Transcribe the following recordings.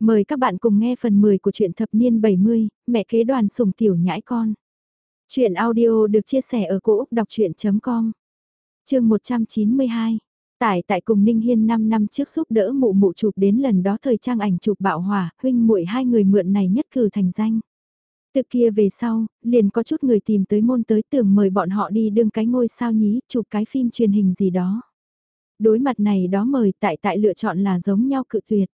Mời các bạn cùng nghe phần 10 của truyện thập niên 70, mẹ kế đoàn sùng tiểu nhãi con. Chuyện audio được chia sẻ ở cỗ đọc chuyện.com Trường 192 Tại tại cùng Ninh Hiên 5 năm trước giúp đỡ mụ mụ chụp đến lần đó thời trang ảnh chụp bạo hỏa, huynh muội hai người mượn này nhất cử thành danh. Từ kia về sau, liền có chút người tìm tới môn tới tưởng mời bọn họ đi đương cái ngôi sao nhí, chụp cái phim truyền hình gì đó. Đối mặt này đó mời tại tại lựa chọn là giống nhau cự tuyệt.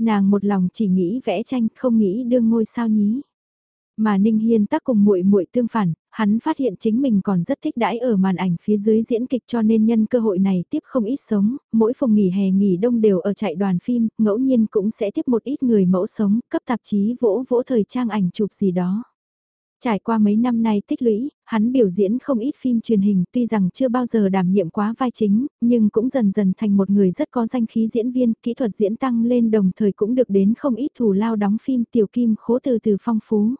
Nàng một lòng chỉ nghĩ vẽ tranh, không nghĩ đương ngôi sao nhí. Mà Ninh Hiên tác cùng muội muội tương phản, hắn phát hiện chính mình còn rất thích đãi ở màn ảnh phía dưới diễn kịch cho nên nhân cơ hội này tiếp không ít sống, mỗi phòng nghỉ hè nghỉ đông đều ở chạy đoàn phim, ngẫu nhiên cũng sẽ tiếp một ít người mẫu sống, cấp tạp chí vỗ vỗ thời trang ảnh chụp gì đó. Trải qua mấy năm nay tích lũy, hắn biểu diễn không ít phim truyền hình tuy rằng chưa bao giờ đảm nhiệm quá vai chính, nhưng cũng dần dần thành một người rất có danh khí diễn viên, kỹ thuật diễn tăng lên đồng thời cũng được đến không ít thù lao đóng phim tiểu kim khố từ từ phong phú.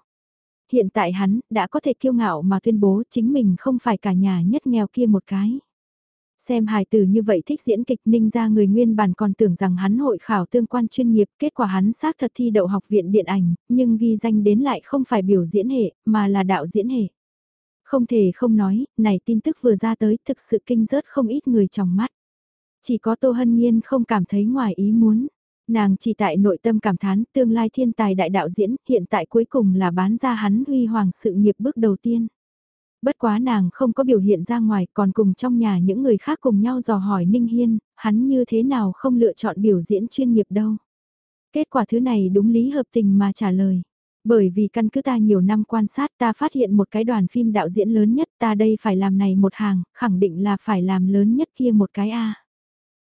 Hiện tại hắn đã có thể kiêu ngạo mà tuyên bố chính mình không phải cả nhà nhất nghèo kia một cái. Xem hài tử như vậy thích diễn kịch ninh ra người nguyên bản còn tưởng rằng hắn hội khảo tương quan chuyên nghiệp, kết quả hắn xác thật thi đậu học viện điện ảnh, nhưng ghi danh đến lại không phải biểu diễn hệ, mà là đạo diễn hệ. Không thể không nói, này tin tức vừa ra tới thực sự kinh rớt không ít người trong mắt. Chỉ có Tô Hân Nhiên không cảm thấy ngoài ý muốn. Nàng chỉ tại nội tâm cảm thán tương lai thiên tài đại đạo diễn, hiện tại cuối cùng là bán ra hắn huy hoàng sự nghiệp bước đầu tiên. Bất quá nàng không có biểu hiện ra ngoài còn cùng trong nhà những người khác cùng nhau dò hỏi Ninh Hiên, hắn như thế nào không lựa chọn biểu diễn chuyên nghiệp đâu. Kết quả thứ này đúng lý hợp tình mà trả lời. Bởi vì căn cứ ta nhiều năm quan sát ta phát hiện một cái đoàn phim đạo diễn lớn nhất ta đây phải làm này một hàng, khẳng định là phải làm lớn nhất kia một cái A.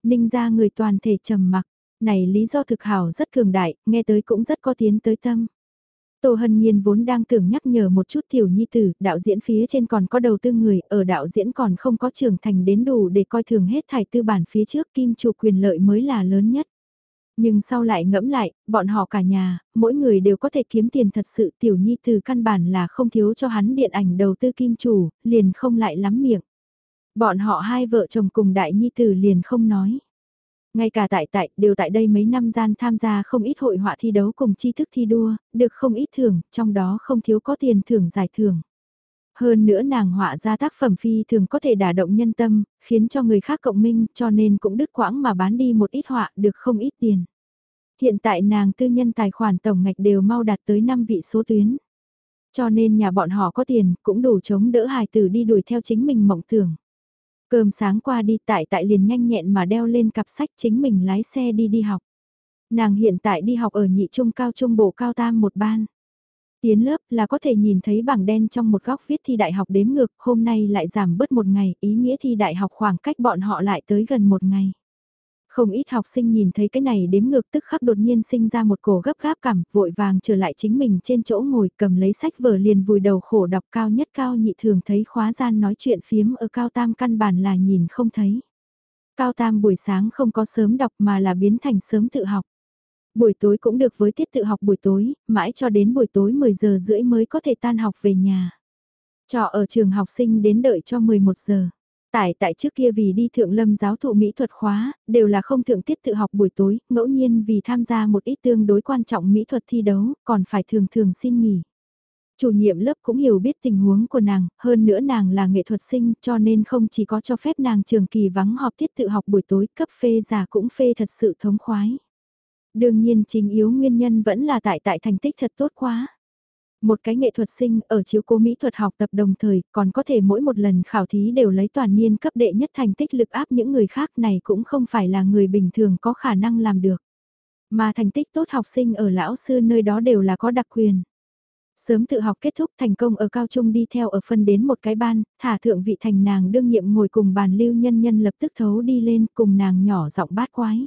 Ninh ra người toàn thể trầm mặc, này lý do thực hảo rất cường đại, nghe tới cũng rất có tiến tới tâm. Tô Hân Nhiên vốn đang tưởng nhắc nhở một chút tiểu nhi tử, đạo diễn phía trên còn có đầu tư người, ở đạo diễn còn không có trưởng thành đến đủ để coi thường hết thải tư bản phía trước kim chủ quyền lợi mới là lớn nhất. Nhưng sau lại ngẫm lại, bọn họ cả nhà, mỗi người đều có thể kiếm tiền thật sự tiểu nhi từ căn bản là không thiếu cho hắn điện ảnh đầu tư kim chủ, liền không lại lắm miệng. Bọn họ hai vợ chồng cùng đại nhi tử liền không nói. Ngay cả tại tại, đều tại đây mấy năm gian tham gia không ít hội họa thi đấu cùng tri thức thi đua, được không ít thưởng, trong đó không thiếu có tiền thưởng giải thưởng. Hơn nữa nàng họa ra tác phẩm phi thường có thể đả động nhân tâm, khiến cho người khác cộng minh cho nên cũng đứt quãng mà bán đi một ít họa được không ít tiền. Hiện tại nàng tư nhân tài khoản tổng ngạch đều mau đạt tới 5 vị số tuyến. Cho nên nhà bọn họ có tiền cũng đủ chống đỡ hài tử đi đuổi theo chính mình mộng tưởng. Cơm sáng qua đi tại tại liền nhanh nhẹn mà đeo lên cặp sách chính mình lái xe đi đi học. Nàng hiện tại đi học ở nhị trung cao trung bộ cao tam một ban. Tiến lớp là có thể nhìn thấy bảng đen trong một góc viết thi đại học đếm ngược, hôm nay lại giảm bớt một ngày, ý nghĩa thi đại học khoảng cách bọn họ lại tới gần một ngày. Không ít học sinh nhìn thấy cái này đếm ngược tức khắc đột nhiên sinh ra một cổ gấp gáp cảm, vội vàng trở lại chính mình trên chỗ ngồi cầm lấy sách vở liền vùi đầu khổ đọc cao nhất cao nhị thường thấy khóa gian nói chuyện phiếm ở cao tam căn bản là nhìn không thấy. Cao tam buổi sáng không có sớm đọc mà là biến thành sớm tự học. Buổi tối cũng được với tiết tự học buổi tối, mãi cho đến buổi tối 10 giờ rưỡi mới có thể tan học về nhà. Trọ ở trường học sinh đến đợi cho 11 giờ. Tại tại trước kia vì đi thượng lâm giáo thụ mỹ thuật khóa, đều là không thượng tiết tự học buổi tối, ngẫu nhiên vì tham gia một ít tương đối quan trọng mỹ thuật thi đấu, còn phải thường thường xin nghỉ. Chủ nhiệm lớp cũng hiểu biết tình huống của nàng, hơn nữa nàng là nghệ thuật sinh cho nên không chỉ có cho phép nàng trường kỳ vắng họp tiết tự học buổi tối cấp phê giả cũng phê thật sự thống khoái. Đương nhiên chính yếu nguyên nhân vẫn là tại tại thành tích thật tốt quá. Một cái nghệ thuật sinh ở chiếu cố mỹ thuật học tập đồng thời còn có thể mỗi một lần khảo thí đều lấy toàn niên cấp đệ nhất thành tích lực áp những người khác này cũng không phải là người bình thường có khả năng làm được. Mà thành tích tốt học sinh ở lão sư nơi đó đều là có đặc quyền. Sớm tự học kết thúc thành công ở cao trung đi theo ở phân đến một cái ban, thả thượng vị thành nàng đương nhiệm ngồi cùng bàn lưu nhân nhân lập tức thấu đi lên cùng nàng nhỏ giọng bát quái.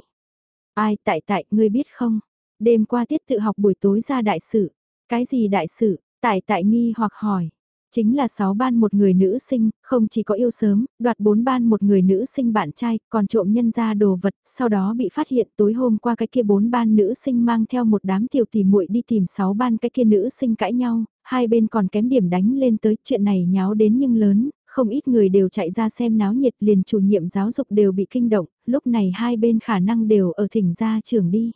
Ai tại tại, ngươi biết không? Đêm qua tiết tự học buổi tối ra đại sự. Cái gì đại sự, tại tại nghi hoặc hỏi. Chính là 6 ban một người nữ sinh, không chỉ có yêu sớm, đoạt 4 ban một người nữ sinh bạn trai, còn trộm nhân ra đồ vật, sau đó bị phát hiện tối hôm qua cái kia 4 ban nữ sinh mang theo một đám tiểu tỷ muội đi tìm 6 ban cái kia nữ sinh cãi nhau, hai bên còn kém điểm đánh lên tới chuyện này nháo đến nhưng lớn, không ít người đều chạy ra xem náo nhiệt liền chủ nhiệm giáo dục đều bị kinh động, lúc này hai bên khả năng đều ở thỉnh gia trường đi.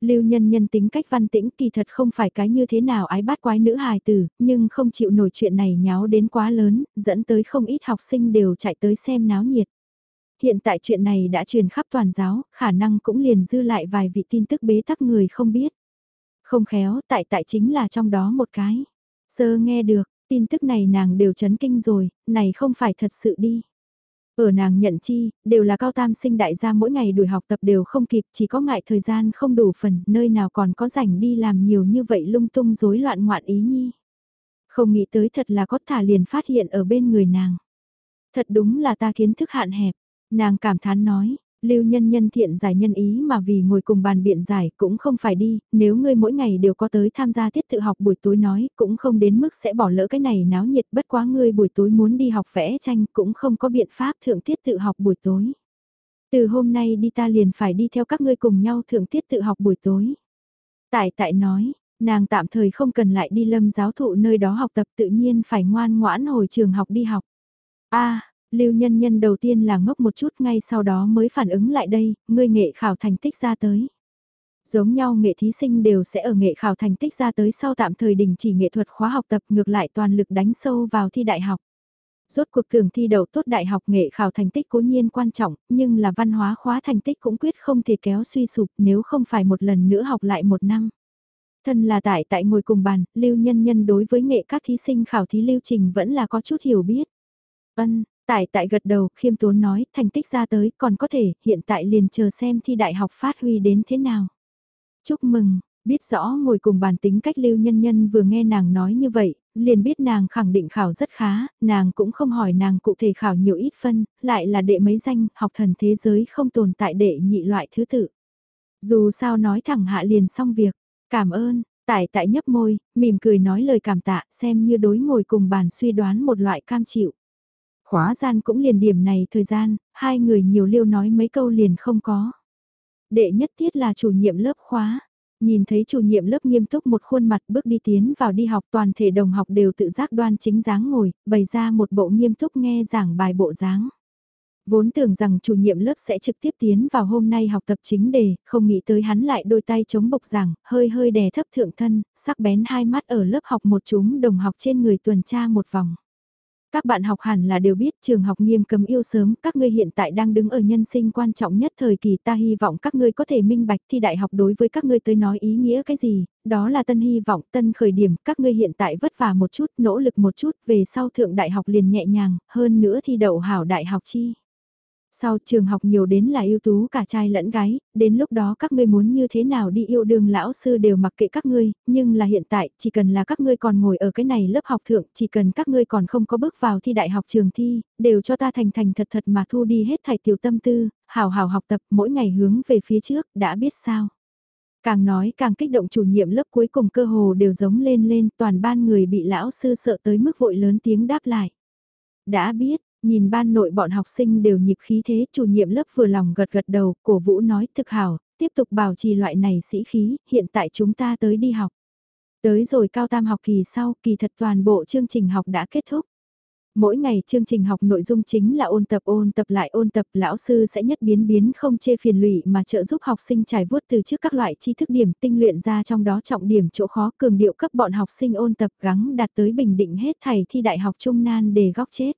Lưu nhân nhân tính cách văn tĩnh kỳ thật không phải cái như thế nào ái bát quái nữ hài tử, nhưng không chịu nổi chuyện này nháo đến quá lớn, dẫn tới không ít học sinh đều chạy tới xem náo nhiệt. Hiện tại chuyện này đã truyền khắp toàn giáo, khả năng cũng liền dư lại vài vị tin tức bế tắc người không biết. Không khéo, tại tại chính là trong đó một cái. Sơ nghe được, tin tức này nàng đều chấn kinh rồi, này không phải thật sự đi. Ở nàng nhận chi, đều là cao tam sinh đại gia mỗi ngày đuổi học tập đều không kịp, chỉ có ngại thời gian không đủ phần, nơi nào còn có rảnh đi làm nhiều như vậy lung tung rối loạn ngoạn ý nhi. Không nghĩ tới thật là có thả liền phát hiện ở bên người nàng. Thật đúng là ta kiến thức hạn hẹp, nàng cảm thán nói, Lưu nhân nhân thiện giải nhân ý mà vì ngồi cùng bàn biện giải cũng không phải đi, nếu ngươi mỗi ngày đều có tới tham gia tiết tự học buổi tối nói cũng không đến mức sẽ bỏ lỡ cái này náo nhiệt bất quá ngươi buổi tối muốn đi học vẽ tranh cũng không có biện pháp thượng tiết tự học buổi tối. Từ hôm nay đi ta liền phải đi theo các ngươi cùng nhau thượng tiết tự học buổi tối. Tại tại nói, nàng tạm thời không cần lại đi lâm giáo thụ nơi đó học tập tự nhiên phải ngoan ngoãn hồi trường học đi học. a Lưu nhân nhân đầu tiên là ngốc một chút ngay sau đó mới phản ứng lại đây, ngươi nghệ khảo thành tích ra tới. Giống nhau nghệ thí sinh đều sẽ ở nghệ khảo thành tích ra tới sau tạm thời đình chỉ nghệ thuật khóa học tập ngược lại toàn lực đánh sâu vào thi đại học. Rốt cuộc thường thi đầu tốt đại học nghệ khảo thành tích cố nhiên quan trọng, nhưng là văn hóa khóa thành tích cũng quyết không thể kéo suy sụp nếu không phải một lần nữa học lại một năm. Thân là tại tại ngồi cùng bàn, lưu nhân nhân đối với nghệ các thí sinh khảo thí lưu trình vẫn là có chút hiểu biết. Ân, Tại tại gật đầu, khiêm tốn nói, thành tích ra tới, còn có thể, hiện tại liền chờ xem thi đại học phát huy đến thế nào. Chúc mừng, biết rõ ngồi cùng bàn tính cách lưu nhân nhân vừa nghe nàng nói như vậy, liền biết nàng khẳng định khảo rất khá, nàng cũng không hỏi nàng cụ thể khảo nhiều ít phân, lại là đệ mấy danh, học thần thế giới không tồn tại đệ nhị loại thứ tự. Dù sao nói thẳng hạ liền xong việc, cảm ơn, tại tại nhấp môi, mỉm cười nói lời cảm tạ, xem như đối ngồi cùng bàn suy đoán một loại cam chịu. Khóa gian cũng liền điểm này thời gian, hai người nhiều liêu nói mấy câu liền không có. Đệ nhất tiết là chủ nhiệm lớp khóa. Nhìn thấy chủ nhiệm lớp nghiêm túc một khuôn mặt bước đi tiến vào đi học toàn thể đồng học đều tự giác đoan chính dáng ngồi, bày ra một bộ nghiêm túc nghe giảng bài bộ dáng. Vốn tưởng rằng chủ nhiệm lớp sẽ trực tiếp tiến vào hôm nay học tập chính đề, không nghĩ tới hắn lại đôi tay chống bục giảng, hơi hơi đè thấp thượng thân, sắc bén hai mắt ở lớp học một chúng đồng học trên người tuần tra một vòng. Các bạn học hẳn là đều biết trường học nghiêm cấm yêu sớm, các ngươi hiện tại đang đứng ở nhân sinh quan trọng nhất thời kỳ ta hy vọng các ngươi có thể minh bạch thi đại học đối với các ngươi tới nói ý nghĩa cái gì, đó là tân hy vọng, tân khởi điểm, các ngươi hiện tại vất vả một chút, nỗ lực một chút, về sau thượng đại học liền nhẹ nhàng, hơn nữa thi đậu hảo đại học chi. Sau trường học nhiều đến là ưu tú cả trai lẫn gái, đến lúc đó các ngươi muốn như thế nào đi yêu đương lão sư đều mặc kệ các ngươi, nhưng là hiện tại, chỉ cần là các ngươi còn ngồi ở cái này lớp học thượng, chỉ cần các ngươi còn không có bước vào thi đại học trường thi, đều cho ta thành thành thật thật mà thu đi hết thải tiểu tâm tư, hào hào học tập mỗi ngày hướng về phía trước, đã biết sao. Càng nói càng kích động chủ nhiệm lớp cuối cùng cơ hồ đều giống lên lên toàn ban người bị lão sư sợ tới mức vội lớn tiếng đáp lại. Đã biết, Nhìn ban nội bọn học sinh đều nhịp khí thế, chủ nhiệm lớp vừa lòng gật gật đầu, cổ vũ nói thực hảo, tiếp tục bảo trì loại này sĩ khí, hiện tại chúng ta tới đi học. Tới rồi cao tam học kỳ sau, kỳ thật toàn bộ chương trình học đã kết thúc. Mỗi ngày chương trình học nội dung chính là ôn tập ôn tập lại ôn tập, lão sư sẽ nhất biến biến không chê phiền lụy mà trợ giúp học sinh trải vuốt từ trước các loại tri thức điểm tinh luyện ra trong đó trọng điểm chỗ khó cường điệu cấp bọn học sinh ôn tập gắng đạt tới bình định hết thầy thi đại học trung nan để góc chết.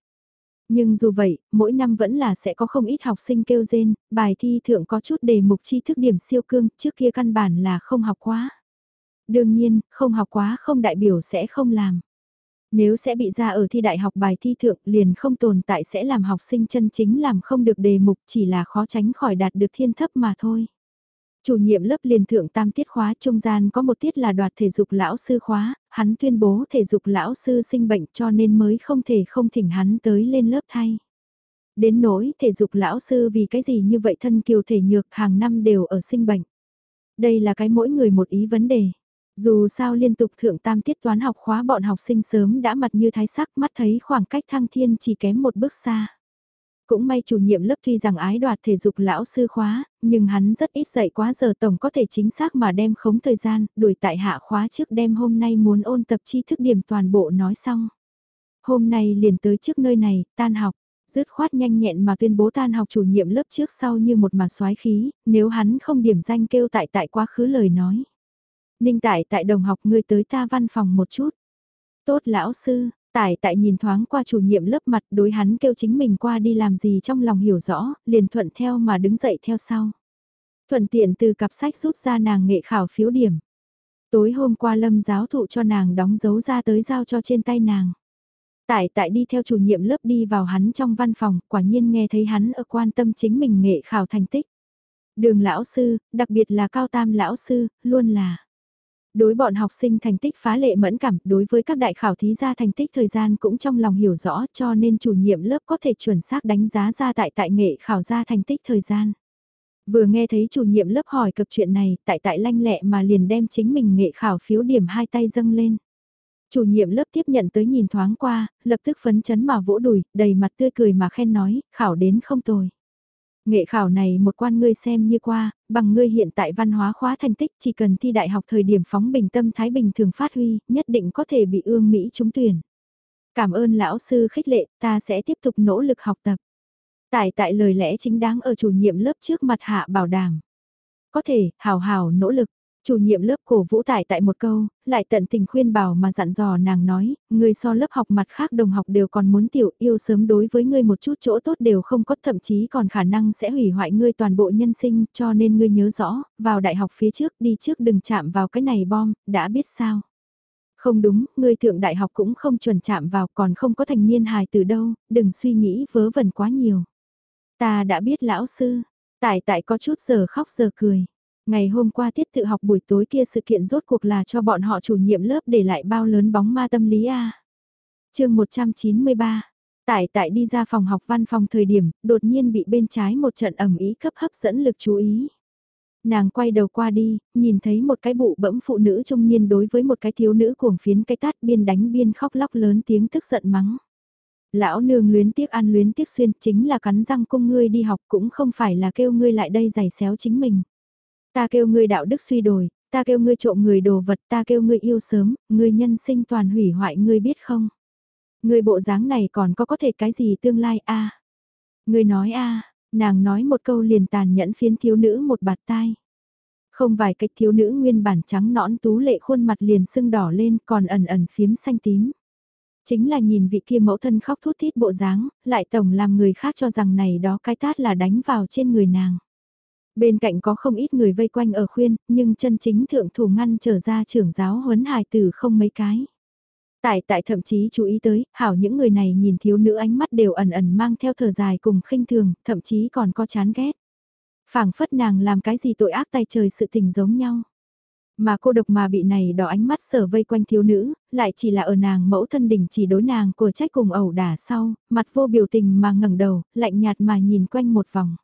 Nhưng dù vậy, mỗi năm vẫn là sẽ có không ít học sinh kêu rên, bài thi thượng có chút đề mục tri thức điểm siêu cương, trước kia căn bản là không học quá. Đương nhiên, không học quá không đại biểu sẽ không làm. Nếu sẽ bị ra ở thi đại học bài thi thượng liền không tồn tại sẽ làm học sinh chân chính làm không được đề mục chỉ là khó tránh khỏi đạt được thiên thấp mà thôi. Chủ nhiệm lớp liền thượng tam tiết khóa trung gian có một tiết là đoạt thể dục lão sư khóa, hắn tuyên bố thể dục lão sư sinh bệnh cho nên mới không thể không thỉnh hắn tới lên lớp thay. Đến nỗi thể dục lão sư vì cái gì như vậy thân kiều thể nhược hàng năm đều ở sinh bệnh. Đây là cái mỗi người một ý vấn đề. Dù sao liên tục thượng tam tiết toán học khóa bọn học sinh sớm đã mặt như thái sắc mắt thấy khoảng cách thăng thiên chỉ kém một bước xa. Cũng may chủ nhiệm lớp tuy rằng ái đoạt thể dục lão sư khóa, nhưng hắn rất ít dạy quá giờ tổng có thể chính xác mà đem khống thời gian, đuổi tại hạ khóa trước đêm hôm nay muốn ôn tập tri thức điểm toàn bộ nói xong. Hôm nay liền tới trước nơi này, tan học, dứt khoát nhanh nhẹn mà tuyên bố tan học chủ nhiệm lớp trước sau như một mà xoái khí, nếu hắn không điểm danh kêu tại tại quá khứ lời nói. Ninh tại tại đồng học ngươi tới ta văn phòng một chút. Tốt lão sư, tại tại nhìn thoáng qua chủ nhiệm lớp mặt đối hắn kêu chính mình qua đi làm gì trong lòng hiểu rõ, liền thuận theo mà đứng dậy theo sau. Thuận tiện từ cặp sách rút ra nàng nghệ khảo phiếu điểm. Tối hôm qua lâm giáo thụ cho nàng đóng dấu ra tới giao cho trên tay nàng. Tại tại đi theo chủ nhiệm lớp đi vào hắn trong văn phòng, quả nhiên nghe thấy hắn ở quan tâm chính mình nghệ khảo thành tích. Đường lão sư, đặc biệt là cao tam lão sư, luôn là. Đối bọn học sinh thành tích phá lệ mẫn cảm, đối với các đại khảo thí ra thành tích thời gian cũng trong lòng hiểu rõ cho nên chủ nhiệm lớp có thể chuẩn xác đánh giá ra tại tại nghệ khảo ra thành tích thời gian. Vừa nghe thấy chủ nhiệm lớp hỏi cập chuyện này, tại tại lanh lẹ mà liền đem chính mình nghệ khảo phiếu điểm hai tay dâng lên. Chủ nhiệm lớp tiếp nhận tới nhìn thoáng qua, lập tức phấn chấn mà vỗ đùi, đầy mặt tươi cười mà khen nói, khảo đến không tồi. Nghệ khảo này một quan ngươi xem như qua, bằng ngươi hiện tại văn hóa khóa thành tích chỉ cần thi đại học thời điểm phóng bình tâm Thái Bình thường phát huy, nhất định có thể bị ương Mỹ trúng tuyển. Cảm ơn lão sư khích lệ, ta sẽ tiếp tục nỗ lực học tập. Tại tại lời lẽ chính đáng ở chủ nhiệm lớp trước mặt hạ bảo đảm. Có thể, hào hào nỗ lực. Chủ nhiệm lớp cổ vũ tải tại một câu, lại tận tình khuyên bảo mà dặn dò nàng nói, người so lớp học mặt khác đồng học đều còn muốn tiểu yêu sớm đối với ngươi một chút chỗ tốt đều không có thậm chí còn khả năng sẽ hủy hoại ngươi toàn bộ nhân sinh cho nên ngươi nhớ rõ, vào đại học phía trước đi trước đừng chạm vào cái này bom, đã biết sao. Không đúng, ngươi thượng đại học cũng không chuẩn chạm vào còn không có thành niên hài từ đâu, đừng suy nghĩ vớ vẩn quá nhiều. Ta đã biết lão sư, tại tại có chút giờ khóc giờ cười. Ngày hôm qua tiết tự học buổi tối kia sự kiện rốt cuộc là cho bọn họ chủ nhiệm lớp để lại bao lớn bóng ma tâm lý a. À? Chương 193. Tại tại đi ra phòng học văn phòng thời điểm, đột nhiên bị bên trái một trận ẩm ý cấp hấp dẫn lực chú ý. Nàng quay đầu qua đi, nhìn thấy một cái bụ bẫm phụ nữ trung niên đối với một cái thiếu nữ cuồng phiến cái tát biên đánh biên khóc lóc lớn tiếng tức giận mắng. Lão nương luyến tiếc ăn luyến tiếc xuyên chính là cắn răng cung ngươi đi học cũng không phải là kêu ngươi lại đây giày xéo chính mình. Ta kêu ngươi đạo đức suy đồi, ta kêu ngươi trộm người đồ vật, ta kêu ngươi yêu sớm, ngươi nhân sinh toàn hủy hoại ngươi biết không? Ngươi bộ dáng này còn có có thể cái gì tương lai a? Ngươi nói a, nàng nói một câu liền tàn nhẫn phiến thiếu nữ một bạt tai. Không vài cách thiếu nữ nguyên bản trắng nõn tú lệ khuôn mặt liền sưng đỏ lên còn ẩn ẩn phiếm xanh tím. Chính là nhìn vị kia mẫu thân khóc thút thít bộ dáng, lại tổng làm người khác cho rằng này đó cái tát là đánh vào trên người nàng. Bên cạnh có không ít người vây quanh ở khuyên, nhưng chân chính thượng thủ ngăn trở ra trưởng giáo huấn hài tử không mấy cái. Tại tại thậm chí chú ý tới, hảo những người này nhìn thiếu nữ ánh mắt đều ẩn ẩn mang theo thở dài cùng khinh thường, thậm chí còn có chán ghét. phảng phất nàng làm cái gì tội ác tay trời sự tình giống nhau. Mà cô độc mà bị này đỏ ánh mắt sở vây quanh thiếu nữ, lại chỉ là ở nàng mẫu thân đỉnh chỉ đối nàng của trách cùng ẩu đả sau, mặt vô biểu tình mà ngẩng đầu, lạnh nhạt mà nhìn quanh một vòng.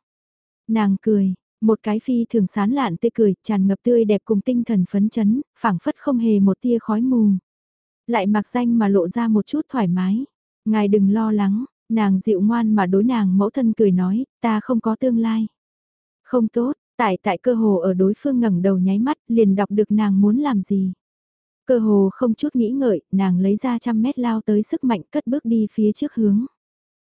Nàng cười, một cái phi thường sán lạn tươi cười, tràn ngập tươi đẹp cùng tinh thần phấn chấn, phảng phất không hề một tia khói mù. Lại mặc danh mà lộ ra một chút thoải mái. Ngài đừng lo lắng, nàng dịu ngoan mà đối nàng mẫu thân cười nói, ta không có tương lai. Không tốt, tại tại cơ hồ ở đối phương ngẩng đầu nháy mắt liền đọc được nàng muốn làm gì. Cơ hồ không chút nghĩ ngợi, nàng lấy ra trăm mét lao tới sức mạnh cất bước đi phía trước hướng.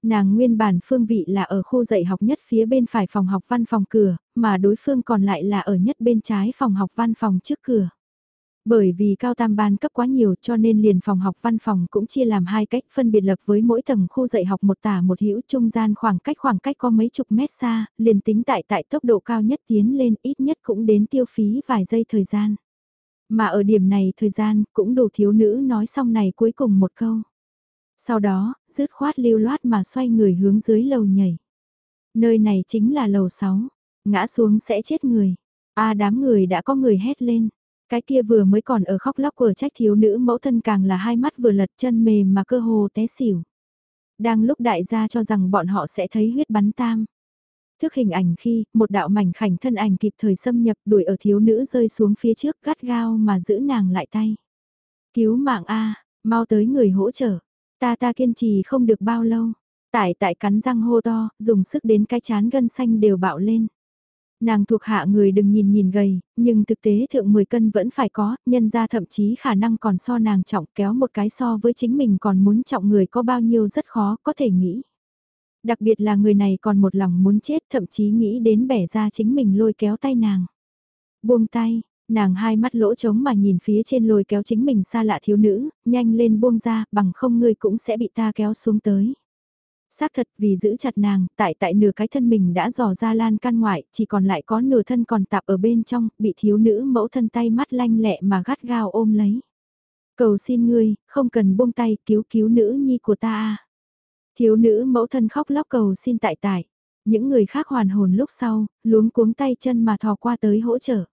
Nàng nguyên bản phương vị là ở khu dạy học nhất phía bên phải phòng học văn phòng cửa, mà đối phương còn lại là ở nhất bên trái phòng học văn phòng trước cửa. Bởi vì cao tam ban cấp quá nhiều cho nên liền phòng học văn phòng cũng chia làm hai cách phân biệt lập với mỗi tầng khu dạy học một tả một hữu trung gian khoảng cách khoảng cách có mấy chục mét xa, liền tính tại tại tốc độ cao nhất tiến lên ít nhất cũng đến tiêu phí vài giây thời gian. Mà ở điểm này thời gian cũng đủ thiếu nữ nói xong này cuối cùng một câu. Sau đó, rứt khoát lưu loát mà xoay người hướng dưới lầu nhảy. Nơi này chính là lầu 6, ngã xuống sẽ chết người. A đám người đã có người hét lên. Cái kia vừa mới còn ở khóc lóc của trách thiếu nữ mẫu thân càng là hai mắt vừa lật chân mềm mà cơ hồ té xỉu. Đang lúc đại gia cho rằng bọn họ sẽ thấy huyết bắn tam. Thức hình ảnh khi, một đạo mảnh khảnh thân ảnh kịp thời xâm nhập đuổi ở thiếu nữ rơi xuống phía trước gắt gao mà giữ nàng lại tay. Cứu mạng A, mau tới người hỗ trợ. Ta ta kiên trì không được bao lâu. tại tại cắn răng hô to, dùng sức đến cái chán gân xanh đều bạo lên. Nàng thuộc hạ người đừng nhìn nhìn gầy, nhưng thực tế thượng 10 cân vẫn phải có, nhân ra thậm chí khả năng còn so nàng trọng kéo một cái so với chính mình còn muốn trọng người có bao nhiêu rất khó có thể nghĩ. Đặc biệt là người này còn một lòng muốn chết thậm chí nghĩ đến bẻ ra chính mình lôi kéo tay nàng. Buông tay, nàng hai mắt lỗ trống mà nhìn phía trên lôi kéo chính mình xa lạ thiếu nữ, nhanh lên buông ra, bằng không ngươi cũng sẽ bị ta kéo xuống tới. Xác thật vì giữ chặt nàng, tại tại nửa cái thân mình đã dò ra lan căn ngoại, chỉ còn lại có nửa thân còn tạp ở bên trong, bị thiếu nữ mẫu thân tay mắt lanh lẹ mà gắt gao ôm lấy. Cầu xin ngươi, không cần buông tay, cứu cứu nữ nhi của ta à. Thiếu nữ mẫu thân khóc lóc cầu xin tại tại. Những người khác hoàn hồn lúc sau, luống cuống tay chân mà thò qua tới hỗ trợ.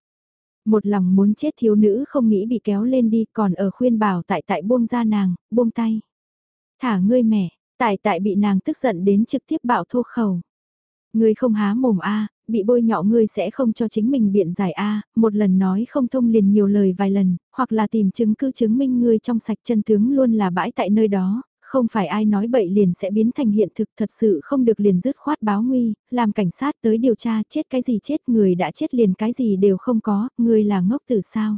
Một lòng muốn chết thiếu nữ không nghĩ bị kéo lên đi còn ở khuyên bảo tại tại buông ra nàng, buông tay. Thả ngươi mẹ, tại tại bị nàng tức giận đến trực tiếp bạo thô khẩu. Ngươi không há mồm a bị bôi nhọ ngươi sẽ không cho chính mình biện giải a một lần nói không thông liền nhiều lời vài lần, hoặc là tìm chứng cứ chứng minh ngươi trong sạch chân tướng luôn là bãi tại nơi đó, không phải ai nói bậy liền sẽ biến thành hiện thực thật sự không được liền dứt khoát báo nguy, làm cảnh sát tới điều tra chết cái gì chết người đã chết liền cái gì đều không có, người là ngốc tử sao.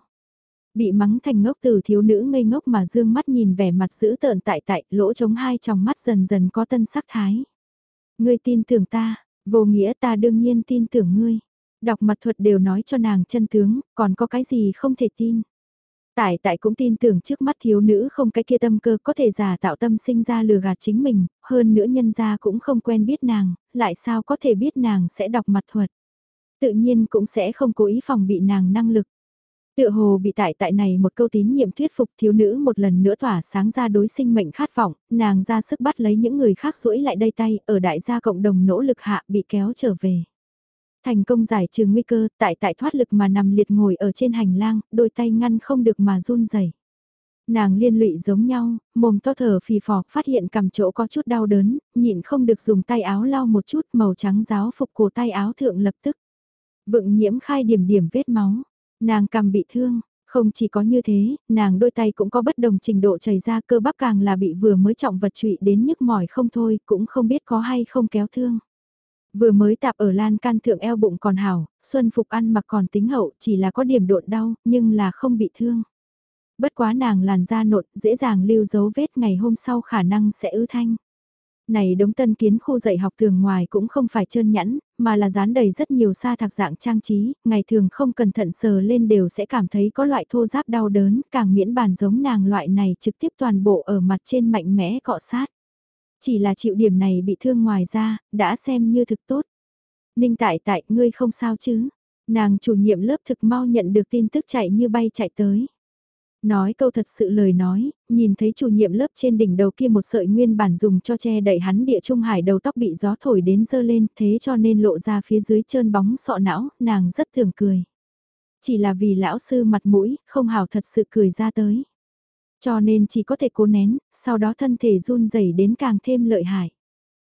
Bị mắng thành ngốc tử thiếu nữ ngây ngốc mà dương mắt nhìn vẻ mặt dữ tợn tại tại, lỗ trống hai trong mắt dần dần có tân sắc thái. Ngươi tin tưởng ta, vô nghĩa ta đương nhiên tin tưởng ngươi. Đọc mặt thuật đều nói cho nàng chân tướng, còn có cái gì không thể tin. Tại tại cũng tin tưởng trước mắt thiếu nữ không cái kia tâm cơ có thể giả tạo tâm sinh ra lừa gạt chính mình, hơn nữa nhân gia cũng không quen biết nàng, lại sao có thể biết nàng sẽ đọc mặt thuật. Tự nhiên cũng sẽ không cố ý phòng bị nàng năng lực. Tựa hồ bị tại tại này một câu tín nhiệm thuyết phục thiếu nữ một lần nữa tỏa sáng ra đối sinh mệnh khát vọng, nàng ra sức bắt lấy những người khác rũi lại đây tay, ở đại gia cộng đồng nỗ lực hạ bị kéo trở về. Thành công giải trừ nguy cơ, tại tại thoát lực mà nằm liệt ngồi ở trên hành lang, đôi tay ngăn không được mà run rẩy. Nàng liên lụy giống nhau, mồm to thở phì phò, phát hiện cầm chỗ có chút đau đớn, nhịn không được dùng tay áo lau một chút màu trắng giáo phục cổ tay áo thượng lập tức. Vựng nhiễm khai điểm điểm vết máu, nàng cầm bị thương, không chỉ có như thế, nàng đôi tay cũng có bất đồng trình độ chảy ra cơ bắp càng là bị vừa mới trọng vật trụy đến nhức mỏi không thôi, cũng không biết có hay không kéo thương. Vừa mới tạp ở lan can thượng eo bụng còn hảo, xuân phục ăn mặc còn tính hậu, chỉ là có điểm độn đau, nhưng là không bị thương. Bất quá nàng làn da nộn, dễ dàng lưu dấu vết ngày hôm sau khả năng sẽ ư thanh. Này đống tân kiến khu dạy học thường ngoài cũng không phải trơn nhẵn, mà là dán đầy rất nhiều sa thạc dạng trang trí, ngày thường không cẩn thận sờ lên đều sẽ cảm thấy có loại thô giáp đau đớn, càng miễn bàn giống nàng loại này trực tiếp toàn bộ ở mặt trên mạnh mẽ cọ sát. Chỉ là chịu điểm này bị thương ngoài ra, đã xem như thực tốt. Ninh tại tại, ngươi không sao chứ? Nàng chủ nhiệm lớp thực mau nhận được tin tức chạy như bay chạy tới. Nói câu thật sự lời nói, nhìn thấy chủ nhiệm lớp trên đỉnh đầu kia một sợi nguyên bản dùng cho che đậy hắn địa trung hải đầu tóc bị gió thổi đến dơ lên thế cho nên lộ ra phía dưới trơn bóng sọ não, nàng rất thường cười. Chỉ là vì lão sư mặt mũi, không hảo thật sự cười ra tới. Cho nên chỉ có thể cố nén, sau đó thân thể run rẩy đến càng thêm lợi hại.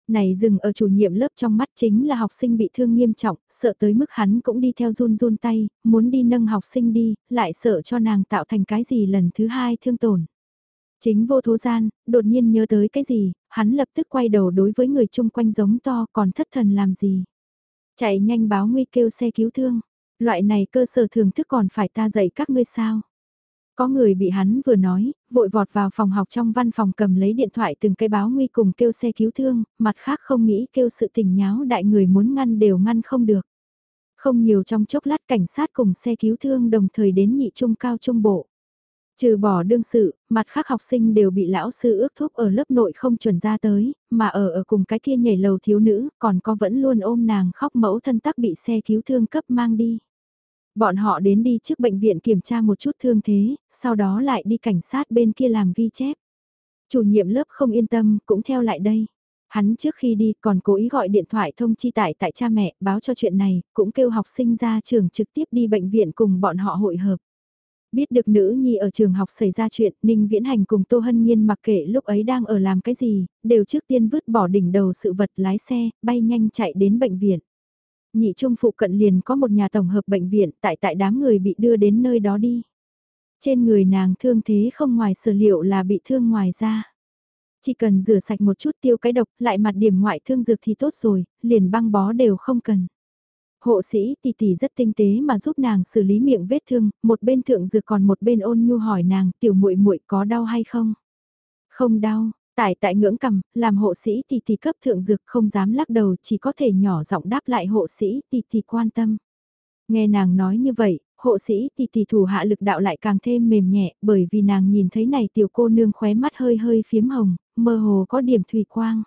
Này dừng ở chủ nhiệm lớp trong mắt chính là học sinh bị thương nghiêm trọng, sợ tới mức hắn cũng đi theo run run tay, muốn đi nâng học sinh đi, lại sợ cho nàng tạo thành cái gì lần thứ hai thương tổn. Chính vô thố gian, đột nhiên nhớ tới cái gì, hắn lập tức quay đầu đối với người chung quanh giống to còn thất thần làm gì. Chạy nhanh báo nguy kêu xe cứu thương, loại này cơ sở thường thức còn phải ta dạy các ngươi sao. Có người bị hắn vừa nói, vội vọt vào phòng học trong văn phòng cầm lấy điện thoại từng cái báo nguy cùng kêu xe cứu thương, mặt khác không nghĩ kêu sự tình nháo đại người muốn ngăn đều ngăn không được. Không nhiều trong chốc lát cảnh sát cùng xe cứu thương đồng thời đến nhị trung cao trung bộ. Trừ bỏ đương sự, mặt khác học sinh đều bị lão sư ước thúc ở lớp nội không chuẩn ra tới, mà ở ở cùng cái kia nhảy lầu thiếu nữ, còn có vẫn luôn ôm nàng khóc mẫu thân tắc bị xe cứu thương cấp mang đi. Bọn họ đến đi trước bệnh viện kiểm tra một chút thương thế, sau đó lại đi cảnh sát bên kia làm ghi chép. Chủ nhiệm lớp không yên tâm, cũng theo lại đây. Hắn trước khi đi còn cố ý gọi điện thoại thông chi tại tại cha mẹ, báo cho chuyện này, cũng kêu học sinh ra trường trực tiếp đi bệnh viện cùng bọn họ hội hợp. Biết được nữ nhi ở trường học xảy ra chuyện, Ninh Viễn Hành cùng Tô Hân Nhiên mặc kệ lúc ấy đang ở làm cái gì, đều trước tiên vứt bỏ đỉnh đầu sự vật lái xe, bay nhanh chạy đến bệnh viện. Nhị trung phụ cận liền có một nhà tổng hợp bệnh viện tại tại đám người bị đưa đến nơi đó đi. Trên người nàng thương thế không ngoài sở liệu là bị thương ngoài da. Chỉ cần rửa sạch một chút tiêu cái độc lại mặt điểm ngoại thương dược thì tốt rồi, liền băng bó đều không cần. Hộ sĩ tỷ tỷ rất tinh tế mà giúp nàng xử lý miệng vết thương, một bên thượng dược còn một bên ôn nhu hỏi nàng tiểu muội muội có đau hay không? Không đau, Tại tại ngưỡng cầm, làm hộ sĩ tỷ tỷ cấp thượng dược không dám lắc đầu chỉ có thể nhỏ giọng đáp lại hộ sĩ tỷ tỷ quan tâm. Nghe nàng nói như vậy, hộ sĩ tỷ tỷ thủ hạ lực đạo lại càng thêm mềm nhẹ bởi vì nàng nhìn thấy này tiểu cô nương khóe mắt hơi hơi phiếm hồng, mơ hồ có điểm thủy quang.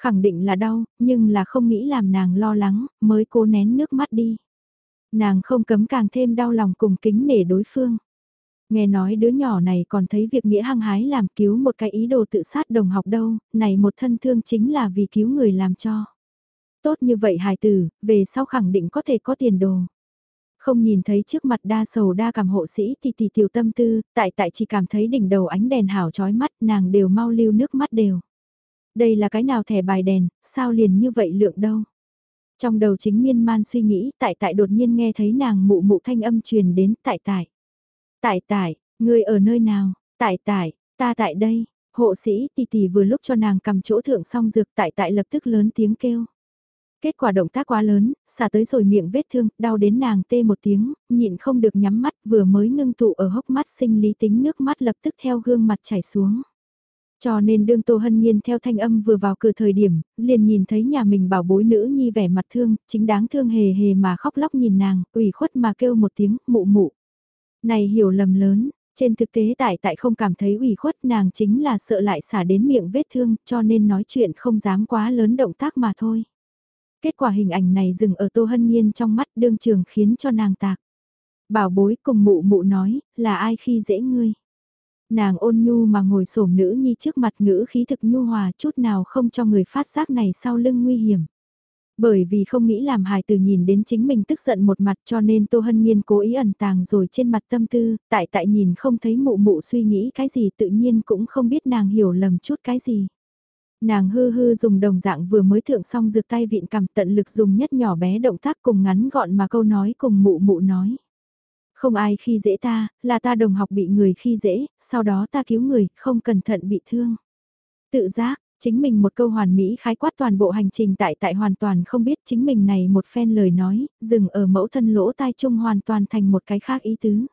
Khẳng định là đau, nhưng là không nghĩ làm nàng lo lắng, mới cố nén nước mắt đi. Nàng không cấm càng thêm đau lòng cùng kính nể đối phương. Nghe nói đứa nhỏ này còn thấy việc nghĩa hăng hái làm cứu một cái ý đồ tự sát đồng học đâu, này một thân thương chính là vì cứu người làm cho. Tốt như vậy hài tử, về sau khẳng định có thể có tiền đồ. Không nhìn thấy trước mặt đa sầu đa cảm hộ sĩ thì tỷ tiểu tâm tư, tại tại chỉ cảm thấy đỉnh đầu ánh đèn hảo trói mắt nàng đều mau lưu nước mắt đều. Đây là cái nào thẻ bài đèn, sao liền như vậy lượng đâu. Trong đầu chính miên man suy nghĩ tại tại đột nhiên nghe thấy nàng mụ mụ thanh âm truyền đến tại tại. Tại tại, người ở nơi nào, tại tại, ta tại đây, hộ sĩ tỷ tỷ vừa lúc cho nàng cầm chỗ thượng xong dược tại tại lập tức lớn tiếng kêu. Kết quả động tác quá lớn, xả tới rồi miệng vết thương, đau đến nàng tê một tiếng, nhịn không được nhắm mắt vừa mới ngưng tụ ở hốc mắt sinh lý tính nước mắt lập tức theo gương mặt chảy xuống. Cho nên đương Tô Hân Nhiên theo thanh âm vừa vào cửa thời điểm, liền nhìn thấy nhà mình bảo bối nữ nhi vẻ mặt thương, chính đáng thương hề hề mà khóc lóc nhìn nàng, ủy khuất mà kêu một tiếng, mụ mụ. Này hiểu lầm lớn, trên thực tế tại tại không cảm thấy ủy khuất nàng chính là sợ lại xả đến miệng vết thương cho nên nói chuyện không dám quá lớn động tác mà thôi. Kết quả hình ảnh này dừng ở Tô Hân Nhiên trong mắt đương trường khiến cho nàng tạc. Bảo bối cùng mụ mụ nói, là ai khi dễ ngươi. Nàng ôn nhu mà ngồi xổm nữ nhi trước mặt ngữ khí thực nhu hòa chút nào không cho người phát giác này sau lưng nguy hiểm. Bởi vì không nghĩ làm hài từ nhìn đến chính mình tức giận một mặt cho nên Tô Hân Nhiên cố ý ẩn tàng rồi trên mặt tâm tư, tại tại nhìn không thấy mụ mụ suy nghĩ cái gì tự nhiên cũng không biết nàng hiểu lầm chút cái gì. Nàng hư hư dùng đồng dạng vừa mới thượng xong dược tay vịn cầm tận lực dùng nhất nhỏ bé động tác cùng ngắn gọn mà câu nói cùng mụ mụ nói. Không ai khi dễ ta, là ta đồng học bị người khi dễ, sau đó ta cứu người, không cẩn thận bị thương. Tự giác, chính mình một câu hoàn mỹ khái quát toàn bộ hành trình tại tại hoàn toàn không biết chính mình này một phen lời nói, dừng ở mẫu thân lỗ tai chung hoàn toàn thành một cái khác ý tứ.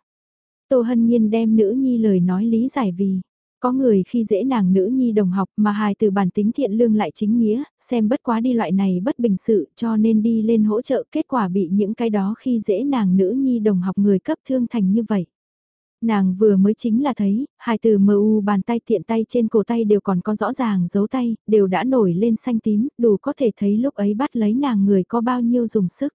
Tô Hân Nhiên đem nữ nhi lời nói lý giải vì, có người khi dễ nàng nữ nhi đồng học mà hài từ bản tính thiện lương lại chính nghĩa, xem bất quá đi loại này bất bình sự cho nên đi lên hỗ trợ kết quả bị những cái đó khi dễ nàng nữ nhi đồng học người cấp thương thành như vậy. Nàng vừa mới chính là thấy, hai từ mờ u bàn tay tiện tay trên cổ tay đều còn có rõ ràng dấu tay, đều đã nổi lên xanh tím, đủ có thể thấy lúc ấy bắt lấy nàng người có bao nhiêu dùng sức.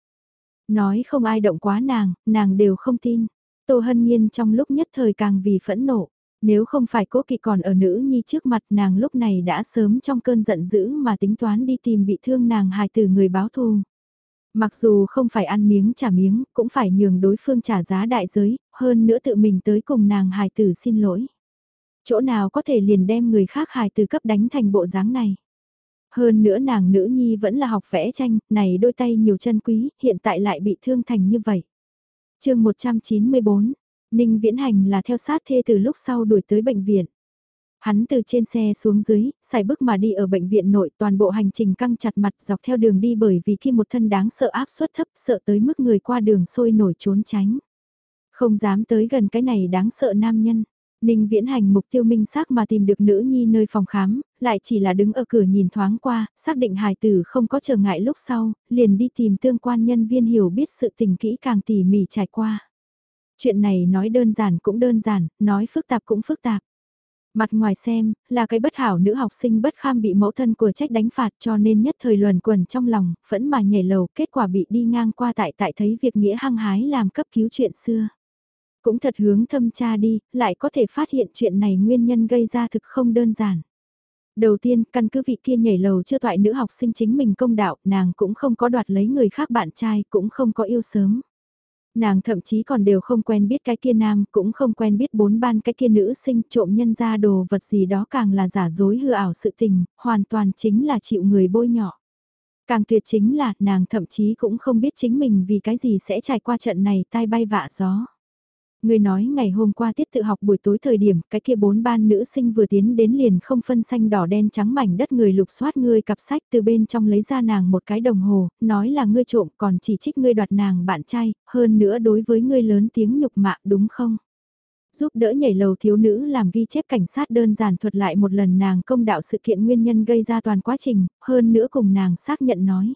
Nói không ai động quá nàng, nàng đều không tin. Tô Hân Nhiên trong lúc nhất thời càng vì phẫn nộ. Nếu không phải cố kỵ còn ở nữ nhi trước mặt nàng lúc này đã sớm trong cơn giận dữ mà tính toán đi tìm bị thương nàng hài từ người báo thù. Mặc dù không phải ăn miếng trả miếng, cũng phải nhường đối phương trả giá đại giới, hơn nữa tự mình tới cùng nàng hài tử xin lỗi. Chỗ nào có thể liền đem người khác hài tử cấp đánh thành bộ dáng này. Hơn nữa nàng nữ nhi vẫn là học vẽ tranh, này đôi tay nhiều chân quý, hiện tại lại bị thương thành như vậy. chương 194, Ninh Viễn Hành là theo sát thê từ lúc sau đuổi tới bệnh viện. Hắn từ trên xe xuống dưới, xài bước mà đi ở bệnh viện nội toàn bộ hành trình căng chặt mặt dọc theo đường đi bởi vì khi một thân đáng sợ áp suất thấp sợ tới mức người qua đường sôi nổi trốn tránh. Không dám tới gần cái này đáng sợ nam nhân. Ninh viễn hành mục tiêu minh xác mà tìm được nữ nhi nơi phòng khám, lại chỉ là đứng ở cửa nhìn thoáng qua, xác định hài tử không có trở ngại lúc sau, liền đi tìm tương quan nhân viên hiểu biết sự tình kỹ càng tỉ mỉ trải qua. Chuyện này nói đơn giản cũng đơn giản, nói phức tạp cũng phức tạp. Mặt ngoài xem, là cái bất hảo nữ học sinh bất kham bị mẫu thân của trách đánh phạt cho nên nhất thời luẩn quẩn trong lòng, phẫn mà nhảy lầu, kết quả bị đi ngang qua tại tại thấy việc nghĩa hăng hái làm cấp cứu chuyện xưa. Cũng thật hướng thâm tra đi, lại có thể phát hiện chuyện này nguyên nhân gây ra thực không đơn giản. Đầu tiên, căn cứ vị kia nhảy lầu chưa toại nữ học sinh chính mình công đạo, nàng cũng không có đoạt lấy người khác bạn trai, cũng không có yêu sớm. Nàng thậm chí còn đều không quen biết cái kia nam, cũng không quen biết bốn ban cái kia nữ sinh trộm nhân ra đồ vật gì đó càng là giả dối hư ảo sự tình, hoàn toàn chính là chịu người bôi nhọ. Càng tuyệt chính là nàng thậm chí cũng không biết chính mình vì cái gì sẽ trải qua trận này tai bay vạ gió. Người nói ngày hôm qua tiết tự học buổi tối thời điểm, cái kia bốn ban nữ sinh vừa tiến đến liền không phân xanh đỏ đen trắng mảnh đất người lục soát ngươi cặp sách từ bên trong lấy ra nàng một cái đồng hồ, nói là ngươi trộm còn chỉ trích ngươi đoạt nàng bạn trai, hơn nữa đối với ngươi lớn tiếng nhục mạ đúng không? Giúp đỡ nhảy lầu thiếu nữ làm ghi chép cảnh sát đơn giản thuật lại một lần nàng công đạo sự kiện nguyên nhân gây ra toàn quá trình, hơn nữa cùng nàng xác nhận nói.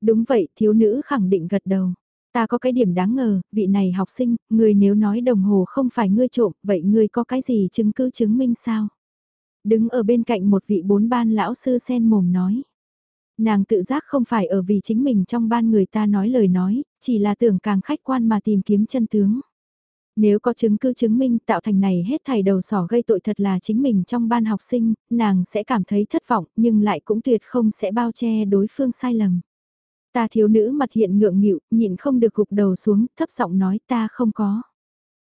Đúng vậy, thiếu nữ khẳng định gật đầu. Ta có cái điểm đáng ngờ, vị này học sinh, người nếu nói đồng hồ không phải ngươi trộm, vậy ngươi có cái gì chứng cứ chứng minh sao? Đứng ở bên cạnh một vị bốn ban lão sư sen mồm nói. Nàng tự giác không phải ở vì chính mình trong ban người ta nói lời nói, chỉ là tưởng càng khách quan mà tìm kiếm chân tướng. Nếu có chứng cứ chứng minh tạo thành này hết thảy đầu sỏ gây tội thật là chính mình trong ban học sinh, nàng sẽ cảm thấy thất vọng nhưng lại cũng tuyệt không sẽ bao che đối phương sai lầm. Ta thiếu nữ mặt hiện ngượng nghịu, nhịn không được gục đầu xuống, thấp giọng nói ta không có.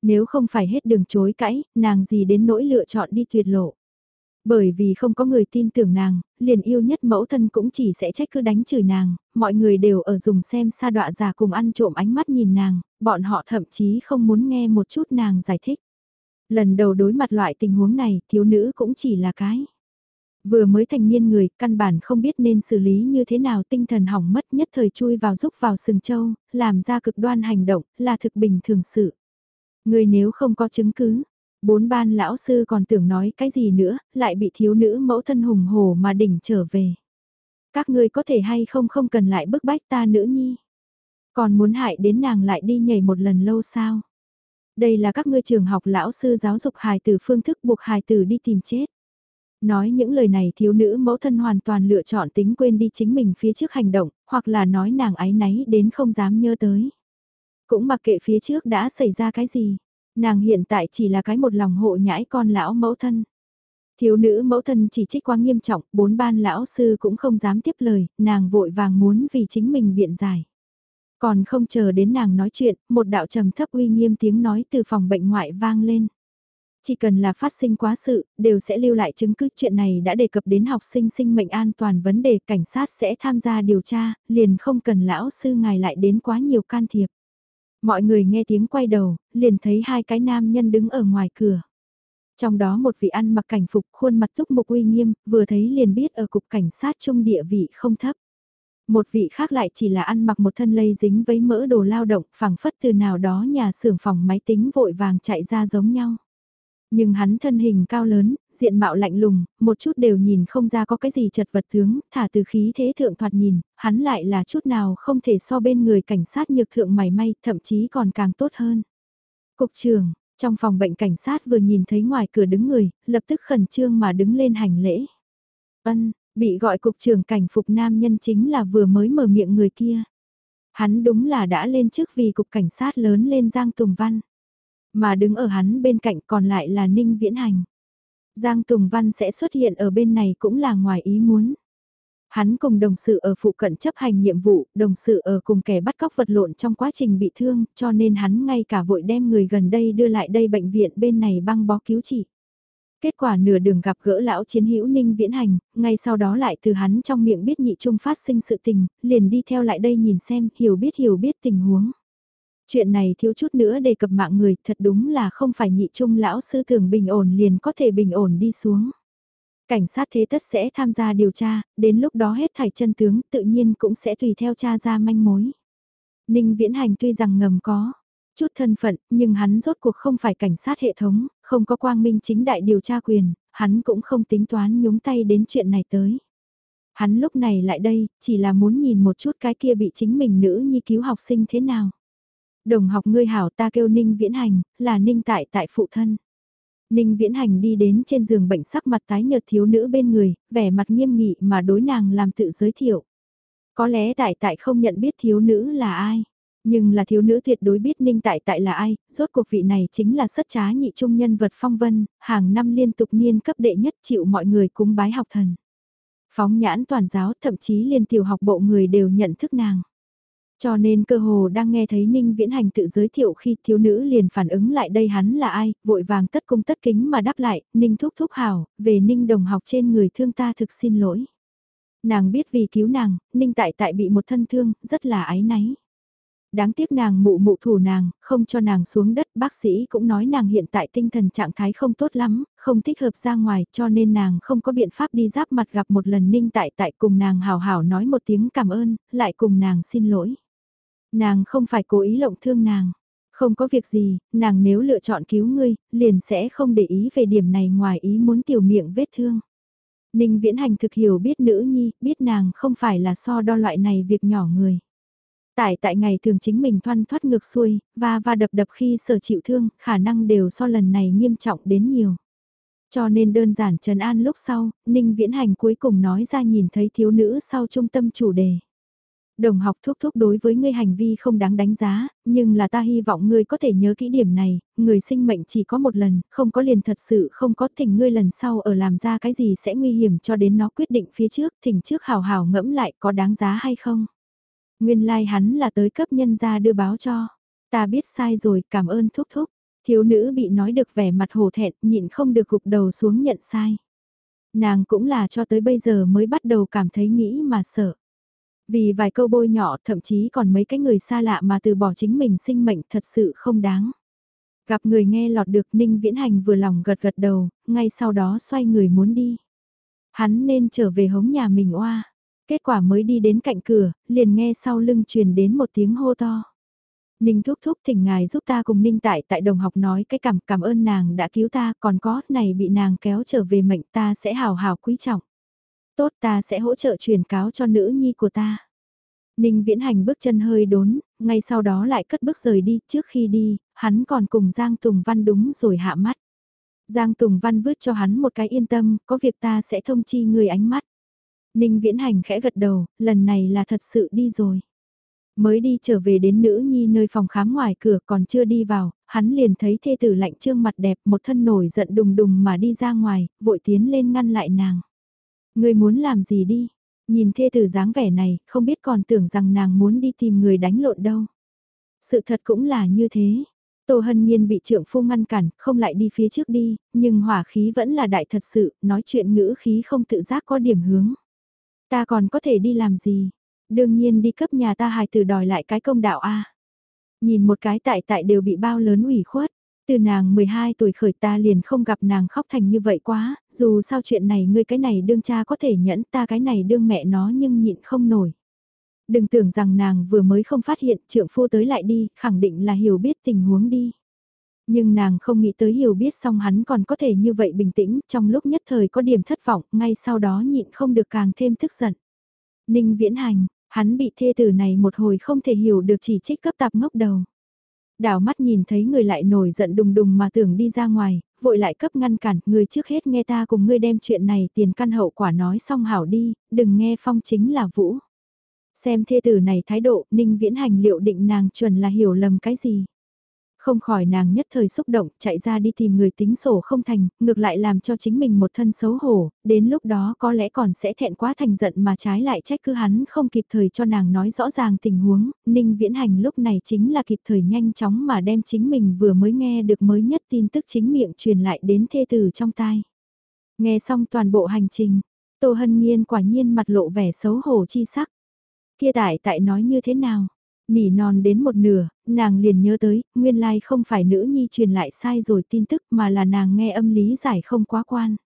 Nếu không phải hết đường chối cãi, nàng gì đến nỗi lựa chọn đi tuyệt lộ. Bởi vì không có người tin tưởng nàng, liền yêu nhất mẫu thân cũng chỉ sẽ trách cứ đánh chửi nàng, mọi người đều ở dùng xem sa đọa già cùng ăn trộm ánh mắt nhìn nàng, bọn họ thậm chí không muốn nghe một chút nàng giải thích. Lần đầu đối mặt loại tình huống này, thiếu nữ cũng chỉ là cái. Vừa mới thành niên người, căn bản không biết nên xử lý như thế nào tinh thần hỏng mất nhất thời chui vào rúc vào sừng châu, làm ra cực đoan hành động, là thực bình thường sự. Người nếu không có chứng cứ, bốn ban lão sư còn tưởng nói cái gì nữa, lại bị thiếu nữ mẫu thân hùng hổ mà đỉnh trở về. Các ngươi có thể hay không không cần lại bức bách ta nữ nhi. Còn muốn hại đến nàng lại đi nhảy một lần lâu sao? Đây là các ngươi trường học lão sư giáo dục hài tử phương thức buộc hài tử đi tìm chết. Nói những lời này thiếu nữ mẫu thân hoàn toàn lựa chọn tính quên đi chính mình phía trước hành động, hoặc là nói nàng ái náy đến không dám nhớ tới. Cũng mặc kệ phía trước đã xảy ra cái gì, nàng hiện tại chỉ là cái một lòng hộ nhãi con lão mẫu thân. Thiếu nữ mẫu thân chỉ trích quá nghiêm trọng, bốn ban lão sư cũng không dám tiếp lời, nàng vội vàng muốn vì chính mình biện giải. Còn không chờ đến nàng nói chuyện, một đạo trầm thấp uy nghiêm tiếng nói từ phòng bệnh ngoại vang lên. Chỉ cần là phát sinh quá sự, đều sẽ lưu lại chứng cứ chuyện này đã đề cập đến học sinh sinh mệnh an toàn vấn đề cảnh sát sẽ tham gia điều tra, liền không cần lão sư ngài lại đến quá nhiều can thiệp. Mọi người nghe tiếng quay đầu, liền thấy hai cái nam nhân đứng ở ngoài cửa. Trong đó một vị ăn mặc cảnh phục khuôn mặt túc mục uy nghiêm, vừa thấy liền biết ở cục cảnh sát trung địa vị không thấp. Một vị khác lại chỉ là ăn mặc một thân lây dính với mỡ đồ lao động phẳng phất từ nào đó nhà xưởng phòng máy tính vội vàng chạy ra giống nhau. Nhưng hắn thân hình cao lớn, diện mạo lạnh lùng, một chút đều nhìn không ra có cái gì chật vật tướng, thả từ khí thế thượng thoạt nhìn, hắn lại là chút nào không thể so bên người cảnh sát nhược thượng mày may, thậm chí còn càng tốt hơn. Cục trưởng, trong phòng bệnh cảnh sát vừa nhìn thấy ngoài cửa đứng người, lập tức khẩn trương mà đứng lên hành lễ. Ân, bị gọi cục trưởng cảnh phục nam nhân chính là vừa mới mở miệng người kia. Hắn đúng là đã lên trước vì cục cảnh sát lớn lên Giang Tùng Văn. Mà đứng ở hắn bên cạnh còn lại là Ninh Viễn Hành. Giang Tùng Văn sẽ xuất hiện ở bên này cũng là ngoài ý muốn. Hắn cùng đồng sự ở phụ cận chấp hành nhiệm vụ, đồng sự ở cùng kẻ bắt cóc vật lộn trong quá trình bị thương, cho nên hắn ngay cả vội đem người gần đây đưa lại đây bệnh viện bên này băng bó cứu trị. Kết quả nửa đường gặp gỡ lão chiến hữu Ninh Viễn Hành, ngay sau đó lại từ hắn trong miệng biết nhị trung phát sinh sự tình, liền đi theo lại đây nhìn xem, hiểu biết hiểu biết tình huống. Chuyện này thiếu chút nữa đề cập mạng người, thật đúng là không phải nhị trung lão sư thường bình ổn liền có thể bình ổn đi xuống. Cảnh sát thế tất sẽ tham gia điều tra, đến lúc đó hết thảy chân tướng tự nhiên cũng sẽ tùy theo cha ra manh mối. Ninh Viễn Hành tuy rằng ngầm có chút thân phận, nhưng hắn rốt cuộc không phải cảnh sát hệ thống, không có quang minh chính đại điều tra quyền, hắn cũng không tính toán nhúng tay đến chuyện này tới. Hắn lúc này lại đây, chỉ là muốn nhìn một chút cái kia bị chính mình nữ nhi cứu học sinh thế nào. Đồng học ngươi hảo ta kêu Ninh Viễn Hành, là Ninh tại tại phụ thân. Ninh Viễn Hành đi đến trên giường bệnh sắc mặt tái nhợt thiếu nữ bên người, vẻ mặt nghiêm nghị mà đối nàng làm tự giới thiệu. Có lẽ tại tại không nhận biết thiếu nữ là ai. Nhưng là thiếu nữ tuyệt đối biết Ninh Tại Tại là ai, rốt cuộc vị này chính là sất trá nhị trung nhân vật phong vân, hàng năm liên tục niên cấp đệ nhất chịu mọi người cúng bái học thần. Phóng nhãn toàn giáo thậm chí liên tiểu học bộ người đều nhận thức nàng. Cho nên cơ hồ đang nghe thấy Ninh Viễn Hành tự giới thiệu khi thiếu nữ liền phản ứng lại đây hắn là ai, vội vàng tất cung tất kính mà đáp lại, Ninh thúc thúc hảo, về Ninh đồng học trên người thương ta thực xin lỗi. Nàng biết vì cứu nàng, Ninh tại tại bị một thân thương, rất là ái náy. Đáng tiếc nàng mụ mụ thủ nàng, không cho nàng xuống đất, bác sĩ cũng nói nàng hiện tại tinh thần trạng thái không tốt lắm, không thích hợp ra ngoài, cho nên nàng không có biện pháp đi giáp mặt gặp một lần Ninh tại tại cùng nàng hào hào nói một tiếng cảm ơn, lại cùng nàng xin lỗi. Nàng không phải cố ý lộng thương nàng. Không có việc gì, nàng nếu lựa chọn cứu ngươi, liền sẽ không để ý về điểm này ngoài ý muốn tiểu miệng vết thương. Ninh Viễn Hành thực hiểu biết nữ nhi, biết nàng không phải là so đo loại này việc nhỏ người. Tại tại ngày thường chính mình thoăn thoát ngược xuôi, và và đập đập khi sở chịu thương, khả năng đều so lần này nghiêm trọng đến nhiều. Cho nên đơn giản trần an lúc sau, Ninh Viễn Hành cuối cùng nói ra nhìn thấy thiếu nữ sau trung tâm chủ đề. Đồng học thúc thúc đối với ngươi hành vi không đáng đánh giá, nhưng là ta hy vọng ngươi có thể nhớ kỹ điểm này, người sinh mệnh chỉ có một lần, không có liền thật sự không có thỉnh ngươi lần sau ở làm ra cái gì sẽ nguy hiểm cho đến nó quyết định phía trước, thỉnh trước hào hào ngẫm lại có đáng giá hay không. Nguyên lai like hắn là tới cấp nhân ra đưa báo cho. Ta biết sai rồi, cảm ơn thúc thúc. Thiếu nữ bị nói được vẻ mặt hổ thẹn, nhịn không được gục đầu xuống nhận sai. Nàng cũng là cho tới bây giờ mới bắt đầu cảm thấy nghĩ mà sợ. Vì vài câu bôi nhỏ thậm chí còn mấy cái người xa lạ mà từ bỏ chính mình sinh mệnh thật sự không đáng. Gặp người nghe lọt được Ninh Viễn Hành vừa lòng gật gật đầu, ngay sau đó xoay người muốn đi. Hắn nên trở về hống nhà mình oa. Kết quả mới đi đến cạnh cửa, liền nghe sau lưng truyền đến một tiếng hô to. Ninh thúc thúc thỉnh ngài giúp ta cùng Ninh tại tại đồng học nói cái cảm cảm ơn nàng đã cứu ta còn có này bị nàng kéo trở về mệnh ta sẽ hào hào quý trọng. Tốt ta sẽ hỗ trợ truyền cáo cho nữ nhi của ta. Ninh viễn hành bước chân hơi đốn, ngay sau đó lại cất bước rời đi, trước khi đi, hắn còn cùng Giang Tùng Văn đúng rồi hạ mắt. Giang Tùng Văn vứt cho hắn một cái yên tâm, có việc ta sẽ thông chi người ánh mắt. Ninh viễn hành khẽ gật đầu, lần này là thật sự đi rồi. Mới đi trở về đến nữ nhi nơi phòng khám ngoài cửa còn chưa đi vào, hắn liền thấy thê tử lạnh trương mặt đẹp một thân nổi giận đùng đùng mà đi ra ngoài, vội tiến lên ngăn lại nàng. Người muốn làm gì đi? Nhìn thê tử dáng vẻ này, không biết còn tưởng rằng nàng muốn đi tìm người đánh lộn đâu. Sự thật cũng là như thế. Tô Hân Nhiên bị trượng phu ngăn cản, không lại đi phía trước đi, nhưng hỏa khí vẫn là đại thật sự, nói chuyện ngữ khí không tự giác có điểm hướng. Ta còn có thể đi làm gì? Đương nhiên đi cấp nhà ta hài tử đòi lại cái công đạo a. Nhìn một cái tại tại đều bị bao lớn ủy khuất. Từ nàng 12 tuổi khởi ta liền không gặp nàng khóc thành như vậy quá, dù sao chuyện này ngươi cái này đương cha có thể nhẫn ta cái này đương mẹ nó nhưng nhịn không nổi. Đừng tưởng rằng nàng vừa mới không phát hiện trượng phu tới lại đi, khẳng định là hiểu biết tình huống đi. Nhưng nàng không nghĩ tới hiểu biết xong hắn còn có thể như vậy bình tĩnh, trong lúc nhất thời có điểm thất vọng, ngay sau đó nhịn không được càng thêm tức giận. Ninh viễn hành, hắn bị thê tử này một hồi không thể hiểu được chỉ trích cấp tạp ngốc đầu đào mắt nhìn thấy người lại nổi giận đùng đùng mà tưởng đi ra ngoài, vội lại cấp ngăn cản, người trước hết nghe ta cùng ngươi đem chuyện này tiền căn hậu quả nói xong hảo đi, đừng nghe phong chính là vũ. Xem thê tử này thái độ, ninh viễn hành liệu định nàng chuẩn là hiểu lầm cái gì. Không khỏi nàng nhất thời xúc động, chạy ra đi tìm người tính sổ không thành, ngược lại làm cho chính mình một thân xấu hổ, đến lúc đó có lẽ còn sẽ thẹn quá thành giận mà trái lại trách cứ hắn không kịp thời cho nàng nói rõ ràng tình huống, Ninh Viễn Hành lúc này chính là kịp thời nhanh chóng mà đem chính mình vừa mới nghe được mới nhất tin tức chính miệng truyền lại đến thê tử trong tai. Nghe xong toàn bộ hành trình, Tô Hân Nhiên quả nhiên mặt lộ vẻ xấu hổ chi sắc. Kia tại tại nói như thế nào? Nỉ non đến một nửa, nàng liền nhớ tới, nguyên lai không phải nữ nhi truyền lại sai rồi tin tức mà là nàng nghe âm lý giải không quá quan.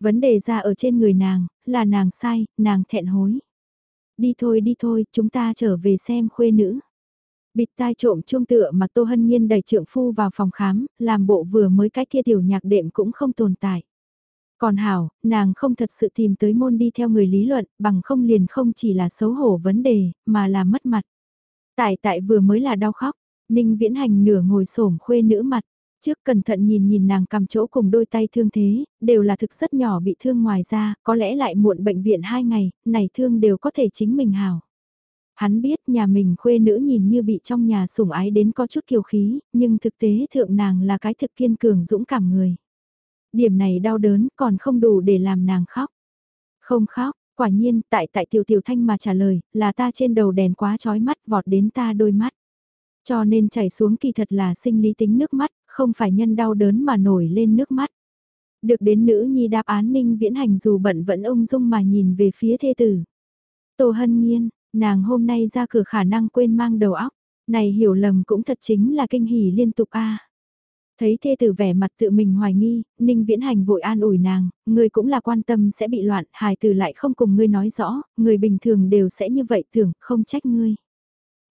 Vấn đề ra ở trên người nàng, là nàng sai, nàng thẹn hối. Đi thôi đi thôi, chúng ta trở về xem khuê nữ. Bịt tai trộm trung tựa mà Tô Hân Nhiên đẩy trượng phu vào phòng khám, làm bộ vừa mới cái kia tiểu nhạc đệm cũng không tồn tại. Còn Hảo, nàng không thật sự tìm tới môn đi theo người lý luận, bằng không liền không chỉ là xấu hổ vấn đề, mà là mất mặt. Tại tại vừa mới là đau khóc, Ninh Viễn Hành nửa ngồi xổm khuê nữ mặt, trước cẩn thận nhìn nhìn nàng cầm chỗ cùng đôi tay thương thế, đều là thực rất nhỏ bị thương ngoài ra, có lẽ lại muộn bệnh viện hai ngày, này thương đều có thể chính mình hảo. Hắn biết nhà mình khuê nữ nhìn như bị trong nhà sủng ái đến có chút kiều khí, nhưng thực tế thượng nàng là cái thực kiên cường dũng cảm người. Điểm này đau đớn còn không đủ để làm nàng khóc. Không khóc, Quả nhiên, tại tại tiểu tiểu thanh mà trả lời, là ta trên đầu đèn quá chói mắt vọt đến ta đôi mắt. Cho nên chảy xuống kỳ thật là sinh lý tính nước mắt, không phải nhân đau đớn mà nổi lên nước mắt. Được đến nữ nhi đáp án ninh viễn hành dù bận vẫn ung dung mà nhìn về phía thê tử. Tô hân nhiên, nàng hôm nay ra cửa khả năng quên mang đầu óc, này hiểu lầm cũng thật chính là kinh hỉ liên tục a. Thấy thê tử vẻ mặt tự mình hoài nghi, Ninh Viễn Hành vội an ủi nàng, người cũng là quan tâm sẽ bị loạn, hài tử lại không cùng ngươi nói rõ, người bình thường đều sẽ như vậy tưởng, không trách ngươi.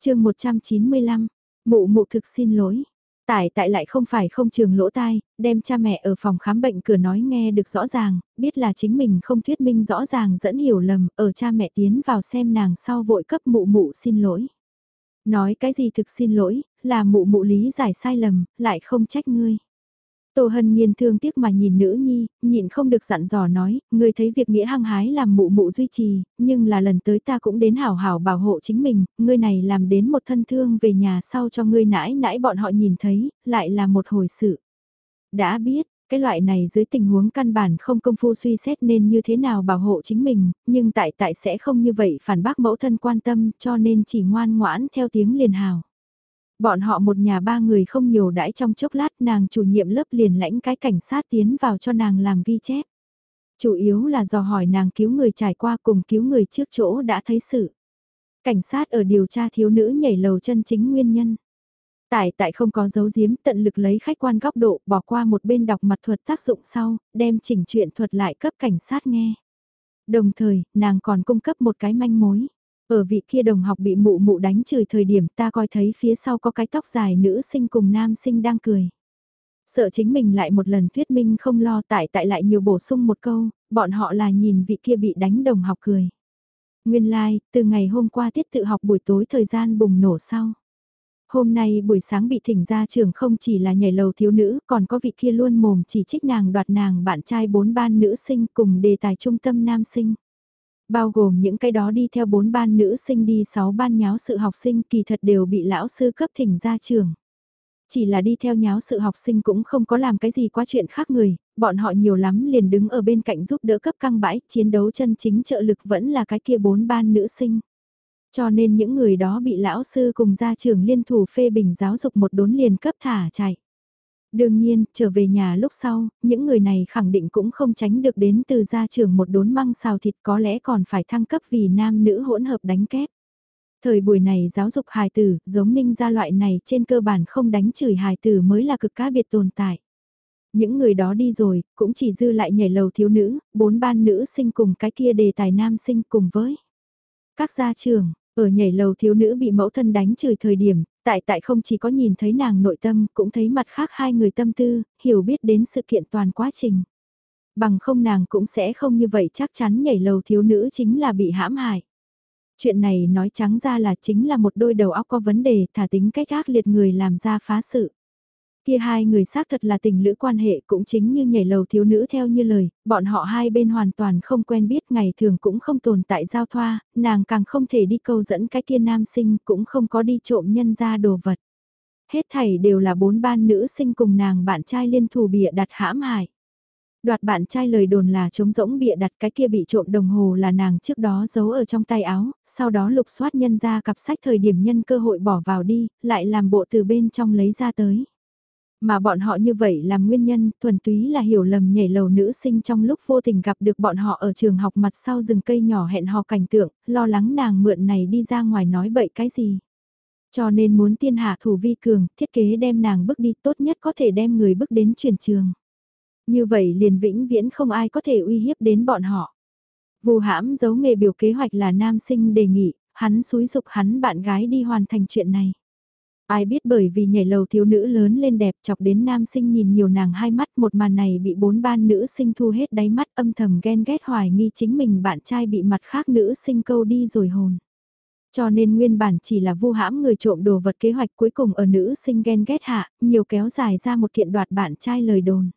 chương 195, Mụ mụ thực xin lỗi. Tại tại lại không phải không trường lỗ tai, đem cha mẹ ở phòng khám bệnh cửa nói nghe được rõ ràng, biết là chính mình không thuyết minh rõ ràng dẫn hiểu lầm, ở cha mẹ tiến vào xem nàng sau vội cấp mụ mụ xin lỗi. Nói cái gì thực xin lỗi, là mụ mụ lý giải sai lầm, lại không trách ngươi. Tô Hân Nhiên thương tiếc mà nhìn nữ nhi, nhịn không được dặn dò nói, ngươi thấy việc nghĩa hăng hái làm mụ mụ duy trì, nhưng là lần tới ta cũng đến hảo hảo bảo hộ chính mình, ngươi này làm đến một thân thương về nhà sau cho ngươi nãi nãi bọn họ nhìn thấy, lại là một hồi sự. Đã biết, cái loại này dưới tình huống căn bản không công phu suy xét nên như thế nào bảo hộ chính mình, nhưng tại tại sẽ không như vậy phản bác mẫu thân quan tâm cho nên chỉ ngoan ngoãn theo tiếng liền hào. Bọn họ một nhà ba người không nhiều đãi trong chốc lát nàng chủ nhiệm lớp liền lãnh cái cảnh sát tiến vào cho nàng làm ghi chép. Chủ yếu là dò hỏi nàng cứu người trải qua cùng cứu người trước chỗ đã thấy sự. Cảnh sát ở điều tra thiếu nữ nhảy lầu chân chính nguyên nhân. Tại tại không có dấu giếm tận lực lấy khách quan góc độ bỏ qua một bên đọc mặt thuật tác dụng sau, đem chỉnh chuyện thuật lại cấp cảnh sát nghe. Đồng thời, nàng còn cung cấp một cái manh mối. Ở vị kia đồng học bị mụ mụ đánh chửi thời điểm ta coi thấy phía sau có cái tóc dài nữ sinh cùng nam sinh đang cười. Sợ chính mình lại một lần thuyết minh không lo tại tại lại nhiều bổ sung một câu, bọn họ là nhìn vị kia bị đánh đồng học cười. Nguyên lai, like, từ ngày hôm qua tiết tự học buổi tối thời gian bùng nổ sau. Hôm nay buổi sáng bị thỉnh ra trường không chỉ là nhảy lầu thiếu nữ, còn có vị kia luôn mồm chỉ trích nàng đoạt nàng bạn trai bốn ban nữ sinh cùng đề tài trung tâm nam sinh. Bao gồm những cái đó đi theo bốn ban nữ sinh đi sáu ban nháo sự học sinh kỳ thật đều bị lão sư cấp thỉnh ra trường. Chỉ là đi theo nháo sự học sinh cũng không có làm cái gì quá chuyện khác người, bọn họ nhiều lắm liền đứng ở bên cạnh giúp đỡ cấp căng bãi, chiến đấu chân chính trợ lực vẫn là cái kia bốn ban nữ sinh. Cho nên những người đó bị lão sư cùng gia trường liên thủ phê bình giáo dục một đốn liền cấp thả chạy. Đương nhiên, trở về nhà lúc sau, những người này khẳng định cũng không tránh được đến từ gia trưởng một đốn măng xào thịt có lẽ còn phải thăng cấp vì nam nữ hỗn hợp đánh kép. Thời buổi này giáo dục hài tử, giống ninh gia loại này trên cơ bản không đánh chửi hài tử mới là cực cá biệt tồn tại. Những người đó đi rồi, cũng chỉ dư lại nhảy lầu thiếu nữ, bốn ban nữ sinh cùng cái kia đề tài nam sinh cùng với. Các gia trưởng ở nhảy lầu thiếu nữ bị mẫu thân đánh chửi thời điểm, tại tại không chỉ có nhìn thấy nàng nội tâm, cũng thấy mặt khác hai người tâm tư, hiểu biết đến sự kiện toàn quá trình. Bằng không nàng cũng sẽ không như vậy chắc chắn nhảy lầu thiếu nữ chính là bị hãm hại. Chuyện này nói trắng ra là chính là một đôi đầu óc có vấn đề thả tính cách ác liệt người làm ra phá sự. Kia hai người xác thật là tình lữ quan hệ cũng chính như nhảy lầu thiếu nữ theo như lời, bọn họ hai bên hoàn toàn không quen biết ngày thường cũng không tồn tại giao thoa, nàng càng không thể đi câu dẫn cái kia nam sinh cũng không có đi trộm nhân ra đồ vật. Hết thảy đều là bốn ban nữ sinh cùng nàng bạn trai liên thủ bịa đặt hãm hại. Đoạt bạn trai lời đồn là trống rỗng bịa đặt cái kia bị trộm đồng hồ là nàng trước đó giấu ở trong tay áo, sau đó lục soát nhân ra cặp sách thời điểm nhân cơ hội bỏ vào đi, lại làm bộ từ bên trong lấy ra tới. Mà bọn họ như vậy làm nguyên nhân, thuần túy là hiểu lầm nhảy lầu nữ sinh trong lúc vô tình gặp được bọn họ ở trường học mặt sau rừng cây nhỏ hẹn hò cảnh tượng, lo lắng nàng mượn này đi ra ngoài nói bậy cái gì. Cho nên muốn tiên hạ thủ vi cường, thiết kế đem nàng bước đi tốt nhất có thể đem người bước đến truyền trường. Như vậy liền vĩnh viễn không ai có thể uy hiếp đến bọn họ. Vù hãm giấu nghề biểu kế hoạch là nam sinh đề nghị, hắn xúi dục hắn bạn gái đi hoàn thành chuyện này. Ai biết bởi vì nhảy lầu thiếu nữ lớn lên đẹp chọc đến nam sinh nhìn nhiều nàng hai mắt một màn này bị bốn ban nữ sinh thu hết đáy mắt âm thầm ghen ghét hoài nghi chính mình bạn trai bị mặt khác nữ sinh câu đi rồi hồn. Cho nên nguyên bản chỉ là vu hãm người trộm đồ vật kế hoạch cuối cùng ở nữ sinh ghen ghét hạ, nhiều kéo dài ra một kiện đoạt bạn trai lời đồn.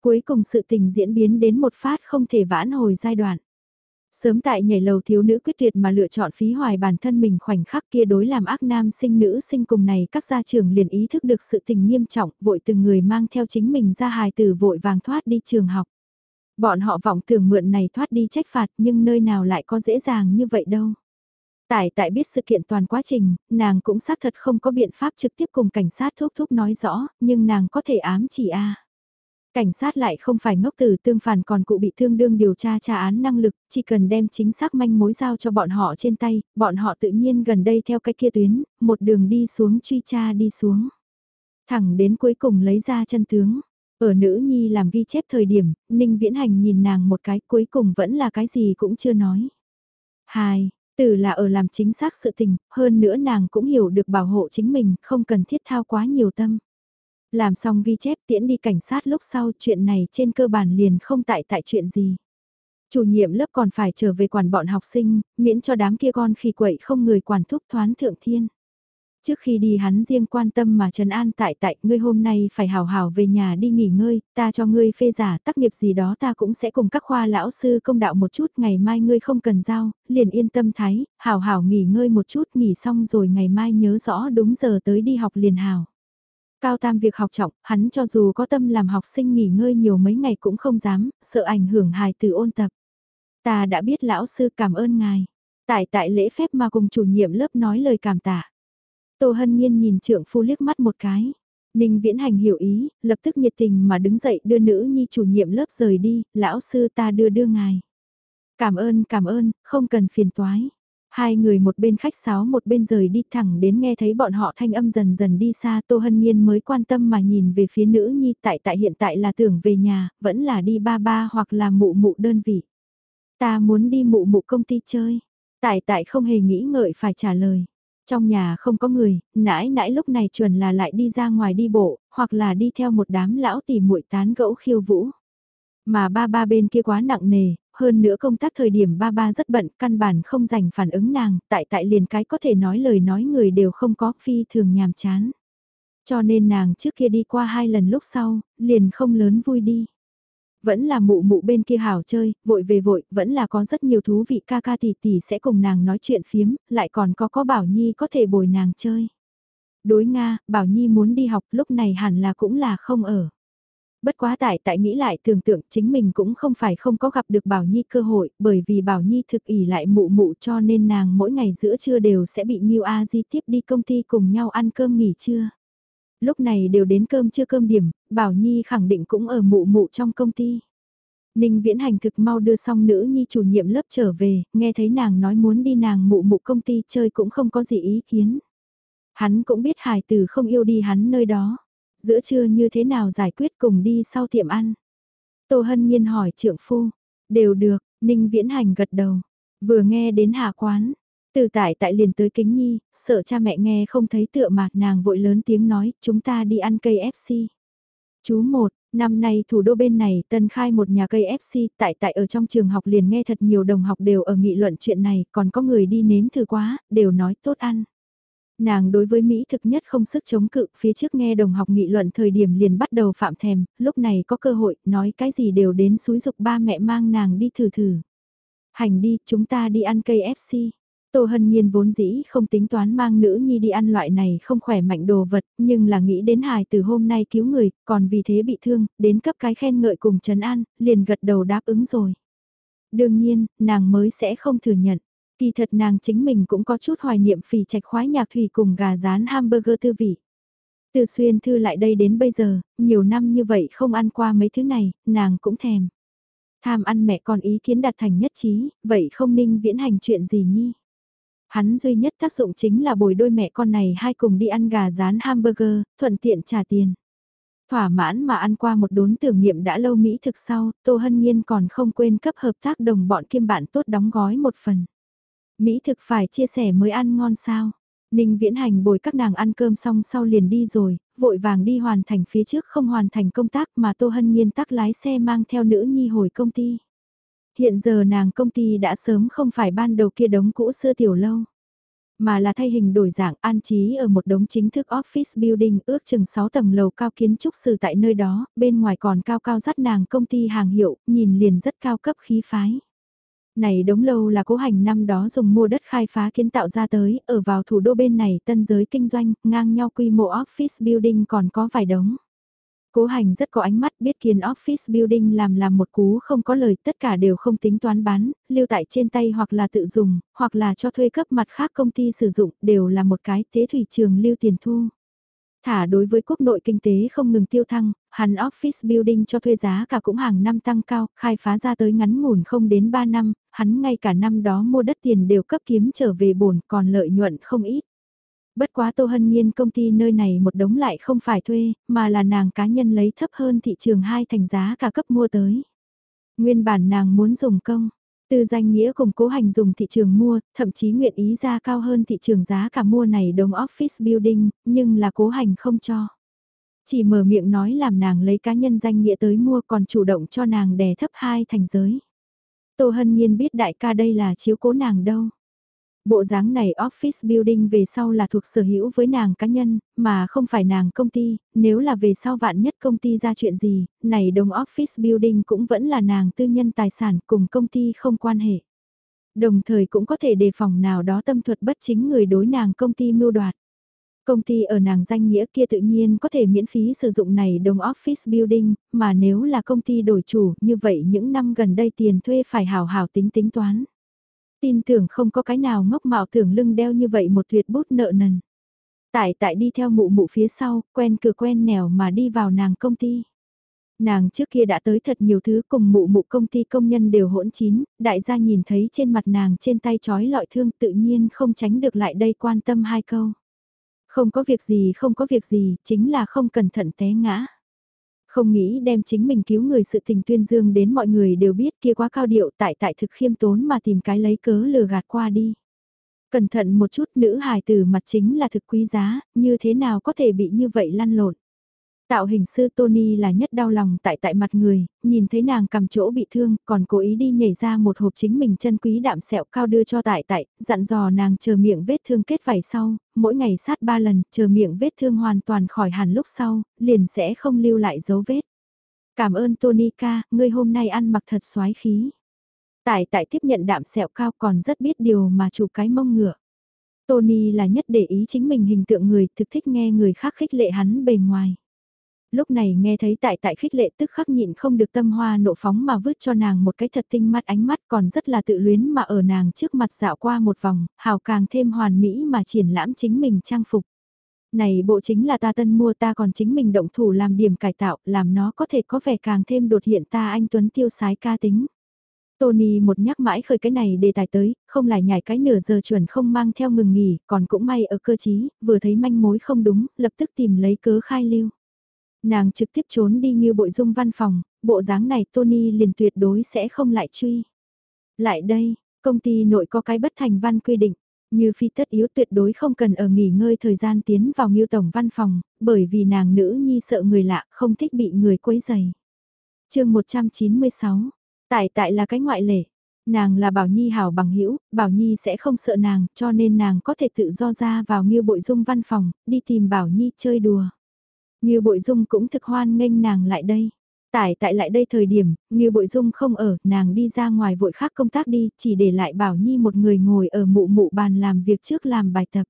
Cuối cùng sự tình diễn biến đến một phát không thể vãn hồi giai đoạn. Sớm tại nhảy lầu thiếu nữ quyết tuyệt mà lựa chọn phí hoài bản thân mình khoảnh khắc kia đối làm ác nam sinh nữ sinh cùng này các gia trưởng liền ý thức được sự tình nghiêm trọng, vội từng người mang theo chính mình ra hài tử vội vàng thoát đi trường học. Bọn họ vọng tưởng mượn này thoát đi trách phạt nhưng nơi nào lại có dễ dàng như vậy đâu. Tại tại biết sự kiện toàn quá trình, nàng cũng xác thật không có biện pháp trực tiếp cùng cảnh sát thúc thúc nói rõ, nhưng nàng có thể ám chỉ a Cảnh sát lại không phải ngốc từ tương phản còn cụ bị thương đương điều tra tra án năng lực, chỉ cần đem chính xác manh mối giao cho bọn họ trên tay, bọn họ tự nhiên gần đây theo cái kia tuyến, một đường đi xuống truy tra đi xuống. Thẳng đến cuối cùng lấy ra chân tướng. Ở nữ nhi làm ghi chép thời điểm, Ninh Viễn Hành nhìn nàng một cái cuối cùng vẫn là cái gì cũng chưa nói. Hai, Từ là ở làm chính xác sự tình, hơn nữa nàng cũng hiểu được bảo hộ chính mình, không cần thiết thao quá nhiều tâm. Làm xong ghi chép tiễn đi cảnh sát lúc sau chuyện này trên cơ bản liền không tại tại chuyện gì. Chủ nhiệm lớp còn phải trở về quản bọn học sinh, miễn cho đám kia con khi quậy không người quản thúc thoán thượng thiên. Trước khi đi hắn riêng quan tâm mà Trần An tại tại ngươi hôm nay phải hào hào về nhà đi nghỉ ngơi, ta cho ngươi phê giả tác nghiệp gì đó ta cũng sẽ cùng các khoa lão sư công đạo một chút ngày mai ngươi không cần giao, liền yên tâm thái, hào hào nghỉ ngơi một chút nghỉ xong rồi ngày mai nhớ rõ đúng giờ tới đi học liền hào. Cao tam việc học trọng, hắn cho dù có tâm làm học sinh nghỉ ngơi nhiều mấy ngày cũng không dám, sợ ảnh hưởng hài từ ôn tập. Ta đã biết lão sư cảm ơn ngài. Tại tại lễ phép mà cùng chủ nhiệm lớp nói lời cảm tạ. Tô Hân Nhiên nhìn trượng phu liếc mắt một cái. Ninh Viễn Hành hiểu ý, lập tức nhiệt tình mà đứng dậy đưa nữ nhi chủ nhiệm lớp rời đi, lão sư ta đưa đưa ngài. Cảm ơn cảm ơn, không cần phiền toái. Hai người một bên khách sáo một bên rời đi thẳng đến nghe thấy bọn họ thanh âm dần dần đi xa Tô Hân Nhiên mới quan tâm mà nhìn về phía nữ nhi tại tại hiện tại là tưởng về nhà, vẫn là đi ba ba hoặc là mụ mụ đơn vị. Ta muốn đi mụ mụ công ty chơi. Tại tại không hề nghĩ ngợi phải trả lời. Trong nhà không có người, nãi nãi lúc này chuẩn là lại đi ra ngoài đi bộ, hoặc là đi theo một đám lão tỉ muội tán gẫu khiêu vũ. Mà ba ba bên kia quá nặng nề, hơn nữa công tác thời điểm ba ba rất bận, căn bản không dành phản ứng nàng, tại tại liền cái có thể nói lời nói người đều không có, phi thường nhàm chán. Cho nên nàng trước kia đi qua hai lần lúc sau, liền không lớn vui đi. Vẫn là mụ mụ bên kia hảo chơi, vội về vội, vẫn là có rất nhiều thú vị ca ca tỷ tỷ sẽ cùng nàng nói chuyện phiếm, lại còn có có Bảo Nhi có thể bồi nàng chơi. Đối Nga, Bảo Nhi muốn đi học lúc này hẳn là cũng là không ở. Bất quá tại tại nghĩ lại tưởng tượng chính mình cũng không phải không có gặp được Bảo Nhi cơ hội, bởi vì Bảo Nhi thực ỉ lại mụ mụ cho nên nàng mỗi ngày giữa trưa đều sẽ bị Nhiêu A Di tiếp đi công ty cùng nhau ăn cơm nghỉ trưa. Lúc này đều đến cơm chưa cơm điểm, Bảo Nhi khẳng định cũng ở mụ mụ trong công ty. Ninh Viễn Hành thực mau đưa xong nữ nhi chủ nhiệm lớp trở về, nghe thấy nàng nói muốn đi nàng mụ mụ công ty chơi cũng không có gì ý kiến. Hắn cũng biết hài tử không yêu đi hắn nơi đó. Giữa trưa như thế nào giải quyết cùng đi sau tiệm ăn. Tô Hân Nhiên hỏi trượng phu. Đều được, Ninh Viễn Hành gật đầu. Vừa nghe đến hạ quán, từ tại tại liền tới kính nhi, sợ cha mẹ nghe không thấy tựa mạc nàng vội lớn tiếng nói, chúng ta đi ăn cây FC. Chú một, năm nay thủ đô bên này tân khai một nhà cây FC, tại tại ở trong trường học liền nghe thật nhiều đồng học đều ở nghị luận chuyện này, còn có người đi nếm thử quá, đều nói tốt ăn. Nàng đối với Mỹ thực nhất không sức chống cự, phía trước nghe đồng học nghị luận thời điểm liền bắt đầu phạm thèm, lúc này có cơ hội, nói cái gì đều đến suối dục ba mẹ mang nàng đi thử thử. Hành đi, chúng ta đi ăn cây FC. Tô Hân Nhiên vốn dĩ không tính toán mang nữ nhi đi ăn loại này không khỏe mạnh đồ vật, nhưng là nghĩ đến hài từ hôm nay cứu người, còn vì thế bị thương, đến cấp cái khen ngợi cùng Trần An, liền gật đầu đáp ứng rồi. Đương nhiên, nàng mới sẽ không thừa nhận. Kỳ thật nàng chính mình cũng có chút hoài niệm phì trạch khoái nhạc thủy cùng gà rán hamburger tư vị. Từ xuyên thư lại đây đến bây giờ, nhiều năm như vậy không ăn qua mấy thứ này, nàng cũng thèm. Tham ăn mẹ con ý kiến đạt thành nhất trí, vậy không ninh viễn hành chuyện gì nhi. Hắn duy nhất tác dụng chính là bồi đôi mẹ con này hai cùng đi ăn gà rán hamburger, thuận tiện trả tiền. Thỏa mãn mà ăn qua một đốn tưởng niệm đã lâu Mỹ thực sau, Tô Hân Nhiên còn không quên cấp hợp tác đồng bọn kiêm bạn tốt đóng gói một phần. Mỹ thực phải chia sẻ mới ăn ngon sao. Ninh viễn hành bồi các nàng ăn cơm xong sau liền đi rồi, vội vàng đi hoàn thành phía trước không hoàn thành công tác mà Tô Hân Nhiên tắc lái xe mang theo nữ nhi hồi công ty. Hiện giờ nàng công ty đã sớm không phải ban đầu kia đống cũ xưa tiểu lâu. Mà là thay hình đổi dạng an trí ở một đống chính thức office building ước chừng 6 tầng lầu cao kiến trúc sư tại nơi đó, bên ngoài còn cao cao dắt nàng công ty hàng hiệu, nhìn liền rất cao cấp khí phái. Này đống lâu là cố hành năm đó dùng mua đất khai phá kiến tạo ra tới, ở vào thủ đô bên này tân giới kinh doanh, ngang nhau quy mô office building còn có vài đống. Cố hành rất có ánh mắt biết kiến office building làm làm một cú không có lời tất cả đều không tính toán bán, lưu tại trên tay hoặc là tự dùng, hoặc là cho thuê cấp mặt khác công ty sử dụng đều là một cái tế thủy trường lưu tiền thu. Thả đối với quốc nội kinh tế không ngừng tiêu thăng, hắn office building cho thuê giá cả cũng hàng năm tăng cao, khai phá ra tới ngắn ngủn không đến 3 năm, hắn ngay cả năm đó mua đất tiền đều cấp kiếm trở về bổn còn lợi nhuận không ít. Bất quá Tô Hân Nhiên công ty nơi này một đống lại không phải thuê, mà là nàng cá nhân lấy thấp hơn thị trường hai thành giá cả cấp mua tới. Nguyên bản nàng muốn dùng công, từ danh nghĩa cùng cố hành dùng thị trường mua, thậm chí nguyện ý ra cao hơn thị trường giá cả mua này đồng office building, nhưng là cố hành không cho. Chỉ mở miệng nói làm nàng lấy cá nhân danh nghĩa tới mua còn chủ động cho nàng đè thấp hai thành giới. Tô Hân Nhiên biết đại ca đây là chiếu cố nàng đâu. Bộ dáng này office building về sau là thuộc sở hữu với nàng cá nhân, mà không phải nàng công ty, nếu là về sau vạn nhất công ty ra chuyện gì, này đồng office building cũng vẫn là nàng tư nhân tài sản cùng công ty không quan hệ. Đồng thời cũng có thể đề phòng nào đó tâm thuật bất chính người đối nàng công ty mưu đoạt. Công ty ở nàng danh nghĩa kia tự nhiên có thể miễn phí sử dụng này đồng office building, mà nếu là công ty đổi chủ như vậy những năm gần đây tiền thuê phải hào hào tính tính toán tin tưởng không có cái nào ngốc mạo tưởng lưng đeo như vậy một tuyệt bút nợ nần. Tại tại đi theo mụ mụ phía sau, quen cửa quen nẻo mà đi vào nàng công ty. Nàng trước kia đã tới thật nhiều thứ cùng mụ mụ công ty công nhân đều hỗn chín, đại gia nhìn thấy trên mặt nàng trên tay chói lọi thương tự nhiên không tránh được lại đây quan tâm hai câu. Không có việc gì không có việc gì, chính là không cẩn thận té ngã. Không nghĩ đem chính mình cứu người sự tình tuyên dương đến mọi người đều biết kia quá cao điệu tại tại thực khiêm tốn mà tìm cái lấy cớ lừa gạt qua đi. Cẩn thận một chút nữ hài tử mặt chính là thực quý giá, như thế nào có thể bị như vậy lăn lộn. Tạo hình sư Tony là nhất đau lòng tại tại mặt người, nhìn thấy nàng cầm chỗ bị thương, còn cố ý đi nhảy ra một hộp chính mình chân quý đạm sẹo cao đưa cho tại tại, dặn dò nàng chờ miệng vết thương kết vảy sau, mỗi ngày sát ba lần, chờ miệng vết thương hoàn toàn khỏi hẳn lúc sau, liền sẽ không lưu lại dấu vết. Cảm ơn Tony ca, ngươi hôm nay ăn mặc thật xoái khí. Tại tại tiếp nhận đạm sẹo cao còn rất biết điều mà chụp cái mông ngựa. Tony là nhất để ý chính mình hình tượng người, thực thích nghe người khác khích lệ hắn bề ngoài lúc này nghe thấy tại tại khích lệ tức khắc nhịn không được tâm hoa nộ phóng mà vứt cho nàng một cái thật tinh mắt ánh mắt còn rất là tự luyến mà ở nàng trước mặt dạo qua một vòng, hào càng thêm hoàn mỹ mà triển lãm chính mình trang phục. Này bộ chính là ta tân mua ta còn chính mình động thủ làm điểm cải tạo, làm nó có thể có vẻ càng thêm đột hiện ta anh Tuấn tiêu sái ca tính. Tony một nhắc mãi khởi cái này đề tài tới, không lại nhảy cái nửa giờ chuẩn không mang theo ngừng nghỉ, còn cũng may ở cơ chí, vừa thấy manh mối không đúng, lập tức tìm lấy cớ khai lưu. Nàng trực tiếp trốn đi như bội dung văn phòng, bộ dáng này Tony liền tuyệt đối sẽ không lại truy. Lại đây, công ty nội có cái bất thành văn quy định, như phi tất yếu tuyệt đối không cần ở nghỉ ngơi thời gian tiến vào nghiêu tổng văn phòng, bởi vì nàng nữ nhi sợ người lạ không thích bị người quấy dày. chương 196, tại tại là cái ngoại lệ. Nàng là Bảo Nhi hảo bằng hữu Bảo Nhi sẽ không sợ nàng, cho nên nàng có thể tự do ra vào nghiêu bội dung văn phòng, đi tìm Bảo Nhi chơi đùa. Ngưu Bội Dung cũng thực hoan nghênh nàng lại đây. Tải tại lại đây thời điểm, Ngưu Bội Dung không ở, nàng đi ra ngoài vội khác công tác đi, chỉ để lại Bảo Nhi một người ngồi ở mụ mụ bàn làm việc trước làm bài tập.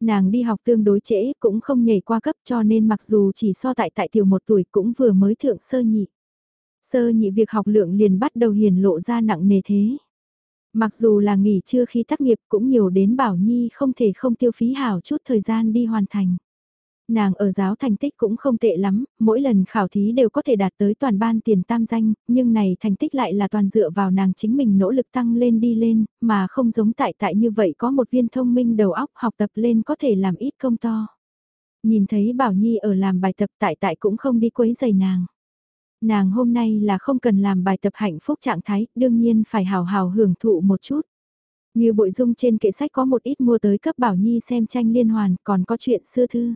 Nàng đi học tương đối trễ, cũng không nhảy qua cấp cho nên mặc dù chỉ so tại tại tiểu một tuổi cũng vừa mới thượng sơ nhị. Sơ nhị việc học lượng liền bắt đầu hiển lộ ra nặng nề thế. Mặc dù là nghỉ trưa khi tác nghiệp cũng nhiều đến Bảo Nhi không thể không tiêu phí hảo chút thời gian đi hoàn thành. Nàng ở giáo thành tích cũng không tệ lắm, mỗi lần khảo thí đều có thể đạt tới toàn ban tiền tam danh, nhưng này thành tích lại là toàn dựa vào nàng chính mình nỗ lực tăng lên đi lên, mà không giống tại tại như vậy có một viên thông minh đầu óc học tập lên có thể làm ít công to. Nhìn thấy Bảo Nhi ở làm bài tập tại tại cũng không đi quấy giày nàng. Nàng hôm nay là không cần làm bài tập hạnh phúc trạng thái, đương nhiên phải hào hào hưởng thụ một chút. Như bội dung trên kệ sách có một ít mua tới cấp Bảo Nhi xem tranh liên hoàn, còn có chuyện xưa thư.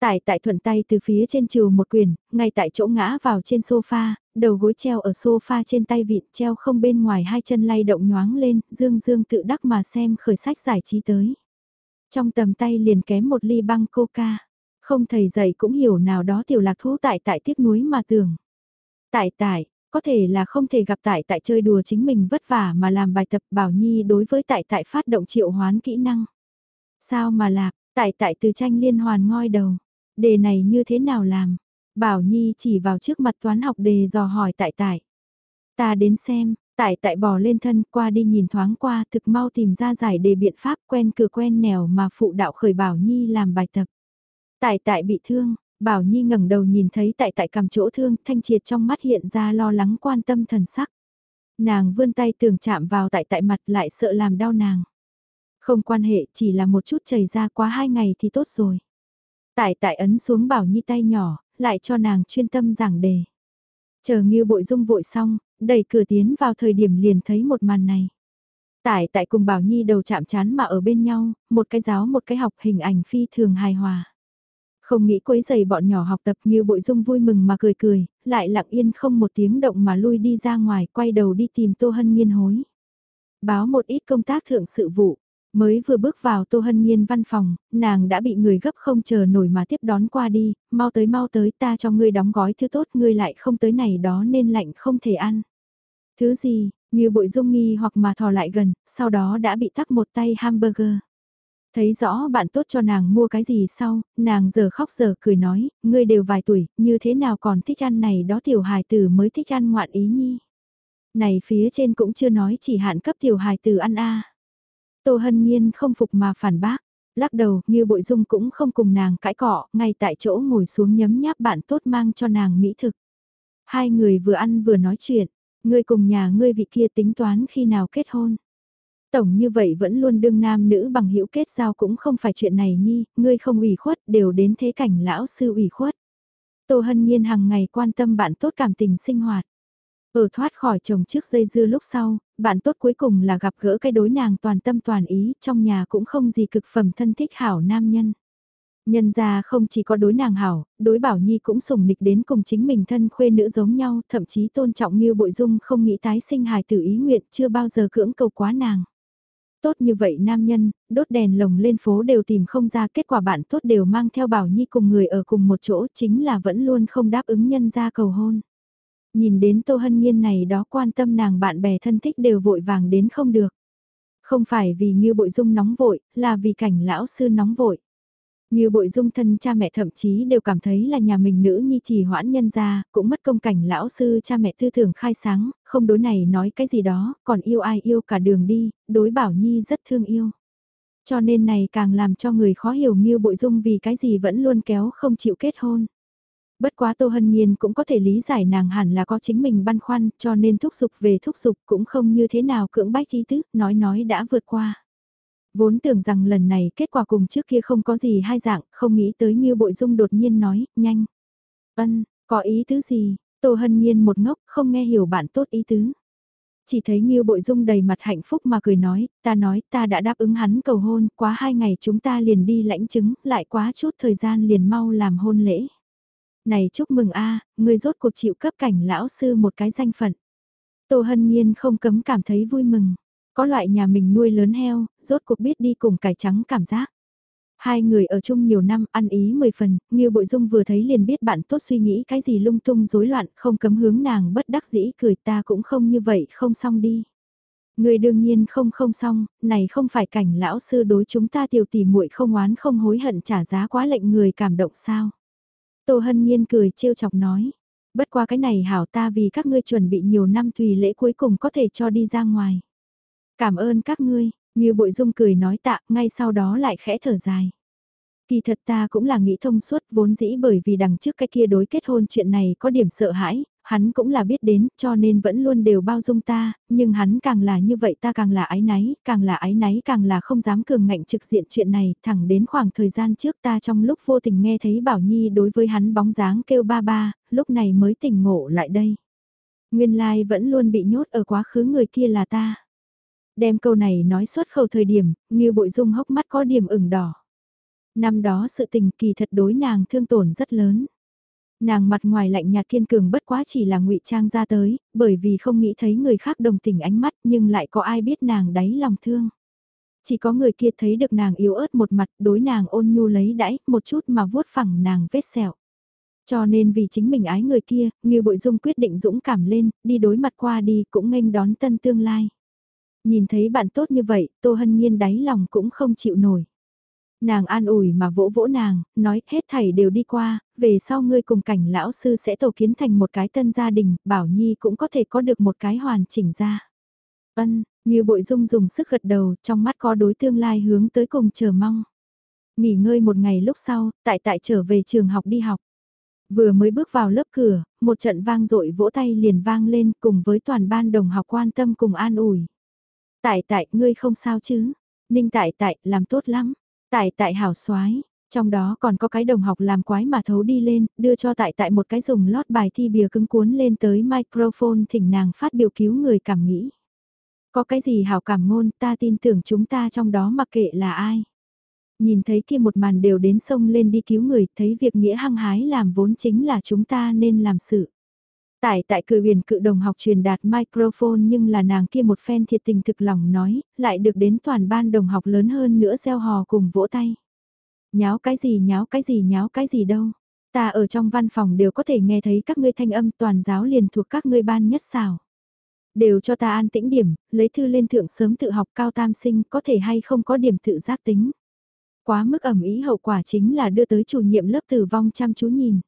Tại tại thuận tay từ phía trên chiều một quyền, ngay tại chỗ ngã vào trên sofa, đầu gối treo ở sofa trên tay vịn treo không bên ngoài hai chân lay động nhoáng lên, dương dương tự đắc mà xem khởi sách giải trí tới. Trong tầm tay liền kém một ly băng coca, không thầy dạy cũng hiểu nào đó tiểu lạc thú tại tại tiếc núi mà tưởng. Tại tại, có thể là không thể gặp tại tại chơi đùa chính mình vất vả mà làm bài tập bảo nhi đối với tại tại phát động triệu hoán kỹ năng. Sao mà lạc, tại tại từ tranh liên hoàn ngoi đầu. Đề này như thế nào làm? Bảo Nhi chỉ vào trước mặt toán học đề dò hỏi tại tại. Ta đến xem, tại tại bò lên thân qua đi nhìn thoáng qua thực mau tìm ra giải đề biện pháp quen cửa quen nẻo mà phụ đạo khởi Bảo Nhi làm bài tập. Tại tại bị thương, Bảo Nhi ngẩng đầu nhìn thấy tại tại cầm chỗ thương thanh triệt trong mắt hiện ra lo lắng quan tâm thần sắc. Nàng vươn tay tưởng chạm vào tại tại mặt lại sợ làm đau nàng. Không quan hệ chỉ là một chút chảy ra quá hai ngày thì tốt rồi. Tại tại ấn xuống Bảo Nhi tay nhỏ, lại cho nàng chuyên tâm giảng đề. Chờ Ngưu Bội Dung vội xong, đẩy cửa tiến vào thời điểm liền thấy một màn này. Tại tại cùng Bảo Nhi đầu chạm chán mà ở bên nhau, một cái giáo một cái học hình ảnh phi thường hài hòa. Không nghĩ quấy giày bọn nhỏ học tập như bội dung vui mừng mà cười cười, lại lặng yên không một tiếng động mà lui đi ra ngoài quay đầu đi tìm Tô Hân Nhiên hối. Báo một ít công tác thượng sự vụ, mới vừa bước vào Tô Hân Nhiên văn phòng, nàng đã bị người gấp không chờ nổi mà tiếp đón qua đi, mau tới mau tới ta cho ngươi đóng gói thứ tốt ngươi lại không tới này đó nên lạnh không thể ăn. Thứ gì, như bội dung nghi hoặc mà thò lại gần, sau đó đã bị tắc một tay hamburger. Thấy rõ bạn tốt cho nàng mua cái gì sau, nàng giờ khóc giờ cười nói, ngươi đều vài tuổi, như thế nào còn thích ăn này đó tiểu hài tử mới thích ăn ngoạn ý nhi. Này phía trên cũng chưa nói chỉ hạn cấp tiểu hài tử ăn a Tô hân nhiên không phục mà phản bác, lắc đầu như bội dung cũng không cùng nàng cãi cọ, ngay tại chỗ ngồi xuống nhấm nháp bạn tốt mang cho nàng mỹ thực. Hai người vừa ăn vừa nói chuyện, ngươi cùng nhà ngươi vị kia tính toán khi nào kết hôn. Tổng như vậy vẫn luôn đương nam nữ bằng hữu kết giao cũng không phải chuyện này nhi, ngươi không ủy khuất đều đến thế cảnh lão sư ủy khuất. Tô Hân Nhiên hàng ngày quan tâm bạn tốt cảm tình sinh hoạt. Ở thoát khỏi chồng trước dây dưa lúc sau, bạn tốt cuối cùng là gặp gỡ cái đối nàng toàn tâm toàn ý, trong nhà cũng không gì cực phẩm thân thích hảo nam nhân. Nhân ra không chỉ có đối nàng hảo, đối bảo nhi cũng sủng nịch đến cùng chính mình thân khuê nữ giống nhau, thậm chí tôn trọng như bội dung không nghĩ tái sinh hài tử ý nguyện chưa bao giờ cưỡng cầu quá nàng. Tốt như vậy nam nhân, đốt đèn lồng lên phố đều tìm không ra kết quả bạn tốt đều mang theo bảo nhi cùng người ở cùng một chỗ chính là vẫn luôn không đáp ứng nhân ra cầu hôn. Nhìn đến Tô Hân Nhiên này đó quan tâm nàng bạn bè thân thích đều vội vàng đến không được. Không phải vì như bội dung nóng vội, là vì cảnh lão sư nóng vội. Như bội dung thân cha mẹ thậm chí đều cảm thấy là nhà mình nữ nhi trì hoãn nhân ra, cũng mất công cảnh lão sư cha mẹ tư tưởng khai sáng, không đối này nói cái gì đó, còn yêu ai yêu cả đường đi, đối bảo nhi rất thương yêu. Cho nên này càng làm cho người khó hiểu như bội dung vì cái gì vẫn luôn kéo không chịu kết hôn. Bất quá Tô Hân Nhiên cũng có thể lý giải nàng hẳn là có chính mình băn khoăn cho nên thúc giục về thúc giục cũng không như thế nào cưỡng bách ý tứ, nói nói đã vượt qua. Vốn tưởng rằng lần này kết quả cùng trước kia không có gì hai dạng, không nghĩ tới như bội dung đột nhiên nói, nhanh. Ân, có ý tứ gì? Tô Hân Nhiên một ngốc, không nghe hiểu bạn tốt ý tứ. Chỉ thấy như bội dung đầy mặt hạnh phúc mà cười nói, ta nói ta đã đáp ứng hắn cầu hôn, quá hai ngày chúng ta liền đi lãnh chứng, lại quá chút thời gian liền mau làm hôn lễ. Này chúc mừng a người rốt cuộc chịu cấp cảnh lão sư một cái danh phận. Tô Hân Nhiên không cấm cảm thấy vui mừng. Có loại nhà mình nuôi lớn heo, rốt cuộc biết đi cùng cải trắng cảm giác. Hai người ở chung nhiều năm ăn ý mười phần, Nghiêu Bội Dung vừa thấy liền biết bạn tốt suy nghĩ cái gì lung tung rối loạn, không cấm hướng nàng bất đắc dĩ cười ta cũng không như vậy không xong đi. Người đương nhiên không không xong, này không phải cảnh lão sư đối chúng ta tiểu tỷ muội không oán không hối hận trả giá quá lệnh người cảm động sao. Tô Hân Nhiên cười trêu chọc nói, bất qua cái này hảo ta vì các ngươi chuẩn bị nhiều năm tùy lễ cuối cùng có thể cho đi ra ngoài. Cảm ơn các ngươi, như bội dung cười nói tạ, ngay sau đó lại khẽ thở dài. Kỳ thật ta cũng là nghĩ thông suốt vốn dĩ bởi vì đằng trước cái kia đối kết hôn chuyện này có điểm sợ hãi, hắn cũng là biết đến cho nên vẫn luôn đều bao dung ta, nhưng hắn càng là như vậy ta càng là ái náy, càng là ái náy càng là không dám cường ngạnh trực diện chuyện này, thẳng đến khoảng thời gian trước ta trong lúc vô tình nghe thấy Bảo Nhi đối với hắn bóng dáng kêu ba ba, lúc này mới tỉnh ngộ lại đây. Nguyên lai vẫn luôn bị nhốt ở quá khứ người kia là ta. Đem câu này nói suốt khẩu thời điểm, như bội dung hốc mắt có điểm ửng đỏ. Năm đó sự tình kỳ thật đối nàng thương tổn rất lớn. Nàng mặt ngoài lạnh nhạt kiên cường bất quá chỉ là ngụy trang ra tới, bởi vì không nghĩ thấy người khác đồng tình ánh mắt nhưng lại có ai biết nàng đáy lòng thương. Chỉ có người kia thấy được nàng yếu ớt một mặt đối nàng ôn nhu lấy đãi một chút mà vuốt phẳng nàng vết sẹo. Cho nên vì chính mình ái người kia, Ngưu Bội Dung quyết định dũng cảm lên, đi đối mặt qua đi cũng nghênh đón tân tương lai. Nhìn thấy bạn tốt như vậy, Tô Hân Nhiên đáy lòng cũng không chịu nổi. Nàng an ủi mà vỗ vỗ nàng, nói hết thảy đều đi qua, về sau ngươi cùng cảnh lão sư sẽ tổ kiến thành một cái tân gia đình, Bảo Nhi cũng có thể có được một cái hoàn chỉnh ra. Ân, như bội dung dùng sức gật đầu, trong mắt có đối tương lai hướng tới cùng chờ mong. Nghỉ ngơi một ngày lúc sau, tại tại trở về trường học đi học. Vừa mới bước vào lớp cửa, một trận vang dội vỗ tay liền vang lên cùng với toàn ban đồng học quan tâm cùng an ủi. Tại tại, ngươi không sao chứ? Ninh tại tại, làm tốt lắm. Tại tại hảo soái Trong đó còn có cái đồng học làm quái mà thấu đi lên, đưa cho tại tại một cái dùng lót bài thi bìa cứng cuốn lên tới microphone thỉnh nàng phát biểu cứu người cảm nghĩ. Có cái gì hảo cảm ngôn ta tin tưởng chúng ta trong đó mặc kệ là ai. Nhìn thấy kia một màn đều đến sông lên đi cứu người, thấy việc nghĩa hăng hái làm vốn chính là chúng ta nên làm sự. Tại tại cử huyền cự đồng học truyền đạt microphone nhưng là nàng kia một phen thiệt tình thực lòng nói, lại được đến toàn ban đồng học lớn hơn nữa gieo hò cùng vỗ tay. Nháo cái gì nháo cái gì nháo cái gì đâu. Ta ở trong văn phòng đều có thể nghe thấy các ngươi thanh âm toàn giáo liền thuộc các ngươi ban nhất xào. Đều cho ta an tĩnh điểm, lấy thư lên thượng sớm tự học cao tam sinh có thể hay không có điểm tự giác tính. Quá mức ẩm ý hậu quả chính là đưa tới chủ nhiệm lớp tử vong chăm chú nhìn.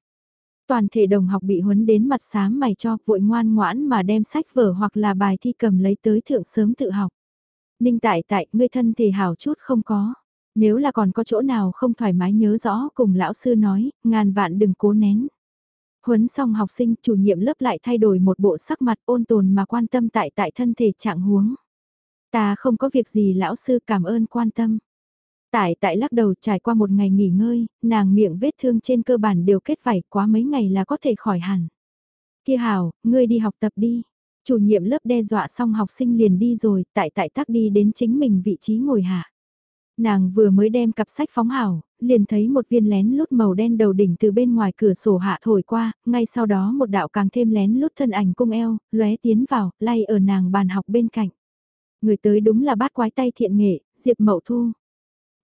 Toàn thể đồng học bị huấn đến mặt sáng mày cho vội ngoan ngoãn mà đem sách vở hoặc là bài thi cầm lấy tới thượng sớm tự học. Ninh tại tại, ngươi thân thể hảo chút không có. Nếu là còn có chỗ nào không thoải mái nhớ rõ cùng lão sư nói, ngàn vạn đừng cố nén. Huấn xong học sinh chủ nhiệm lớp lại thay đổi một bộ sắc mặt ôn tồn mà quan tâm tại tại thân thể trạng huống. Ta không có việc gì lão sư cảm ơn quan tâm. Tại tại lắc đầu trải qua một ngày nghỉ ngơi, nàng miệng vết thương trên cơ bản đều kết vảy quá mấy ngày là có thể khỏi hẳn. Kia hào, ngươi đi học tập đi. Chủ nhiệm lớp đe dọa xong học sinh liền đi rồi, tại tại tắc đi đến chính mình vị trí ngồi hạ. Nàng vừa mới đem cặp sách phóng hảo, liền thấy một viên lén lút màu đen đầu đỉnh từ bên ngoài cửa sổ hạ thổi qua, ngay sau đó một đạo càng thêm lén lút thân ảnh cung eo, lóe tiến vào, lay ở nàng bàn học bên cạnh. Người tới đúng là bát quái tay thiện nghệ, Diệp Mậu Thu.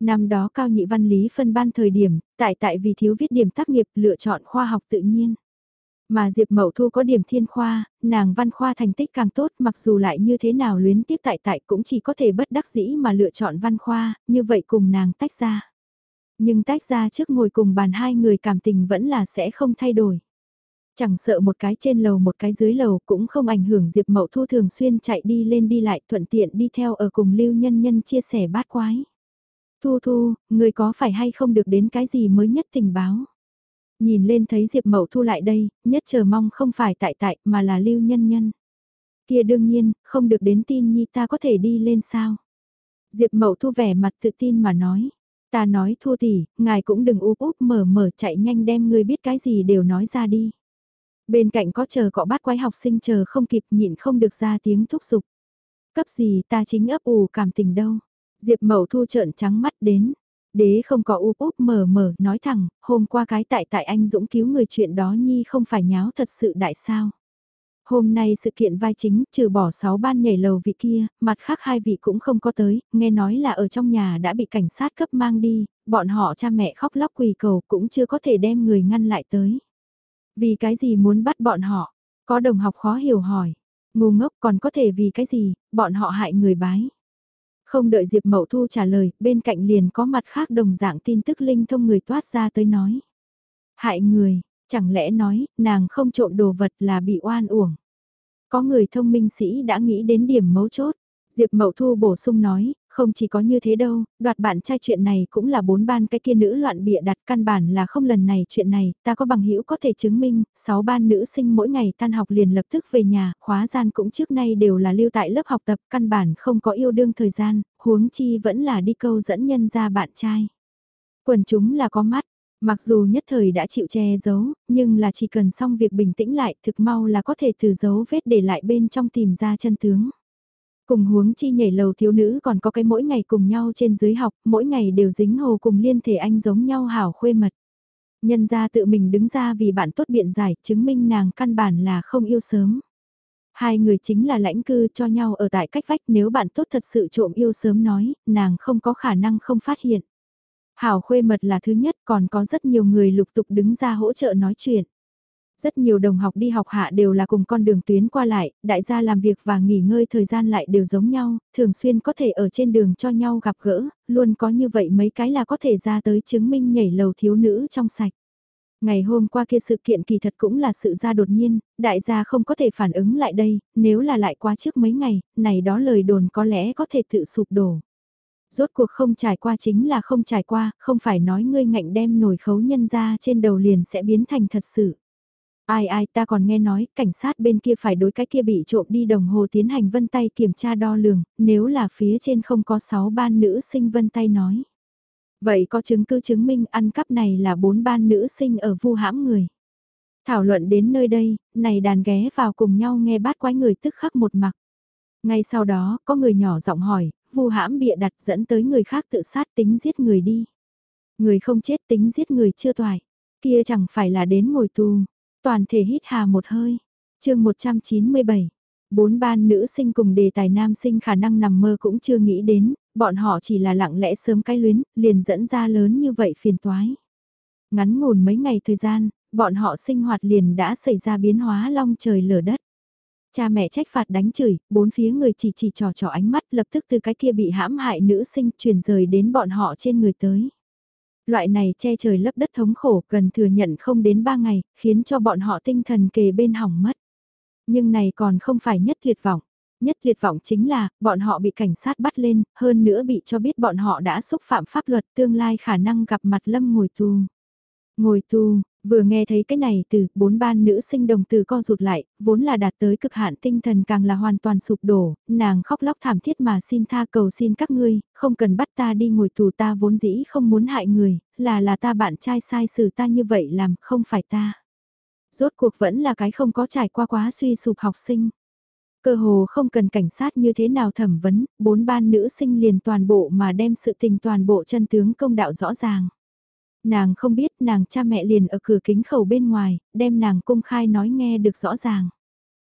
Năm đó cao nhị văn lý phân ban thời điểm, tại tại vì thiếu viết điểm tác nghiệp lựa chọn khoa học tự nhiên. Mà Diệp Mậu Thu có điểm thiên khoa, nàng văn khoa thành tích càng tốt mặc dù lại như thế nào luyến tiếp tại tại cũng chỉ có thể bất đắc dĩ mà lựa chọn văn khoa, như vậy cùng nàng tách ra. Nhưng tách ra trước ngồi cùng bàn hai người cảm tình vẫn là sẽ không thay đổi. Chẳng sợ một cái trên lầu một cái dưới lầu cũng không ảnh hưởng Diệp Mậu Thu thường xuyên chạy đi lên đi lại thuận tiện đi theo ở cùng Lưu Nhân Nhân chia sẻ bát quái. Thu Thu, người có phải hay không được đến cái gì mới nhất tình báo? Nhìn lên thấy Diệp Mậu Thu lại đây, nhất chờ mong không phải tại tại mà là Lưu Nhân Nhân. Kia đương nhiên, không được đến tin nhi ta có thể đi lên sao? Diệp Mậu Thu vẻ mặt tự tin mà nói. Ta nói Thu tỷ, ngài cũng đừng úp úp mở mở chạy nhanh đem người biết cái gì đều nói ra đi. Bên cạnh có chờ cọ bát quái học sinh chờ không kịp nhịn không được ra tiếng thúc giục. Cấp gì ta chính ấp ủ cảm tình đâu. Diệp Mậu Thu trợn trắng mắt đến. Đế không có úp úp mờ mờ nói thẳng, hôm qua cái tại tại anh Dũng cứu người chuyện đó Nhi không phải nháo thật sự đại sao. Hôm nay sự kiện vai chính, trừ bỏ 6 ban nhảy lầu vị kia, mặt khác hai vị cũng không có tới, nghe nói là ở trong nhà đã bị cảnh sát cấp mang đi, bọn họ cha mẹ khóc lóc quỳ cầu cũng chưa có thể đem người ngăn lại tới. Vì cái gì muốn bắt bọn họ? Có đồng học khó hiểu hỏi. Ngu ngốc còn có thể vì cái gì, bọn họ hại người bái. Không đợi Diệp Mậu Thu trả lời, bên cạnh liền có mặt khác đồng dạng tin tức linh thông người toát ra tới nói. Hại người, chẳng lẽ nói, nàng không trộm đồ vật là bị oan uổng. Có người thông minh sĩ đã nghĩ đến điểm mấu chốt. Diệp Mậu Thu bổ sung nói, không chỉ có như thế đâu, đoạt bạn trai chuyện này cũng là bốn ban cái kia nữ loạn bịa đặt căn bản là không lần này chuyện này, ta có bằng hữu có thể chứng minh, sáu ban nữ sinh mỗi ngày tan học liền lập tức về nhà, khóa gian cũng trước nay đều là lưu tại lớp học tập, căn bản không có yêu đương thời gian, huống chi vẫn là đi câu dẫn nhân ra bạn trai. Quần chúng là có mắt, Mặc dù nhất thời đã chịu che giấu, nhưng là chỉ cần xong việc bình tĩnh lại thực mau là có thể từ dấu vết để lại bên trong tìm ra chân tướng. Cùng huống chi nhảy lầu thiếu nữ còn có cái mỗi ngày cùng nhau trên dưới học, mỗi ngày đều dính hồ cùng liên thể anh giống nhau hảo khuê mật. Nhân ra tự mình đứng ra vì bạn tốt biện giải, chứng minh nàng căn bản là không yêu sớm. Hai người chính là lãnh cư cho nhau ở tại cách vách nếu bạn tốt thật sự trộm yêu sớm nói, nàng không có khả năng không phát hiện. Hảo khuê mật là thứ nhất còn có rất nhiều người lục tục đứng ra hỗ trợ nói chuyện. Rất nhiều đồng học đi học hạ đều là cùng con đường tuyến qua lại, đại gia làm việc và nghỉ ngơi thời gian lại đều giống nhau, thường xuyên có thể ở trên đường cho nhau gặp gỡ, luôn có như vậy mấy cái là có thể ra tới chứng minh nhảy lầu thiếu nữ trong sạch. Ngày hôm qua kia sự kiện kỳ thật cũng là sự ra đột nhiên, đại gia không có thể phản ứng lại đây, nếu là lại qua trước mấy ngày, này đó lời đồn có lẽ có thể tự sụp đổ. Rốt cuộc không trải qua chính là không trải qua, không phải nói ngươi ngạnh đem nổi khấu nhân ra trên đầu liền sẽ biến thành thật sự. Ai ai ta còn nghe nói, cảnh sát bên kia phải đối cái kia bị trộm đi đồng hồ tiến hành vân tay kiểm tra đo lường, nếu là phía trên không có 6 ban nữ sinh vân tay nói. Vậy có chứng cứ chứng minh ăn cắp này là bốn ban nữ sinh ở vu hãm người. Thảo luận đến nơi đây, này đàn ghé vào cùng nhau nghe bát quái người tức khắc một mặc. Ngay sau đó, có người nhỏ giọng hỏi, vu hãm bịa đặt dẫn tới người khác tự sát tính giết người đi. Người không chết tính giết người chưa toại, kia chẳng phải là đến ngồi tù. Toàn thể hít hà một hơi. chương 197, bốn ban nữ sinh cùng đề tài nam sinh khả năng nằm mơ cũng chưa nghĩ đến, bọn họ chỉ là lặng lẽ sớm cái luyến, liền dẫn ra lớn như vậy phiền toái. Ngắn ngủn mấy ngày thời gian, bọn họ sinh hoạt liền đã xảy ra biến hóa long trời lở đất. Cha mẹ trách phạt đánh chửi, bốn phía người chỉ chỉ trò trò ánh mắt lập tức từ cái kia bị hãm hại nữ sinh truyền rời đến bọn họ trên người tới. Loại này che trời lấp đất thống khổ cần thừa nhận không đến ba ngày, khiến cho bọn họ tinh thần kề bên hỏng mất. Nhưng này còn không phải nhất tuyệt vọng. Nhất tuyệt vọng chính là, bọn họ bị cảnh sát bắt lên, hơn nữa bị cho biết bọn họ đã xúc phạm pháp luật tương lai khả năng gặp mặt lâm ngồi tù. Ngồi tù, vừa nghe thấy cái này từ bốn ban nữ sinh đồng từ co rụt lại, vốn là đạt tới cực hạn tinh thần càng là hoàn toàn sụp đổ, nàng khóc lóc thảm thiết mà xin tha cầu xin các ngươi, không cần bắt ta đi ngồi tù ta vốn dĩ không muốn hại người, là là ta bạn trai sai xử ta như vậy làm, không phải ta. Rốt cuộc vẫn là cái không có trải qua quá suy sụp học sinh. Cơ hồ không cần cảnh sát như thế nào thẩm vấn, bốn ban nữ sinh liền toàn bộ mà đem sự tình toàn bộ chân tướng công đạo rõ ràng. Nàng không biết nàng cha mẹ liền ở cửa kính khẩu bên ngoài, đem nàng công khai nói nghe được rõ ràng.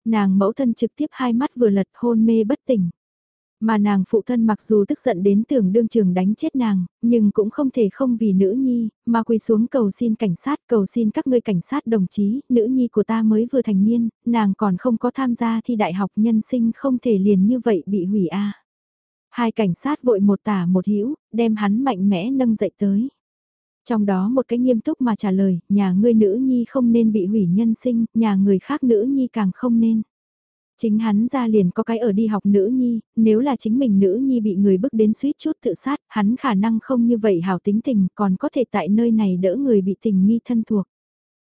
Nàng mẫu thân trực tiếp hai mắt vừa lật hôn mê bất tỉnh. Mà nàng phụ thân mặc dù tức giận đến tưởng đương trường đánh chết nàng, nhưng cũng không thể không vì nữ nhi, mà quỳ xuống cầu xin cảnh sát, cầu xin các ngươi cảnh sát đồng chí, nữ nhi của ta mới vừa thành niên, nàng còn không có tham gia thi đại học nhân sinh không thể liền như vậy bị hủy a. Hai cảnh sát vội một tả một hữu đem hắn mạnh mẽ nâng dậy tới. Trong đó một cái nghiêm túc mà trả lời, nhà ngươi nữ nhi không nên bị hủy nhân sinh, nhà người khác nữ nhi càng không nên. Chính hắn ra liền có cái ở đi học nữ nhi, nếu là chính mình nữ nhi bị người bức đến suýt chút tự sát, hắn khả năng không như vậy hảo tính tình, còn có thể tại nơi này đỡ người bị tình nghi thân thuộc.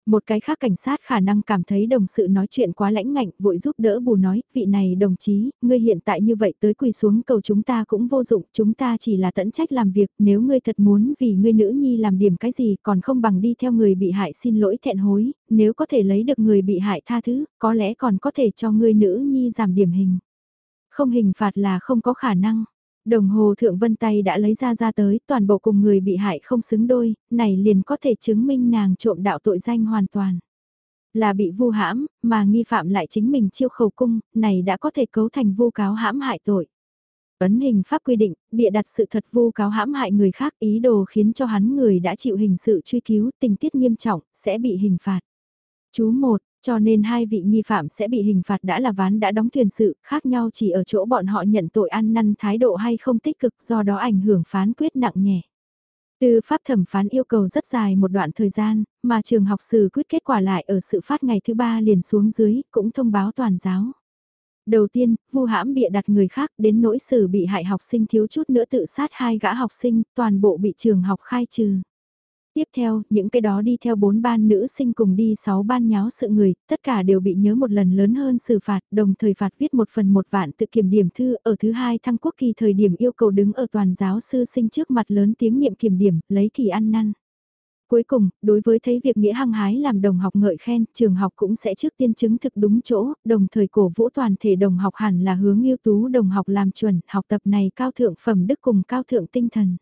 Một cái khác cảnh sát khả năng cảm thấy đồng sự nói chuyện quá lãnh ngạnh, vội giúp đỡ bù nói, vị này đồng chí, ngươi hiện tại như vậy tới quỳ xuống cầu chúng ta cũng vô dụng, chúng ta chỉ là tận trách làm việc, nếu ngươi thật muốn vì ngươi nữ nhi làm điểm cái gì còn không bằng đi theo người bị hại xin lỗi thẹn hối, nếu có thể lấy được người bị hại tha thứ, có lẽ còn có thể cho ngươi nữ nhi giảm điểm hình. Không hình phạt là không có khả năng. Đồng hồ thượng vân tay đã lấy ra ra tới, toàn bộ cùng người bị hại không xứng đôi, này liền có thể chứng minh nàng trộm đạo tội danh hoàn toàn. Là bị vu hãm, mà nghi phạm lại chính mình chiêu khẩu cung, này đã có thể cấu thành vu cáo hãm hại tội. Ấn hình pháp quy định, bịa đặt sự thật vu cáo hãm hại người khác ý đồ khiến cho hắn người đã chịu hình sự truy cứu tình tiết nghiêm trọng, sẽ bị hình phạt. Chú 1, cho nên hai vị nghi phạm sẽ bị hình phạt đã là ván đã đóng thuyền sự, khác nhau chỉ ở chỗ bọn họ nhận tội ăn năn thái độ hay không tích cực do đó ảnh hưởng phán quyết nặng nhẹ. Tư pháp thẩm phán yêu cầu rất dài một đoạn thời gian, mà trường học sử quyết kết quả lại ở sự phát ngày thứ ba liền xuống dưới, cũng thông báo toàn giáo. Đầu tiên, vu hãm bịa đặt người khác đến nỗi xử bị hại học sinh thiếu chút nữa tự sát hai gã học sinh, toàn bộ bị trường học khai trừ. Tiếp theo, những cái đó đi theo bốn ban nữ sinh cùng đi sáu ban nháo sự người, tất cả đều bị nhớ một lần lớn hơn xử phạt, đồng thời phạt viết một phần một vạn tự kiểm điểm thư, ở thứ hai thăng quốc kỳ thời điểm yêu cầu đứng ở toàn giáo sư sinh trước mặt lớn tiếng niệm kiểm điểm, lấy kỳ ăn năn. Cuối cùng, đối với thấy việc nghĩa hăng hái làm đồng học ngợi khen, trường học cũng sẽ trước tiên chứng thực đúng chỗ, đồng thời cổ vũ toàn thể đồng học hẳn là hướng ưu tú đồng học làm chuẩn, học tập này cao thượng phẩm đức cùng cao thượng tinh thần.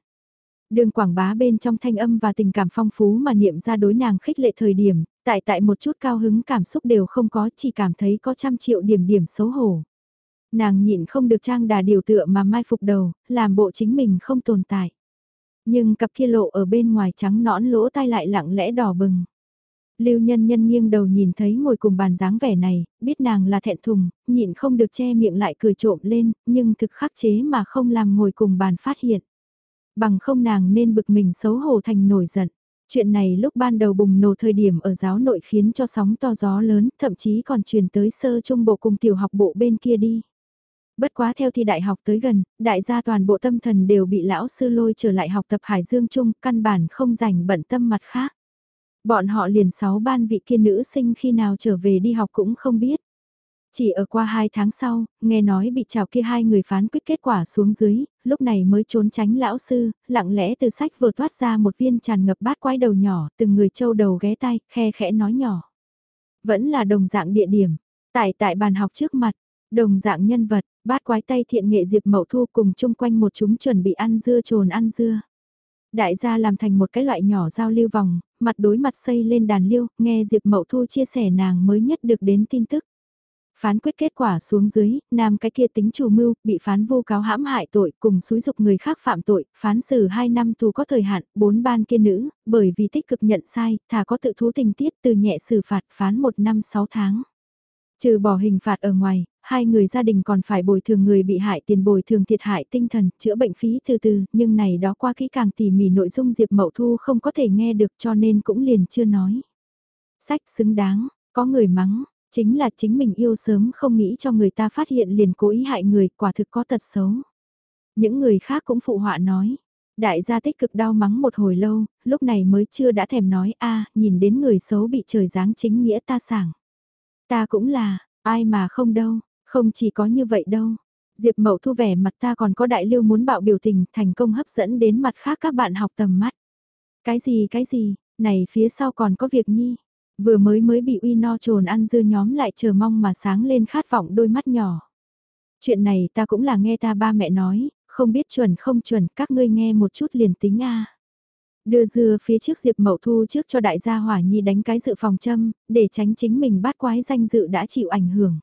Đường quảng bá bên trong thanh âm và tình cảm phong phú mà niệm ra đối nàng khích lệ thời điểm, tại tại một chút cao hứng cảm xúc đều không có, chỉ cảm thấy có trăm triệu điểm điểm xấu hổ. Nàng nhịn không được trang đà điều tựa mà mai phục đầu, làm bộ chính mình không tồn tại. Nhưng cặp kia lộ ở bên ngoài trắng nõn lỗ tai lại lặng lẽ đỏ bừng. Lưu nhân nhân nghiêng đầu nhìn thấy ngồi cùng bàn dáng vẻ này, biết nàng là thẹn thùng, nhịn không được che miệng lại cười trộm lên, nhưng thực khắc chế mà không làm ngồi cùng bàn phát hiện. Bằng không nàng nên bực mình xấu hổ thành nổi giận. Chuyện này lúc ban đầu bùng nổ thời điểm ở giáo nội khiến cho sóng to gió lớn, thậm chí còn truyền tới sơ trung bộ cùng tiểu học bộ bên kia đi. Bất quá theo thi đại học tới gần, đại gia toàn bộ tâm thần đều bị lão sư lôi trở lại học tập Hải Dương Trung, căn bản không rảnh bận tâm mặt khác. Bọn họ liền sáu ban vị kia nữ sinh khi nào trở về đi học cũng không biết. Chỉ ở qua hai tháng sau, nghe nói bị chào kia hai người phán quyết kết quả xuống dưới, lúc này mới trốn tránh lão sư, lặng lẽ từ sách vừa thoát ra một viên tràn ngập bát quái đầu nhỏ, từng người châu đầu ghé tay, khe khẽ nói nhỏ. Vẫn là đồng dạng địa điểm, tại tại bàn học trước mặt, đồng dạng nhân vật, bát quái tay thiện nghệ Diệp Mậu Thu cùng chung quanh một chúng chuẩn bị ăn dưa trồn ăn dưa. Đại gia làm thành một cái loại nhỏ giao lưu vòng, mặt đối mặt xây lên đàn liêu, nghe Diệp Mậu Thu chia sẻ nàng mới nhất được đến tin tức. Phán quyết kết quả xuống dưới, nam cái kia tính chủ mưu, bị phán vô cáo hãm hại tội cùng xúi dục người khác phạm tội, phán xử 2 năm tù có thời hạn, 4 ban kia nữ, bởi vì tích cực nhận sai, thà có tự thú tình tiết từ nhẹ xử phạt phán 1 năm 6 tháng. Trừ bỏ hình phạt ở ngoài, hai người gia đình còn phải bồi thường người bị hại tiền bồi thường thiệt hại tinh thần, chữa bệnh phí từ từ, nhưng này đó qua kỹ càng tỉ mỉ nội dung Diệp Mậu Thu không có thể nghe được cho nên cũng liền chưa nói. Sách xứng đáng, có người mắng, chính là chính mình yêu sớm không nghĩ cho người ta phát hiện liền cố ý hại người, quả thực có tật xấu. Những người khác cũng phụ họa nói. Đại gia tích cực đau mắng một hồi lâu, lúc này mới chưa đã thèm nói a nhìn đến người xấu bị trời giáng chính nghĩa ta sảng. Ta cũng là, ai mà không đâu, không chỉ có như vậy đâu. Diệp Mậu thu vẻ mặt ta còn có đại lưu muốn bạo biểu tình thành công hấp dẫn đến mặt khác các bạn học tầm mắt. Cái gì cái gì, này phía sau còn có việc nhi. Vừa mới mới bị uy no trồn ăn dưa nhóm lại chờ mong mà sáng lên khát vọng đôi mắt nhỏ. Chuyện này ta cũng là nghe ta ba mẹ nói, không biết chuẩn không chuẩn, các ngươi nghe một chút liền tính a. Đưa dưa phía trước Diệp Mậu Thu trước cho đại gia Hỏa Nhi đánh cái dự phòng châm, để tránh chính mình bắt quái danh dự đã chịu ảnh hưởng.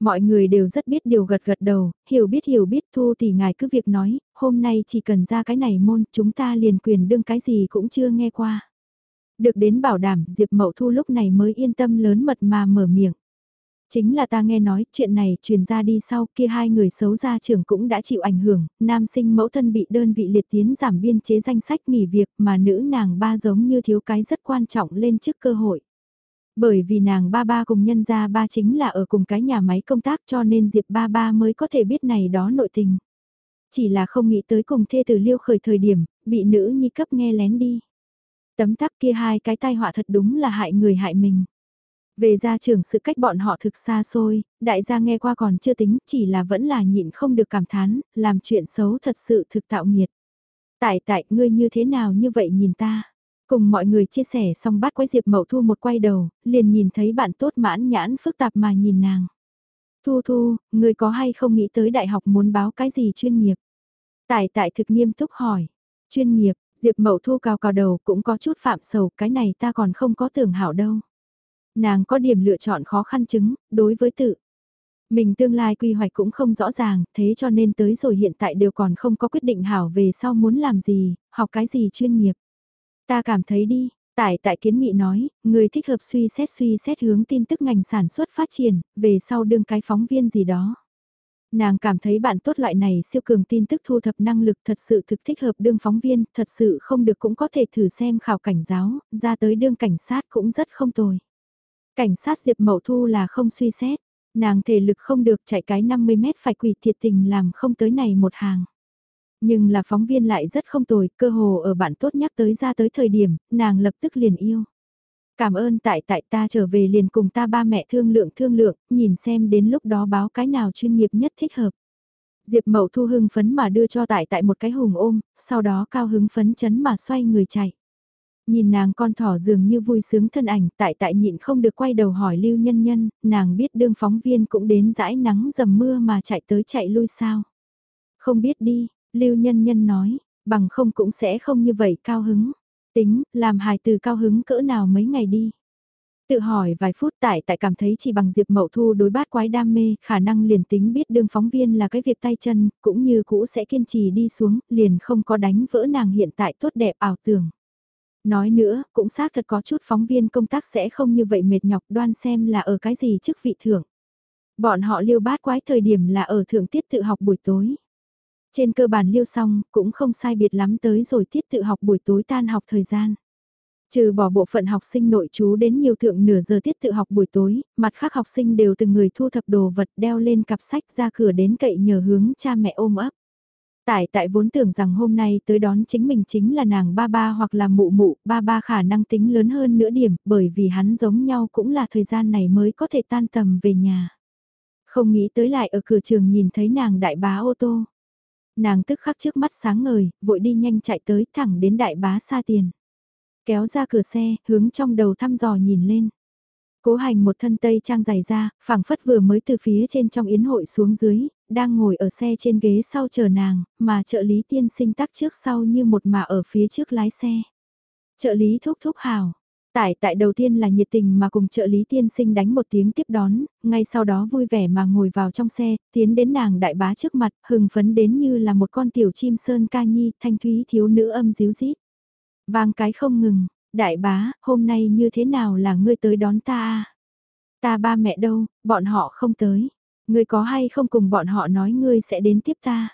Mọi người đều rất biết điều gật gật đầu, hiểu biết hiểu biết Thu thì ngài cứ việc nói, hôm nay chỉ cần ra cái này môn, chúng ta liền quyền đương cái gì cũng chưa nghe qua. Được đến bảo đảm, Diệp Mậu Thu lúc này mới yên tâm lớn mật mà mở miệng. Chính là ta nghe nói chuyện này truyền ra đi sau kia hai người xấu ra trường cũng đã chịu ảnh hưởng, nam sinh mẫu thân bị đơn vị liệt tiến giảm biên chế danh sách nghỉ việc mà nữ nàng ba giống như thiếu cái rất quan trọng lên trước cơ hội. Bởi vì nàng ba ba cùng nhân gia ba chính là ở cùng cái nhà máy công tác cho nên Diệp ba ba mới có thể biết này đó nội tình. Chỉ là không nghĩ tới cùng thê từ liêu khởi thời điểm, bị nữ nhi cấp nghe lén đi. Tấm tắc kia hai cái tai họa thật đúng là hại người hại mình. Về gia trưởng sự cách bọn họ thực xa xôi, đại gia nghe qua còn chưa tính, chỉ là vẫn là nhịn không được cảm thán, làm chuyện xấu thật sự thực tạo nghiệt. Tại tại, ngươi như thế nào như vậy nhìn ta? Cùng mọi người chia sẻ xong bắt quay Diệp Mậu Thu một quay đầu, liền nhìn thấy bạn tốt mãn nhãn phức tạp mà nhìn nàng. Thu Thu, ngươi có hay không nghĩ tới đại học muốn báo cái gì chuyên nghiệp? Tại tại thực nghiêm túc hỏi. Chuyên nghiệp, Diệp Mậu Thu cao cao đầu cũng có chút phạm sầu, cái này ta còn không có tưởng hảo đâu. Nàng có điểm lựa chọn khó khăn chứng, đối với tự. Mình tương lai quy hoạch cũng không rõ ràng, thế cho nên tới rồi hiện tại đều còn không có quyết định hảo về sau muốn làm gì, học cái gì chuyên nghiệp. Ta cảm thấy đi, tại tại kiến nghị nói, người thích hợp suy xét suy xét hướng tin tức ngành sản xuất phát triển, về sau đương cái phóng viên gì đó. Nàng cảm thấy bạn tốt loại này siêu cường tin tức thu thập năng lực thật sự thực thích hợp đương phóng viên, thật sự không được cũng có thể thử xem khảo cảnh giáo, ra tới đương cảnh sát cũng rất không tồi. Cảnh sát Diệp Mậu Thu là không suy xét, nàng thể lực không được chạy cái 50 mét phải quỳ thiệt tình làm không tới này một hàng. Nhưng là phóng viên lại rất không tồi, cơ hồ ở bạn tốt nhắc tới ra tới thời điểm, nàng lập tức liền yêu. Cảm ơn tại tại ta trở về liền cùng ta ba mẹ thương lượng thương lượng, nhìn xem đến lúc đó báo cái nào chuyên nghiệp nhất thích hợp. Diệp Mậu Thu hưng phấn mà đưa cho tại tại một cái hùng ôm, sau đó cao hứng phấn chấn mà xoay người chạy. Nhìn nàng con thỏ dường như vui sướng thân ảnh tại tại nhịn không được quay đầu hỏi lưu nhân nhân, nàng biết đương phóng viên cũng đến dãi nắng dầm mưa mà chạy tới chạy lui sao. Không biết đi, lưu nhân nhân nói, bằng không cũng sẽ không như vậy cao hứng. Tính, làm hài từ cao hứng cỡ nào mấy ngày đi. Tự hỏi vài phút tại tại cảm thấy chỉ bằng Diệp Mậu Thu đối bát quái đam mê, khả năng liền tính biết đương phóng viên là cái việc tay chân, cũng như cũ sẽ kiên trì đi xuống, liền không có đánh vỡ nàng hiện tại tốt đẹp ảo tưởng. Nói nữa, cũng xác thật có chút phóng viên công tác sẽ không như vậy mệt nhọc đoan xem là ở cái gì chức vị thưởng. Bọn họ liêu bát quái thời điểm là ở thượng tiết tự học buổi tối. Trên cơ bản liêu xong, cũng không sai biệt lắm tới rồi tiết tự học buổi tối tan học thời gian. Trừ bỏ bộ phận học sinh nội chú đến nhiều thượng nửa giờ tiết tự học buổi tối, mặt khác học sinh đều từng người thu thập đồ vật đeo lên cặp sách ra cửa đến cậy nhờ hướng cha mẹ ôm ấp. Tại tại vốn tưởng rằng hôm nay tới đón chính mình chính là nàng ba ba hoặc là mụ mụ, ba ba khả năng tính lớn hơn nửa điểm, bởi vì hắn giống nhau cũng là thời gian này mới có thể tan tầm về nhà. Không nghĩ tới lại ở cửa trường nhìn thấy nàng đại bá ô tô. Nàng tức khắc trước mắt sáng ngời, vội đi nhanh chạy tới thẳng đến đại bá xa tiền. Kéo ra cửa xe, hướng trong đầu thăm dò nhìn lên. Cố hành một thân tây trang dày ra, phảng phất vừa mới từ phía trên trong yến hội xuống dưới, đang ngồi ở xe trên ghế sau chờ nàng, mà trợ lý tiên sinh tắc trước sau như một mà ở phía trước lái xe. Trợ lý thúc thúc hào. Tại tại đầu tiên là nhiệt tình mà cùng trợ lý tiên sinh đánh một tiếng tiếp đón, ngay sau đó vui vẻ mà ngồi vào trong xe, tiến đến nàng đại bá trước mặt, hừng phấn đến như là một con tiểu chim sơn ca nhi, thanh thúy thiếu nữ âm díu dít. Vang cái không ngừng, đại bá, hôm nay như thế nào là ngươi tới đón ta à? Ta ba mẹ đâu, bọn họ không tới. Ngươi có hay không cùng bọn họ nói ngươi sẽ đến tiếp ta?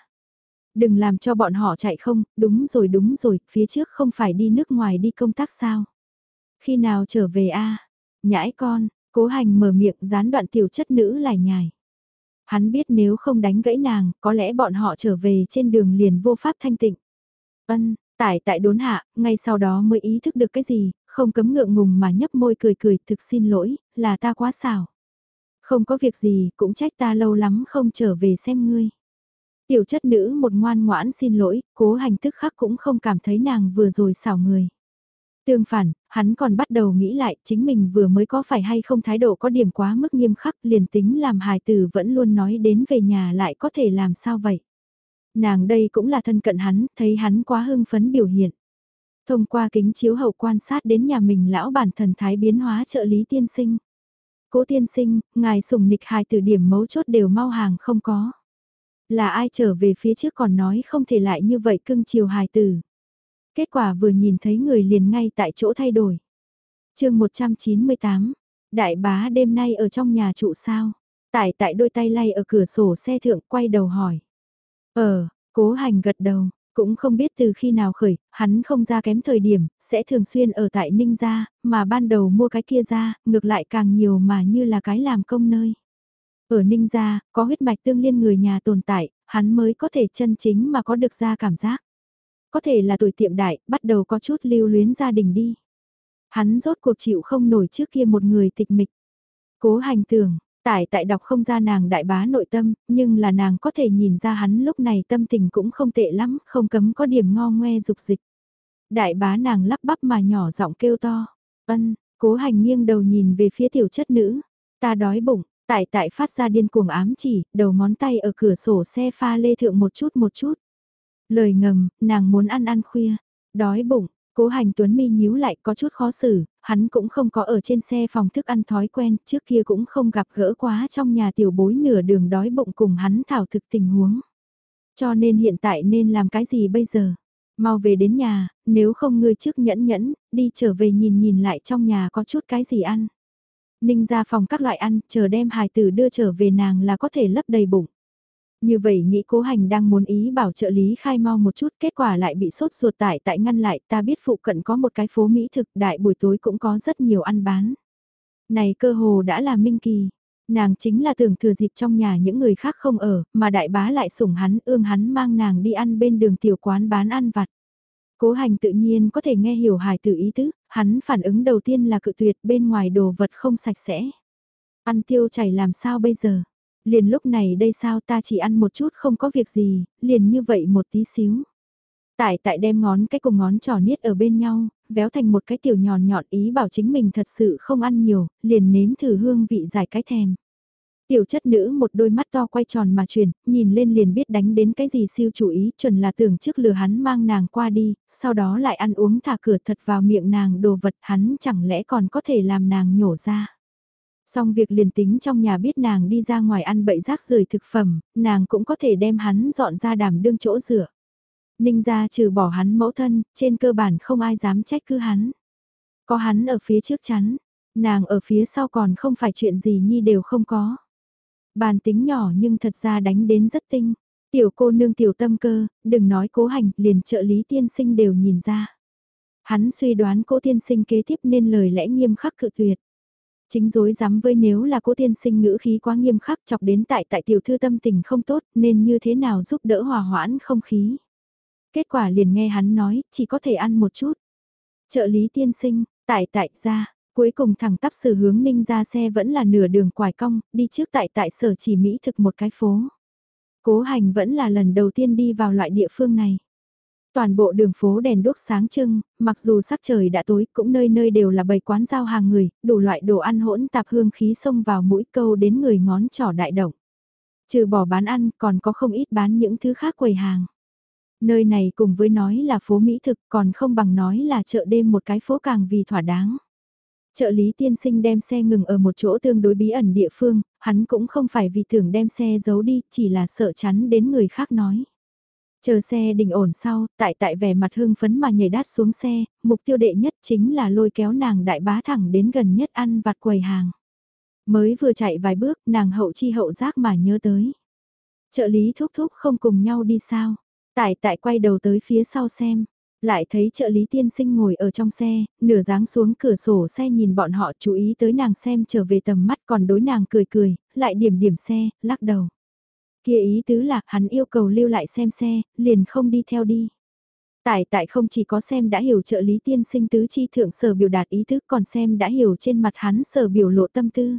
Đừng làm cho bọn họ chạy không, đúng rồi đúng rồi, phía trước không phải đi nước ngoài đi công tác sao? Khi nào trở về a Nhãi con, cố hành mở miệng gián đoạn tiểu chất nữ lại nhài. Hắn biết nếu không đánh gãy nàng, có lẽ bọn họ trở về trên đường liền vô pháp thanh tịnh. Ân, tải tại đốn hạ, ngay sau đó mới ý thức được cái gì, không cấm ngượng ngùng mà nhấp môi cười cười thực xin lỗi, là ta quá xảo. Không có việc gì, cũng trách ta lâu lắm không trở về xem ngươi. Tiểu chất nữ một ngoan ngoãn xin lỗi, cố hành tức khắc cũng không cảm thấy nàng vừa rồi xảo người. Tương phản, hắn còn bắt đầu nghĩ lại chính mình vừa mới có phải hay không thái độ có điểm quá mức nghiêm khắc liền tính làm hài tử vẫn luôn nói đến về nhà lại có thể làm sao vậy. Nàng đây cũng là thân cận hắn, thấy hắn quá hưng phấn biểu hiện. Thông qua kính chiếu hậu quan sát đến nhà mình lão bản thần thái biến hóa trợ lý tiên sinh. Cố tiên sinh, ngài sùng nịch hài tử điểm mấu chốt đều mau hàng không có. Là ai trở về phía trước còn nói không thể lại như vậy cưng chiều hài tử. Kết quả vừa nhìn thấy người liền ngay tại chỗ thay đổi. chương 198, đại bá đêm nay ở trong nhà trụ sao? Tại tại đôi tay lay ở cửa sổ xe thượng quay đầu hỏi. Ờ, cố hành gật đầu, cũng không biết từ khi nào khởi, hắn không ra kém thời điểm, sẽ thường xuyên ở tại Ninh gia, mà ban đầu mua cái kia ra, ngược lại càng nhiều mà như là cái làm công nơi. Ở Ninh gia, có huyết mạch tương liên người nhà tồn tại, hắn mới có thể chân chính mà có được ra cảm giác. Có thể là tuổi tiệm đại, bắt đầu có chút lưu luyến gia đình đi. Hắn rốt cuộc chịu không nổi trước kia một người tịch mịch. Cố hành tưởng, Tại tại đọc không ra nàng đại bá nội tâm, nhưng là nàng có thể nhìn ra hắn lúc này tâm tình cũng không tệ lắm, không cấm có điểm ngo ngoe dục dịch. Đại bá nàng lắp bắp mà nhỏ giọng kêu to. Ân, cố hành nghiêng đầu nhìn về phía tiểu chất nữ. Ta đói bụng, tại tại phát ra điên cuồng ám chỉ, đầu ngón tay ở cửa sổ xe pha lê thượng một chút một chút. Lời ngầm, nàng muốn ăn ăn khuya. Đói bụng, Cố hành tuấn mi nhíu lại có chút khó xử, hắn cũng không có ở trên xe phòng thức ăn thói quen, trước kia cũng không gặp gỡ quá trong nhà tiểu bối nửa đường đói bụng cùng hắn thảo thực tình huống. Cho nên hiện tại nên làm cái gì bây giờ? Mau về đến nhà, nếu không ngươi trước nhẫn nhẫn, đi trở về nhìn nhìn lại trong nhà có chút cái gì ăn. Ninh ra phòng các loại ăn, chờ đem hài tử đưa trở về nàng là có thể lấp đầy bụng. Như vậy nghĩ cố hành đang muốn ý bảo trợ lý khai mau một chút, kết quả lại bị sốt ruột tại tại ngăn lại, ta biết phụ cận có một cái phố Mỹ thực, đại buổi tối cũng có rất nhiều ăn bán. Này cơ hồ đã là minh kỳ, nàng chính là tưởng thừa dịp trong nhà những người khác không ở, mà đại bá lại sủng hắn, ương hắn mang nàng đi ăn bên đường tiểu quán bán ăn vặt. Cố hành tự nhiên có thể nghe hiểu hài tử ý tứ, hắn phản ứng đầu tiên là cự tuyệt bên ngoài đồ vật không sạch sẽ. Ăn tiêu chảy làm sao bây giờ? Liền lúc này đây sao ta chỉ ăn một chút không có việc gì, liền như vậy một tí xíu. Tại tại đem ngón cái cùng ngón trỏ niết ở bên nhau, véo thành một cái tiểu nhòn nhọn ý bảo chính mình thật sự không ăn nhiều, liền nếm thử hương vị giải cái thèm. Tiểu chất nữ một đôi mắt to quay tròn mà truyền, nhìn lên liền biết đánh đến cái gì siêu chủ ý, chuẩn là tưởng trước lừa hắn mang nàng qua đi, sau đó lại ăn uống thả cửa thật vào miệng nàng đồ vật hắn chẳng lẽ còn có thể làm nàng nhổ ra. Xong việc liền tính trong nhà biết nàng đi ra ngoài ăn bậy rác rưởi thực phẩm, nàng cũng có thể đem hắn dọn ra đảm đương chỗ rửa. Ninh ra trừ bỏ hắn mẫu thân, trên cơ bản không ai dám trách cứ hắn. Có hắn ở phía trước chắn, nàng ở phía sau còn không phải chuyện gì nhi đều không có. Bàn tính nhỏ nhưng thật ra đánh đến rất tinh. Tiểu cô nương tiểu tâm cơ, đừng nói cố hành, liền trợ lý tiên sinh đều nhìn ra. Hắn suy đoán cố tiên sinh kế tiếp nên lời lẽ nghiêm khắc cự tuyệt. Chính dối dám với nếu là cố tiên sinh ngữ khí quá nghiêm khắc chọc đến tại tại tiểu thư tâm tình không tốt nên như thế nào giúp đỡ hòa hoãn không khí. Kết quả liền nghe hắn nói, chỉ có thể ăn một chút. Trợ lý tiên sinh, tại tại ra, Cuối cùng thẳng tắp sự hướng ninh ra xe vẫn là nửa đường quải cong, đi trước tại tại sở chỉ Mỹ thực một cái phố. Cố hành vẫn là lần đầu tiên đi vào loại địa phương này. Toàn bộ đường phố đèn đốt sáng trưng, mặc dù sắc trời đã tối cũng nơi nơi đều là bầy quán giao hàng người, đủ loại đồ ăn hỗn tạp hương khí xông vào mũi câu đến người ngón trỏ đại động. Trừ bỏ bán ăn còn có không ít bán những thứ khác quầy hàng. Nơi này cùng với nói là phố Mỹ thực còn không bằng nói là chợ đêm một cái phố càng vì thỏa đáng. Trợ lý tiên sinh đem xe ngừng ở một chỗ tương đối bí ẩn địa phương, hắn cũng không phải vì tưởng đem xe giấu đi, chỉ là sợ chắn đến người khác nói. Chờ xe đình ổn sau, tại tại vẻ mặt hưng phấn mà nhảy đát xuống xe, mục tiêu đệ nhất chính là lôi kéo nàng đại bá thẳng đến gần nhất ăn vặt quầy hàng. Mới vừa chạy vài bước, nàng hậu chi hậu giác mà nhớ tới. Trợ lý thúc thúc không cùng nhau đi sao, tại tại quay đầu tới phía sau xem, lại thấy trợ lý tiên sinh ngồi ở trong xe, nửa dáng xuống cửa sổ xe nhìn bọn họ chú ý tới nàng xem trở về tầm mắt còn đối nàng cười cười, lại điểm điểm xe, lắc đầu. Kia ý tứ là hắn yêu cầu lưu lại xem xe, liền không đi theo đi. Tại tại không chỉ có xem đã hiểu trợ lý tiên sinh tứ chi thượng sở biểu đạt ý thức còn xem đã hiểu trên mặt hắn sở biểu lộ tâm tư.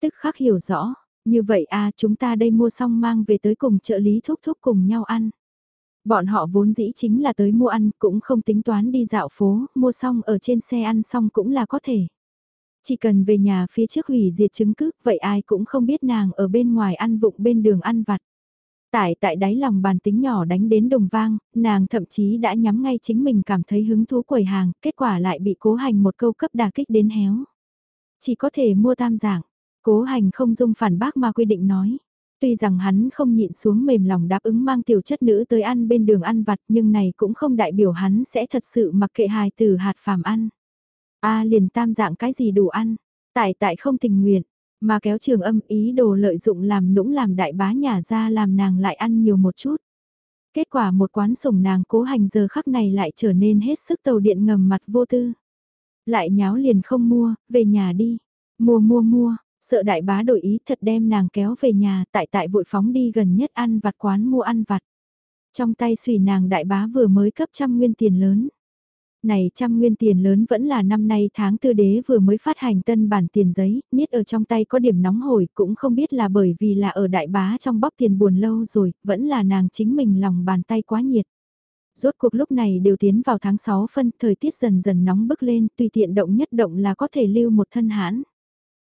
Tức khắc hiểu rõ, như vậy à chúng ta đây mua xong mang về tới cùng trợ lý thúc thúc cùng nhau ăn. Bọn họ vốn dĩ chính là tới mua ăn, cũng không tính toán đi dạo phố, mua xong ở trên xe ăn xong cũng là có thể. Chỉ cần về nhà phía trước hủy diệt chứng cứ, vậy ai cũng không biết nàng ở bên ngoài ăn vụng bên đường ăn vặt. Tại tại đáy lòng bàn tính nhỏ đánh đến đồng vang, nàng thậm chí đã nhắm ngay chính mình cảm thấy hứng thú quầy hàng, kết quả lại bị cố hành một câu cấp đà kích đến héo. Chỉ có thể mua tam giảng, cố hành không dung phản bác mà quy định nói. Tuy rằng hắn không nhịn xuống mềm lòng đáp ứng mang tiểu chất nữ tới ăn bên đường ăn vặt nhưng này cũng không đại biểu hắn sẽ thật sự mặc kệ hài từ hạt phàm ăn. A liền tam dạng cái gì đủ ăn, tại tại không tình nguyện, mà kéo trường âm ý đồ lợi dụng làm nũng làm đại bá nhà ra làm nàng lại ăn nhiều một chút. Kết quả một quán sủng nàng cố hành giờ khắc này lại trở nên hết sức tàu điện ngầm mặt vô tư. Lại nháo liền không mua, về nhà đi. Mua mua mua, sợ đại bá đổi ý thật đem nàng kéo về nhà tại tại vội phóng đi gần nhất ăn vặt quán mua ăn vặt. Trong tay xùy nàng đại bá vừa mới cấp trăm nguyên tiền lớn. Này trăm nguyên tiền lớn vẫn là năm nay tháng tư đế vừa mới phát hành tân bản tiền giấy, niết ở trong tay có điểm nóng hổi cũng không biết là bởi vì là ở đại bá trong bóc tiền buồn lâu rồi, vẫn là nàng chính mình lòng bàn tay quá nhiệt. Rốt cuộc lúc này đều tiến vào tháng 6 phân, thời tiết dần dần nóng bức lên, tùy tiện động nhất động là có thể lưu một thân hãn.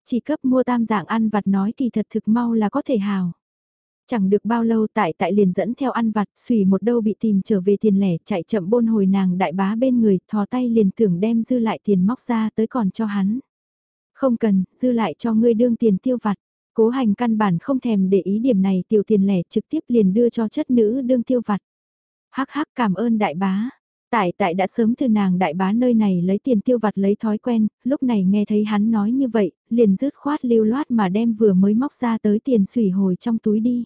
Chỉ cấp mua tam dạng ăn vặt nói kỳ thật thực mau là có thể hào. Chẳng được bao lâu tại tại liền dẫn theo ăn vặt, xùy một đâu bị tìm trở về tiền lẻ, chạy chậm bôn hồi nàng đại bá bên người, thò tay liền tưởng đem dư lại tiền móc ra tới còn cho hắn. Không cần, dư lại cho ngươi đương tiền tiêu vặt. Cố hành căn bản không thèm để ý điểm này tiểu tiền lẻ trực tiếp liền đưa cho chất nữ đương tiêu vặt. Hắc hắc cảm ơn đại bá. Tại tại đã sớm từ nàng đại bá nơi này lấy tiền tiêu vặt lấy thói quen, lúc này nghe thấy hắn nói như vậy, liền rứt khoát lưu loát mà đem vừa mới móc ra tới tiền sủy hồi trong túi đi.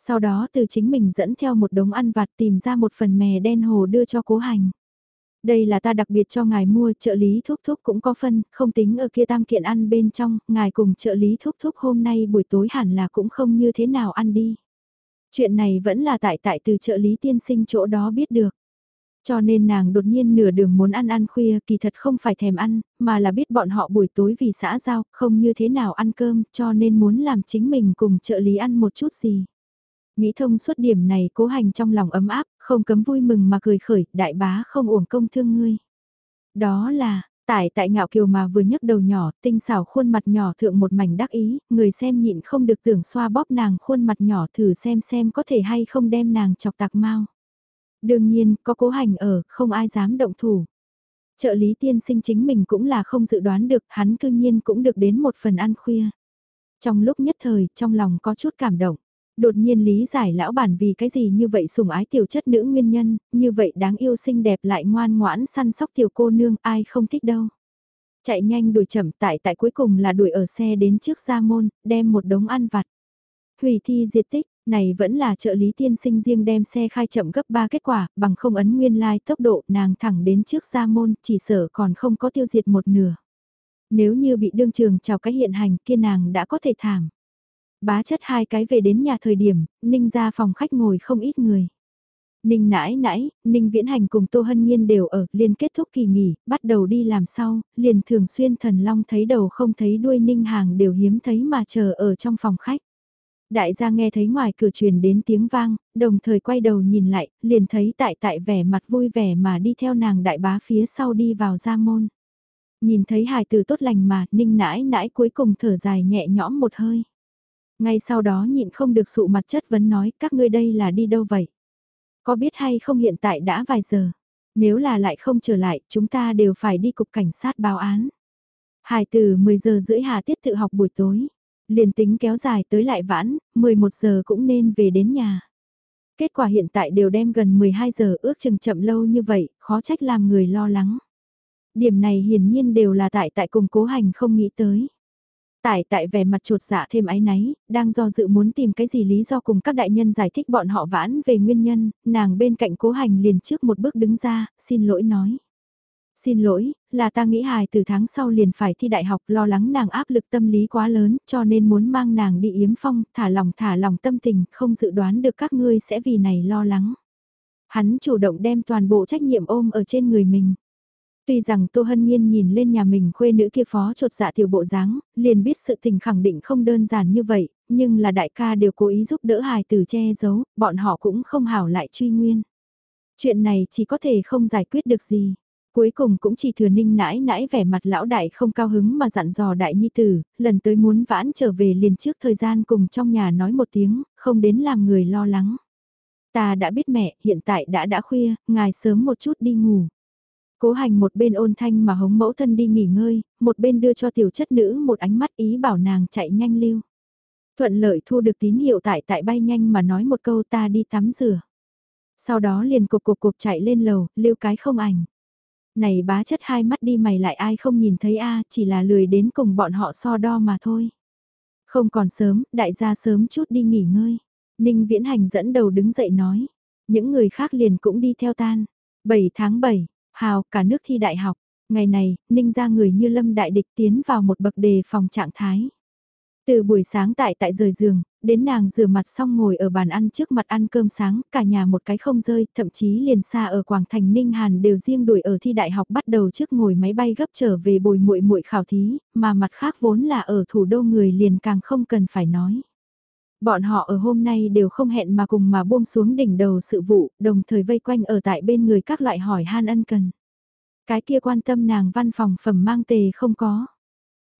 Sau đó từ chính mình dẫn theo một đống ăn vặt tìm ra một phần mè đen hồ đưa cho cố hành. Đây là ta đặc biệt cho ngài mua, trợ lý thúc thúc cũng có phân, không tính ở kia tam kiện ăn bên trong, ngài cùng trợ lý thúc thúc hôm nay buổi tối hẳn là cũng không như thế nào ăn đi. Chuyện này vẫn là tại tại từ trợ lý tiên sinh chỗ đó biết được. Cho nên nàng đột nhiên nửa đường muốn ăn ăn khuya kỳ thật không phải thèm ăn, mà là biết bọn họ buổi tối vì xã giao, không như thế nào ăn cơm, cho nên muốn làm chính mình cùng trợ lý ăn một chút gì. Nghĩ thông suốt điểm này cố hành trong lòng ấm áp, không cấm vui mừng mà cười khởi, đại bá không uổng công thương ngươi. Đó là, Tại tại ngạo kiều mà vừa nhấc đầu nhỏ, tinh xảo khuôn mặt nhỏ thượng một mảnh đắc ý, người xem nhịn không được tưởng xoa bóp nàng khuôn mặt nhỏ thử xem xem có thể hay không đem nàng chọc tạc mau. Đương nhiên, có cố hành ở, không ai dám động thủ. Trợ lý tiên sinh chính mình cũng là không dự đoán được, hắn cương nhiên cũng được đến một phần ăn khuya. Trong lúc nhất thời, trong lòng có chút cảm động. Đột nhiên lý giải lão bản vì cái gì như vậy sủng ái tiểu chất nữ nguyên nhân, như vậy đáng yêu xinh đẹp lại ngoan ngoãn săn sóc tiểu cô nương ai không thích đâu. Chạy nhanh đuổi chậm tại tại cuối cùng là đuổi ở xe đến trước gia môn, đem một đống ăn vặt. Hủy thi diệt tích, này vẫn là trợ lý tiên sinh riêng đem xe khai chậm gấp 3 kết quả, bằng không ấn nguyên lai like tốc độ nàng thẳng đến trước gia môn, chỉ sở còn không có tiêu diệt một nửa. Nếu như bị đương trường chào cái hiện hành kia nàng đã có thể thảm. Bá chất hai cái về đến nhà thời điểm, ninh ra phòng khách ngồi không ít người. Ninh nãi nãi, Ninh viễn hành cùng Tô Hân Nhiên đều ở, liền kết thúc kỳ nghỉ, bắt đầu đi làm sau, liền thường xuyên thần long thấy đầu không thấy đuôi Ninh hàng đều hiếm thấy mà chờ ở trong phòng khách. Đại gia nghe thấy ngoài cửa truyền đến tiếng vang, đồng thời quay đầu nhìn lại, liền thấy tại tại vẻ mặt vui vẻ mà đi theo nàng đại bá phía sau đi vào gia môn. Nhìn thấy hài từ tốt lành mà, ninh nãi nãi cuối cùng thở dài nhẹ nhõm một hơi. Ngay sau đó nhịn không được sụ mặt chất vấn nói các ngươi đây là đi đâu vậy? Có biết hay không hiện tại đã vài giờ? Nếu là lại không trở lại, chúng ta đều phải đi cục cảnh sát báo án. Hải từ 10 giờ rưỡi hà tiết tự học buổi tối. Liền tính kéo dài tới lại vãn, 11 giờ cũng nên về đến nhà. Kết quả hiện tại đều đem gần 12 giờ ước chừng chậm lâu như vậy, khó trách làm người lo lắng. Điểm này hiển nhiên đều là tại tại cùng cố hành không nghĩ tới. Tại tại vẻ mặt chuột dạ thêm ái náy, đang do dự muốn tìm cái gì lý do cùng các đại nhân giải thích bọn họ vãn về nguyên nhân, nàng bên cạnh cố hành liền trước một bước đứng ra, xin lỗi nói. Xin lỗi, là ta nghĩ hài từ tháng sau liền phải thi đại học lo lắng nàng áp lực tâm lý quá lớn cho nên muốn mang nàng đi yếm phong, thả lòng thả lòng tâm tình, không dự đoán được các ngươi sẽ vì này lo lắng. Hắn chủ động đem toàn bộ trách nhiệm ôm ở trên người mình. Tuy rằng Tô Hân Nhiên nhìn lên nhà mình khuê nữ kia phó trột dạ tiểu bộ dáng, liền biết sự tình khẳng định không đơn giản như vậy, nhưng là đại ca đều cố ý giúp đỡ hài tử che giấu, bọn họ cũng không hảo lại truy nguyên. Chuyện này chỉ có thể không giải quyết được gì. Cuối cùng cũng chỉ thừa ninh nãi nãi vẻ mặt lão đại không cao hứng mà dặn dò đại nhi tử, lần tới muốn vãn trở về liền trước thời gian cùng trong nhà nói một tiếng, không đến làm người lo lắng. Ta đã biết mẹ, hiện tại đã đã khuya, ngài sớm một chút đi ngủ. Cố hành một bên ôn thanh mà hống mẫu thân đi nghỉ ngơi, một bên đưa cho tiểu chất nữ một ánh mắt ý bảo nàng chạy nhanh lưu. Thuận lợi thu được tín hiệu tại tại bay nhanh mà nói một câu ta đi tắm rửa. Sau đó liền cục cục cục chạy lên lầu, lưu cái không ảnh. Này bá chất hai mắt đi mày lại ai không nhìn thấy a chỉ là lười đến cùng bọn họ so đo mà thôi. Không còn sớm, đại gia sớm chút đi nghỉ ngơi. Ninh Viễn Hành dẫn đầu đứng dậy nói. Những người khác liền cũng đi theo tan. 7 tháng 7, Hào, cả nước thi đại học. Ngày này, Ninh ra người như lâm đại địch tiến vào một bậc đề phòng trạng thái. Từ buổi sáng tại tại rời giường, đến nàng rửa mặt xong ngồi ở bàn ăn trước mặt ăn cơm sáng, cả nhà một cái không rơi, thậm chí liền xa ở Quảng Thành Ninh Hàn đều riêng đuổi ở thi đại học bắt đầu trước ngồi máy bay gấp trở về bồi muội muội khảo thí, mà mặt khác vốn là ở thủ đô người liền càng không cần phải nói. Bọn họ ở hôm nay đều không hẹn mà cùng mà buông xuống đỉnh đầu sự vụ, đồng thời vây quanh ở tại bên người các loại hỏi han ân cần. Cái kia quan tâm nàng văn phòng phẩm mang tề không có.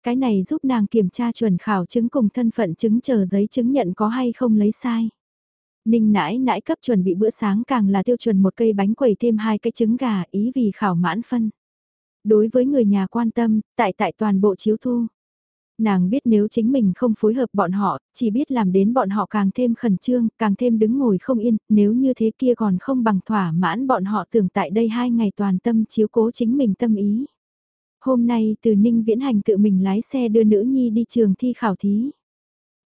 Cái này giúp nàng kiểm tra chuẩn khảo chứng cùng thân phận chứng chờ giấy chứng nhận có hay không lấy sai. Ninh nãi nãi cấp chuẩn bị bữa sáng càng là tiêu chuẩn một cây bánh quẩy thêm hai cái trứng gà ý vì khảo mãn phân. Đối với người nhà quan tâm, tại tại toàn bộ chiếu thu. Nàng biết nếu chính mình không phối hợp bọn họ, chỉ biết làm đến bọn họ càng thêm khẩn trương, càng thêm đứng ngồi không yên, nếu như thế kia còn không bằng thỏa mãn bọn họ tưởng tại đây hai ngày toàn tâm chiếu cố chính mình tâm ý. Hôm nay từ Ninh Viễn Hành tự mình lái xe đưa nữ nhi đi trường thi khảo thí.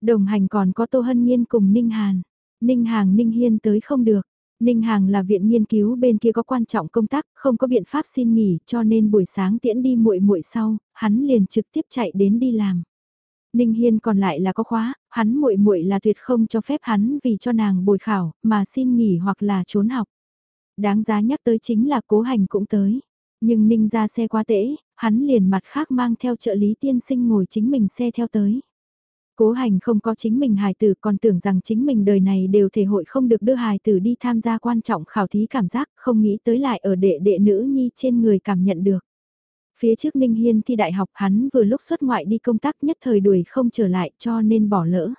Đồng hành còn có Tô Hân Nhiên cùng Ninh Hàn. Ninh Hàng Ninh Hiên tới không được. Ninh Hàng là viện nghiên cứu bên kia có quan trọng công tác, không có biện pháp xin nghỉ, cho nên buổi sáng tiễn đi muội muội sau, hắn liền trực tiếp chạy đến đi làm. Ninh Hiên còn lại là có khóa, hắn muội muội là tuyệt không cho phép hắn vì cho nàng bồi khảo, mà xin nghỉ hoặc là trốn học. Đáng giá nhắc tới chính là cố hành cũng tới. Nhưng Ninh ra xe qua tễ, hắn liền mặt khác mang theo trợ lý tiên sinh ngồi chính mình xe theo tới. Cố hành không có chính mình hài tử còn tưởng rằng chính mình đời này đều thể hội không được đưa hài tử đi tham gia quan trọng khảo thí cảm giác không nghĩ tới lại ở đệ đệ nữ nhi trên người cảm nhận được. Phía trước Ninh Hiên thi đại học hắn vừa lúc xuất ngoại đi công tác nhất thời đuổi không trở lại cho nên bỏ lỡ.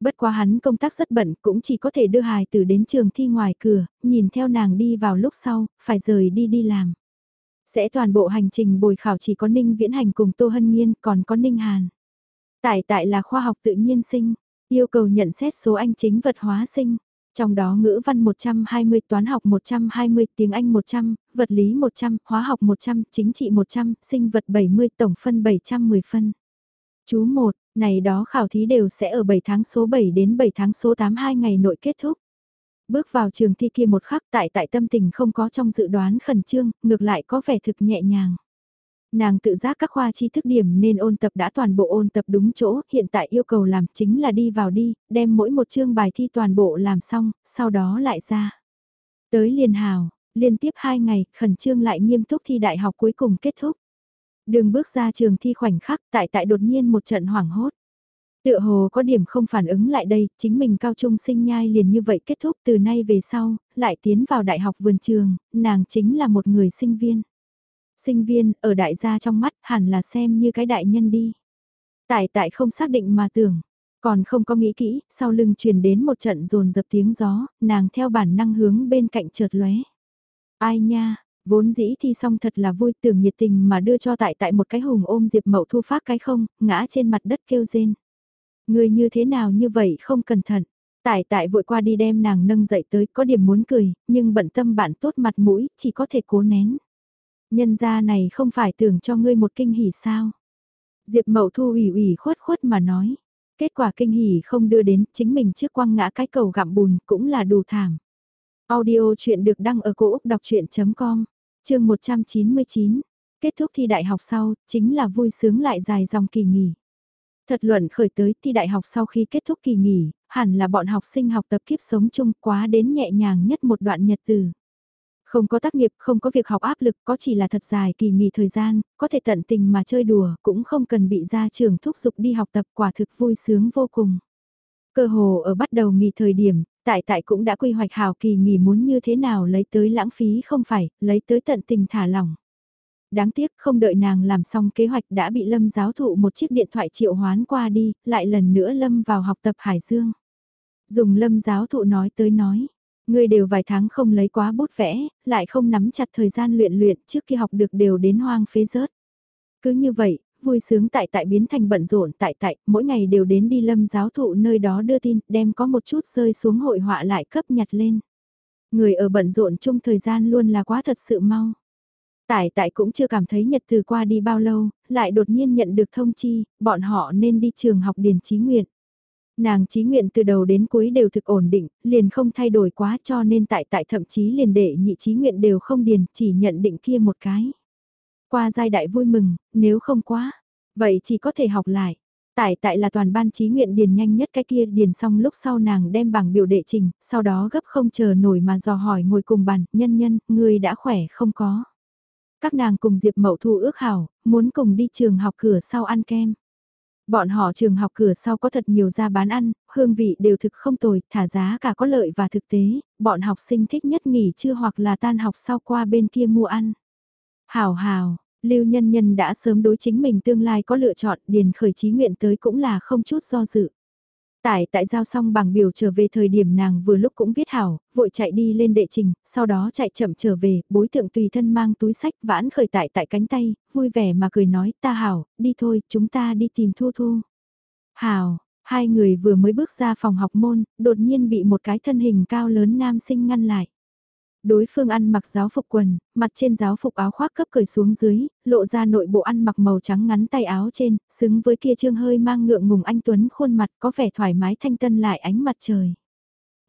Bất quá hắn công tác rất bận cũng chỉ có thể đưa hài tử đến trường thi ngoài cửa, nhìn theo nàng đi vào lúc sau, phải rời đi đi làm. Sẽ toàn bộ hành trình bồi khảo chỉ có Ninh Viễn Hành cùng Tô Hân Nhiên còn có Ninh Hàn. Tại tại là khoa học tự nhiên sinh, yêu cầu nhận xét số anh chính vật hóa sinh. Trong đó ngữ văn 120, toán học 120, tiếng Anh 100, vật lý 100, hóa học 100, chính trị 100, sinh vật 70, tổng phân 710 phân. Chú 1, này đó khảo thí đều sẽ ở 7 tháng số 7 đến 7 tháng số 8 hai ngày nội kết thúc. Bước vào trường thi kia một khắc tại tại tâm tình không có trong dự đoán khẩn trương, ngược lại có vẻ thực nhẹ nhàng. Nàng tự giác các khoa tri thức điểm nên ôn tập đã toàn bộ ôn tập đúng chỗ, hiện tại yêu cầu làm chính là đi vào đi, đem mỗi một chương bài thi toàn bộ làm xong, sau đó lại ra. Tới liền hào, liên tiếp 2 ngày, khẩn trương lại nghiêm túc thi đại học cuối cùng kết thúc. Đường bước ra trường thi khoảnh khắc tại tại đột nhiên một trận hoảng hốt. Tựa hồ có điểm không phản ứng lại đây, chính mình cao trung sinh nhai liền như vậy kết thúc từ nay về sau, lại tiến vào đại học vườn trường, nàng chính là một người sinh viên. Sinh viên, ở đại gia trong mắt, hẳn là xem như cái đại nhân đi. Tại tại không xác định mà tưởng, còn không có nghĩ kỹ, sau lưng truyền đến một trận rồn dập tiếng gió, nàng theo bản năng hướng bên cạnh chợt lóe. Ai nha, vốn dĩ thi xong thật là vui tưởng nhiệt tình mà đưa cho tại tại một cái hùng ôm Diệp Mậu thu phát cái không, ngã trên mặt đất kêu rên. Người như thế nào như vậy không cẩn thận. Tại tại vội qua đi đem nàng nâng dậy tới có điểm muốn cười, nhưng bận tâm bạn tốt mặt mũi, chỉ có thể cố nén. Nhân gia này không phải tưởng cho ngươi một kinh hỉ sao. Diệp Mậu Thu ủy ủy khuất khuất mà nói. Kết quả kinh hỉ không đưa đến chính mình trước quăng ngã cái cầu gặm bùn cũng là đủ thảm. Audio chuyện được đăng ở cổ Úc đọc chuyện.com, chương 199. Kết thúc thi đại học sau, chính là vui sướng lại dài dòng kỳ nghỉ. Thật luận khởi tới thi đại học sau khi kết thúc kỳ nghỉ, hẳn là bọn học sinh học tập kiếp sống chung quá đến nhẹ nhàng nhất một đoạn nhật từ. Không có tác nghiệp, không có việc học áp lực, có chỉ là thật dài kỳ nghỉ thời gian, có thể tận tình mà chơi đùa, cũng không cần bị gia trưởng thúc giục đi học tập quả thực vui sướng vô cùng. Cơ hồ ở bắt đầu nghỉ thời điểm, tại tại cũng đã quy hoạch hào kỳ nghỉ muốn như thế nào lấy tới lãng phí không phải, lấy tới tận tình thả lỏng. Đáng tiếc không đợi nàng làm xong kế hoạch đã bị Lâm giáo thụ một chiếc điện thoại triệu hoán qua đi, lại lần nữa Lâm vào học tập Hải Dương. Dùng Lâm giáo thụ nói tới nói, Ngươi đều vài tháng không lấy quá bút vẽ, lại không nắm chặt thời gian luyện luyện trước khi học được đều đến hoang phế rớt. Cứ như vậy, vui sướng tại tại biến thành bận rộn tại tại, mỗi ngày đều đến đi lâm giáo thụ nơi đó đưa tin, đem có một chút rơi xuống hội họa lại cấp nhặt lên. Người ở bận rộn chung thời gian luôn là quá thật sự mau. Tại tại cũng chưa cảm thấy nhật từ qua đi bao lâu, lại đột nhiên nhận được thông chi, bọn họ nên đi trường học điền trí nguyện. Nàng chí nguyện từ đầu đến cuối đều thực ổn định, liền không thay đổi quá cho nên tại tại thậm chí liền đệ nhị chí nguyện đều không điền, chỉ nhận định kia một cái. Qua giai đại vui mừng, nếu không quá, vậy chỉ có thể học lại. Tại tại là toàn ban chí nguyện điền nhanh nhất cái kia điền xong lúc sau nàng đem bảng biểu đệ trình, sau đó gấp không chờ nổi mà dò hỏi ngồi cùng bàn, nhân nhân, người đã khỏe không có. Các nàng cùng Diệp Mậu Thu ước hảo, muốn cùng đi trường học cửa sau ăn kem. Bọn họ trường học cửa sau có thật nhiều ra bán ăn, hương vị đều thực không tồi, thả giá cả có lợi và thực tế, bọn học sinh thích nhất nghỉ trưa hoặc là tan học sau qua bên kia mua ăn. Hào hào, Lưu Nhân Nhân đã sớm đối chính mình tương lai có lựa chọn, điền khởi chí nguyện tới cũng là không chút do dự. Tại tại giao xong bằng biểu trở về thời điểm nàng vừa lúc cũng viết hảo, vội chạy đi lên đệ trình, sau đó chạy chậm trở về, bối tượng tùy thân mang túi sách vãn khởi tại tại cánh tay, vui vẻ mà cười nói ta hảo, đi thôi, chúng ta đi tìm Thu Thu. Hảo, hai người vừa mới bước ra phòng học môn, đột nhiên bị một cái thân hình cao lớn nam sinh ngăn lại. Đối phương ăn mặc giáo phục quần, mặt trên giáo phục áo khoác cấp cởi xuống dưới, lộ ra nội bộ ăn mặc màu trắng ngắn tay áo trên, xứng với kia trương hơi mang ngượng ngùng anh Tuấn khuôn mặt có vẻ thoải mái thanh tân lại ánh mặt trời.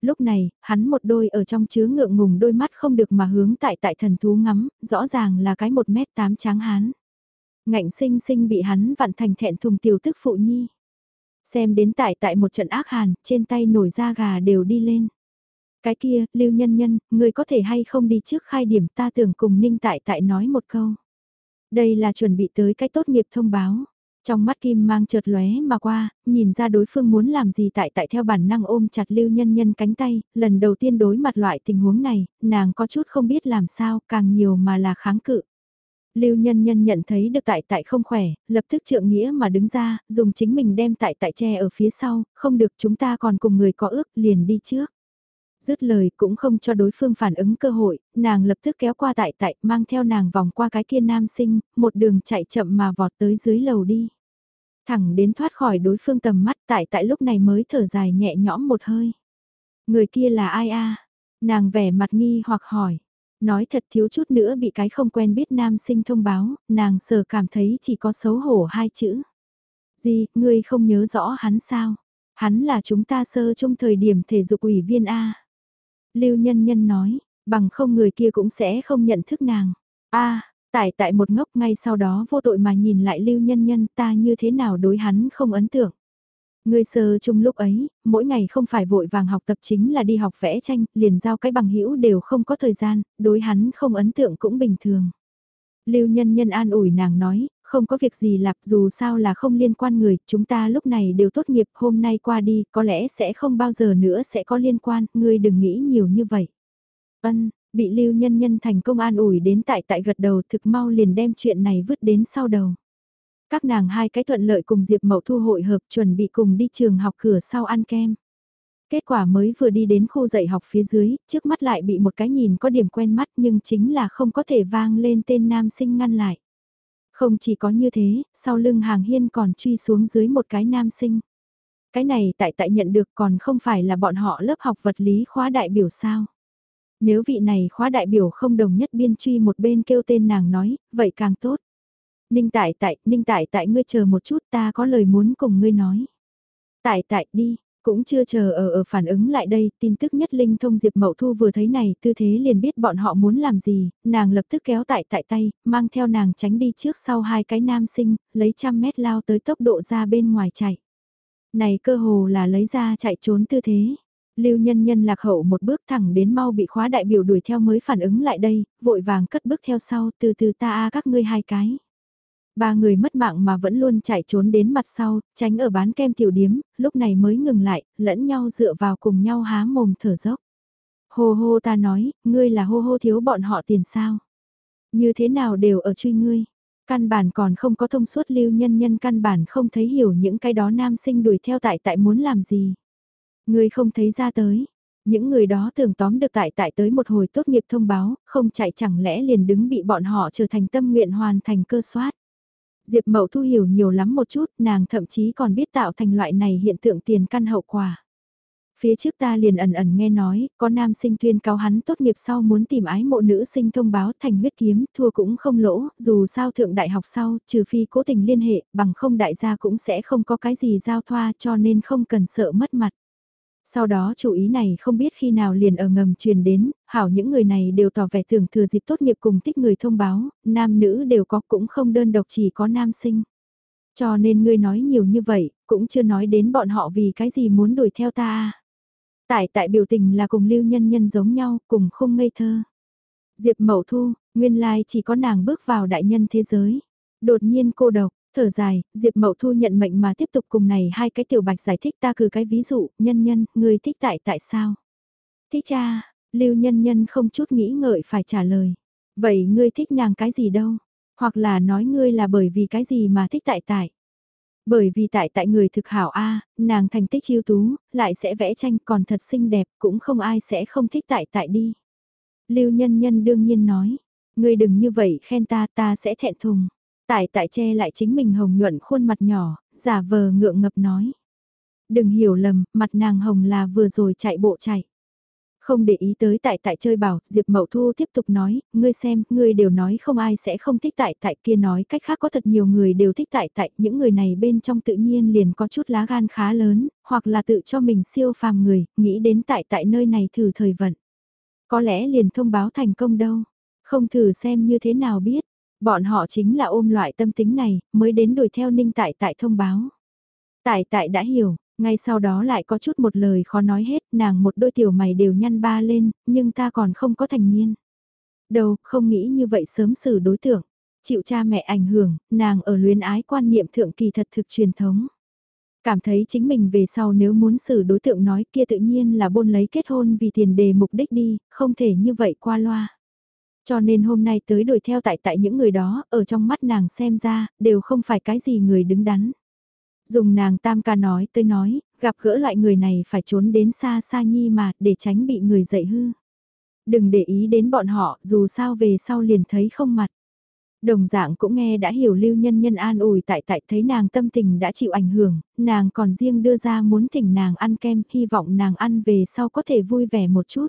Lúc này, hắn một đôi ở trong chứa ngượng ngùng đôi mắt không được mà hướng tại tại thần thú ngắm, rõ ràng là cái một mét tám tráng hán. Ngạnh sinh sinh bị hắn vặn thành thẹn thùng tiểu tức phụ nhi. Xem đến tại tại một trận ác hàn, trên tay nổi da gà đều đi lên. Cái kia, lưu nhân nhân, người có thể hay không đi trước khai điểm ta tưởng cùng ninh tại tại nói một câu. Đây là chuẩn bị tới cái tốt nghiệp thông báo. Trong mắt Kim mang chợt lóe mà qua, nhìn ra đối phương muốn làm gì tại tại theo bản năng ôm chặt lưu nhân nhân cánh tay, lần đầu tiên đối mặt loại tình huống này, nàng có chút không biết làm sao, càng nhiều mà là kháng cự. Lưu nhân nhân nhận thấy được tại tại không khỏe, lập tức trượng nghĩa mà đứng ra, dùng chính mình đem tại tại che ở phía sau, không được chúng ta còn cùng người có ước liền đi trước. Dứt lời cũng không cho đối phương phản ứng cơ hội, nàng lập tức kéo qua tại tại, mang theo nàng vòng qua cái kia nam sinh, một đường chạy chậm mà vọt tới dưới lầu đi. Thẳng đến thoát khỏi đối phương tầm mắt tại tại lúc này mới thở dài nhẹ nhõm một hơi. Người kia là ai a Nàng vẻ mặt nghi hoặc hỏi. Nói thật thiếu chút nữa bị cái không quen biết nam sinh thông báo, nàng sờ cảm thấy chỉ có xấu hổ hai chữ. Gì, ngươi không nhớ rõ hắn sao? Hắn là chúng ta sơ trong thời điểm thể dục ủy viên A. Lưu Nhân Nhân nói, bằng không người kia cũng sẽ không nhận thức nàng. A, tại tại một ngốc ngay sau đó vô tội mà nhìn lại Lưu Nhân Nhân ta như thế nào đối hắn không ấn tượng. Ngươi sơ chung lúc ấy, mỗi ngày không phải vội vàng học tập chính là đi học vẽ tranh, liền giao cái bằng hữu đều không có thời gian, đối hắn không ấn tượng cũng bình thường. Lưu nhân nhân an ủi nàng nói, không có việc gì lạp dù sao là không liên quan người, chúng ta lúc này đều tốt nghiệp hôm nay qua đi, có lẽ sẽ không bao giờ nữa sẽ có liên quan, ngươi đừng nghĩ nhiều như vậy. Ân, bị lưu nhân nhân thành công an ủi đến tại tại gật đầu thực mau liền đem chuyện này vứt đến sau đầu. Các nàng hai cái thuận lợi cùng Diệp Mậu Thu hội hợp chuẩn bị cùng đi trường học cửa sau ăn kem. Kết quả mới vừa đi đến khu dạy học phía dưới, trước mắt lại bị một cái nhìn có điểm quen mắt nhưng chính là không có thể vang lên tên nam sinh ngăn lại. Không chỉ có như thế, sau lưng hàng hiên còn truy xuống dưới một cái nam sinh. Cái này tại tại nhận được còn không phải là bọn họ lớp học vật lý khóa đại biểu sao. Nếu vị này khóa đại biểu không đồng nhất biên truy một bên kêu tên nàng nói, vậy càng tốt. Ninh tại tại, ninh tại tại ngươi chờ một chút ta có lời muốn cùng ngươi nói. Tại tại đi, cũng chưa chờ ở ở phản ứng lại đây, tin tức nhất linh thông Diệp Mậu Thu vừa thấy này, tư thế liền biết bọn họ muốn làm gì, nàng lập tức kéo tại tại tay, mang theo nàng tránh đi trước sau hai cái nam sinh, lấy trăm mét lao tới tốc độ ra bên ngoài chạy. Này cơ hồ là lấy ra chạy trốn tư thế. Lưu nhân nhân lạc hậu một bước thẳng đến mau bị khóa đại biểu đuổi theo mới phản ứng lại đây, vội vàng cất bước theo sau từ từ ta a các ngươi hai cái. Ba người mất mạng mà vẫn luôn chạy trốn đến mặt sau, tránh ở bán kem tiểu điếm, lúc này mới ngừng lại, lẫn nhau dựa vào cùng nhau há mồm thở dốc. Hô hô ta nói, ngươi là hô hô thiếu bọn họ tiền sao? Như thế nào đều ở truy ngươi? Căn bản còn không có thông suốt lưu nhân nhân căn bản không thấy hiểu những cái đó nam sinh đuổi theo tại tại muốn làm gì. Ngươi không thấy ra tới. Những người đó tưởng tóm được tại tại tới một hồi tốt nghiệp thông báo, không chạy chẳng lẽ liền đứng bị bọn họ trở thành tâm nguyện hoàn thành cơ soát. Diệp Mậu Thu hiểu nhiều lắm một chút, nàng thậm chí còn biết tạo thành loại này hiện tượng tiền căn hậu quả. Phía trước ta liền ẩn ẩn nghe nói, có nam sinh tuyên cáo hắn tốt nghiệp sau muốn tìm ái mộ nữ sinh thông báo thành huyết kiếm, thua cũng không lỗ, dù sao thượng đại học sau, trừ phi cố tình liên hệ, bằng không đại gia cũng sẽ không có cái gì giao thoa cho nên không cần sợ mất mặt. Sau đó chủ ý này không biết khi nào liền ở ngầm truyền đến, hảo những người này đều tỏ vẻ tưởng thừa dịp tốt nghiệp cùng tích người thông báo, nam nữ đều có cũng không đơn độc chỉ có nam sinh. Cho nên ngươi nói nhiều như vậy, cũng chưa nói đến bọn họ vì cái gì muốn đuổi theo ta. Tại tại biểu tình là cùng lưu nhân nhân giống nhau, cùng không ngây thơ. Diệp Mậu Thu, nguyên lai chỉ có nàng bước vào đại nhân thế giới. Đột nhiên cô độc, Thở dài, Diệp Mậu Thu nhận mệnh mà tiếp tục cùng này hai cái tiểu bạch giải thích ta cử cái ví dụ, nhân nhân, người thích tại tại sao? Thích cha, lưu nhân nhân không chút nghĩ ngợi phải trả lời. Vậy ngươi thích nàng cái gì đâu? Hoặc là nói ngươi là bởi vì cái gì mà thích tại tại? Bởi vì tại tại người thực hảo A, nàng thành tích yêu tú, lại sẽ vẽ tranh còn thật xinh đẹp, cũng không ai sẽ không thích tại tại đi. Lưu nhân nhân đương nhiên nói, ngươi đừng như vậy khen ta ta sẽ thẹn thùng. Tại tại che lại chính mình hồng nhuận khuôn mặt nhỏ, giả vờ ngượng ngập nói. Đừng hiểu lầm, mặt nàng hồng là vừa rồi chạy bộ chạy. Không để ý tới tại tại chơi bảo, Diệp Mậu Thu tiếp tục nói, ngươi xem, ngươi đều nói không ai sẽ không thích tại tại kia nói cách khác có thật nhiều người đều thích tại tại, những người này bên trong tự nhiên liền có chút lá gan khá lớn, hoặc là tự cho mình siêu phàm người, nghĩ đến tại tại nơi này thử thời vận. Có lẽ liền thông báo thành công đâu, không thử xem như thế nào biết, Bọn họ chính là ôm loại tâm tính này, mới đến đuổi theo Ninh Tại Tại thông báo. Tại Tại đã hiểu, ngay sau đó lại có chút một lời khó nói hết, nàng một đôi tiểu mày đều nhăn ba lên, nhưng ta còn không có thành niên. Đâu, không nghĩ như vậy sớm xử đối tượng. Chịu cha mẹ ảnh hưởng, nàng ở luyến ái quan niệm thượng kỳ thật thực truyền thống. Cảm thấy chính mình về sau nếu muốn xử đối tượng nói kia tự nhiên là buôn lấy kết hôn vì tiền đề mục đích đi, không thể như vậy qua loa. Cho nên hôm nay tới đuổi theo tại tại những người đó, ở trong mắt nàng xem ra, đều không phải cái gì người đứng đắn. Dùng nàng tam ca nói tới nói, gặp gỡ loại người này phải trốn đến xa xa nhi mà, để tránh bị người dậy hư. Đừng để ý đến bọn họ, dù sao về sau liền thấy không mặt. Đồng dạng cũng nghe đã hiểu lưu nhân nhân an ủi tại tại thấy nàng tâm tình đã chịu ảnh hưởng, nàng còn riêng đưa ra muốn thỉnh nàng ăn kem, hy vọng nàng ăn về sau có thể vui vẻ một chút.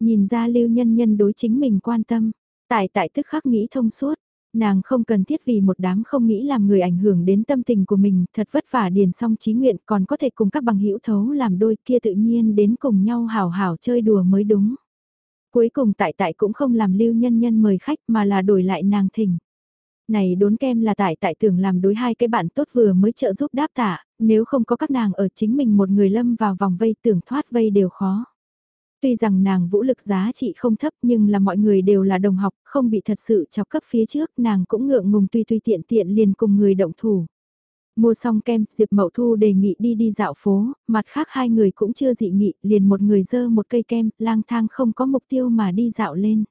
Nhìn ra lưu nhân nhân đối chính mình quan tâm, tại tại tức khắc nghĩ thông suốt, nàng không cần thiết vì một đám không nghĩ làm người ảnh hưởng đến tâm tình của mình, thật vất vả điền xong trí nguyện còn có thể cùng các bằng hữu thấu làm đôi kia tự nhiên đến cùng nhau hào hào chơi đùa mới đúng. Cuối cùng tại tại cũng không làm lưu nhân nhân mời khách mà là đổi lại nàng thỉnh. Này đốn kem là tại tại tưởng làm đối hai cái bạn tốt vừa mới trợ giúp đáp tạ, nếu không có các nàng ở chính mình một người lâm vào vòng vây tưởng thoát vây đều khó. Tuy rằng nàng vũ lực giá trị không thấp nhưng là mọi người đều là đồng học, không bị thật sự chọc cấp phía trước, nàng cũng ngượng ngùng tuy tuy tiện tiện liền cùng người động thủ. Mua xong kem, Diệp Mậu Thu đề nghị đi đi dạo phố, mặt khác hai người cũng chưa dị nghị, liền một người dơ một cây kem, lang thang không có mục tiêu mà đi dạo lên.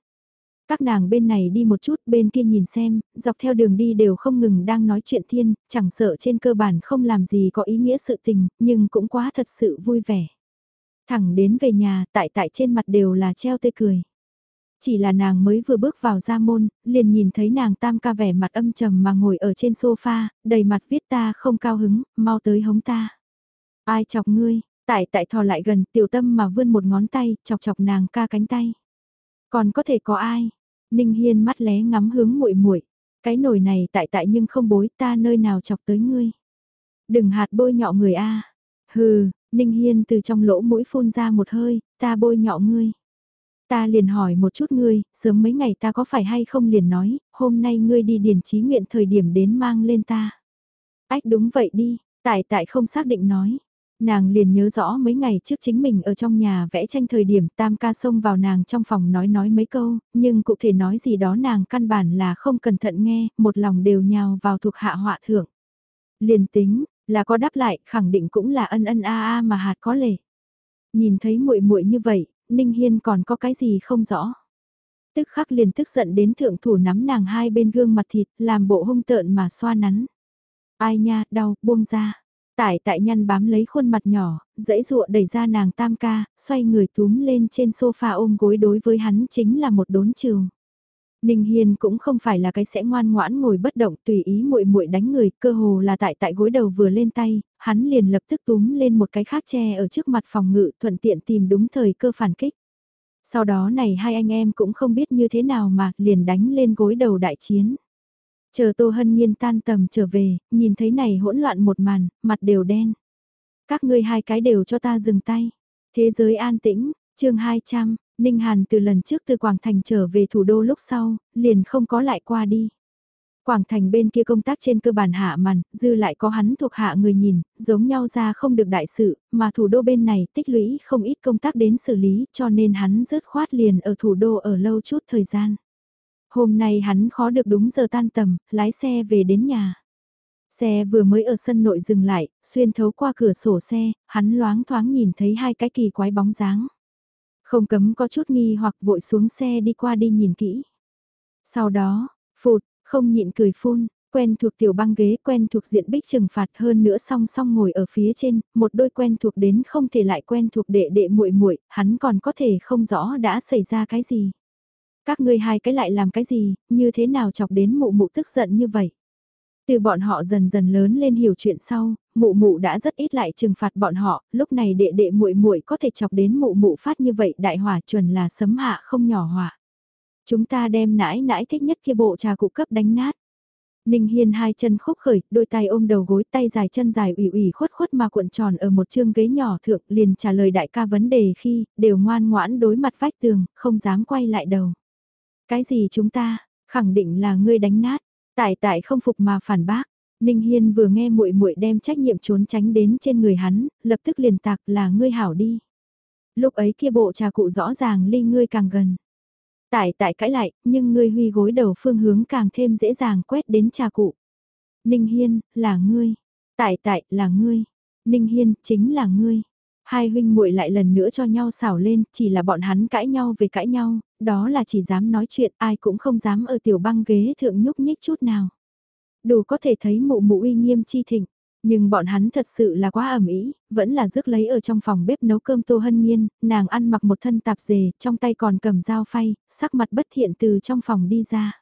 Các nàng bên này đi một chút, bên kia nhìn xem, dọc theo đường đi đều không ngừng đang nói chuyện thiên, chẳng sợ trên cơ bản không làm gì có ý nghĩa sự tình, nhưng cũng quá thật sự vui vẻ. Thẳng đến về nhà, tại tại trên mặt đều là treo tê cười. Chỉ là nàng mới vừa bước vào ra môn, liền nhìn thấy nàng tam ca vẻ mặt âm trầm mà ngồi ở trên sofa, đầy mặt viết ta không cao hứng, mau tới hống ta. Ai chọc ngươi, tại tại thò lại gần tiểu tâm mà vươn một ngón tay, chọc chọc nàng ca cánh tay. Còn có thể có ai? Ninh Hiên mắt lé ngắm hướng muội muội, cái nồi này tại tại nhưng không bối ta nơi nào chọc tới ngươi. Đừng hạt bôi nhọ người a. Hừ, Ninh Hiên từ trong lỗ mũi phun ra một hơi, ta bôi nhọ ngươi. Ta liền hỏi một chút ngươi, sớm mấy ngày ta có phải hay không liền nói, hôm nay ngươi đi điền trí nguyện thời điểm đến mang lên ta. Ách đúng vậy đi, tại tại không xác định nói. Nàng liền nhớ rõ mấy ngày trước chính mình ở trong nhà vẽ tranh thời điểm tam ca xông vào nàng trong phòng nói nói mấy câu, nhưng cụ thể nói gì đó nàng căn bản là không cẩn thận nghe, một lòng đều nhào vào thuộc hạ họa thưởng. Liền tính, là có đáp lại, khẳng định cũng là ân ân a a mà hạt có lệ. Nhìn thấy muội muội như vậy, Ninh Hiên còn có cái gì không rõ. Tức khắc liền tức giận đến thượng thủ nắm nàng hai bên gương mặt thịt, làm bộ hung tợn mà xoa nắn. Ai nha, đau, buông ra. Tải tại nhăn bám lấy khuôn mặt nhỏ, dãy dụa đẩy ra nàng tam ca, xoay người túm lên trên sofa ôm gối đối với hắn chính là một đốn trường. Ninh Hiên cũng không phải là cái sẽ ngoan ngoãn ngồi bất động tùy ý muội muội đánh người, cơ hồ là tại tại gối đầu vừa lên tay, hắn liền lập tức túm lên một cái khác che ở trước mặt phòng ngự thuận tiện tìm đúng thời cơ phản kích. Sau đó này hai anh em cũng không biết như thế nào mà liền đánh lên gối đầu đại chiến. Chờ Tô Hân Nhiên tan tầm trở về, nhìn thấy này hỗn loạn một màn, mặt đều đen. Các ngươi hai cái đều cho ta dừng tay. Thế giới an tĩnh, chương 200, Ninh Hàn từ lần trước từ Quảng Thành trở về thủ đô lúc sau, liền không có lại qua đi. Quảng Thành bên kia công tác trên cơ bản hạ màn, dư lại có hắn thuộc hạ người nhìn, giống nhau ra không được đại sự, mà thủ đô bên này tích lũy không ít công tác đến xử lý cho nên hắn rớt khoát liền ở thủ đô ở lâu chút thời gian. Hôm nay hắn khó được đúng giờ tan tầm, lái xe về đến nhà. Xe vừa mới ở sân nội dừng lại, xuyên thấu qua cửa sổ xe, hắn loáng thoáng nhìn thấy hai cái kỳ quái bóng dáng. Không cấm có chút nghi hoặc vội xuống xe đi qua đi nhìn kỹ. Sau đó, phụt, không nhịn cười phun, quen thuộc tiểu băng ghế quen thuộc diện bích trừng phạt hơn nữa song song ngồi ở phía trên, một đôi quen thuộc đến không thể lại quen thuộc đệ đệ muội muội, hắn còn có thể không rõ đã xảy ra cái gì. Các ngươi hai cái lại làm cái gì, như thế nào chọc đến mụ mụ tức giận như vậy. Từ bọn họ dần dần lớn lên hiểu chuyện sau, mụ mụ đã rất ít lại trừng phạt bọn họ, lúc này đệ đệ muội muội có thể chọc đến mụ mụ phát như vậy đại hỏa chuẩn là sấm hạ không nhỏ hỏa. Chúng ta đem nãi nãi thích nhất kia bộ trà cụ cấp đánh nát. Ninh Hiên hai chân khúc khởi, đôi tay ôm đầu gối tay dài chân dài ủy ủy khuất khuất mà cuộn tròn ở một chương ghế nhỏ thượng liền trả lời đại ca vấn đề khi đều ngoan ngoãn đối mặt vách tường, không dám quay lại đầu. Cái gì chúng ta, khẳng định là ngươi đánh nát, tại tại không phục mà phản bác. Ninh Hiên vừa nghe muội muội đem trách nhiệm trốn tránh đến trên người hắn, lập tức liền tạc là ngươi hảo đi. Lúc ấy kia bộ trà cụ rõ ràng ly ngươi càng gần. Tại tại cãi lại, nhưng ngươi huy gối đầu phương hướng càng thêm dễ dàng quét đến trà cụ. Ninh Hiên, là ngươi. Tại tại, là ngươi. Ninh Hiên, chính là ngươi. Hai huynh muội lại lần nữa cho nhau xảo lên, chỉ là bọn hắn cãi nhau về cãi nhau, đó là chỉ dám nói chuyện, ai cũng không dám ở tiểu băng ghế thượng nhúc nhích chút nào. Đủ có thể thấy mụ mụ uy nghiêm chi thịnh, nhưng bọn hắn thật sự là quá ẩm ý, vẫn là rước lấy ở trong phòng bếp nấu cơm tô hân nhiên, nàng ăn mặc một thân tạp dề, trong tay còn cầm dao phay, sắc mặt bất thiện từ trong phòng đi ra.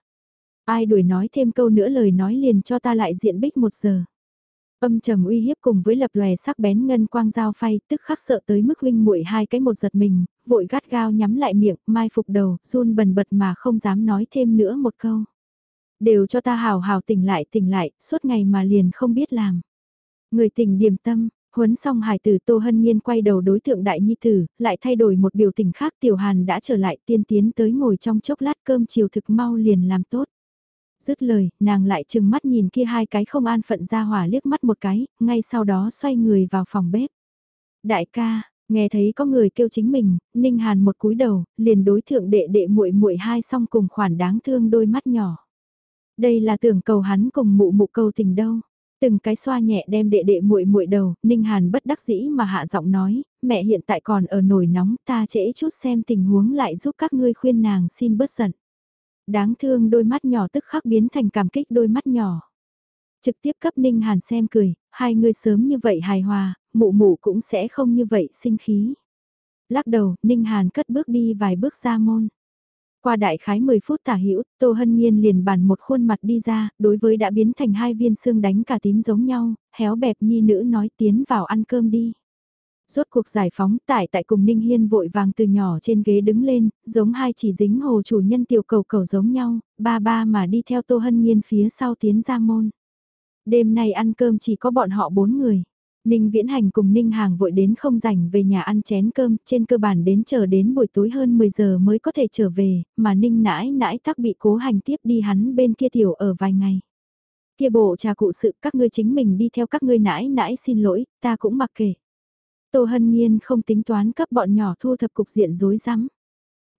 Ai đuổi nói thêm câu nữa lời nói liền cho ta lại diện bích một giờ. Âm trầm uy hiếp cùng với lập lòe sắc bén ngân quang dao phay, tức khắc sợ tới mức huynh muội hai cái một giật mình, vội gắt gao nhắm lại miệng, mai phục đầu, run bần bật mà không dám nói thêm nữa một câu. Đều cho ta hào hào tỉnh lại tỉnh lại, suốt ngày mà liền không biết làm. Người tỉnh điềm tâm, huấn xong hải tử Tô Hân Nhiên quay đầu đối tượng đại nhi tử, lại thay đổi một biểu tình khác tiểu hàn đã trở lại tiên tiến tới ngồi trong chốc lát cơm chiều thực mau liền làm tốt. Dứt lời, nàng lại chừng mắt nhìn kia hai cái không an phận ra hỏa liếc mắt một cái, ngay sau đó xoay người vào phòng bếp. Đại ca, nghe thấy có người kêu chính mình, Ninh Hàn một cúi đầu, liền đối thượng đệ đệ muội muội hai song cùng khoản đáng thương đôi mắt nhỏ. Đây là tưởng cầu hắn cùng mụ mụ cầu tình đâu. Từng cái xoa nhẹ đem đệ đệ muội muội đầu, Ninh Hàn bất đắc dĩ mà hạ giọng nói, mẹ hiện tại còn ở nổi nóng, ta trễ chút xem tình huống lại giúp các ngươi khuyên nàng xin bớt giận. Đáng thương đôi mắt nhỏ tức khắc biến thành cảm kích đôi mắt nhỏ. Trực tiếp cấp Ninh Hàn xem cười, hai người sớm như vậy hài hòa, mụ mụ cũng sẽ không như vậy sinh khí. Lắc đầu, Ninh Hàn cất bước đi vài bước ra môn. Qua đại khái 10 phút tả hữu, Tô Hân Nhiên liền bàn một khuôn mặt đi ra, đối với đã biến thành hai viên xương đánh cả tím giống nhau, héo bẹp nhi nữ nói tiến vào ăn cơm đi. Rốt cuộc giải phóng tại tại cùng Ninh Hiên vội vàng từ nhỏ trên ghế đứng lên, giống hai chỉ dính hồ chủ nhân tiểu cầu cầu giống nhau, ba ba mà đi theo Tô Hân Nhiên phía sau tiến ra môn. Đêm nay ăn cơm chỉ có bọn họ bốn người. Ninh Viễn Hành cùng Ninh Hàng vội đến không rảnh về nhà ăn chén cơm, trên cơ bản đến chờ đến buổi tối hơn 10 giờ mới có thể trở về, mà Ninh nãi nãi tắc bị cố hành tiếp đi hắn bên kia tiểu ở vài ngày. Kia bộ trà cụ sự các ngươi chính mình đi theo các ngươi nãi nãi xin lỗi, ta cũng mặc kệ. Tô Hân Nhiên không tính toán cấp bọn nhỏ thu thập cục diện rối rắm.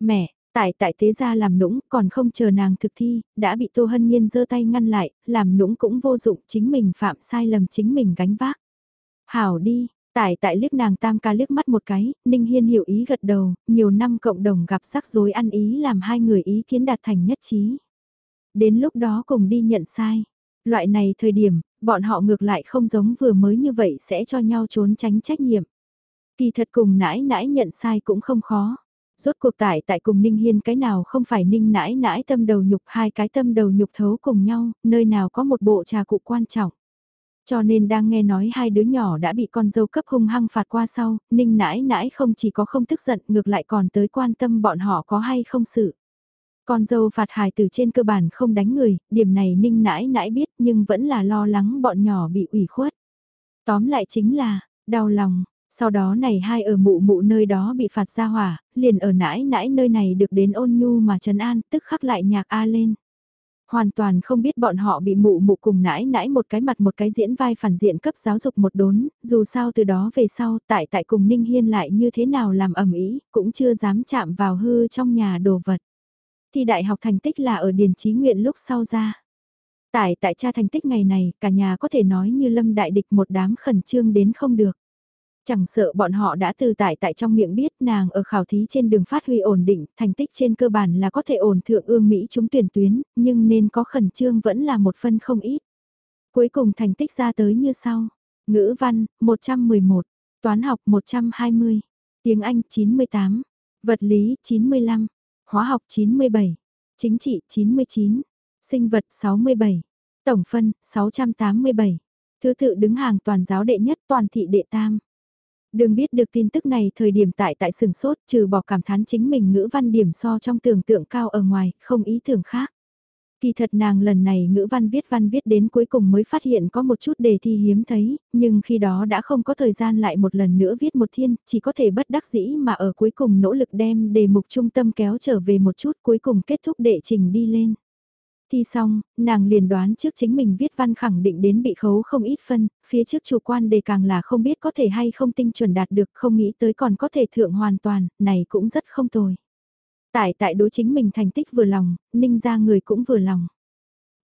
Mẹ, tại tại tế gia làm nũng còn không chờ nàng thực thi, đã bị Tô Hân Nhiên giơ tay ngăn lại, làm nũng cũng vô dụng chính mình phạm sai lầm chính mình gánh vác. Hảo đi, Tại tại liếc nàng tam ca liếc mắt một cái, Ninh Hiên hiểu ý gật đầu, nhiều năm cộng đồng gặp rắc rối ăn ý làm hai người ý kiến đạt thành nhất trí. Đến lúc đó cùng đi nhận sai. Loại này thời điểm, bọn họ ngược lại không giống vừa mới như vậy sẽ cho nhau trốn tránh trách nhiệm. Kỳ thật cùng nãi nãi nhận sai cũng không khó. Rốt cuộc tại tại cùng Ninh Hiên cái nào không phải Ninh nãi nãi tâm đầu nhục hai cái tâm đầu nhục thấu cùng nhau, nơi nào có một bộ trà cụ quan trọng. Cho nên đang nghe nói hai đứa nhỏ đã bị con dâu cấp hung hăng phạt qua sau, Ninh nãi nãi không chỉ có không tức giận ngược lại còn tới quan tâm bọn họ có hay không sự. Con dâu phạt hài từ trên cơ bản không đánh người, điểm này Ninh nãi nãi biết nhưng vẫn là lo lắng bọn nhỏ bị ủy khuất. Tóm lại chính là, đau lòng, sau đó này hai ở mụ mụ nơi đó bị phạt ra hỏa, liền ở nãi nãi nơi này được đến ôn nhu mà trấn an, tức khắc lại nhạc A lên. Hoàn toàn không biết bọn họ bị mụ mụ cùng nãi nãi một cái mặt một cái diễn vai phản diện cấp giáo dục một đốn, dù sao từ đó về sau tại tại cùng Ninh Hiên lại như thế nào làm ẩm ý, cũng chưa dám chạm vào hư trong nhà đồ vật. Thì đại học thành tích là ở Điền Chí Nguyện lúc sau ra. Tại tại cha thành tích ngày này, cả nhà có thể nói như lâm đại địch một đám khẩn trương đến không được. Chẳng sợ bọn họ đã từ tại tại trong miệng biết nàng ở khảo thí trên đường phát huy ổn định, thành tích trên cơ bản là có thể ổn thượng ương Mỹ chúng tuyển tuyến, nhưng nên có khẩn trương vẫn là một phân không ít. Cuối cùng thành tích ra tới như sau. Ngữ văn, 111. Toán học 120. Tiếng Anh 98. Vật lý 95. Hóa học 97. Chính trị 99. Sinh vật 67. Tổng phân 687. Thứ tự đứng hàng toàn giáo đệ nhất toàn thị đệ tam. Đừng biết được tin tức này thời điểm tại tại sừng sốt trừ bỏ cảm thán chính mình ngữ văn điểm so trong tưởng tượng cao ở ngoài, không ý tưởng khác. Kỳ thật nàng lần này ngữ văn viết văn viết đến cuối cùng mới phát hiện có một chút đề thi hiếm thấy, nhưng khi đó đã không có thời gian lại một lần nữa viết một thiên, chỉ có thể bất đắc dĩ mà ở cuối cùng nỗ lực đem đề mục trung tâm kéo trở về một chút cuối cùng kết thúc đệ trình đi lên. Thi xong, nàng liền đoán trước chính mình viết văn khẳng định đến bị khấu không ít phân, phía trước chủ quan đề càng là không biết có thể hay không tinh chuẩn đạt được không nghĩ tới còn có thể thượng hoàn toàn, này cũng rất không tồi. Tại tại đối chính mình thành tích vừa lòng, ninh ra người cũng vừa lòng.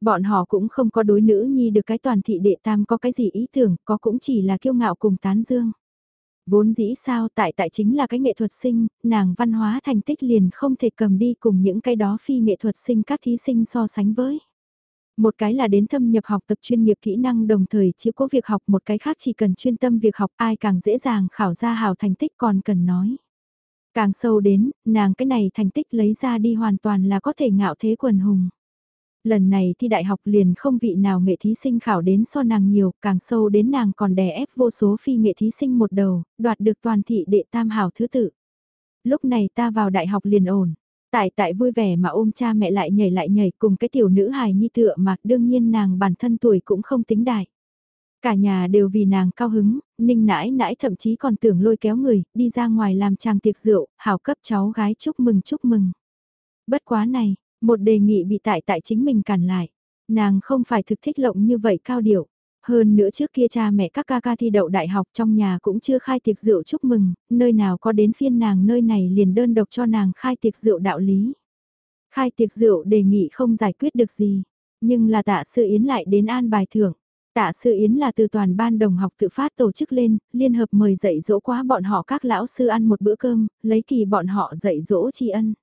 Bọn họ cũng không có đối nữ nhi được cái toàn thị đệ tam có cái gì ý tưởng, có cũng chỉ là kiêu ngạo cùng tán dương. Vốn dĩ sao tại tại chính là cái nghệ thuật sinh, nàng văn hóa thành tích liền không thể cầm đi cùng những cái đó phi nghệ thuật sinh các thí sinh so sánh với. Một cái là đến thâm nhập học tập chuyên nghiệp kỹ năng đồng thời chiếu cố việc học một cái khác chỉ cần chuyên tâm việc học ai càng dễ dàng khảo ra hào thành tích còn cần nói. Càng sâu đến, nàng cái này thành tích lấy ra đi hoàn toàn là có thể ngạo thế quần hùng. Lần này thi đại học liền không vị nào nghệ thí sinh khảo đến so nàng nhiều, càng sâu đến nàng còn đè ép vô số phi nghệ thí sinh một đầu, đoạt được toàn thị đệ tam hảo thứ tự. Lúc này ta vào đại học liền ổn. Tại tại vui vẻ mà ôm cha mẹ lại nhảy lại nhảy cùng cái tiểu nữ hài nhi tựa mà đương nhiên nàng bản thân tuổi cũng không tính đại. Cả nhà đều vì nàng cao hứng, ninh nãi nãi thậm chí còn tưởng lôi kéo người, đi ra ngoài làm chàng tiệc rượu, hảo cấp cháu gái chúc mừng chúc mừng. Bất quá này, một đề nghị bị tại tại chính mình cản lại. Nàng không phải thực thích lộng như vậy cao điệu. Hơn nữa trước kia cha mẹ các ca ca thi đậu đại học trong nhà cũng chưa khai tiệc rượu chúc mừng, nơi nào có đến phiên nàng nơi này liền đơn độc cho nàng khai tiệc rượu đạo lý. Khai tiệc rượu đề nghị không giải quyết được gì, nhưng là tạ sự yến lại đến an bài thưởng. Tạ sư yến là từ toàn ban đồng học tự phát tổ chức lên, liên hợp mời dạy dỗ quá bọn họ các lão sư ăn một bữa cơm, lấy kỳ bọn họ dạy dỗ tri ân.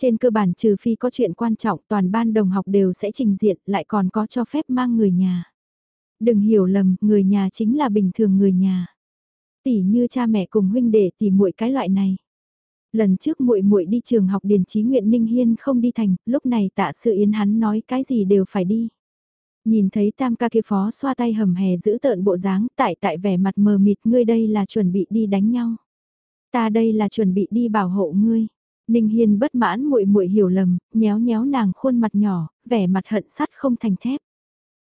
Trên cơ bản trừ phi có chuyện quan trọng toàn ban đồng học đều sẽ trình diện lại còn có cho phép mang người nhà. Đừng hiểu lầm, người nhà chính là bình thường người nhà. Tỷ như cha mẹ cùng huynh đệ tỷ muội cái loại này. Lần trước muội muội đi trường học Điền Chí Nguyện Ninh Hiên không đi thành, lúc này tạ sự yến hắn nói cái gì đều phải đi. Nhìn thấy tam ca kia phó xoa tay hầm hè giữ tợn bộ dáng, tại tại vẻ mặt mờ mịt ngươi đây là chuẩn bị đi đánh nhau. Ta đây là chuẩn bị đi bảo hộ ngươi. Ninh Hiên bất mãn muội muội hiểu lầm, nhéo nhéo nàng khuôn mặt nhỏ, vẻ mặt hận sắt không thành thép.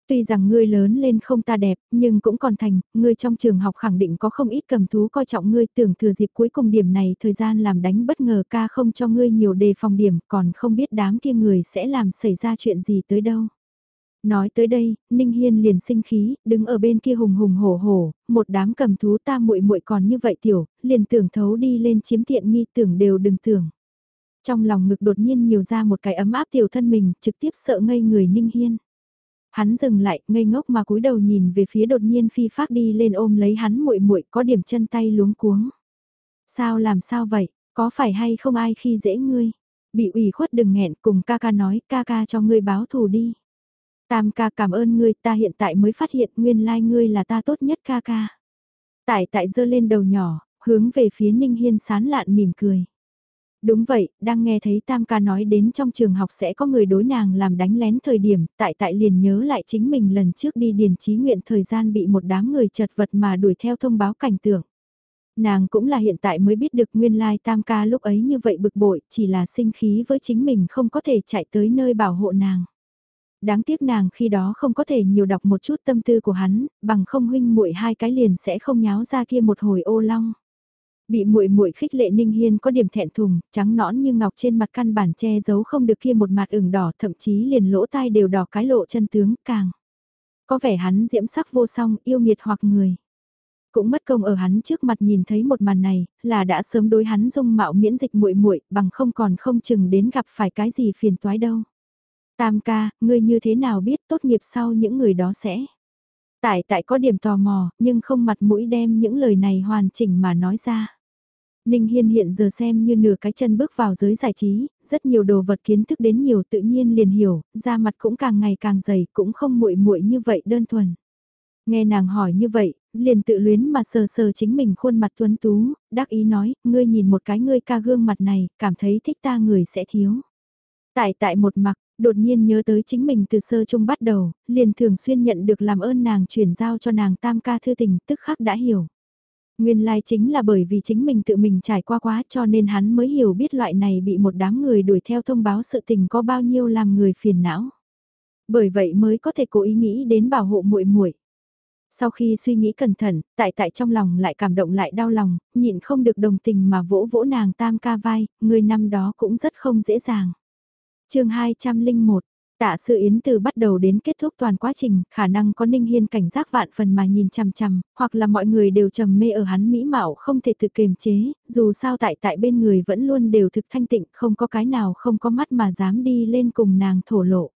Tuy rằng ngươi lớn lên không ta đẹp, nhưng cũng còn thành, ngươi trong trường học khẳng định có không ít cầm thú coi trọng ngươi tưởng thừa dịp cuối cùng điểm này thời gian làm đánh bất ngờ ca không cho ngươi nhiều đề phòng điểm, còn không biết đám kia người sẽ làm xảy ra chuyện gì tới đâu. Nói tới đây, Ninh Hiên liền sinh khí, đứng ở bên kia hùng hùng hổ hổ, một đám cầm thú ta muội muội còn như vậy tiểu, liền tưởng thấu đi lên chiếm tiện nghi tưởng đều đừng tưởng. Trong lòng ngực đột nhiên nhiều ra một cái ấm áp tiểu thân mình, trực tiếp sợ ngây người Ninh Hiên. Hắn dừng lại, ngây ngốc mà cúi đầu nhìn về phía đột nhiên phi phát đi lên ôm lấy hắn muội muội có điểm chân tay luống cuống. Sao làm sao vậy, có phải hay không ai khi dễ ngươi? Bị ủy khuất đừng nghẹn cùng ca ca nói ca ca cho ngươi báo thù đi. Tam ca cảm ơn ngươi ta hiện tại mới phát hiện nguyên lai like ngươi là ta tốt nhất ca ca. Tại tại giơ lên đầu nhỏ, hướng về phía Ninh Hiên sán lạn mỉm cười. Đúng vậy, đang nghe thấy Tam ca nói đến trong trường học sẽ có người đối nàng làm đánh lén thời điểm, tại tại liền nhớ lại chính mình lần trước đi điền trí nguyện thời gian bị một đám người chật vật mà đuổi theo thông báo cảnh tượng. Nàng cũng là hiện tại mới biết được nguyên lai Tam ca lúc ấy như vậy bực bội, chỉ là sinh khí với chính mình không có thể chạy tới nơi bảo hộ nàng. Đáng tiếc nàng khi đó không có thể nhiều đọc một chút tâm tư của hắn, bằng không huynh muội hai cái liền sẽ không nháo ra kia một hồi ô long. Bị muội muội khích lệ Ninh Hiên có điểm thẹn thùng, trắng nõn như ngọc trên mặt căn bản che giấu không được kia một mặt ửng đỏ, thậm chí liền lỗ tai đều đỏ cái lộ chân tướng, càng. Có vẻ hắn diễm sắc vô song, yêu nghiệt hoặc người. Cũng mất công ở hắn trước mặt nhìn thấy một màn này, là đã sớm đối hắn dung mạo miễn dịch muội muội, bằng không còn không chừng đến gặp phải cái gì phiền toái đâu. Tam ca, ngươi như thế nào biết tốt nghiệp sau những người đó sẽ? Tại tại có điểm tò mò, nhưng không mặt mũi đem những lời này hoàn chỉnh mà nói ra. Ninh Hiên hiện giờ xem như nửa cái chân bước vào giới giải trí, rất nhiều đồ vật kiến thức đến nhiều tự nhiên liền hiểu, da mặt cũng càng ngày càng dày, cũng không muội muội như vậy đơn thuần. Nghe nàng hỏi như vậy, liền tự luyến mà sờ sờ chính mình khuôn mặt tuấn tú, đắc ý nói, ngươi nhìn một cái ngươi ca gương mặt này, cảm thấy thích ta người sẽ thiếu. Tại tại một mặt, đột nhiên nhớ tới chính mình từ sơ chung bắt đầu, liền thường xuyên nhận được làm ơn nàng chuyển giao cho nàng tam ca thư tình, tức khắc đã hiểu. Nguyên lai like chính là bởi vì chính mình tự mình trải qua quá cho nên hắn mới hiểu biết loại này bị một đám người đuổi theo thông báo sự tình có bao nhiêu làm người phiền não. Bởi vậy mới có thể cố ý nghĩ đến bảo hộ muội muội. Sau khi suy nghĩ cẩn thận, tại tại trong lòng lại cảm động lại đau lòng, nhịn không được đồng tình mà vỗ vỗ nàng tam ca vai, người năm đó cũng rất không dễ dàng chương 201 Tạ Sư yến từ bắt đầu đến kết thúc toàn quá trình, khả năng có ninh hiên cảnh giác vạn phần mà nhìn chằm chằm, hoặc là mọi người đều trầm mê ở hắn mỹ mạo không thể tự kiềm chế, dù sao tại tại bên người vẫn luôn đều thực thanh tịnh, không có cái nào không có mắt mà dám đi lên cùng nàng thổ lộ.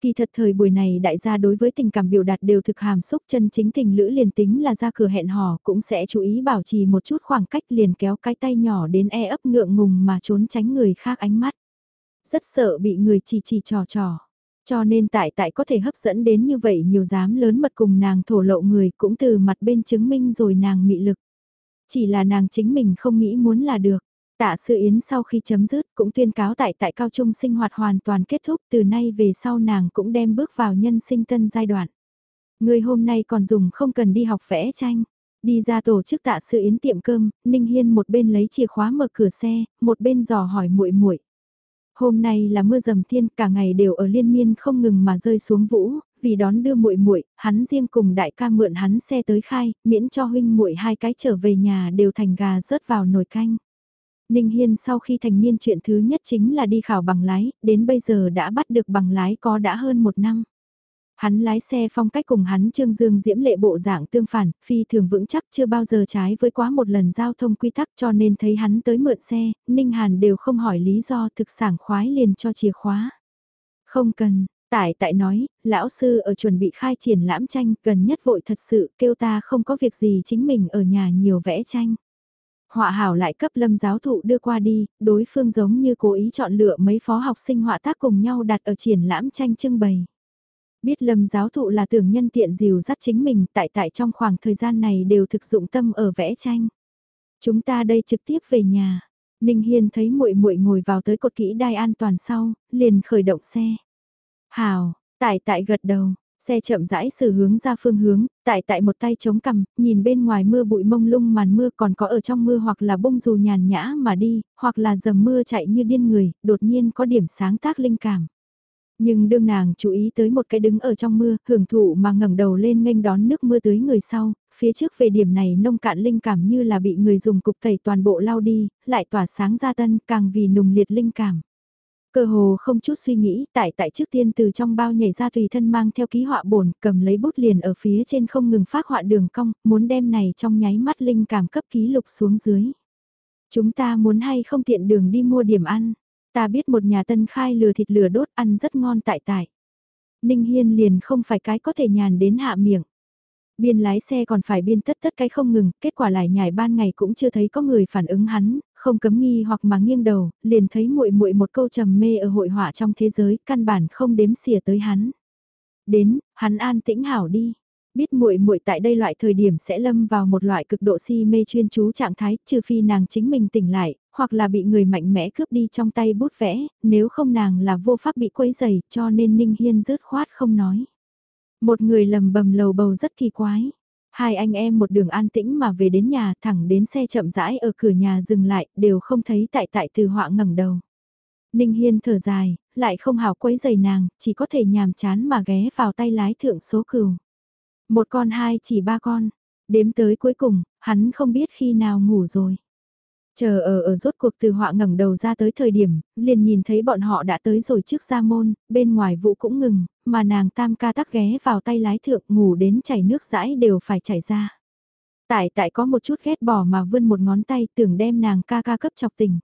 Kỳ thật thời buổi này đại gia đối với tình cảm biểu đạt đều thực hàm xúc chân chính tình lữ liền tính là ra cửa hẹn hò cũng sẽ chú ý bảo trì một chút khoảng cách liền kéo cái tay nhỏ đến e ấp ngượng ngùng mà trốn tránh người khác ánh mắt. Rất sợ bị người chỉ chỉ trò trò. Cho nên tại tại có thể hấp dẫn đến như vậy nhiều dám lớn mật cùng nàng thổ lộ người cũng từ mặt bên chứng minh rồi nàng mị lực. Chỉ là nàng chính mình không nghĩ muốn là được. Tạ sự yến sau khi chấm dứt cũng tuyên cáo tại tại cao trung sinh hoạt hoàn toàn kết thúc từ nay về sau nàng cũng đem bước vào nhân sinh tân giai đoạn. Người hôm nay còn dùng không cần đi học vẽ tranh. Đi ra tổ chức tạ sự yến tiệm cơm, Ninh Hiên một bên lấy chìa khóa mở cửa xe, một bên dò hỏi muội muội Hôm nay là mưa dầm thiên, cả ngày đều ở liên miên không ngừng mà rơi xuống vũ, vì đón đưa muội muội, hắn riêng cùng đại ca mượn hắn xe tới khai, miễn cho huynh muội hai cái trở về nhà đều thành gà rớt vào nồi canh. Ninh Hiên sau khi thành niên chuyện thứ nhất chính là đi khảo bằng lái, đến bây giờ đã bắt được bằng lái có đã hơn một năm. Hắn lái xe phong cách cùng hắn Trương Dương diễm lệ bộ dạng tương phản, phi thường vững chắc chưa bao giờ trái với quá một lần giao thông quy tắc cho nên thấy hắn tới mượn xe, Ninh Hàn đều không hỏi lý do thực sảng khoái liền cho chìa khóa. Không cần, Tại tại nói, lão sư ở chuẩn bị khai triển lãm tranh, gần nhất vội thật sự, kêu ta không có việc gì chính mình ở nhà nhiều vẽ tranh. Họa hảo lại cấp lâm giáo thụ đưa qua đi, đối phương giống như cố ý chọn lựa mấy phó học sinh họa tác cùng nhau đặt ở triển lãm tranh trưng bày. Biết lâm giáo thụ là tưởng nhân tiện dìu dắt chính mình tại tại trong khoảng thời gian này đều thực dụng tâm ở vẽ tranh. Chúng ta đây trực tiếp về nhà. Ninh Hiên thấy muội muội ngồi vào tới cột kỹ đai an toàn sau, liền khởi động xe. Hào, tại tại gật đầu, xe chậm rãi xử hướng ra phương hướng, tại tại một tay chống cằm, nhìn bên ngoài mưa bụi mông lung màn mưa còn có ở trong mưa hoặc là bông dù nhàn nhã mà đi, hoặc là dầm mưa chạy như điên người, đột nhiên có điểm sáng tác linh cảm. Nhưng đương nàng chú ý tới một cái đứng ở trong mưa, hưởng thụ mà ngẩng đầu lên nghênh đón nước mưa tới người sau, phía trước về điểm này nông cạn linh cảm như là bị người dùng cục tẩy toàn bộ lau đi, lại tỏa sáng ra tân càng vì nùng liệt linh cảm. Cơ hồ không chút suy nghĩ, tại tại trước tiên từ trong bao nhảy ra tùy thân mang theo ký họa bổn, cầm lấy bút liền ở phía trên không ngừng phát họa đường cong, muốn đem này trong nháy mắt linh cảm cấp ký lục xuống dưới. Chúng ta muốn hay không tiện đường đi mua điểm ăn, ta biết một nhà tân khai lừa thịt lừa đốt ăn rất ngon tại tại. Ninh Hiên liền không phải cái có thể nhàn đến hạ miệng. Biên lái xe còn phải biên tất tất cái không ngừng, kết quả lại nhảy ban ngày cũng chưa thấy có người phản ứng hắn, không cấm nghi hoặc mà nghiêng đầu, liền thấy muội muội một câu trầm mê ở hội họa trong thế giới, căn bản không đếm xỉa tới hắn. Đến, hắn an tĩnh hảo đi. Biết muội muội tại đây loại thời điểm sẽ lâm vào một loại cực độ si mê chuyên chú trạng thái, trừ phi nàng chính mình tỉnh lại, hoặc là bị người mạnh mẽ cướp đi trong tay bút vẽ, nếu không nàng là vô pháp bị quấy rầy, cho nên Ninh Hiên rớt khoát không nói. Một người lầm bầm lầu bầu rất kỳ quái. Hai anh em một đường an tĩnh mà về đến nhà thẳng đến xe chậm rãi ở cửa nhà dừng lại đều không thấy tại tại từ họa ngẩng đầu. Ninh Hiên thở dài, lại không hào quấy giày nàng, chỉ có thể nhàm chán mà ghé vào tay lái thượng số cừu. Một con hai chỉ ba con, đếm tới cuối cùng, hắn không biết khi nào ngủ rồi. Chờ ở ở rốt cuộc từ họa ngẩng đầu ra tới thời điểm, liền nhìn thấy bọn họ đã tới rồi trước ra môn, bên ngoài vụ cũng ngừng, mà nàng tam ca tắc ghé vào tay lái thượng ngủ đến chảy nước rãi đều phải chảy ra. Tại tại có một chút ghét bỏ mà vươn một ngón tay tưởng đem nàng ca ca cấp chọc tình.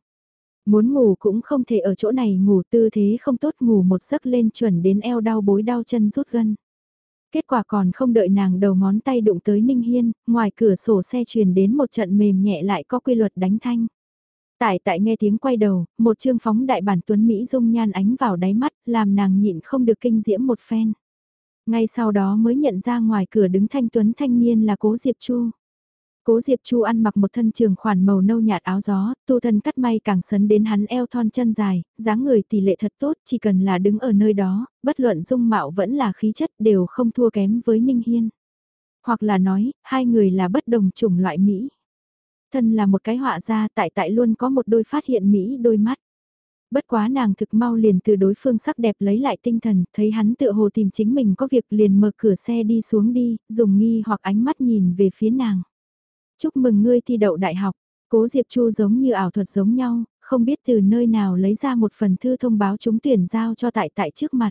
Muốn ngủ cũng không thể ở chỗ này ngủ tư thế không tốt ngủ một giấc lên chuẩn đến eo đau bối đau chân rút gân. Kết quả còn không đợi nàng đầu ngón tay đụng tới Ninh Hiên, ngoài cửa sổ xe truyền đến một trận mềm nhẹ lại có quy luật đánh thanh. Tại tại nghe tiếng quay đầu, một chương phóng đại bản tuấn Mỹ dung nhan ánh vào đáy mắt, làm nàng nhịn không được kinh diễm một phen. Ngay sau đó mới nhận ra ngoài cửa đứng thanh tuấn thanh niên là cố Diệp Chu. Cố Diệp Chu ăn mặc một thân trường khoản màu nâu nhạt áo gió, tu thân cắt may càng sấn đến hắn eo thon chân dài, dáng người tỷ lệ thật tốt, chỉ cần là đứng ở nơi đó, bất luận dung mạo vẫn là khí chất đều không thua kém với Ninh Hiên. Hoặc là nói, hai người là bất đồng chủng loại Mỹ. Thân là một cái họa gia tại tại luôn có một đôi phát hiện Mỹ đôi mắt. Bất quá nàng thực mau liền từ đối phương sắc đẹp lấy lại tinh thần, thấy hắn tựa hồ tìm chính mình có việc liền mở cửa xe đi xuống đi, dùng nghi hoặc ánh mắt nhìn về phía nàng. Chúc mừng ngươi thi đậu đại học, cố Diệp Chu giống như ảo thuật giống nhau, không biết từ nơi nào lấy ra một phần thư thông báo trúng tuyển giao cho tại tại trước mặt.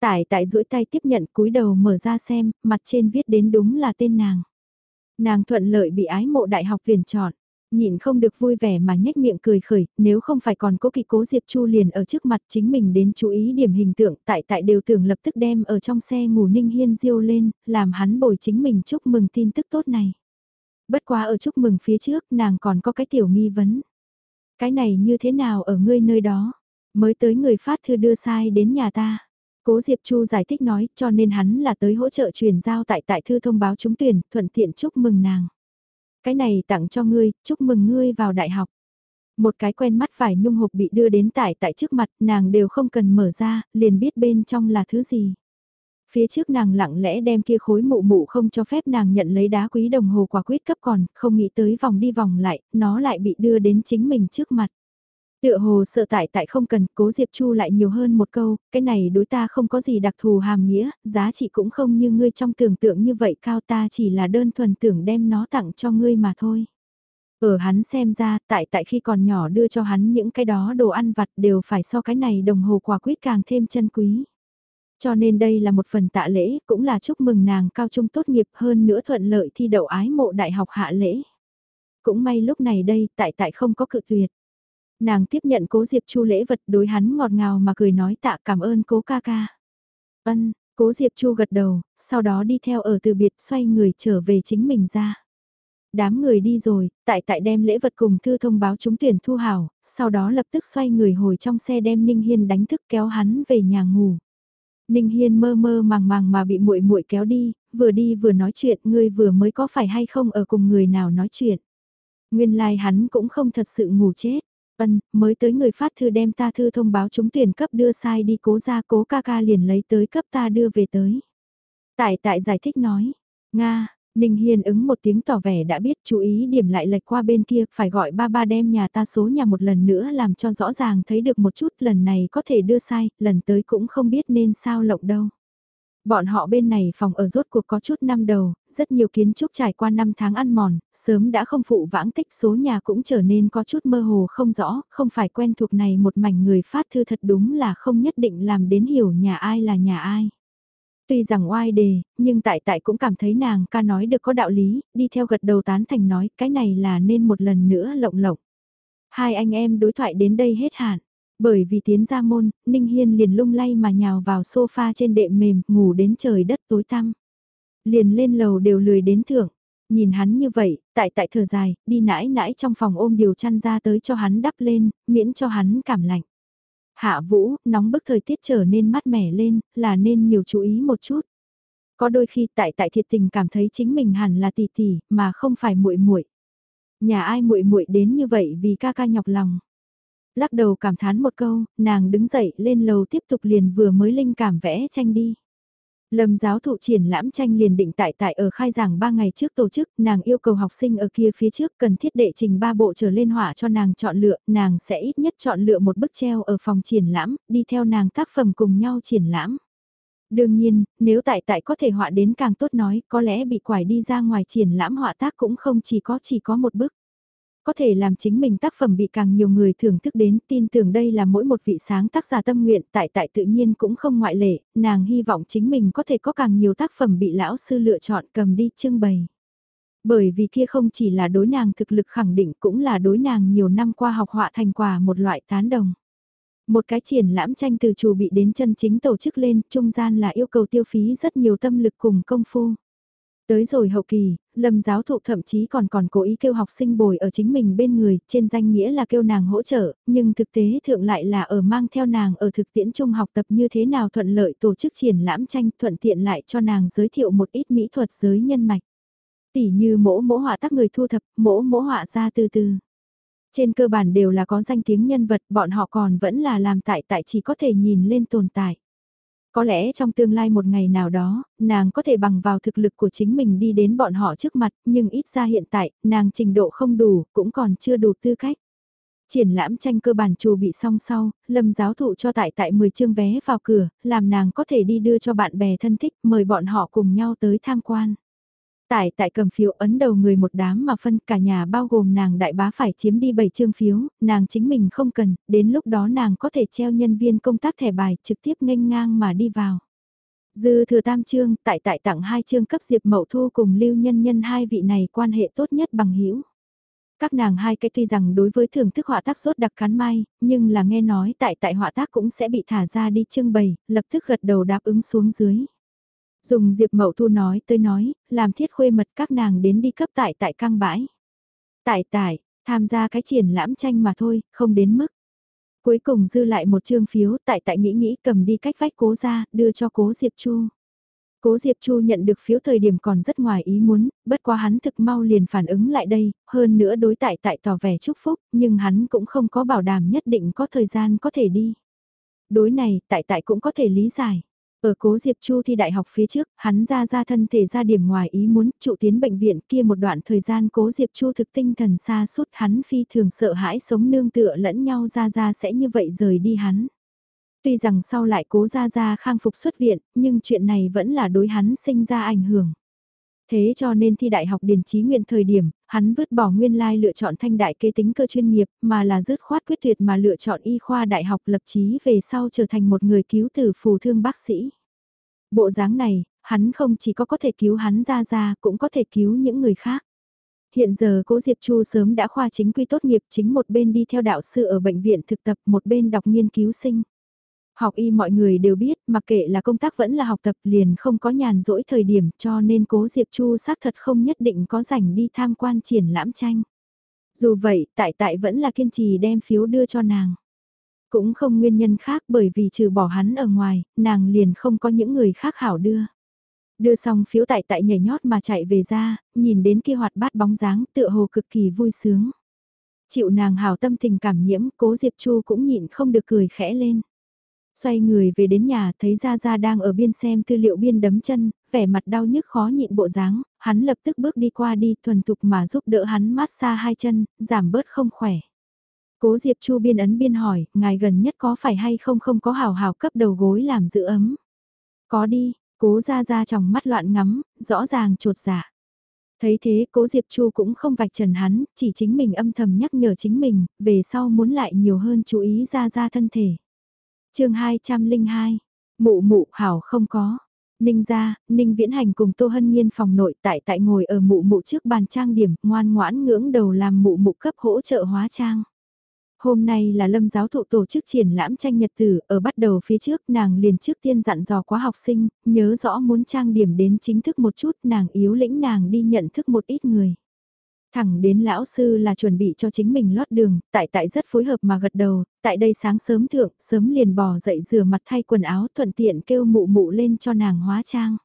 Tại tại duỗi tay tiếp nhận cúi đầu mở ra xem, mặt trên viết đến đúng là tên nàng. Nàng thuận lợi bị ái mộ đại học tuyển chọn, nhịn không được vui vẻ mà nhếch miệng cười khởi, nếu không phải còn cố kỳ cố Diệp Chu liền ở trước mặt chính mình đến chú ý điểm hình tượng tại tại đều tưởng lập tức đem ở trong xe ngủ ninh hiên diêu lên, làm hắn bồi chính mình chúc mừng tin tức tốt này. Bất quá ở chúc mừng phía trước nàng còn có cái tiểu nghi vấn. Cái này như thế nào ở ngươi nơi đó? Mới tới người phát thư đưa sai đến nhà ta. Cố Diệp Chu giải thích nói cho nên hắn là tới hỗ trợ truyền giao tại tại thư thông báo trúng tuyển, thuận tiện chúc mừng nàng. Cái này tặng cho ngươi, chúc mừng ngươi vào đại học. Một cái quen mắt vải nhung hộp bị đưa đến tại tại trước mặt, nàng đều không cần mở ra, liền biết bên trong là thứ gì. Phía trước nàng lặng lẽ đem kia khối mụ mụ không cho phép nàng nhận lấy đá quý đồng hồ quả quyết cấp còn, không nghĩ tới vòng đi vòng lại, nó lại bị đưa đến chính mình trước mặt. Tựa hồ sợ tại tại không cần, cố Diệp Chu lại nhiều hơn một câu, cái này đối ta không có gì đặc thù hàm nghĩa, giá trị cũng không như ngươi trong tưởng tượng như vậy cao ta chỉ là đơn thuần tưởng đem nó tặng cho ngươi mà thôi. Ở hắn xem ra, tại tại khi còn nhỏ đưa cho hắn những cái đó đồ ăn vặt đều phải so cái này đồng hồ quả quyết càng thêm chân quý. Cho nên đây là một phần tạ lễ, cũng là chúc mừng nàng cao trung tốt nghiệp hơn nữa thuận lợi thi đậu ái mộ đại học hạ lễ. Cũng may lúc này đây, tại tại không có cự tuyệt. Nàng tiếp nhận cố Diệp Chu lễ vật đối hắn ngọt ngào mà cười nói tạ cảm ơn cố ca ca. Ân, cố Diệp Chu gật đầu, sau đó đi theo ở từ biệt xoay người trở về chính mình ra. Đám người đi rồi, tại tại đem lễ vật cùng thư thông báo trúng tuyển thu hảo, sau đó lập tức xoay người hồi trong xe đem Ninh Hiên đánh thức kéo hắn về nhà ngủ. Ninh Hiên mơ mơ màng màng mà bị muội muội kéo đi, vừa đi vừa nói chuyện, ngươi vừa mới có phải hay không ở cùng người nào nói chuyện. Nguyên lai like hắn cũng không thật sự ngủ chết. Ân, mới tới người phát thư đem ta thư thông báo chúng tuyển cấp đưa sai đi cố ra cố ca ca liền lấy tới cấp ta đưa về tới. Tại tại giải thích nói, Nga, Ninh Hiên ứng một tiếng tỏ vẻ đã biết chú ý điểm lại lệch qua bên kia, phải gọi ba ba đem nhà ta số nhà một lần nữa làm cho rõ ràng thấy được một chút lần này có thể đưa sai, lần tới cũng không biết nên sao lộng đâu. Bọn họ bên này phòng ở rốt cuộc có chút năm đầu, rất nhiều kiến trúc trải qua năm tháng ăn mòn, sớm đã không phụ vãng tích số nhà cũng trở nên có chút mơ hồ không rõ, không phải quen thuộc này một mảnh người phát thư thật đúng là không nhất định làm đến hiểu nhà ai là nhà ai. Tuy rằng oai đề, nhưng tại tại cũng cảm thấy nàng ca nói được có đạo lý, đi theo gật đầu tán thành nói cái này là nên một lần nữa lộng lộng. Hai anh em đối thoại đến đây hết hạn. Bởi vì tiến ra môn, Ninh Hiên liền lung lay mà nhào vào sofa trên đệm mềm, ngủ đến trời đất tối tăm. Liền lên lầu đều lười đến thưởng. Nhìn hắn như vậy, tại tại thở dài, đi nãi nãi trong phòng ôm điều chăn ra tới cho hắn đắp lên, miễn cho hắn cảm lạnh. Hạ vũ, nóng bức thời tiết trở nên mát mẻ lên, là nên nhiều chú ý một chút. Có đôi khi tại tại thiệt tình cảm thấy chính mình hẳn là tỷ tỷ, mà không phải muội muội. Nhà ai muội muội đến như vậy vì ca ca nhọc lòng lắc đầu cảm thán một câu, nàng đứng dậy lên lầu tiếp tục liền vừa mới linh cảm vẽ tranh đi. Lâm giáo thụ triển lãm tranh liền định tại tại ở khai giảng 3 ngày trước tổ chức, nàng yêu cầu học sinh ở kia phía trước cần thiết đệ trình ba bộ trở lên họa cho nàng chọn lựa, nàng sẽ ít nhất chọn lựa một bức treo ở phòng triển lãm, đi theo nàng tác phẩm cùng nhau triển lãm. Đương nhiên, nếu tại tại có thể họa đến càng tốt nói, có lẽ bị quải đi ra ngoài triển lãm họa tác cũng không chỉ có chỉ có một bức có thể làm chính mình tác phẩm bị càng nhiều người thưởng thức đến, tin tưởng đây là mỗi một vị sáng tác giả tâm nguyện tại tại tự nhiên cũng không ngoại lệ, nàng hy vọng chính mình có thể có càng nhiều tác phẩm bị lão sư lựa chọn cầm đi trưng bày. Bởi vì kia không chỉ là đối nàng thực lực khẳng định cũng là đối nàng nhiều năm qua học họa thành quả một loại tán đồng. Một cái triển lãm tranh từ chủ bị đến chân chính tổ chức lên, trung gian là yêu cầu tiêu phí rất nhiều tâm lực cùng công phu. Tới rồi hậu kỳ, lâm giáo thụ thậm chí còn còn cố ý kêu học sinh bồi ở chính mình bên người, trên danh nghĩa là kêu nàng hỗ trợ, nhưng thực tế thượng lại là ở mang theo nàng ở thực tiễn trung học tập như thế nào thuận lợi tổ chức triển lãm tranh thuận tiện lại cho nàng giới thiệu một ít mỹ thuật giới nhân mạch. Tỉ như mỗ mỗ họa tác người thu thập, mỗ mỗ họa ra từ từ. Trên cơ bản đều là có danh tiếng nhân vật, bọn họ còn vẫn là làm tại tại chỉ có thể nhìn lên tồn tại. Có lẽ trong tương lai một ngày nào đó, nàng có thể bằng vào thực lực của chính mình đi đến bọn họ trước mặt, nhưng ít ra hiện tại, nàng trình độ không đủ, cũng còn chưa đủ tư cách. Triển lãm tranh cơ bản chùa bị xong sau, lâm giáo thụ cho tại tại 10 chương vé vào cửa, làm nàng có thể đi đưa cho bạn bè thân thích, mời bọn họ cùng nhau tới tham quan. Tại tại cầm phiếu ấn đầu người một đám mà phân cả nhà bao gồm nàng đại bá phải chiếm đi 7 chương phiếu, nàng chính mình không cần, đến lúc đó nàng có thể treo nhân viên công tác thẻ bài trực tiếp nghênh ngang mà đi vào. Dư thừa tam chương, tại tại tặng hai chương cấp diệp mậu thu cùng lưu nhân nhân hai vị này quan hệ tốt nhất bằng hữu Các nàng hai cái tuy rằng đối với thưởng thức họa tác rốt đặc cắn mai, nhưng là nghe nói tại tại họa tác cũng sẽ bị thả ra đi trưng bày, lập tức gật đầu đáp ứng xuống dưới. Dùng Diệp Mậu Thu nói tới nói, làm thiết khuê mật các nàng đến đi cấp tại tại căng bãi. Tại tại, tham gia cái triển lãm tranh mà thôi, không đến mức. Cuối cùng dư lại một chương phiếu tại tại nghĩ nghĩ cầm đi cách vách cố ra, đưa cho cố Diệp Chu. Cố Diệp Chu nhận được phiếu thời điểm còn rất ngoài ý muốn, bất quá hắn thực mau liền phản ứng lại đây, hơn nữa đối tại tại tỏ vẻ chúc phúc, nhưng hắn cũng không có bảo đảm nhất định có thời gian có thể đi. Đối này, tại tại cũng có thể lý giải. Ở cố Diệp Chu thi đại học phía trước, hắn ra ra thân thể ra điểm ngoài ý muốn trụ tiến bệnh viện kia một đoạn thời gian cố Diệp Chu thực tinh thần xa suốt hắn phi thường sợ hãi sống nương tựa lẫn nhau ra ra sẽ như vậy rời đi hắn. Tuy rằng sau lại cố ra ra khang phục xuất viện, nhưng chuyện này vẫn là đối hắn sinh ra ảnh hưởng. Thế cho nên thi đại học điền trí nguyện thời điểm, hắn vứt bỏ nguyên lai lựa chọn thanh đại kế tính cơ chuyên nghiệp mà là dứt khoát quyết tuyệt mà lựa chọn y khoa đại học lập chí về sau trở thành một người cứu tử phù thương bác sĩ. Bộ dáng này, hắn không chỉ có có thể cứu hắn ra ra, cũng có thể cứu những người khác. Hiện giờ cố Diệp Chu sớm đã khoa chính quy tốt nghiệp chính một bên đi theo đạo sư ở bệnh viện thực tập một bên đọc nghiên cứu sinh. Học y mọi người đều biết, mặc kệ là công tác vẫn là học tập liền không có nhàn rỗi thời điểm cho nên cố Diệp Chu xác thật không nhất định có rảnh đi tham quan triển lãm tranh. Dù vậy, tại tại vẫn là kiên trì đem phiếu đưa cho nàng. Cũng không nguyên nhân khác bởi vì trừ bỏ hắn ở ngoài, nàng liền không có những người khác hảo đưa. Đưa xong phiếu tại tại nhảy nhót mà chạy về ra, nhìn đến kia hoạt bát bóng dáng tựa hồ cực kỳ vui sướng. Chịu nàng hảo tâm tình cảm nhiễm, cố Diệp Chu cũng nhịn không được cười khẽ lên. Xoay người về đến nhà thấy Gia Gia đang ở biên xem tư liệu biên đấm chân, vẻ mặt đau nhức khó nhịn bộ dáng, hắn lập tức bước đi qua đi thuần thục mà giúp đỡ hắn mát xa hai chân, giảm bớt không khỏe. Cố Diệp Chu biên ấn biên hỏi, ngài gần nhất có phải hay không không có hào hào cấp đầu gối làm giữ ấm? Có đi, cố ra ra trong mắt loạn ngắm, rõ ràng trột dạ. Thấy thế cố Diệp Chu cũng không vạch trần hắn, chỉ chính mình âm thầm nhắc nhở chính mình, về sau muốn lại nhiều hơn chú ý ra ra thân thể chương 202, mụ mụ hảo không có. Ninh ra, Ninh Viễn Hành cùng Tô Hân Nhiên phòng nội tại tại ngồi ở mụ mụ trước bàn trang điểm, ngoan ngoãn ngưỡng đầu làm mụ mụ cấp hỗ trợ hóa trang. Hôm nay là lâm giáo thụ tổ chức triển lãm tranh nhật tử, ở bắt đầu phía trước nàng liền trước tiên dặn dò quá học sinh, nhớ rõ muốn trang điểm đến chính thức một chút nàng yếu lĩnh nàng đi nhận thức một ít người. Thẳng đến lão sư là chuẩn bị cho chính mình lót đường, tại tại rất phối hợp mà gật đầu, tại đây sáng sớm thượng, sớm liền bò dậy rửa mặt thay quần áo thuận tiện kêu mụ mụ lên cho nàng hóa trang.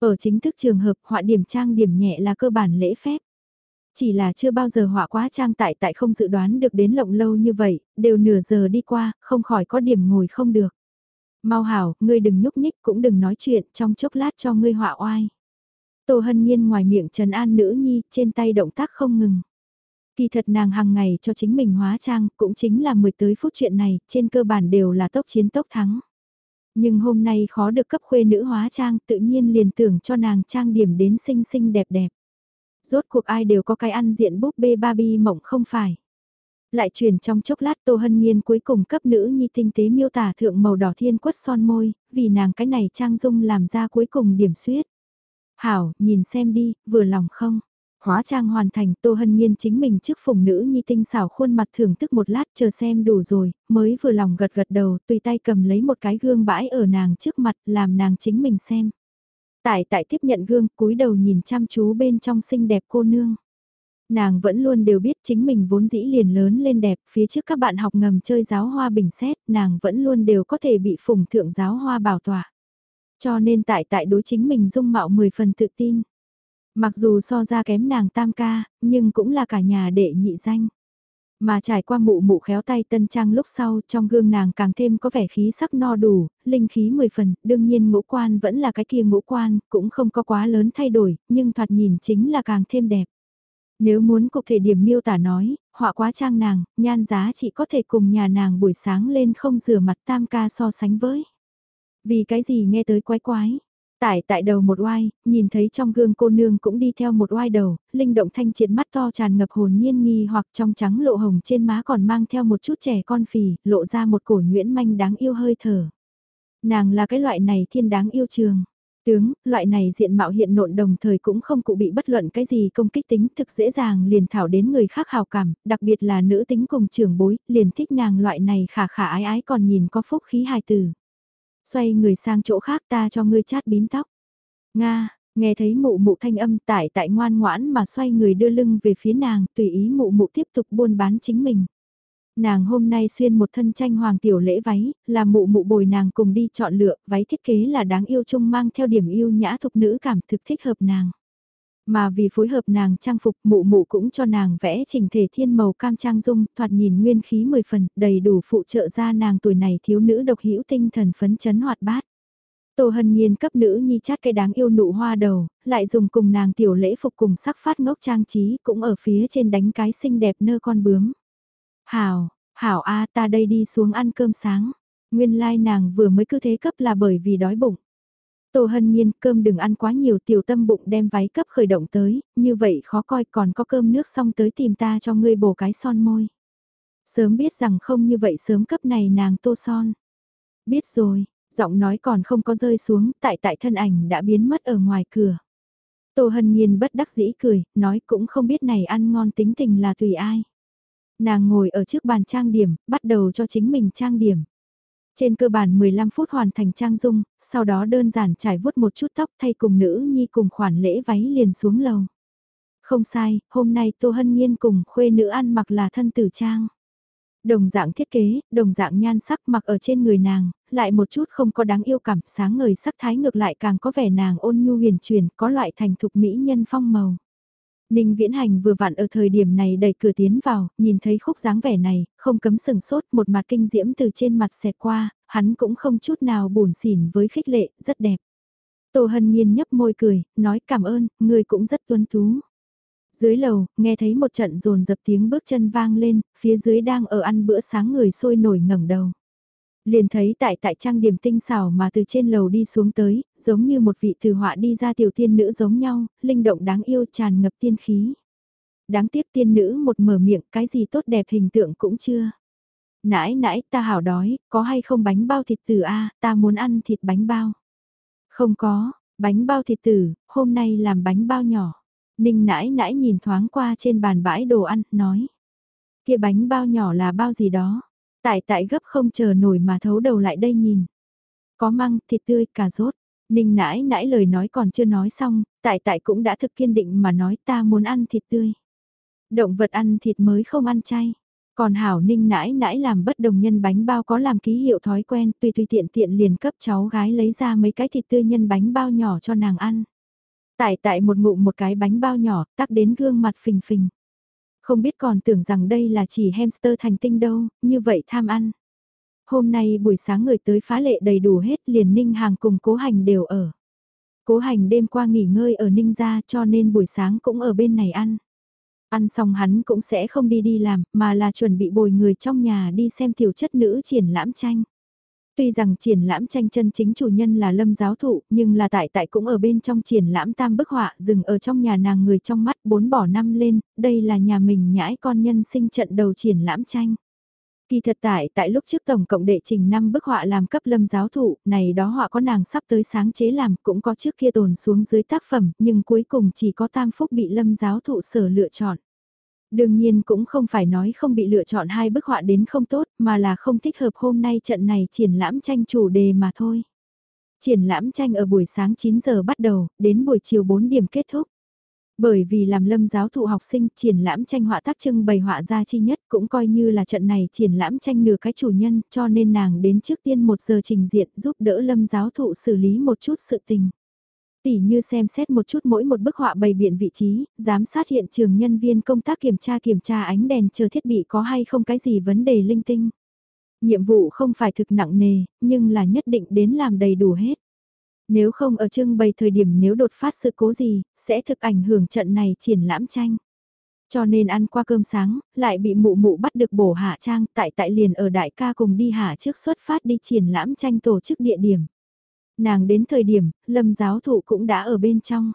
Ở chính thức trường hợp họa điểm trang điểm nhẹ là cơ bản lễ phép. Chỉ là chưa bao giờ họa quá trang tại tại không dự đoán được đến lộng lâu như vậy, đều nửa giờ đi qua, không khỏi có điểm ngồi không được. Mau hảo, ngươi đừng nhúc nhích cũng đừng nói chuyện, trong chốc lát cho ngươi họa oai. Tô hân nhiên ngoài miệng trần an nữ nhi, trên tay động tác không ngừng. Kỳ thật nàng hàng ngày cho chính mình hóa trang, cũng chính là 10 tới phút chuyện này, trên cơ bản đều là tốc chiến tốc thắng. Nhưng hôm nay khó được cấp khuê nữ hóa trang, tự nhiên liền tưởng cho nàng trang điểm đến xinh xinh đẹp đẹp. Rốt cuộc ai đều có cái ăn diện búp bê Barbie mộng không phải. Lại truyền trong chốc lát Tô Hân Nhiên cuối cùng cấp nữ nhi tinh tế miêu tả thượng màu đỏ thiên quất son môi, vì nàng cái này trang dung làm ra cuối cùng điểm suyết. Hảo, nhìn xem đi, vừa lòng không? Hóa trang hoàn thành Tô Hân Nhiên chính mình trước phùng nữ nhi tinh xảo khuôn mặt thưởng thức một lát chờ xem đủ rồi, mới vừa lòng gật gật đầu tùy tay cầm lấy một cái gương bãi ở nàng trước mặt làm nàng chính mình xem. Tại tại tiếp nhận gương, cúi đầu nhìn chăm chú bên trong xinh đẹp cô nương. Nàng vẫn luôn đều biết chính mình vốn dĩ liền lớn lên đẹp, phía trước các bạn học ngầm chơi giáo hoa bình xét, nàng vẫn luôn đều có thể bị phùng thượng giáo hoa bảo tỏa. Cho nên tại tại đối chính mình dung mạo 10 phần tự tin. Mặc dù so ra kém nàng tam ca, nhưng cũng là cả nhà đệ nhị danh. Mà trải qua mụ mụ khéo tay tân trang lúc sau trong gương nàng càng thêm có vẻ khí sắc no đủ, linh khí mười phần, đương nhiên ngũ quan vẫn là cái kia ngũ quan, cũng không có quá lớn thay đổi, nhưng thoạt nhìn chính là càng thêm đẹp. Nếu muốn cụ thể điểm miêu tả nói, họa quá trang nàng, nhan giá chỉ có thể cùng nhà nàng buổi sáng lên không rửa mặt tam ca so sánh với. Vì cái gì nghe tới quái quái, Tải tại đầu một oai, nhìn thấy trong gương cô nương cũng đi theo một oai đầu, linh động thanh triệt mắt to tràn ngập hồn nhiên nghi hoặc trong trắng lộ hồng trên má còn mang theo một chút trẻ con phì, lộ ra một cổ nguyễn manh đáng yêu hơi thở. Nàng là cái loại này thiên đáng yêu trường. Tướng, loại này diện mạo hiện nộn đồng thời cũng không cụ bị bất luận cái gì công kích tính thực dễ dàng liền thảo đến người khác hào cảm, đặc biệt là nữ tính cùng trưởng bối, liền thích nàng loại này khả khả ái ái còn nhìn có phúc khí hài tử. Xoay người sang chỗ khác ta cho ngươi chát bím tóc. Nga, nghe thấy mụ mụ thanh âm tại tại ngoan ngoãn mà xoay người đưa lưng về phía nàng, tùy ý mụ mụ tiếp tục buôn bán chính mình. Nàng hôm nay xuyên một thân tranh hoàng tiểu lễ váy, là mụ mụ bồi nàng cùng đi chọn lựa, váy thiết kế là đáng yêu chung mang theo điểm yêu nhã thục nữ cảm thực thích hợp nàng. Mà vì phối hợp nàng trang phục mụ mụ cũng cho nàng vẽ trình thể thiên màu cam trang dung, thoạt nhìn nguyên khí mười phần, đầy đủ phụ trợ ra nàng tuổi này thiếu nữ độc hữu tinh thần phấn chấn hoạt bát. Tô Hân Nhiên cấp nữ nhi chát cái đáng yêu nụ hoa đầu, lại dùng cùng nàng tiểu lễ phục cùng sắc phát ngốc trang trí cũng ở phía trên đánh cái xinh đẹp nơ con bướm. Hảo, Hảo a ta đây đi xuống ăn cơm sáng. Nguyên lai like nàng vừa mới cứ thế cấp là bởi vì đói bụng. Tô Hân Nhiên, cơm đừng ăn quá nhiều tiểu tâm bụng đem váy cấp khởi động tới, như vậy khó coi còn có cơm nước xong tới tìm ta cho ngươi bổ cái son môi. Sớm biết rằng không như vậy sớm cấp này nàng tô son. Biết rồi, Giọng nói còn không có rơi xuống, tại tại thân ảnh đã biến mất ở ngoài cửa. Tô Hân Nhiên bất đắc dĩ cười, nói cũng không biết này ăn ngon tính tình là tùy ai. Nàng ngồi ở trước bàn trang điểm, bắt đầu cho chính mình trang điểm. Trên cơ bản 15 phút hoàn thành trang dung, sau đó đơn giản trải vuốt một chút tóc thay cùng nữ nhi cùng khoản lễ váy liền xuống lầu. Không sai, hôm nay Tô Hân Nhiên cùng khuê nữ ăn mặc là thân tử trang. Đồng dạng thiết kế, đồng dạng nhan sắc mặc ở trên người nàng, lại một chút không có đáng yêu cảm, sáng ngời sắc thái ngược lại càng có vẻ nàng ôn nhu huyền truyền, có loại thành thục mỹ nhân phong màu. Ninh Viễn Hành vừa vặn ở thời điểm này đẩy cửa tiến vào, nhìn thấy khúc dáng vẻ này, không cấm sừng sốt một mặt kinh diễm từ trên mặt xẹt qua, hắn cũng không chút nào buồn xỉn với khích lệ, rất đẹp. Tô Hân Nhiên nhấp môi cười, nói cảm ơn, người cũng rất tuân tú. Dưới lầu, nghe thấy một trận rồn dập tiếng bước chân vang lên, phía dưới đang ở ăn bữa sáng người sôi nổi ngẩng đầu. Liền thấy tại tại trang điểm tinh xảo mà từ trên lầu đi xuống tới, giống như một vị từ họa đi ra tiểu tiên nữ giống nhau, linh động đáng yêu tràn ngập tiên khí. Đáng tiếc tiên nữ một mở miệng cái gì tốt đẹp hình tượng cũng chưa. Nãi nãi ta hảo đói, có hay không bánh bao thịt tử a ta muốn ăn thịt bánh bao. Không có, bánh bao thịt tử, hôm nay làm bánh bao nhỏ. Ninh nãi nãi nhìn thoáng qua trên bàn bãi đồ ăn, nói. kia bánh bao nhỏ là bao gì đó. Tại tại gấp không chờ nổi mà thấu đầu lại đây nhìn. Có măng, thịt tươi, cà rốt. Ninh nãi nãi lời nói còn chưa nói xong, tại tại cũng đã thực kiên định mà nói ta muốn ăn thịt tươi. Động vật ăn thịt mới không ăn chay. Còn hảo ninh nãi nãi làm bất đồng nhân bánh bao có làm ký hiệu thói quen tùy tùy tiện tiện liền cấp cháu gái lấy ra mấy cái thịt tươi nhân bánh bao nhỏ cho nàng ăn. Tại tại một ngụm một cái bánh bao nhỏ, tắc đến gương mặt phình phình. Không biết còn tưởng rằng đây là chỉ hamster thành tinh đâu, như vậy tham ăn. Hôm nay buổi sáng người tới phá lệ đầy đủ hết liền ninh hàng cùng cố hành đều ở. Cố hành đêm qua nghỉ ngơi ở ninh gia cho nên buổi sáng cũng ở bên này ăn. Ăn xong hắn cũng sẽ không đi đi làm mà là chuẩn bị bồi người trong nhà đi xem tiểu chất nữ triển lãm tranh. Tuy rằng triển lãm tranh chân chính chủ nhân là lâm giáo thụ, nhưng là tại tại cũng ở bên trong triển lãm tam bức họa dừng ở trong nhà nàng người trong mắt bốn bỏ năm lên, đây là nhà mình nhãi con nhân sinh trận đầu triển lãm tranh. Kỳ thật tại tại lúc trước tổng cộng đệ trình 5 bức họa làm cấp lâm giáo thụ, này đó họa có nàng sắp tới sáng chế làm cũng có trước kia tồn xuống dưới tác phẩm, nhưng cuối cùng chỉ có tam phúc bị lâm giáo thụ sở lựa chọn. Đương nhiên cũng không phải nói không bị lựa chọn hai bức họa đến không tốt, mà là không thích hợp hôm nay trận này triển lãm tranh chủ đề mà thôi. Triển lãm tranh ở buổi sáng 9 giờ bắt đầu, đến buổi chiều 4 điểm kết thúc. Bởi vì làm lâm giáo thụ học sinh triển lãm tranh họa tác trưng bày họa gia chi nhất cũng coi như là trận này triển lãm tranh nửa cái chủ nhân cho nên nàng đến trước tiên một giờ trình diện giúp đỡ lâm giáo thụ xử lý một chút sự tình. Tỉ như xem xét một chút mỗi một bức họa bày biện vị trí, giám sát hiện trường nhân viên công tác kiểm tra kiểm tra ánh đèn chờ thiết bị có hay không cái gì vấn đề linh tinh. Nhiệm vụ không phải thực nặng nề, nhưng là nhất định đến làm đầy đủ hết. Nếu không ở trưng bày thời điểm nếu đột phát sự cố gì, sẽ thực ảnh hưởng trận này triển lãm tranh. Cho nên ăn qua cơm sáng, lại bị mụ mụ bắt được bổ hạ trang tại tại liền ở đại ca cùng đi hạ trước xuất phát đi triển lãm tranh tổ chức địa điểm. Nàng đến thời điểm, lâm giáo thụ cũng đã ở bên trong.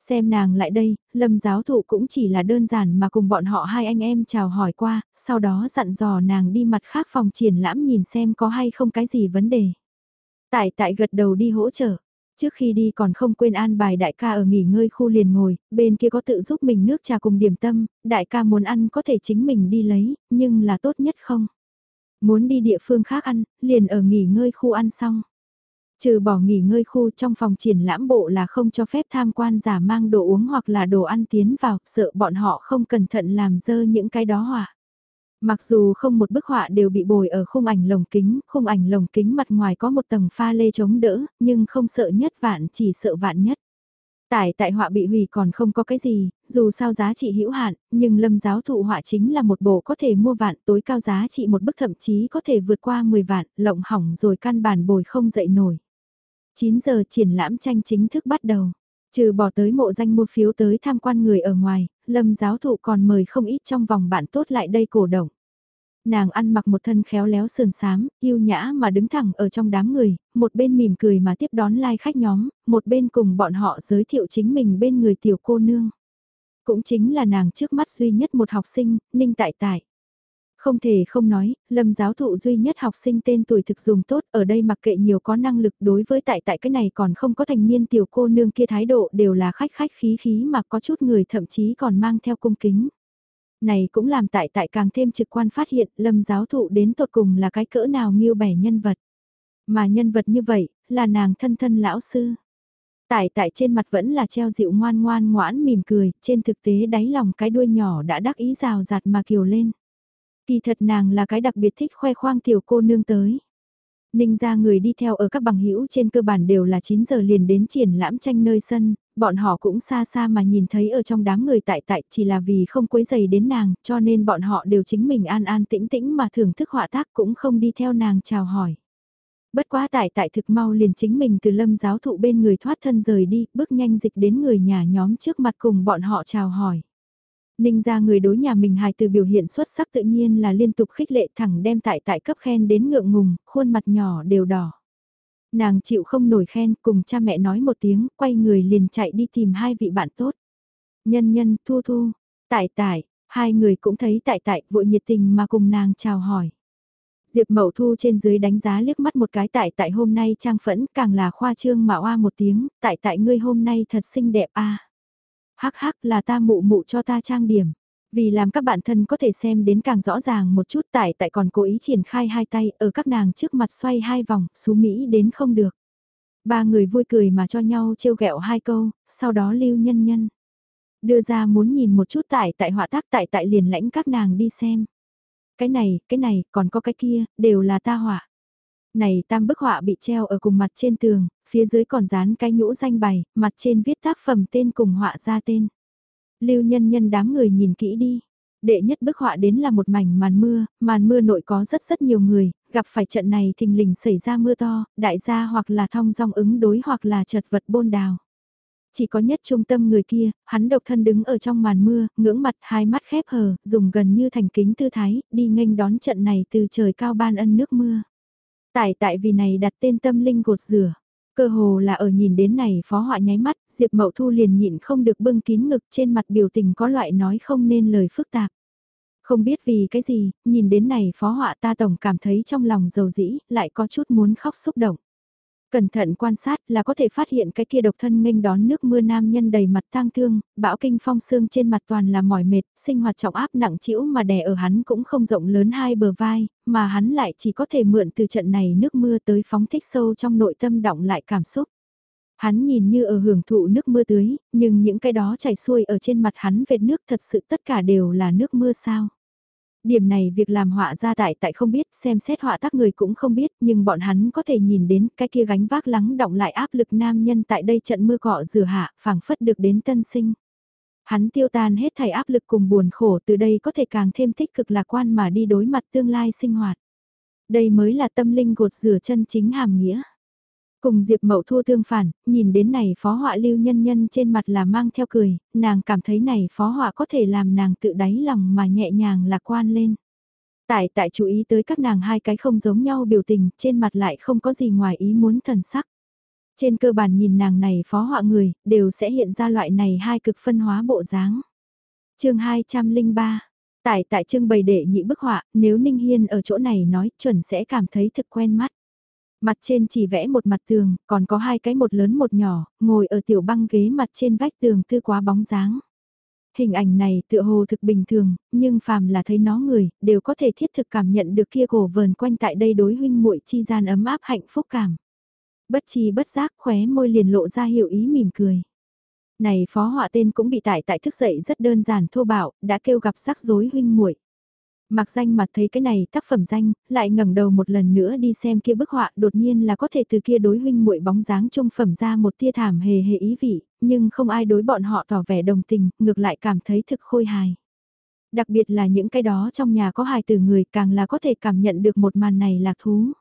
Xem nàng lại đây, lâm giáo thụ cũng chỉ là đơn giản mà cùng bọn họ hai anh em chào hỏi qua, sau đó dặn dò nàng đi mặt khác phòng triển lãm nhìn xem có hay không cái gì vấn đề. Tại tại gật đầu đi hỗ trợ. Trước khi đi còn không quên an bài đại ca ở nghỉ ngơi khu liền ngồi, bên kia có tự giúp mình nước trà cùng điểm tâm, đại ca muốn ăn có thể chính mình đi lấy, nhưng là tốt nhất không. Muốn đi địa phương khác ăn, liền ở nghỉ ngơi khu ăn xong. Trừ bỏ nghỉ ngơi khu trong phòng triển lãm bộ là không cho phép tham quan giả mang đồ uống hoặc là đồ ăn tiến vào, sợ bọn họ không cẩn thận làm dơ những cái đó hỏa. Mặc dù không một bức họa đều bị bồi ở khung ảnh lồng kính, khung ảnh lồng kính mặt ngoài có một tầng pha lê chống đỡ, nhưng không sợ nhất vạn chỉ sợ vạn nhất. Tại tại họa bị hủy còn không có cái gì, dù sao giá trị hữu hạn, nhưng lâm giáo thụ họa chính là một bộ có thể mua vạn tối cao giá trị một bức thậm chí có thể vượt qua 10 vạn, lộng hỏng rồi căn bản bồi không dậy nổi. 9 giờ triển lãm tranh chính thức bắt đầu. Trừ bỏ tới mộ danh mua phiếu tới tham quan người ở ngoài, lâm giáo thụ còn mời không ít trong vòng bạn tốt lại đây cổ động. Nàng ăn mặc một thân khéo léo sườn sám, yêu nhã mà đứng thẳng ở trong đám người, một bên mỉm cười mà tiếp đón lai like khách nhóm, một bên cùng bọn họ giới thiệu chính mình bên người tiểu cô nương. Cũng chính là nàng trước mắt duy nhất một học sinh, Ninh Tại Tại. Không thể không nói, lâm giáo thụ duy nhất học sinh tên tuổi thực dùng tốt, ở đây mặc kệ nhiều có năng lực đối với tại tại cái này còn không có thành niên tiểu cô nương kia thái độ đều là khách khách khí khí mà có chút người thậm chí còn mang theo cung kính. Này cũng làm tại tại càng thêm trực quan phát hiện lâm giáo thụ đến tột cùng là cái cỡ nào nghiêu bẻ nhân vật. Mà nhân vật như vậy, là nàng thân thân lão sư. Tại tại trên mặt vẫn là treo dịu ngoan ngoan ngoãn mỉm cười, trên thực tế đáy lòng cái đuôi nhỏ đã đắc ý rào rạt mà kiều lên. Kỳ thật nàng là cái đặc biệt thích khoe khoang tiểu cô nương tới. Ninh ra người đi theo ở các bằng hữu trên cơ bản đều là 9 giờ liền đến triển lãm tranh nơi sân, bọn họ cũng xa xa mà nhìn thấy ở trong đám người tại tại chỉ là vì không quấy giày đến nàng cho nên bọn họ đều chính mình an an tĩnh tĩnh mà thưởng thức họa tác cũng không đi theo nàng chào hỏi. Bất quá tại tại thực mau liền chính mình từ lâm giáo thụ bên người thoát thân rời đi, bước nhanh dịch đến người nhà nhóm trước mặt cùng bọn họ chào hỏi. Ninh ra người đối nhà mình hài từ biểu hiện xuất sắc tự nhiên là liên tục khích lệ thẳng đem tại tại cấp khen đến ngượng ngùng, khuôn mặt nhỏ đều đỏ. Nàng chịu không nổi khen cùng cha mẹ nói một tiếng, quay người liền chạy đi tìm hai vị bạn tốt. Nhân nhân, thu thu, tại tại, hai người cũng thấy tại tại vội nhiệt tình mà cùng nàng chào hỏi. Diệp Mậu Thu trên dưới đánh giá liếc mắt một cái tại tại hôm nay trang phẫn càng là khoa trương mà oa một tiếng, tại tại ngươi hôm nay thật xinh đẹp a. Hắc hắc là ta mụ mụ cho ta trang điểm. Vì làm các bạn thân có thể xem đến càng rõ ràng một chút tại tại còn cố ý triển khai hai tay ở các nàng trước mặt xoay hai vòng, xú Mỹ đến không được. Ba người vui cười mà cho nhau trêu ghẹo hai câu, sau đó lưu nhân nhân. Đưa ra muốn nhìn một chút tại tại họa tác tại tại liền lãnh các nàng đi xem. Cái này, cái này, còn có cái kia, đều là ta họa. Này tam bức họa bị treo ở cùng mặt trên tường, phía dưới còn dán cái nhũ danh bày, mặt trên viết tác phẩm tên cùng họa ra tên. Lưu nhân nhân đám người nhìn kỹ đi. Đệ nhất bức họa đến là một mảnh màn mưa, màn mưa nội có rất rất nhiều người, gặp phải trận này thình lình xảy ra mưa to, đại gia hoặc là thong dong ứng đối hoặc là chật vật bôn đào. Chỉ có nhất trung tâm người kia, hắn độc thân đứng ở trong màn mưa, ngưỡng mặt hai mắt khép hờ, dùng gần như thành kính tư thái, đi nghênh đón trận này từ trời cao ban ân nước mưa. Tại tại vì này đặt tên tâm linh gột rửa. Cơ hồ là ở nhìn đến này phó họa nháy mắt, Diệp Mậu Thu liền nhịn không được bưng kín ngực trên mặt biểu tình có loại nói không nên lời phức tạp. Không biết vì cái gì, nhìn đến này phó họa ta tổng cảm thấy trong lòng dầu dĩ, lại có chút muốn khóc xúc động. Cẩn thận quan sát là có thể phát hiện cái kia độc thân nghênh đón nước mưa nam nhân đầy mặt tang thương, bão kinh phong xương trên mặt toàn là mỏi mệt, sinh hoạt trọng áp nặng trĩu mà đè ở hắn cũng không rộng lớn hai bờ vai, mà hắn lại chỉ có thể mượn từ trận này nước mưa tới phóng thích sâu trong nội tâm động lại cảm xúc. Hắn nhìn như ở hưởng thụ nước mưa tưới, nhưng những cái đó chảy xuôi ở trên mặt hắn vệt nước thật sự tất cả đều là nước mưa sao. Điểm này việc làm họa ra tại tại không biết, xem xét họa tác người cũng không biết, nhưng bọn hắn có thể nhìn đến cái kia gánh vác lắng động lại áp lực nam nhân tại đây trận mưa cọ rửa hạ, phảng phất được đến tân sinh. Hắn tiêu tan hết thảy áp lực cùng buồn khổ từ đây có thể càng thêm tích cực lạc quan mà đi đối mặt tương lai sinh hoạt. Đây mới là tâm linh gột rửa chân chính hàm nghĩa. Cùng Diệp Mậu Thu tương phản, nhìn đến này phó họa lưu nhân nhân trên mặt là mang theo cười, nàng cảm thấy này phó họa có thể làm nàng tự đáy lòng mà nhẹ nhàng lạc quan lên. Tại tại chú ý tới các nàng hai cái không giống nhau biểu tình, trên mặt lại không có gì ngoài ý muốn thần sắc. Trên cơ bản nhìn nàng này phó họa người, đều sẽ hiện ra loại này hai cực phân hóa bộ dáng. chương 203 Tại tại trưng bày đệ nhị bức họa, nếu Ninh Hiên ở chỗ này nói chuẩn sẽ cảm thấy thực quen mắt. Mặt trên chỉ vẽ một mặt tường, còn có hai cái một lớn một nhỏ, ngồi ở tiểu băng ghế mặt trên vách tường tư quá bóng dáng. Hình ảnh này tựa hồ thực bình thường, nhưng phàm là thấy nó người, đều có thể thiết thực cảm nhận được kia cổ vờn quanh tại đây đối huynh muội chi gian ấm áp hạnh phúc cảm. Bất chi bất giác khóe môi liền lộ ra hiệu ý mỉm cười. Này phó họa tên cũng bị tại tại thức dậy rất đơn giản thô bạo, đã kêu gặp rắc rối huynh muội Mặc danh mặt thấy cái này tác phẩm danh, lại ngẩng đầu một lần nữa đi xem kia bức họa đột nhiên là có thể từ kia đối huynh muội bóng dáng trung phẩm ra một tia thảm hề hề ý vị, nhưng không ai đối bọn họ tỏ vẻ đồng tình, ngược lại cảm thấy thực khôi hài. Đặc biệt là những cái đó trong nhà có hài từ người càng là có thể cảm nhận được một màn này lạc thú.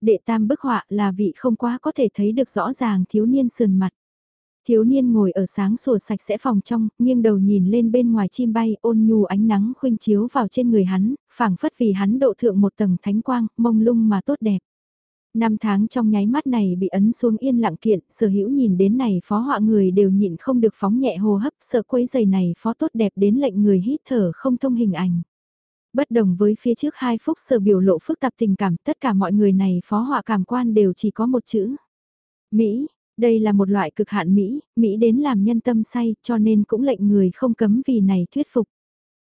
Đệ tam bức họa là vị không quá có thể thấy được rõ ràng thiếu niên sườn mặt. Thiếu niên ngồi ở sáng sủa sạch sẽ phòng trong, nghiêng đầu nhìn lên bên ngoài chim bay ôn nhu ánh nắng khuynh chiếu vào trên người hắn, phảng phất vì hắn độ thượng một tầng thánh quang, mông lung mà tốt đẹp. Năm tháng trong nháy mắt này bị ấn xuống yên lặng kiện, sở hữu nhìn đến này phó họa người đều nhịn không được phóng nhẹ hô hấp, sợ quấy giày này phó tốt đẹp đến lệnh người hít thở không thông hình ảnh. Bất đồng với phía trước hai phúc sở biểu lộ phức tạp tình cảm, tất cả mọi người này phó họa cảm quan đều chỉ có một chữ. Mỹ, đây là một loại cực hạn Mỹ, Mỹ đến làm nhân tâm say, cho nên cũng lệnh người không cấm vì này thuyết phục.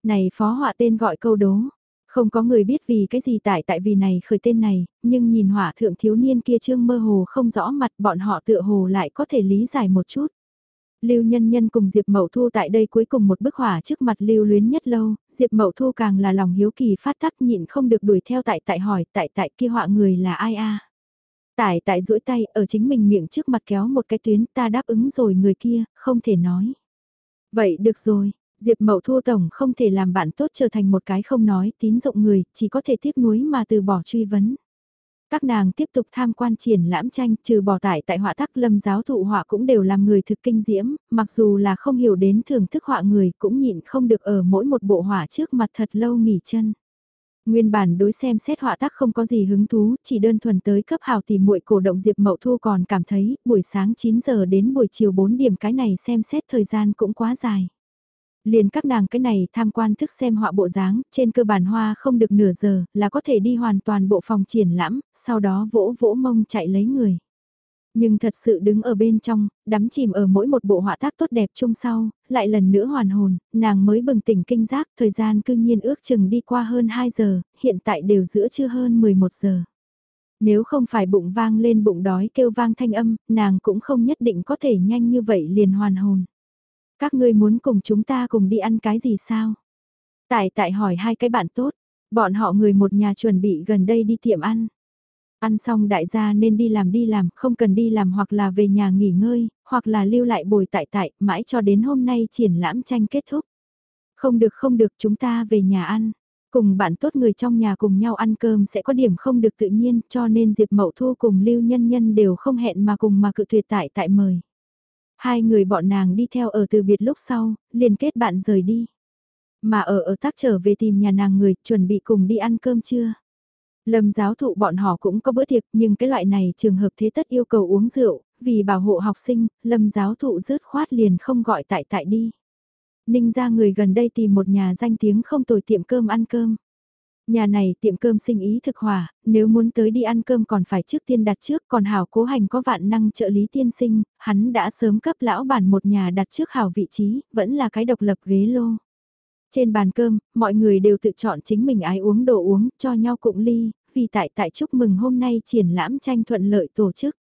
Này phó họa tên gọi câu đố, không có người biết vì cái gì tại tại vì này khởi tên này, nhưng nhìn hỏa thượng thiếu niên kia trương mơ hồ không rõ mặt bọn họ tựa hồ lại có thể lý giải một chút. Lưu Nhân Nhân cùng Diệp Mậu Thu tại đây cuối cùng một bức hỏa trước mặt Lưu Luyến nhất lâu, Diệp Mậu Thu càng là lòng hiếu kỳ phát tắc nhịn không được đuổi theo tại tại hỏi tại tại kia họa người là ai a Tại tại duỗi tay ở chính mình miệng trước mặt kéo một cái tuyến ta đáp ứng rồi người kia, không thể nói. Vậy được rồi, Diệp Mậu Thu Tổng không thể làm bạn tốt trở thành một cái không nói tín dụng người, chỉ có thể tiếc nuối mà từ bỏ truy vấn. Các nàng tiếp tục tham quan triển lãm tranh trừ bỏ tải tại họa tác lâm giáo thụ họa cũng đều làm người thực kinh diễm, mặc dù là không hiểu đến thưởng thức họa người cũng nhịn không được ở mỗi một bộ họa trước mặt thật lâu nghỉ chân. Nguyên bản đối xem xét họa tác không có gì hứng thú, chỉ đơn thuần tới cấp hào thì muội cổ động Diệp Mậu Thu còn cảm thấy buổi sáng 9 giờ đến buổi chiều 4 điểm cái này xem xét thời gian cũng quá dài. Liền các nàng cái này tham quan thức xem họa bộ dáng, trên cơ bản hoa không được nửa giờ là có thể đi hoàn toàn bộ phòng triển lãm, sau đó vỗ vỗ mông chạy lấy người. Nhưng thật sự đứng ở bên trong, đắm chìm ở mỗi một bộ họa tác tốt đẹp chung sau, lại lần nữa hoàn hồn, nàng mới bừng tỉnh kinh giác, thời gian cư nhiên ước chừng đi qua hơn 2 giờ, hiện tại đều giữa chưa hơn 11 giờ. Nếu không phải bụng vang lên bụng đói kêu vang thanh âm, nàng cũng không nhất định có thể nhanh như vậy liền hoàn hồn. Các ngươi muốn cùng chúng ta cùng đi ăn cái gì sao? Tại tại hỏi hai cái bạn tốt, bọn họ người một nhà chuẩn bị gần đây đi tiệm ăn. Ăn xong đại gia nên đi làm đi làm, không cần đi làm hoặc là về nhà nghỉ ngơi, hoặc là lưu lại bồi tại tại, mãi cho đến hôm nay triển lãm tranh kết thúc. Không được không được chúng ta về nhà ăn. Cùng bạn tốt người trong nhà cùng nhau ăn cơm sẽ có điểm không được tự nhiên cho nên Diệp Mậu Thu cùng Lưu Nhân Nhân đều không hẹn mà cùng mà cự tuyệt tại tại mời. Hai người bọn nàng đi theo ở từ biệt lúc sau, liền kết bạn rời đi. Mà ở ở tác trở về tìm nhà nàng người chuẩn bị cùng đi ăn cơm trưa. Lâm giáo thụ bọn họ cũng có bữa tiệc nhưng cái loại này trường hợp thế tất yêu cầu uống rượu, vì bảo hộ học sinh, lâm giáo thụ rớt khoát liền không gọi tại tại đi. Ninh ra người gần đây tìm một nhà danh tiếng không tồi tiệm cơm ăn cơm. Nhà này tiệm cơm sinh ý thực hòa, nếu muốn tới đi ăn cơm còn phải trước tiên đặt trước, còn hảo cố hành có vạn năng trợ lý tiên sinh, hắn đã sớm cấp lão bản một nhà đặt trước hảo vị trí, vẫn là cái độc lập ghế lô. Trên bàn cơm, mọi người đều tự chọn chính mình ái uống đồ uống, cho nhau cụng ly, vì tại tại chúc mừng hôm nay triển lãm tranh thuận lợi tổ chức.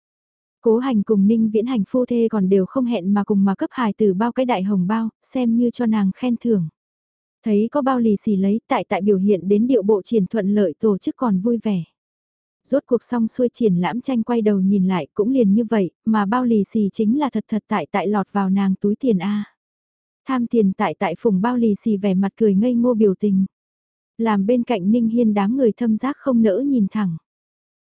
Cố hành cùng ninh viễn hành phu thê còn đều không hẹn mà cùng mà cấp hài từ bao cái đại hồng bao, xem như cho nàng khen thưởng. Thấy có bao lì xì lấy tại tại biểu hiện đến điệu bộ triển thuận lợi tổ chức còn vui vẻ. Rốt cuộc xong xuôi triển lãm tranh quay đầu nhìn lại cũng liền như vậy, mà bao lì xì chính là thật thật tại tại lọt vào nàng túi tiền A. Tham tiền tại tại phùng bao lì xì vẻ mặt cười ngây ngô biểu tình. Làm bên cạnh Ninh Hiên đám người thâm giác không nỡ nhìn thẳng.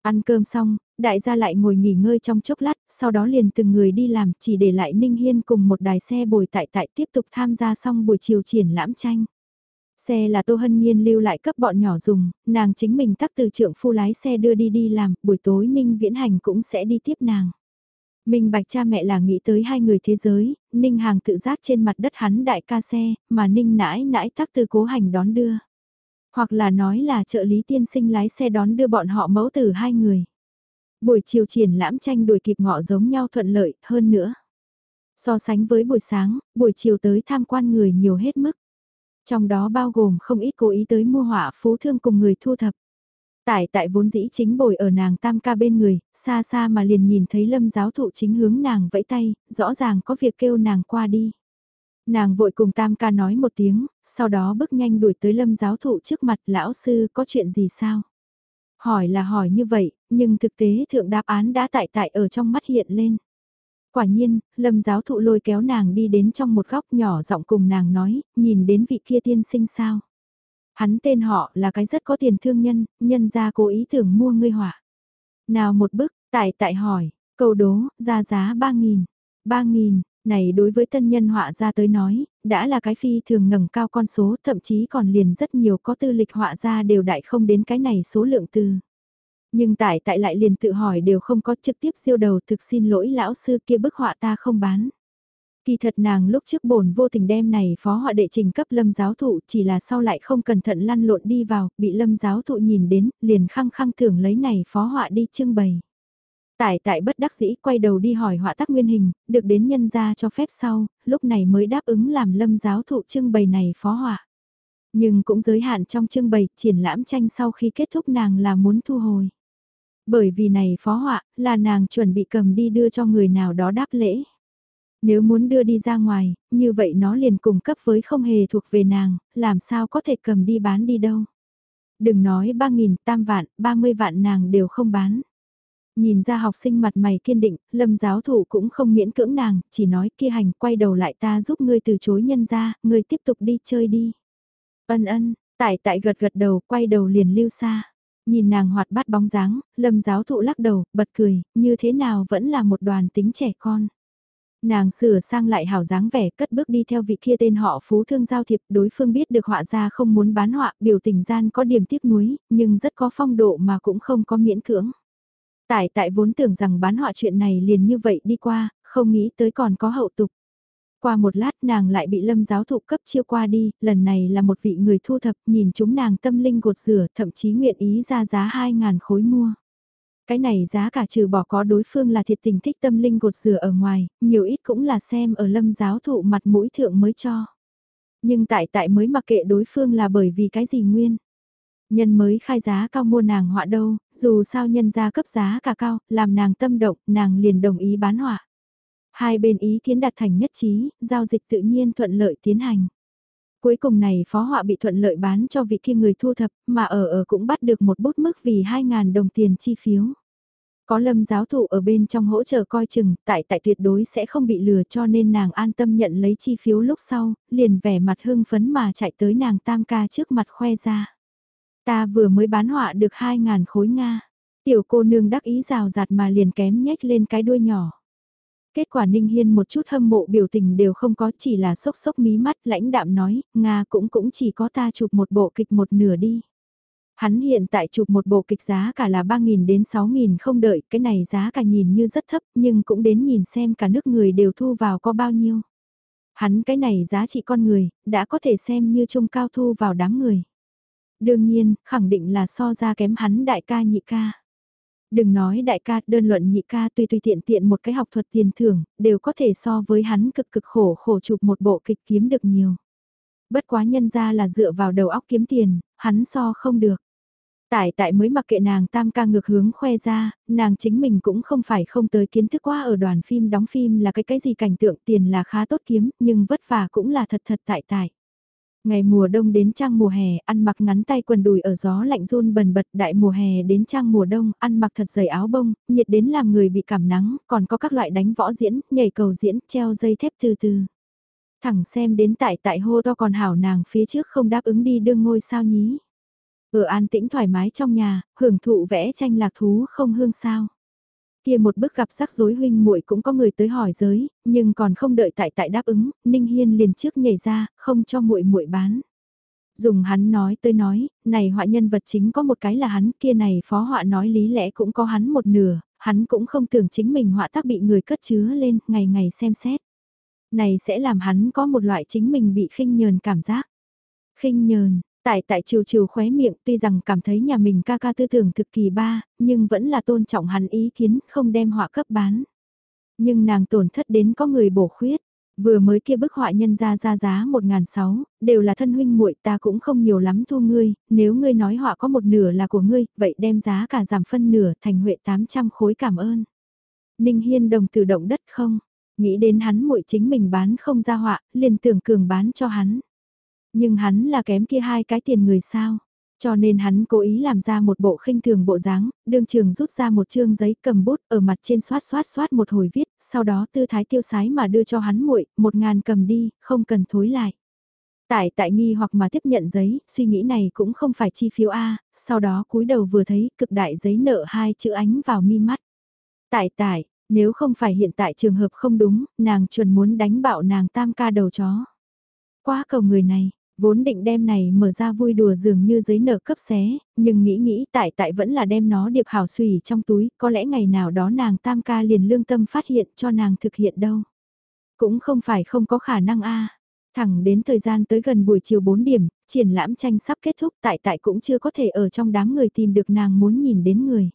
Ăn cơm xong, đại gia lại ngồi nghỉ ngơi trong chốc lát, sau đó liền từng người đi làm chỉ để lại Ninh Hiên cùng một đài xe bồi tại tại tiếp tục tham gia xong buổi chiều triển lãm tranh. Xe là Tô Hân Nhiên lưu lại cấp bọn nhỏ dùng, nàng chính mình tắc từ trưởng phu lái xe đưa đi đi làm, buổi tối Ninh Viễn Hành cũng sẽ đi tiếp nàng. Minh Bạch cha mẹ là nghĩ tới hai người thế giới, Ninh Hàng tự giác trên mặt đất hắn đại ca xe, mà Ninh nãi nãi tắc từ cố hành đón đưa. Hoặc là nói là trợ lý tiên sinh lái xe đón đưa bọn họ mẫu tử hai người. Buổi chiều triển lãm tranh đuổi kịp ngọ giống nhau thuận lợi hơn nữa. So sánh với buổi sáng, buổi chiều tới tham quan người nhiều hết mức. Trong đó bao gồm không ít cố ý tới mua họa phú thương cùng người thu thập. Tại tại vốn dĩ chính bồi ở nàng tam ca bên người, xa xa mà liền nhìn thấy lâm giáo thụ chính hướng nàng vẫy tay, rõ ràng có việc kêu nàng qua đi. Nàng vội cùng tam ca nói một tiếng, sau đó bước nhanh đuổi tới lâm giáo thụ trước mặt lão sư có chuyện gì sao? Hỏi là hỏi như vậy, nhưng thực tế thượng đáp án đã tại tại ở trong mắt hiện lên. Quả nhiên, lâm giáo thụ lôi kéo nàng đi đến trong một góc nhỏ giọng cùng nàng nói, nhìn đến vị kia tiên sinh sao. Hắn tên họ là cái rất có tiền thương nhân, nhân ra cố ý tưởng mua ngươi họa. Nào một bức, tại tại hỏi, cầu đố, ra giá 3.000. 3.000, này đối với tân nhân họa ra tới nói, đã là cái phi thường ngẩng cao con số, thậm chí còn liền rất nhiều có tư lịch họa ra đều đại không đến cái này số lượng từ. Nhưng tại tại lại liền tự hỏi đều không có trực tiếp siêu đầu thực xin lỗi lão sư kia bức họa ta không bán. Kỳ thật nàng lúc trước bổn vô tình đem này phó họa đệ trình cấp lâm giáo thụ chỉ là sau lại không cẩn thận lăn lộn đi vào, bị lâm giáo thụ nhìn đến, liền khăng khăng thưởng lấy này phó họa đi trưng bày. Tại tại bất đắc dĩ quay đầu đi hỏi họa tác nguyên hình, được đến nhân gia cho phép sau, lúc này mới đáp ứng làm lâm giáo thụ trưng bày này phó họa. Nhưng cũng giới hạn trong trưng bày, triển lãm tranh sau khi kết thúc nàng là muốn thu hồi. Bởi vì này phó họa, là nàng chuẩn bị cầm đi đưa cho người nào đó đáp lễ. Nếu muốn đưa đi ra ngoài, như vậy nó liền cùng cấp với không hề thuộc về nàng, làm sao có thể cầm đi bán đi đâu. Đừng nói 3.000, tam vạn, 30 vạn nàng đều không bán. Nhìn ra học sinh mặt mày kiên định, lâm giáo thủ cũng không miễn cưỡng nàng, chỉ nói kia hành quay đầu lại ta giúp ngươi từ chối nhân ra, ngươi tiếp tục đi chơi đi. Ân ân, tại tại gật gật đầu, quay đầu liền lưu xa. Nhìn nàng hoạt bát bóng dáng, lâm giáo thụ lắc đầu, bật cười, như thế nào vẫn là một đoàn tính trẻ con. Nàng sửa sang lại hào dáng vẻ cất bước đi theo vị kia tên họ phú thương giao thiệp đối phương biết được họa ra không muốn bán họa biểu tình gian có điểm tiếc nuối nhưng rất có phong độ mà cũng không có miễn cưỡng. Tại tại vốn tưởng rằng bán họa chuyện này liền như vậy đi qua, không nghĩ tới còn có hậu tục. Qua một lát nàng lại bị lâm giáo thụ cấp chiêu qua đi, lần này là một vị người thu thập nhìn chúng nàng tâm linh gột rửa thậm chí nguyện ý ra giá 2.000 khối mua. Cái này giá cả trừ bỏ có đối phương là thiệt tình thích tâm linh gột rửa ở ngoài, nhiều ít cũng là xem ở lâm giáo thụ mặt mũi thượng mới cho. Nhưng tại tại mới mặc kệ đối phương là bởi vì cái gì nguyên. Nhân mới khai giá cao mua nàng họa đâu, dù sao nhân ra cấp giá cả cao, làm nàng tâm động, nàng liền đồng ý bán họa. Hai bên ý kiến đạt thành nhất trí, giao dịch tự nhiên thuận lợi tiến hành. Cuối cùng này phó họa bị thuận lợi bán cho vị kia người thu thập, mà ở ở cũng bắt được một bút mức vì 2.000 đồng tiền chi phiếu. Có lâm giáo thụ ở bên trong hỗ trợ coi chừng, tại tại tuyệt đối sẽ không bị lừa cho nên nàng an tâm nhận lấy chi phiếu lúc sau, liền vẻ mặt hưng phấn mà chạy tới nàng tam ca trước mặt khoe ra. Ta vừa mới bán họa được 2.000 khối Nga. Tiểu cô nương đắc ý rào rạt mà liền kém nhếch lên cái đuôi nhỏ. Kết quả Ninh Hiên một chút hâm mộ biểu tình đều không có chỉ là sốc sốc mí mắt lãnh đạm nói, Nga cũng cũng chỉ có ta chụp một bộ kịch một nửa đi. Hắn hiện tại chụp một bộ kịch giá cả là 3.000 đến 6.000 không đợi, cái này giá cả nhìn như rất thấp nhưng cũng đến nhìn xem cả nước người đều thu vào có bao nhiêu. Hắn cái này giá trị con người, đã có thể xem như trung cao thu vào đám người. Đương nhiên, khẳng định là so ra kém hắn đại ca nhị ca. Đừng nói đại ca, đơn luận nhị ca tùy tùy tiện tiện một cái học thuật tiền thưởng, đều có thể so với hắn cực cực khổ khổ chụp một bộ kịch kiếm được nhiều. Bất quá nhân ra là dựa vào đầu óc kiếm tiền, hắn so không được. Tại tại mới mặc kệ nàng tam ca ngược hướng khoe ra, nàng chính mình cũng không phải không tới kiến thức qua ở đoàn phim đóng phim là cái cái gì cảnh tượng tiền là khá tốt kiếm, nhưng vất vả cũng là thật thật tại tại. Ngày mùa đông đến trang mùa hè, ăn mặc ngắn tay quần đùi ở gió lạnh run bần bật đại mùa hè đến trang mùa đông, ăn mặc thật dày áo bông, nhiệt đến làm người bị cảm nắng, còn có các loại đánh võ diễn, nhảy cầu diễn, treo dây thép từ từ. Thẳng xem đến tại tại hô to còn hảo nàng phía trước không đáp ứng đi đương ngôi sao nhí. Ở an tĩnh thoải mái trong nhà, hưởng thụ vẽ tranh lạc thú không hương sao. Kia một bức gặp sắc rối huynh muội cũng có người tới hỏi giới, nhưng còn không đợi tại tại đáp ứng, Ninh Hiên liền trước nhảy ra, không cho muội muội bán. Dùng hắn nói tới nói, này họa nhân vật chính có một cái là hắn, kia này phó họa nói lý lẽ cũng có hắn một nửa, hắn cũng không tưởng chính mình họa tác bị người cất chứa lên, ngày ngày xem xét. Này sẽ làm hắn có một loại chính mình bị khinh nhờn cảm giác. Khinh nhờn, Tại tại chiều chiều khóe miệng tuy rằng cảm thấy nhà mình ca ca tư tưởng thực kỳ ba, nhưng vẫn là tôn trọng hắn ý kiến không đem họa cấp bán. Nhưng nàng tổn thất đến có người bổ khuyết, vừa mới kia bức họa nhân ra ra giá một ngàn sáu đều là thân huynh muội ta cũng không nhiều lắm thu ngươi, nếu ngươi nói họa có một nửa là của ngươi, vậy đem giá cả giảm phân nửa thành huệ 800 khối cảm ơn. Ninh Hiên đồng tự động đất không, nghĩ đến hắn muội chính mình bán không ra họa, liền tưởng cường bán cho hắn. Nhưng hắn là kém kia hai cái tiền người sao. Cho nên hắn cố ý làm ra một bộ khinh thường bộ dáng, đương trường rút ra một chương giấy cầm bút ở mặt trên xoát xoát xoát một hồi viết, sau đó tư thái tiêu sái mà đưa cho hắn muội một ngàn cầm đi, không cần thối lại. Tại tại nghi hoặc mà tiếp nhận giấy, suy nghĩ này cũng không phải chi phiếu A, sau đó cúi đầu vừa thấy cực đại giấy nợ hai chữ ánh vào mi mắt. Tại tại, nếu không phải hiện tại trường hợp không đúng, nàng chuẩn muốn đánh bạo nàng tam ca đầu chó. Quá cầu người này, Vốn định đem này mở ra vui đùa dường như giấy nợ cấp xé, nhưng nghĩ nghĩ tại tại vẫn là đem nó điệp hảo xùy trong túi, có lẽ ngày nào đó nàng tam ca liền lương tâm phát hiện cho nàng thực hiện đâu. Cũng không phải không có khả năng a Thẳng đến thời gian tới gần buổi chiều 4 điểm, triển lãm tranh sắp kết thúc tại tại cũng chưa có thể ở trong đám người tìm được nàng muốn nhìn đến người.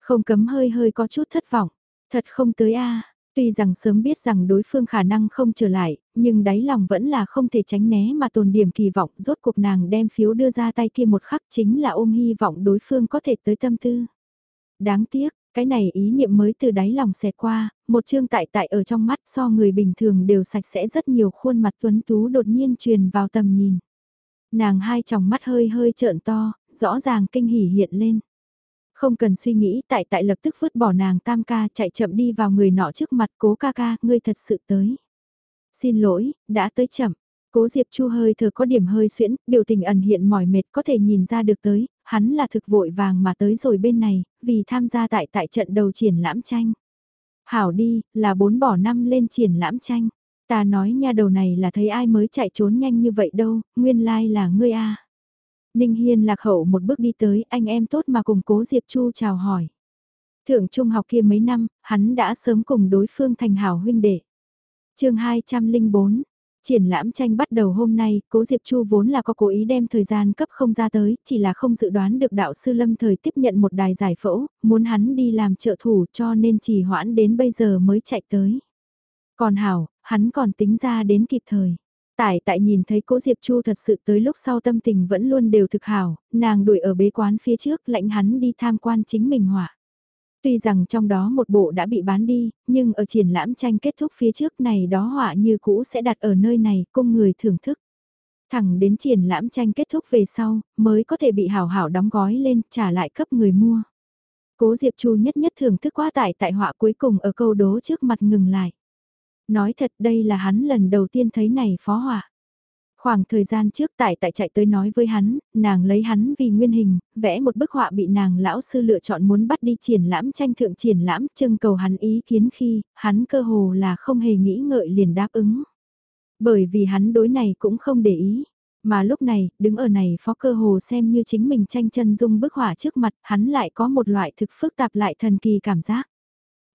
Không cấm hơi hơi có chút thất vọng, thật không tới a Tuy rằng sớm biết rằng đối phương khả năng không trở lại, nhưng đáy lòng vẫn là không thể tránh né mà tồn điểm kỳ vọng rốt cuộc nàng đem phiếu đưa ra tay kia một khắc chính là ôm hy vọng đối phương có thể tới tâm tư. Đáng tiếc, cái này ý niệm mới từ đáy lòng xẹt qua, một chương tại tại ở trong mắt so người bình thường đều sạch sẽ rất nhiều khuôn mặt tuấn tú đột nhiên truyền vào tầm nhìn. Nàng hai tròng mắt hơi hơi trợn to, rõ ràng kinh hỉ hiện lên. Không cần suy nghĩ tại tại lập tức vứt bỏ nàng tam ca chạy chậm đi vào người nọ trước mặt cố ca ca, ngươi thật sự tới. Xin lỗi, đã tới chậm. Cố Diệp Chu hơi thừa có điểm hơi xuyễn, biểu tình ẩn hiện mỏi mệt có thể nhìn ra được tới, hắn là thực vội vàng mà tới rồi bên này, vì tham gia tại tại trận đầu triển lãm tranh. Hảo đi, là bốn bỏ năm lên triển lãm tranh. Ta nói nha đầu này là thấy ai mới chạy trốn nhanh như vậy đâu, nguyên lai like là ngươi a. Ninh Hiên lạc hậu một bước đi tới, anh em tốt mà cùng cố Diệp Chu chào hỏi. Thượng trung học kia mấy năm, hắn đã sớm cùng đối phương thành hảo huynh đệ. chương 204, Triển lãm tranh bắt đầu hôm nay, Cố Diệp Chu vốn là có cố ý đem thời gian cấp không ra tới, chỉ là không dự đoán được đạo sư Lâm thời tiếp nhận một đài giải phẫu, muốn hắn đi làm trợ thủ cho nên chỉ hoãn đến bây giờ mới chạy tới. Còn Hảo, hắn còn tính ra đến kịp thời. Tại tại nhìn thấy cố Diệp Chu thật sự tới lúc sau tâm tình vẫn luôn đều thực hảo, nàng đuổi ở bế quán phía trước lệnh hắn đi tham quan chính mình họa. Tuy rằng trong đó một bộ đã bị bán đi, nhưng ở triển lãm tranh kết thúc phía trước này đó họa như cũ sẽ đặt ở nơi này cung người thưởng thức. Thẳng đến triển lãm tranh kết thúc về sau, mới có thể bị hảo hảo đóng gói lên trả lại cấp người mua. Cố Diệp Chu nhất nhất thưởng thức quá tải tại họa cuối cùng ở câu đố trước mặt ngừng lại. Nói thật đây là hắn lần đầu tiên thấy này phó họa. Khoảng thời gian trước tại tại chạy tới nói với hắn, nàng lấy hắn vì nguyên hình, vẽ một bức họa bị nàng lão sư lựa chọn muốn bắt đi triển lãm tranh thượng triển lãm trưng cầu hắn ý kiến khi, hắn cơ hồ là không hề nghĩ ngợi liền đáp ứng. Bởi vì hắn đối này cũng không để ý, mà lúc này, đứng ở này phó cơ hồ xem như chính mình tranh chân dung bức họa trước mặt, hắn lại có một loại thực phức tạp lại thần kỳ cảm giác.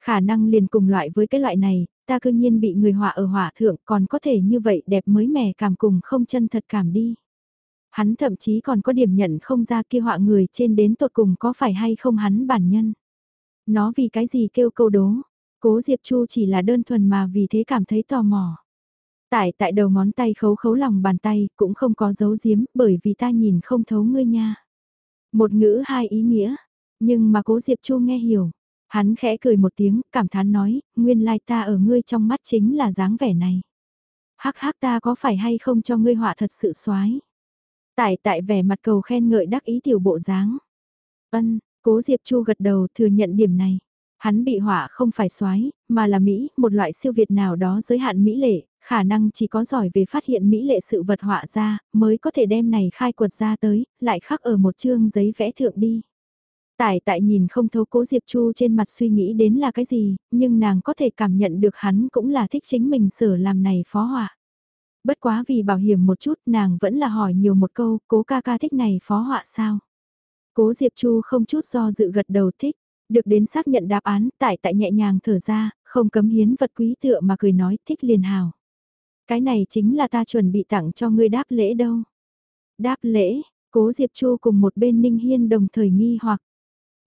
Khả năng liền cùng loại với cái loại này, ta cư nhiên bị người họa ở họa thượng còn có thể như vậy đẹp mới mẻ cảm cùng không chân thật cảm đi. Hắn thậm chí còn có điểm nhận không ra kia họa người trên đến tột cùng có phải hay không hắn bản nhân. Nó vì cái gì kêu câu đố, cố Diệp Chu chỉ là đơn thuần mà vì thế cảm thấy tò mò. Tại tại đầu ngón tay khấu khấu lòng bàn tay cũng không có dấu giếm bởi vì ta nhìn không thấu ngươi nha. Một ngữ hai ý nghĩa, nhưng mà cố Diệp Chu nghe hiểu. Hắn khẽ cười một tiếng, cảm thán nói, nguyên lai ta ở ngươi trong mắt chính là dáng vẻ này. Hắc hắc ta có phải hay không cho ngươi họa thật sự xoái. Tại tại vẻ mặt cầu khen ngợi đắc ý tiểu bộ dáng. Ân, cố Diệp Chu gật đầu thừa nhận điểm này. Hắn bị họa không phải xoái, mà là Mỹ, một loại siêu việt nào đó giới hạn Mỹ lệ, khả năng chỉ có giỏi về phát hiện Mỹ lệ sự vật họa ra, mới có thể đem này khai quật ra tới, lại khắc ở một chương giấy vẽ thượng đi. Tại tại nhìn không thấu cố Diệp Chu trên mặt suy nghĩ đến là cái gì, nhưng nàng có thể cảm nhận được hắn cũng là thích chính mình sở làm này phó họa. Bất quá vì bảo hiểm một chút nàng vẫn là hỏi nhiều một câu, cố ca ca thích này phó họa sao? Cố Diệp Chu không chút do dự gật đầu thích, được đến xác nhận đáp án, tại tại nhẹ nhàng thở ra, không cấm hiến vật quý tựa mà cười nói thích liền hào. Cái này chính là ta chuẩn bị tặng cho ngươi đáp lễ đâu. Đáp lễ, cố Diệp Chu cùng một bên Ninh Hiên đồng thời nghi hoặc.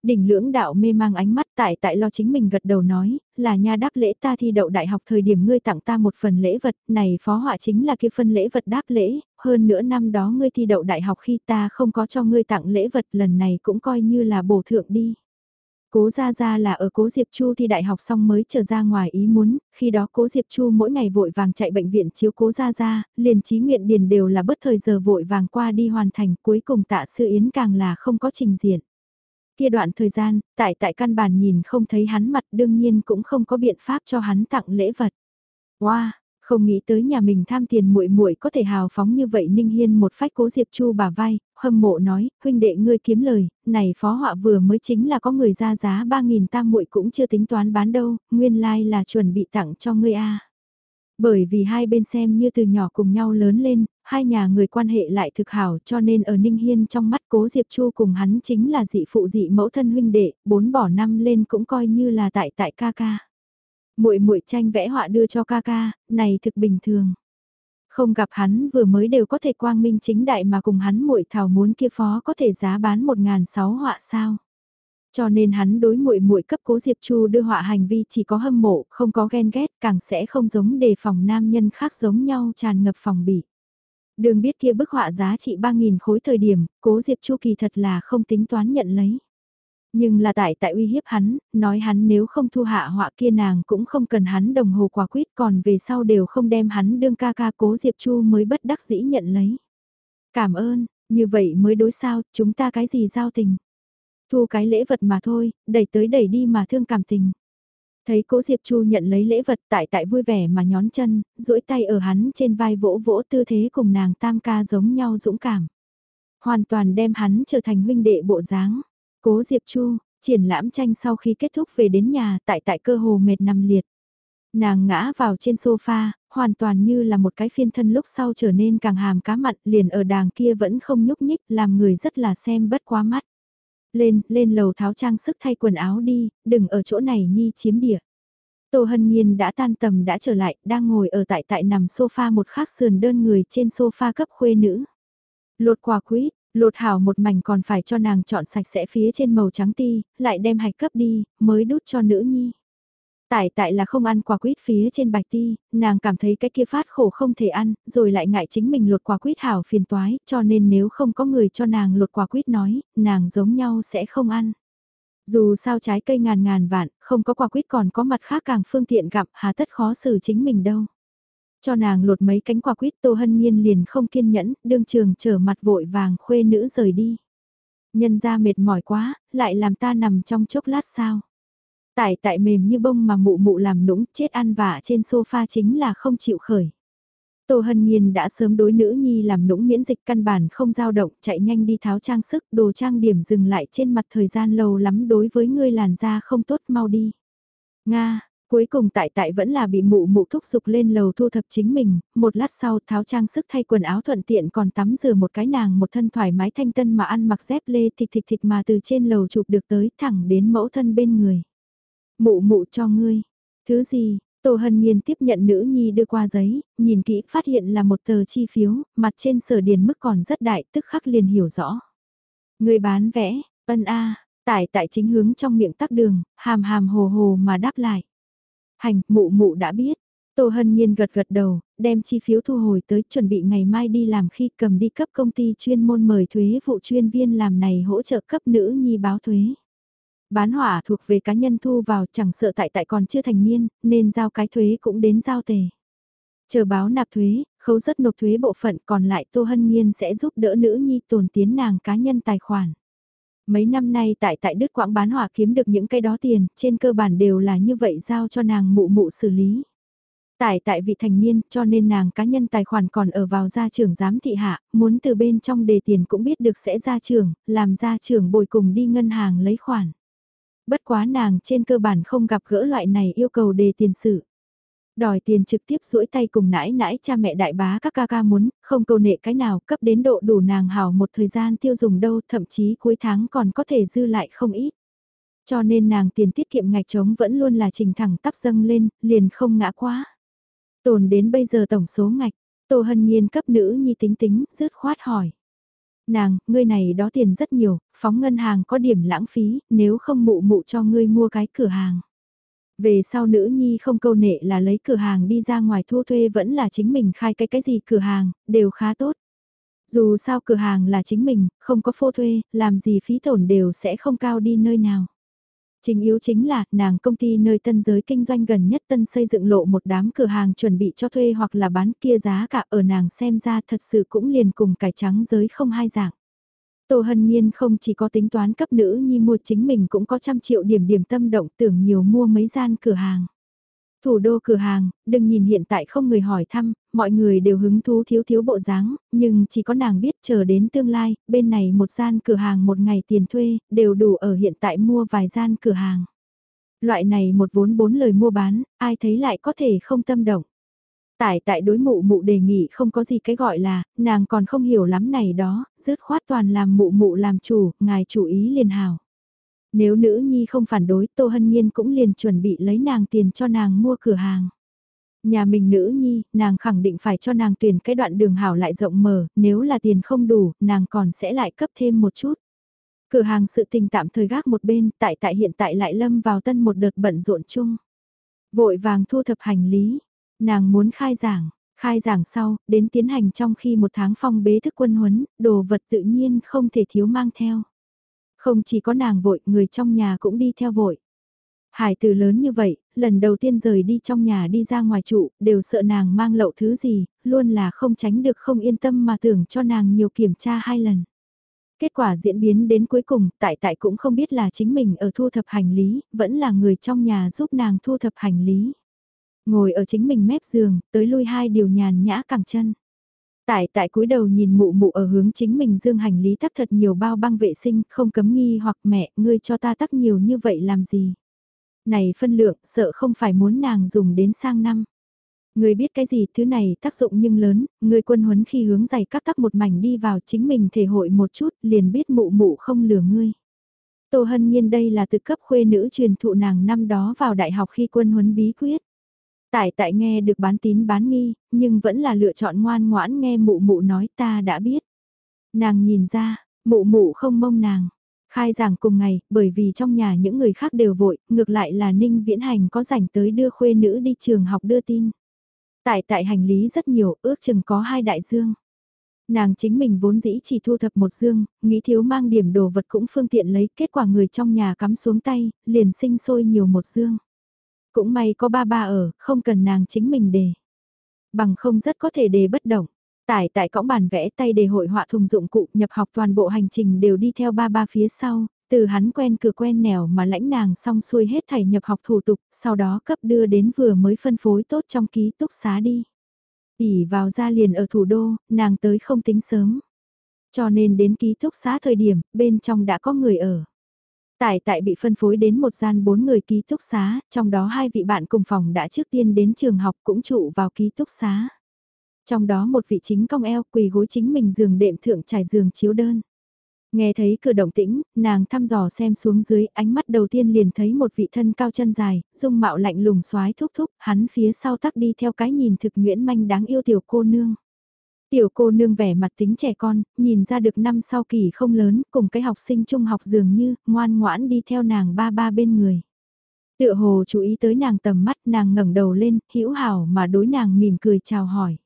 Đỉnh lưỡng đạo mê mang ánh mắt tại tại lo chính mình gật đầu nói, là nha đáp lễ ta thi đậu đại học thời điểm ngươi tặng ta một phần lễ vật, này phó họa chính là kia phân lễ vật đáp lễ, hơn nữa năm đó ngươi thi đậu đại học khi ta không có cho ngươi tặng lễ vật lần này cũng coi như là bổ thượng đi. Cố Gia Gia là ở Cố Diệp Chu thi đại học xong mới trở ra ngoài ý muốn, khi đó Cố Diệp Chu mỗi ngày vội vàng chạy bệnh viện chiếu Cố Gia Gia, liền trí nguyện điền đều là bất thời giờ vội vàng qua đi hoàn thành, cuối cùng tạ sư yến càng là không có trình diện. Kia đoạn thời gian, tại tại căn bản nhìn không thấy hắn mặt đương nhiên cũng không có biện pháp cho hắn tặng lễ vật. Wow, không nghĩ tới nhà mình tham tiền muội muội có thể hào phóng như vậy Ninh Hiên một phách cố Diệp Chu bà vai, hâm mộ nói, huynh đệ ngươi kiếm lời, này phó họa vừa mới chính là có người ra giá 3.000 tam muội cũng chưa tính toán bán đâu, nguyên lai like là chuẩn bị tặng cho ngươi a. Bởi vì hai bên xem như từ nhỏ cùng nhau lớn lên, hai nhà người quan hệ lại thực hảo cho nên ở Ninh Hiên trong mắt cố Diệp Chu cùng hắn chính là dị phụ dị mẫu thân huynh đệ, bốn bỏ năm lên cũng coi như là tại tại ca ca. Muội muội tranh vẽ họa đưa cho ca ca, này thực bình thường. Không gặp hắn vừa mới đều có thể quang minh chính đại mà cùng hắn muội thảo muốn kia phó có thể giá bán một ngàn sáu họa sao. Cho nên hắn đối muội muội cấp cố Diệp Chu đưa họa hành vi chỉ có hâm mộ, không có ghen ghét, càng sẽ không giống đề phòng nam nhân khác giống nhau tràn ngập phòng bị. Đường biết kia bức họa giá trị 3.000 khối thời điểm, cố Diệp Chu kỳ thật là không tính toán nhận lấy. Nhưng là tại tại uy hiếp hắn, nói hắn nếu không thu hạ họa kia nàng cũng không cần hắn đồng hồ quả quyết còn về sau đều không đem hắn đương ca ca cố Diệp Chu mới bất đắc dĩ nhận lấy. Cảm ơn, như vậy mới đối sao, chúng ta cái gì giao tình. Thu cái lễ vật mà thôi, đẩy tới đẩy đi mà thương cảm tình. Thấy cố Diệp Chu nhận lấy lễ vật tại tại vui vẻ mà nhón chân, duỗi tay ở hắn trên vai vỗ vỗ tư thế cùng nàng tam ca giống nhau dũng cảm. Hoàn toàn đem hắn trở thành huynh đệ bộ dáng. Cố Diệp Chu, triển lãm tranh sau khi kết thúc về đến nhà tại tại cơ hồ mệt nằm liệt. Nàng ngã vào trên sofa, hoàn toàn như là một cái phiên thân lúc sau trở nên càng hàm cá mặn liền ở đàng kia vẫn không nhúc nhích làm người rất là xem bất quá mắt. Lên, lên lầu tháo trang sức thay quần áo đi, đừng ở chỗ này nhi chiếm địa. Tô Hân Nhiên đã tan tầm đã trở lại, đang ngồi ở tại tại nằm sofa một khắc sườn đơn người trên sofa cấp khuê nữ. Lột quả quýt, lột hảo một mảnh còn phải cho nàng chọn sạch sẽ phía trên màu trắng ti, lại đem hạch cấp đi, mới đút cho nữ nhi. Tại tại là không ăn quả quýt phía trên bạch ti, nàng cảm thấy cái kia phát khổ không thể ăn, rồi lại ngại chính mình lột quả quýt hảo phiền toái, cho nên nếu không có người cho nàng lột quả quýt nói, nàng giống nhau sẽ không ăn. Dù sao trái cây ngàn ngàn vạn, không có quả quýt còn có mặt khác càng phương tiện gặp, hà tất khó xử chính mình đâu. Cho nàng lột mấy cánh quả quýt Tô Hân Nhiên liền không kiên nhẫn, đương trường trở mặt vội vàng khuê nữ rời đi. Nhân ra mệt mỏi quá, lại làm ta nằm trong chốc lát sao. Tại tại mềm như bông mà mụ mụ làm nũng chết ăn vả trên sofa chính là không chịu khởi. Tô Hân Nhiên đã sớm đối nữ nhi làm nũng miễn dịch căn bản không dao động, chạy nhanh đi tháo trang sức, đồ trang điểm dừng lại trên mặt thời gian lâu lắm đối với ngươi làn da không tốt mau đi. Nga, cuối cùng tại tại vẫn là bị mụ mụ thúc giục lên lầu thu thập chính mình, một lát sau tháo trang sức thay quần áo thuận tiện còn tắm rửa một cái nàng một thân thoải mái thanh tân mà ăn mặc dép lê thịt thịt thịt mà từ trên lầu chụp được tới thẳng đến mẫu thân bên người. Mụ mụ cho ngươi. Thứ gì? Tô Hân Nhiên tiếp nhận nữ nhi đưa qua giấy, nhìn kỹ phát hiện là một tờ chi phiếu, mặt trên sở điền mức còn rất đại, tức khắc liền hiểu rõ. Người bán vẽ, ân a, tải tại chính hướng trong miệng tắc đường, hàm hàm hồ hồ mà đáp lại. Hành, mụ mụ đã biết. Tô Hân Nhiên gật gật đầu, đem chi phiếu thu hồi tới chuẩn bị ngày mai đi làm khi cầm đi cấp công ty chuyên môn mời thuế vụ chuyên viên làm này hỗ trợ cấp nữ nhi báo thuế. Bán hỏa thuộc về cá nhân thu vào chẳng sợ tại tại còn chưa thành niên, nên giao cái thuế cũng đến giao tề. Chờ báo nạp thuế, khấu rất nộp thuế bộ phận còn lại Tô Hân Nhiên sẽ giúp đỡ nữ nhi tồn tiến nàng cá nhân tài khoản. Mấy năm nay tại tại Đức Quảng bán hỏa kiếm được những cái đó tiền, trên cơ bản đều là như vậy giao cho nàng mụ mụ xử lý. Tại tại vị thành niên cho nên nàng cá nhân tài khoản còn ở vào gia trưởng giám thị hạ, muốn từ bên trong đề tiền cũng biết được sẽ ra trưởng, làm gia trưởng bồi cùng đi ngân hàng lấy khoản bất quá nàng trên cơ bản không gặp gỡ loại này yêu cầu đề tiền sự. Đòi tiền trực tiếp duỗi tay cùng nãi nãi cha mẹ đại bá các ca ca muốn, không cầu nệ cái nào cấp đến độ đủ nàng hào một thời gian tiêu dùng đâu thậm chí cuối tháng còn có thể dư lại không ít. Cho nên nàng tiền tiết kiệm ngạch trống vẫn luôn là trình thẳng tắp dâng lên, liền không ngã quá. Tồn đến bây giờ tổng số ngạch, Tô Hân Nhiên cấp nữ nhi tính tính, rớt khoát hỏi. Nàng, ngươi này đó tiền rất nhiều, phóng ngân hàng có điểm lãng phí, nếu không mụ mụ cho ngươi mua cái cửa hàng. Về sau nữ nhi không câu nệ là lấy cửa hàng đi ra ngoài thu thuê vẫn là chính mình khai cái cái gì cửa hàng, đều khá tốt. Dù sao cửa hàng là chính mình, không có phô thuê, làm gì phí tổn đều sẽ không cao đi nơi nào. Chính yếu chính là, nàng công ty nơi tân giới kinh doanh gần nhất tân xây dựng lộ một đám cửa hàng chuẩn bị cho thuê hoặc là bán kia giá cả ở nàng xem ra thật sự cũng liền cùng cải trắng giới không hai dạng. Tô Hân Nhiên không chỉ có tính toán cấp nữ nhi mua chính mình cũng có trăm triệu điểm điểm tâm động tưởng nhiều mua mấy gian cửa hàng. Thủ đô cửa hàng, đừng nhìn hiện tại không người hỏi thăm, mọi người đều hứng thú thiếu thiếu bộ dáng, nhưng chỉ có nàng biết chờ đến tương lai, bên này một gian cửa hàng một ngày tiền thuê, đều đủ ở hiện tại mua vài gian cửa hàng. Loại này một vốn bốn lời mua bán, ai thấy lại có thể không tâm động. Tại tại đối mụ mụ đề nghị không có gì cái gọi là, nàng còn không hiểu lắm này đó, dứt khoát toàn làm mụ mụ làm chủ, ngài chủ ý liền hào. Nếu nữ nhi không phản đối Tô Hân Nhiên cũng liền chuẩn bị lấy nàng tiền cho nàng mua cửa hàng. Nhà mình nữ nhi, nàng khẳng định phải cho nàng tuyển cái đoạn đường hảo lại rộng mở, nếu là tiền không đủ, nàng còn sẽ lại cấp thêm một chút. Cửa hàng sự tình tạm thời gác một bên, tại tại hiện tại lại lâm vào tân một đợt bận rộn chung. Vội vàng thu thập hành lý, nàng muốn khai giảng, khai giảng sau, đến tiến hành trong khi một tháng phong bế thức quân huấn, đồ vật tự nhiên không thể thiếu mang theo. Không chỉ có nàng vội, người trong nhà cũng đi theo vội. Hải từ lớn như vậy, lần đầu tiên rời đi trong nhà đi ra ngoài trụ, đều sợ nàng mang lậu thứ gì, luôn là không tránh được không yên tâm mà tưởng cho nàng nhiều kiểm tra hai lần. Kết quả diễn biến đến cuối cùng, tại tại cũng không biết là chính mình ở thu thập hành lý, vẫn là người trong nhà giúp nàng thu thập hành lý. Ngồi ở chính mình mép giường, tới lui hai điều nhàn nhã cẳng chân. Tại tại cúi đầu nhìn mụ mụ ở hướng chính mình dương hành lý tắc thật nhiều bao băng vệ sinh, không cấm nghi hoặc mẹ, ngươi cho ta tắc nhiều như vậy làm gì. Này phân lượng, sợ không phải muốn nàng dùng đến sang năm. ngươi biết cái gì thứ này tác dụng nhưng lớn, ngươi quân huấn khi hướng giày cắt tắc một mảnh đi vào chính mình thể hội một chút liền biết mụ mụ không lừa ngươi. Tô Hân Nhiên đây là từ cấp khuê nữ truyền thụ nàng năm đó vào đại học khi quân huấn bí quyết. Tại tại nghe được bán tín bán nghi, nhưng vẫn là lựa chọn ngoan ngoãn nghe mụ mụ nói ta đã biết. Nàng nhìn ra, mụ mụ không mong nàng. Khai giảng cùng ngày, bởi vì trong nhà những người khác đều vội, ngược lại là Ninh Viễn Hành có rảnh tới đưa khuê nữ đi trường học đưa tin. Tại tại hành lý rất nhiều, ước chừng có hai đại dương. Nàng chính mình vốn dĩ chỉ thu thập một dương, nghĩ thiếu mang điểm đồ vật cũng phương tiện lấy, kết quả người trong nhà cắm xuống tay, liền sinh sôi nhiều một dương. Cũng may có ba ba ở, không cần nàng chính mình đề. Bằng không rất có thể đề bất động. Tải tại cõng bàn vẽ tay đề hội họa thùng dụng cụ nhập học toàn bộ hành trình đều đi theo ba ba phía sau, từ hắn quen cửa quen nẻo mà lãnh nàng xong xuôi hết thảy nhập học thủ tục, sau đó cấp đưa đến vừa mới phân phối tốt trong ký túc xá đi. ỉ vào ra liền ở thủ đô, nàng tới không tính sớm. Cho nên đến ký túc xá thời điểm, bên trong đã có người ở. Tại tại bị phân phối đến một gian bốn người ký túc xá, trong đó hai vị bạn cùng phòng đã trước tiên đến trường học cũng trụ vào ký túc xá. Trong đó một vị chính cong eo quỳ gối chính mình giường đệm thượng trải giường chiếu đơn. Nghe thấy cửa động tĩnh, nàng thăm dò xem xuống dưới, ánh mắt đầu tiên liền thấy một vị thân cao chân dài, dung mạo lạnh lùng xoái thúc thúc, hắn phía sau tắc đi theo cái nhìn thực nguyễn manh đáng yêu tiểu cô nương. Tiểu cô nương vẻ mặt tính trẻ con, nhìn ra được năm sau kỳ không lớn, cùng cái học sinh trung học dường như, ngoan ngoãn đi theo nàng ba ba bên người. Tựa hồ chú ý tới nàng tầm mắt, nàng ngẩng đầu lên, hữu hảo mà đối nàng mỉm cười chào hỏi.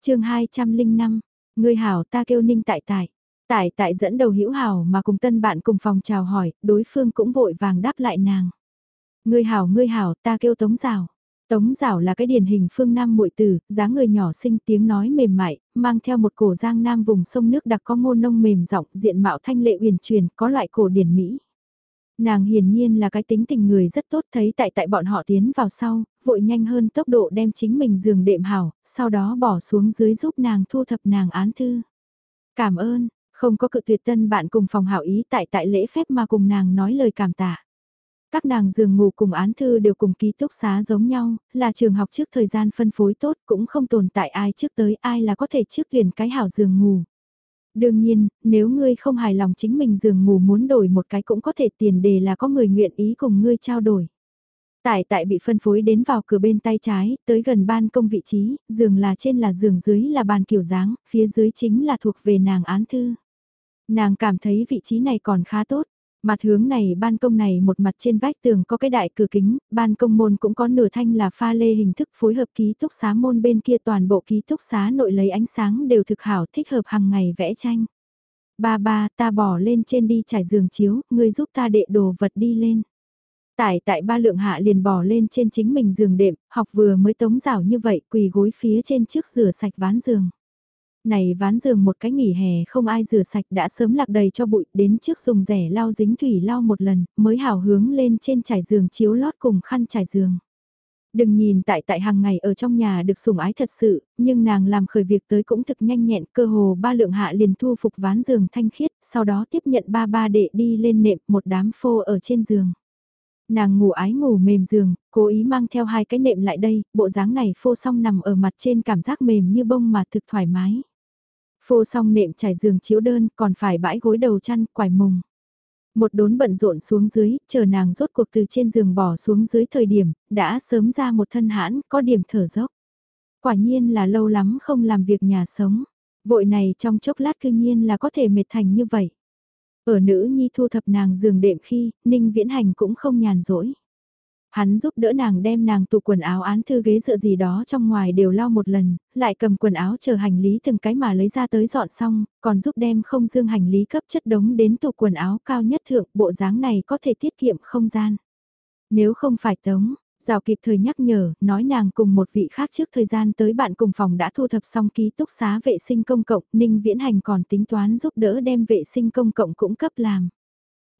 chương 205, người hảo ta kêu ninh tại tại. Tại tại dẫn đầu hữu hảo mà cùng tân bạn cùng phòng chào hỏi, đối phương cũng vội vàng đáp lại nàng. Ngươi hảo ngươi hảo ta kêu tống rào. Tống Giảo là cái điển hình phương Nam muội tử, dáng người nhỏ xinh tiếng nói mềm mại, mang theo một cổ giang nam vùng sông nước đặc có ngôn nông mềm rộng, diện mạo thanh lệ uyển truyền, có loại cổ điển Mỹ. Nàng hiển nhiên là cái tính tình người rất tốt thấy tại tại bọn họ tiến vào sau, vội nhanh hơn tốc độ đem chính mình giường đệm hảo, sau đó bỏ xuống dưới giúp nàng thu thập nàng án thư. Cảm ơn, không có cự tuyệt tân bạn cùng phòng hảo ý tại tại lễ phép mà cùng nàng nói lời cảm tạ. Các nàng giường ngủ cùng án thư đều cùng ký túc xá giống nhau, là trường học trước thời gian phân phối tốt cũng không tồn tại ai trước tới ai là có thể trước liền cái hảo giường ngủ. Đương nhiên, nếu ngươi không hài lòng chính mình giường ngủ muốn đổi một cái cũng có thể tiền đề là có người nguyện ý cùng ngươi trao đổi. Tại tại bị phân phối đến vào cửa bên tay trái, tới gần ban công vị trí, giường là trên là giường dưới là bàn kiểu dáng, phía dưới chính là thuộc về nàng án thư. Nàng cảm thấy vị trí này còn khá tốt. Mặt hướng này ban công này một mặt trên vách tường có cái đại cửa kính, ban công môn cũng có nửa thanh là pha lê hình thức phối hợp ký túc xá môn bên kia toàn bộ ký túc xá nội lấy ánh sáng đều thực hảo thích hợp hàng ngày vẽ tranh. Ba ba ta bỏ lên trên đi trải giường chiếu, ngươi giúp ta đệ đồ vật đi lên. Tại tại ba lượng hạ liền bỏ lên trên chính mình giường đệm, học vừa mới tống rào như vậy quỳ gối phía trên trước rửa sạch ván giường. Này ván giường một cái nghỉ hè không ai rửa sạch đã sớm lạc đầy cho bụi đến trước dùng rẻ lau dính thủy lau một lần mới hào hướng lên trên trải giường chiếu lót cùng khăn trải giường. Đừng nhìn tại tại hàng ngày ở trong nhà được sủng ái thật sự, nhưng nàng làm khởi việc tới cũng thực nhanh nhẹn cơ hồ ba lượng hạ liền thu phục ván giường thanh khiết, sau đó tiếp nhận ba ba đệ đi lên nệm một đám phô ở trên giường. Nàng ngủ ái ngủ mềm giường, cố ý mang theo hai cái nệm lại đây, bộ dáng này phô xong nằm ở mặt trên cảm giác mềm như bông mà thực thoải mái. Phô xong nệm trải giường chiếu đơn còn phải bãi gối đầu chăn quải mùng. Một đốn bận rộn xuống dưới, chờ nàng rốt cuộc từ trên giường bỏ xuống dưới thời điểm, đã sớm ra một thân hãn, có điểm thở dốc. Quả nhiên là lâu lắm không làm việc nhà sống. Vội này trong chốc lát cư nhiên là có thể mệt thành như vậy. Ở nữ nhi thu thập nàng giường đệm khi, Ninh Viễn Hành cũng không nhàn rỗi. Hắn giúp đỡ nàng đem nàng tủ quần áo án thư ghế dựa gì đó trong ngoài đều lau một lần, lại cầm quần áo chờ hành lý từng cái mà lấy ra tới dọn xong, còn giúp đem không dương hành lý cấp chất đống đến tủ quần áo cao nhất thượng, bộ dáng này có thể tiết kiệm không gian. Nếu không phải tống, Rào kịp thời nhắc nhở, nói nàng cùng một vị khác trước thời gian tới bạn cùng phòng đã thu thập xong ký túc xá vệ sinh công cộng, Ninh Viễn Hành còn tính toán giúp đỡ đem vệ sinh công cộng cũng cấp làm.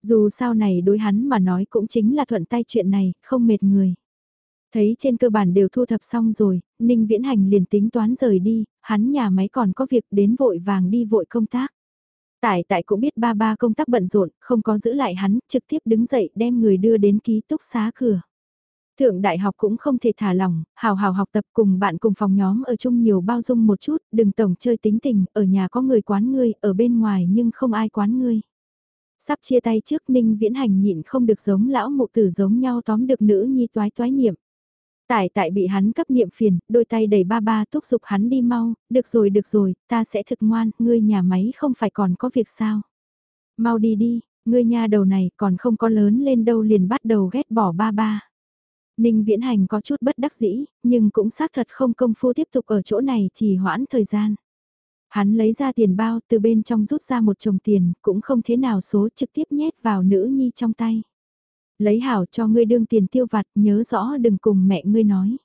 Dù sau này đối hắn mà nói cũng chính là thuận tay chuyện này, không mệt người. Thấy trên cơ bản đều thu thập xong rồi, Ninh Viễn Hành liền tính toán rời đi, hắn nhà máy còn có việc đến vội vàng đi vội công tác. Tại tại cũng biết ba ba công tác bận rộn, không có giữ lại hắn, trực tiếp đứng dậy đem người đưa đến ký túc xá cửa. Thượng đại học cũng không thể thả lỏng, hào hào học tập cùng bạn cùng phòng nhóm ở chung nhiều bao dung một chút, đừng tổng chơi tính tình, ở nhà có người quán ngươi, ở bên ngoài nhưng không ai quán ngươi. Sắp chia tay trước Ninh Viễn Hành nhịn không được giống lão mụ tử giống nhau tóm được nữ nhi toái toái niệm. Tại tại bị hắn cấp niệm phiền, đôi tay đẩy ba ba thúc giục hắn đi mau, được rồi được rồi, ta sẽ thực ngoan, ngươi nhà máy không phải còn có việc sao. Mau đi đi, ngươi nhà đầu này còn không có lớn lên đâu liền bắt đầu ghét bỏ ba ba. Ninh Viễn Hành có chút bất đắc dĩ, nhưng cũng xác thật không công phu tiếp tục ở chỗ này chỉ hoãn thời gian. Hắn lấy ra tiền bao từ bên trong rút ra một chồng tiền, cũng không thế nào số trực tiếp nhét vào nữ nhi trong tay. Lấy hảo cho ngươi đương tiền tiêu vặt, nhớ rõ đừng cùng mẹ ngươi nói.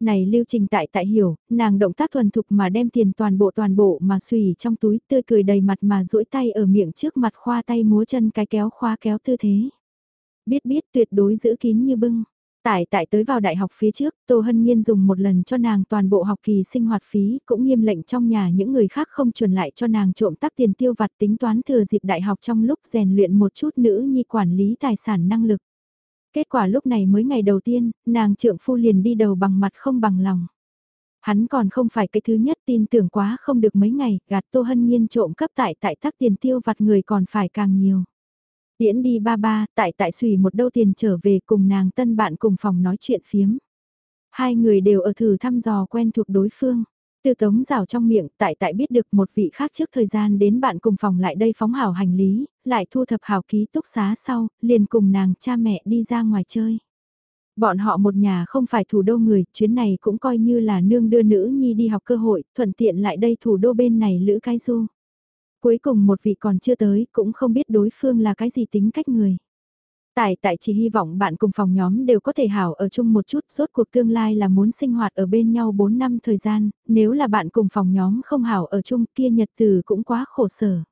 Này lưu trình tại tại hiểu, nàng động tác thuần thục mà đem tiền toàn bộ toàn bộ mà xùy trong túi tươi cười đầy mặt mà duỗi tay ở miệng trước mặt khoa tay múa chân cái kéo khoa kéo tư thế. Biết biết tuyệt đối giữ kín như bưng. Tại tại tới vào đại học phía trước, Tô Hân Nhiên dùng một lần cho nàng toàn bộ học kỳ sinh hoạt phí, cũng nghiêm lệnh trong nhà những người khác không truyền lại cho nàng trộm tắc tiền tiêu vặt tính toán thừa dịp đại học trong lúc rèn luyện một chút nữ nhi quản lý tài sản năng lực. Kết quả lúc này mới ngày đầu tiên, nàng trượng phu liền đi đầu bằng mặt không bằng lòng. Hắn còn không phải cái thứ nhất tin tưởng quá không được mấy ngày, gạt Tô Hân Nhiên trộm cấp tại tại tắc tiền tiêu vặt người còn phải càng nhiều. Tiễn đi ba ba, tại tại xùy một đâu tiền trở về cùng nàng tân bạn cùng phòng nói chuyện phiếm. Hai người đều ở thử thăm dò quen thuộc đối phương. Từ tống rào trong miệng, tại tại biết được một vị khác trước thời gian đến bạn cùng phòng lại đây phóng hảo hành lý, lại thu thập hảo ký túc xá sau, liền cùng nàng cha mẹ đi ra ngoài chơi. Bọn họ một nhà không phải thủ đô người, chuyến này cũng coi như là nương đưa nữ nhi đi học cơ hội, thuận tiện lại đây thủ đô bên này lữ cái du. Cuối cùng một vị còn chưa tới, cũng không biết đối phương là cái gì tính cách người. Tại tại chỉ hy vọng bạn cùng phòng nhóm đều có thể hảo ở chung một chút, rốt cuộc tương lai là muốn sinh hoạt ở bên nhau 4 năm thời gian, nếu là bạn cùng phòng nhóm không hảo ở chung kia nhật từ cũng quá khổ sở.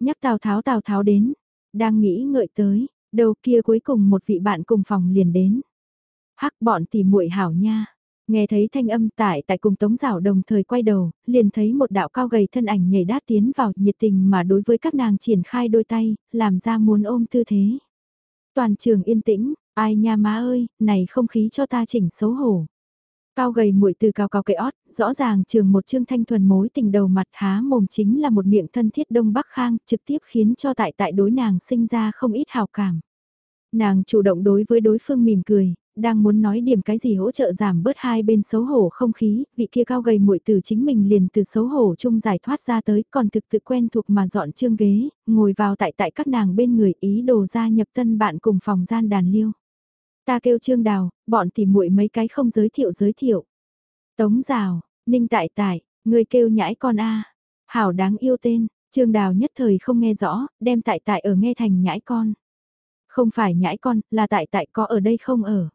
Nhắc Tào Tháo Tào Tháo đến, đang nghĩ ngợi tới, đầu kia cuối cùng một vị bạn cùng phòng liền đến. Hắc bọn tỉ muội hảo nha, Nghe thấy thanh âm tại tại cùng tống rào đồng thời quay đầu, liền thấy một đạo cao gầy thân ảnh nhảy đát tiến vào nhiệt tình mà đối với các nàng triển khai đôi tay, làm ra muốn ôm tư thế. Toàn trường yên tĩnh, ai nha má ơi, này không khí cho ta chỉnh xấu hổ. Cao gầy muội từ cao cao cây ót, rõ ràng trường một chương thanh thuần mối tình đầu mặt há mồm chính là một miệng thân thiết đông bắc khang, trực tiếp khiến cho tại tại đối nàng sinh ra không ít hào cảm. Nàng chủ động đối với đối phương mỉm cười, đang muốn nói điểm cái gì hỗ trợ giảm bớt hai bên xấu hổ không khí, vị kia cao gầy muội từ chính mình liền từ xấu hổ chung giải thoát ra tới, còn thực tự quen thuộc mà dọn chương ghế, ngồi vào tại tại các nàng bên người ý đồ ra nhập tân bạn cùng phòng gian đàn liêu. Ta kêu trương đào, bọn tỉ muội mấy cái không giới thiệu giới thiệu. Tống rào, ninh tại tại, người kêu nhãi con a hảo đáng yêu tên, trương đào nhất thời không nghe rõ, đem tại tại ở nghe thành nhãi con. Không phải nhãi con, là tại tại có ở đây không ở.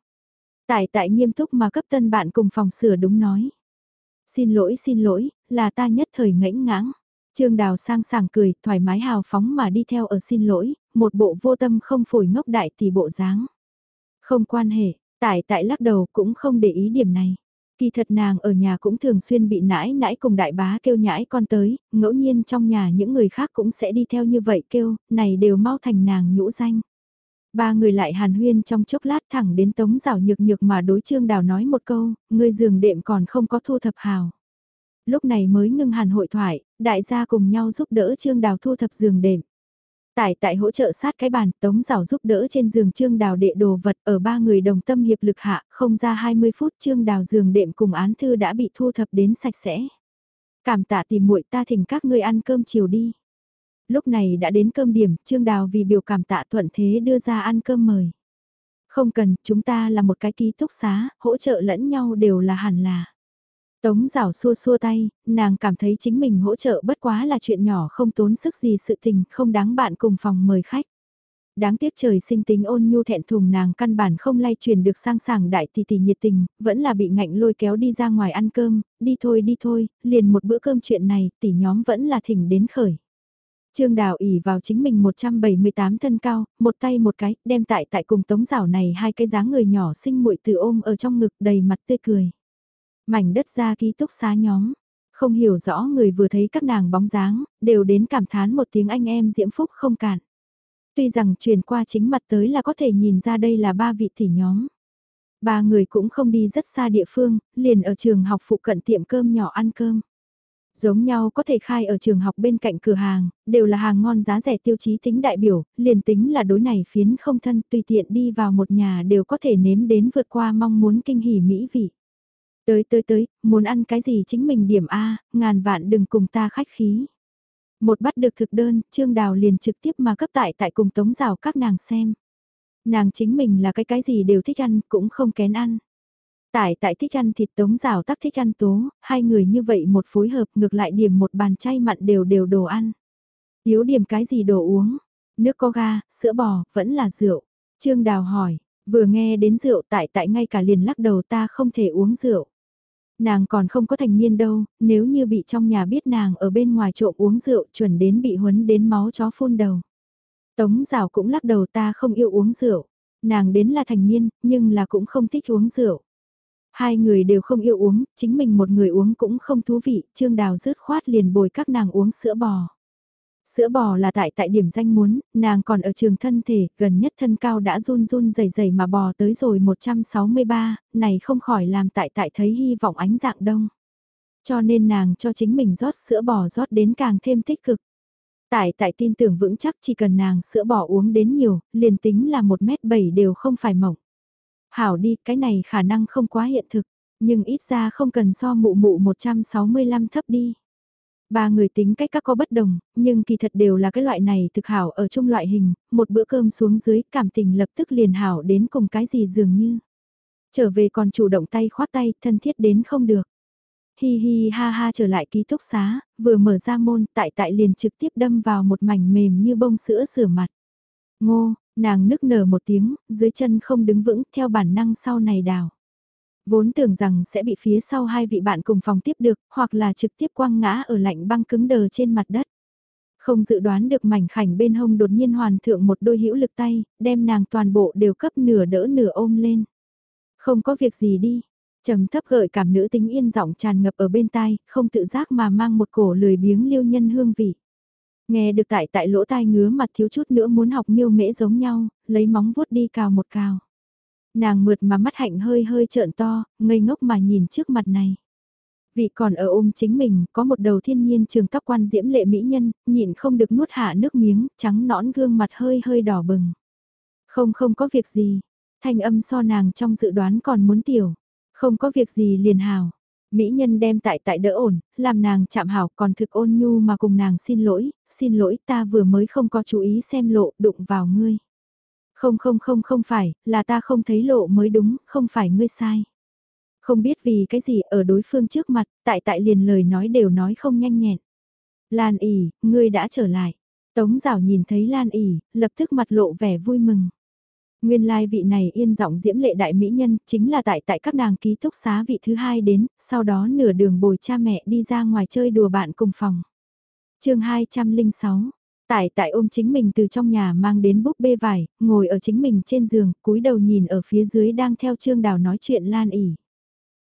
Tại tại nghiêm túc mà cấp tân bạn cùng phòng sửa đúng nói. Xin lỗi xin lỗi, là ta nhất thời ngãnh ngãng. Trương Đào sang sảng cười, thoải mái hào phóng mà đi theo ở xin lỗi, một bộ vô tâm không phổi ngốc đại tỷ bộ dáng. Không quan hệ, tại tại lắc đầu cũng không để ý điểm này. Kỳ thật nàng ở nhà cũng thường xuyên bị nãi nãi cùng đại bá kêu nhãi con tới, ngẫu nhiên trong nhà những người khác cũng sẽ đi theo như vậy kêu, này đều mau thành nàng nhũ danh. Ba người lại hàn huyên trong chốc lát thẳng đến tống rào nhược nhược mà đối trương đào nói một câu, người giường đệm còn không có thu thập hào. Lúc này mới ngưng hàn hội thoại, đại gia cùng nhau giúp đỡ trương đào thu thập giường đệm. Tại tại hỗ trợ sát cái bàn, tống rào giúp đỡ trên giường trương đào đệ đồ vật ở ba người đồng tâm hiệp lực hạ, không ra 20 phút trương đào giường đệm cùng án thư đã bị thu thập đến sạch sẽ. Cảm tạ tìm muội ta thỉnh các ngươi ăn cơm chiều đi. Lúc này đã đến cơm điểm, trương đào vì biểu cảm tạ thuận thế đưa ra ăn cơm mời. Không cần, chúng ta là một cái ký túc xá, hỗ trợ lẫn nhau đều là hẳn là. Tống rào xua xua tay, nàng cảm thấy chính mình hỗ trợ bất quá là chuyện nhỏ không tốn sức gì sự tình, không đáng bạn cùng phòng mời khách. Đáng tiếc trời sinh tính ôn nhu thẹn thùng nàng căn bản không lay truyền được sang sảng đại tỷ tỷ nhiệt tình, vẫn là bị ngạnh lôi kéo đi ra ngoài ăn cơm, đi thôi đi thôi, liền một bữa cơm chuyện này tỷ nhóm vẫn là thỉnh đến khởi. Trương Đào ỉ vào chính mình 178 thân cao, một tay một cái, đem tại tại cùng tống rảo này hai cái dáng người nhỏ sinh muội từ ôm ở trong ngực đầy mặt tươi cười. Mảnh đất ra ký túc xá nhóm, không hiểu rõ người vừa thấy các nàng bóng dáng, đều đến cảm thán một tiếng anh em diễm phúc không cản. Tuy rằng truyền qua chính mặt tới là có thể nhìn ra đây là ba vị tỷ nhóm. Ba người cũng không đi rất xa địa phương, liền ở trường học phụ cận tiệm cơm nhỏ ăn cơm. Giống nhau có thể khai ở trường học bên cạnh cửa hàng, đều là hàng ngon giá rẻ tiêu chí tính đại biểu, liền tính là đối này phiến không thân tùy tiện đi vào một nhà đều có thể nếm đến vượt qua mong muốn kinh hỉ mỹ vị. Tới tới tới, muốn ăn cái gì chính mình điểm A, ngàn vạn đừng cùng ta khách khí. Một bắt được thực đơn, Trương Đào liền trực tiếp mà cấp tại tại cùng tống rào các nàng xem. Nàng chính mình là cái cái gì đều thích ăn, cũng không kén ăn. Tại tại thích ăn thịt tống rào tắc thích ăn tố, hai người như vậy một phối hợp ngược lại điểm một bàn chay mặn đều đều đồ ăn. Yếu điểm cái gì đồ uống? Nước có ga, sữa bò, vẫn là rượu. Trương Đào hỏi, vừa nghe đến rượu tại tại ngay cả liền lắc đầu ta không thể uống rượu. Nàng còn không có thành niên đâu, nếu như bị trong nhà biết nàng ở bên ngoài trộm uống rượu chuẩn đến bị huấn đến máu chó phun đầu. Tống rào cũng lắc đầu ta không yêu uống rượu. Nàng đến là thành niên, nhưng là cũng không thích uống rượu. Hai người đều không yêu uống, chính mình một người uống cũng không thú vị, Trương Đào rớt khoát liền bồi các nàng uống sữa bò. Sữa bò là tại tại điểm danh muốn, nàng còn ở trường thân thể, gần nhất thân cao đã run run dày dày mà bò tới rồi 163, này không khỏi làm tại tại thấy hy vọng ánh dạng đông. Cho nên nàng cho chính mình rót sữa bò rót đến càng thêm tích cực. Tại tại tin tưởng vững chắc chỉ cần nàng sữa bò uống đến nhiều, liền tính là 1m7 đều không phải mỏng. Hảo đi, cái này khả năng không quá hiện thực, nhưng ít ra không cần so mụ mụ 165 thấp đi. Ba người tính cách các có bất đồng, nhưng kỳ thật đều là cái loại này thực hảo ở chung loại hình, một bữa cơm xuống dưới cảm tình lập tức liền hảo đến cùng cái gì dường như. Trở về còn chủ động tay khoát tay, thân thiết đến không được. Hi hi ha ha trở lại ký túc xá, vừa mở ra môn tại tại liền trực tiếp đâm vào một mảnh mềm như bông sữa rửa mặt. Ngô, nàng nức nở một tiếng, dưới chân không đứng vững theo bản năng sau này đào. Vốn tưởng rằng sẽ bị phía sau hai vị bạn cùng phòng tiếp được, hoặc là trực tiếp quăng ngã ở lạnh băng cứng đờ trên mặt đất. Không dự đoán được mảnh khảnh bên hông đột nhiên hoàn thượng một đôi hữu lực tay, đem nàng toàn bộ đều cấp nửa đỡ nửa ôm lên. Không có việc gì đi, trầm thấp gợi cảm nữ tính yên giọng tràn ngập ở bên tai, không tự giác mà mang một cổ lười biếng liêu nhân hương vị. Nghe được tại tại lỗ tai ngứa mặt thiếu chút nữa muốn học miêu mễ giống nhau, lấy móng vuốt đi cào một cào. Nàng mượt mà mắt hạnh hơi hơi trợn to, ngây ngốc mà nhìn trước mặt này. Vị còn ở ôm chính mình, có một đầu thiên nhiên trường tóc quan diễm lệ mỹ nhân, nhịn không được nuốt hạ nước miếng, trắng nõn gương mặt hơi hơi đỏ bừng. Không không có việc gì, thanh âm so nàng trong dự đoán còn muốn tiểu. Không có việc gì liền hào. Mỹ nhân đem tại tại đỡ ổn, làm nàng chạm hảo còn thực ôn nhu mà cùng nàng xin lỗi, xin lỗi ta vừa mới không có chú ý xem lộ đụng vào ngươi. Không không không không phải, là ta không thấy lộ mới đúng, không phải ngươi sai. Không biết vì cái gì ở đối phương trước mặt, tại tại liền lời nói đều nói không nhanh nhẹn. Lan ỉ, ngươi đã trở lại. Tống rào nhìn thấy Lan ỉ, lập tức mặt lộ vẻ vui mừng. Nguyên lai vị này yên giọng diễm lệ đại mỹ nhân chính là tại tại các nàng ký túc xá vị thứ hai đến, sau đó nửa đường bồi cha mẹ đi ra ngoài chơi đùa bạn cùng phòng. chương 206, Tại tại ôm chính mình từ trong nhà mang đến búp bê vải, ngồi ở chính mình trên giường, cúi đầu nhìn ở phía dưới đang theo Trương Đào nói chuyện lan ỉ.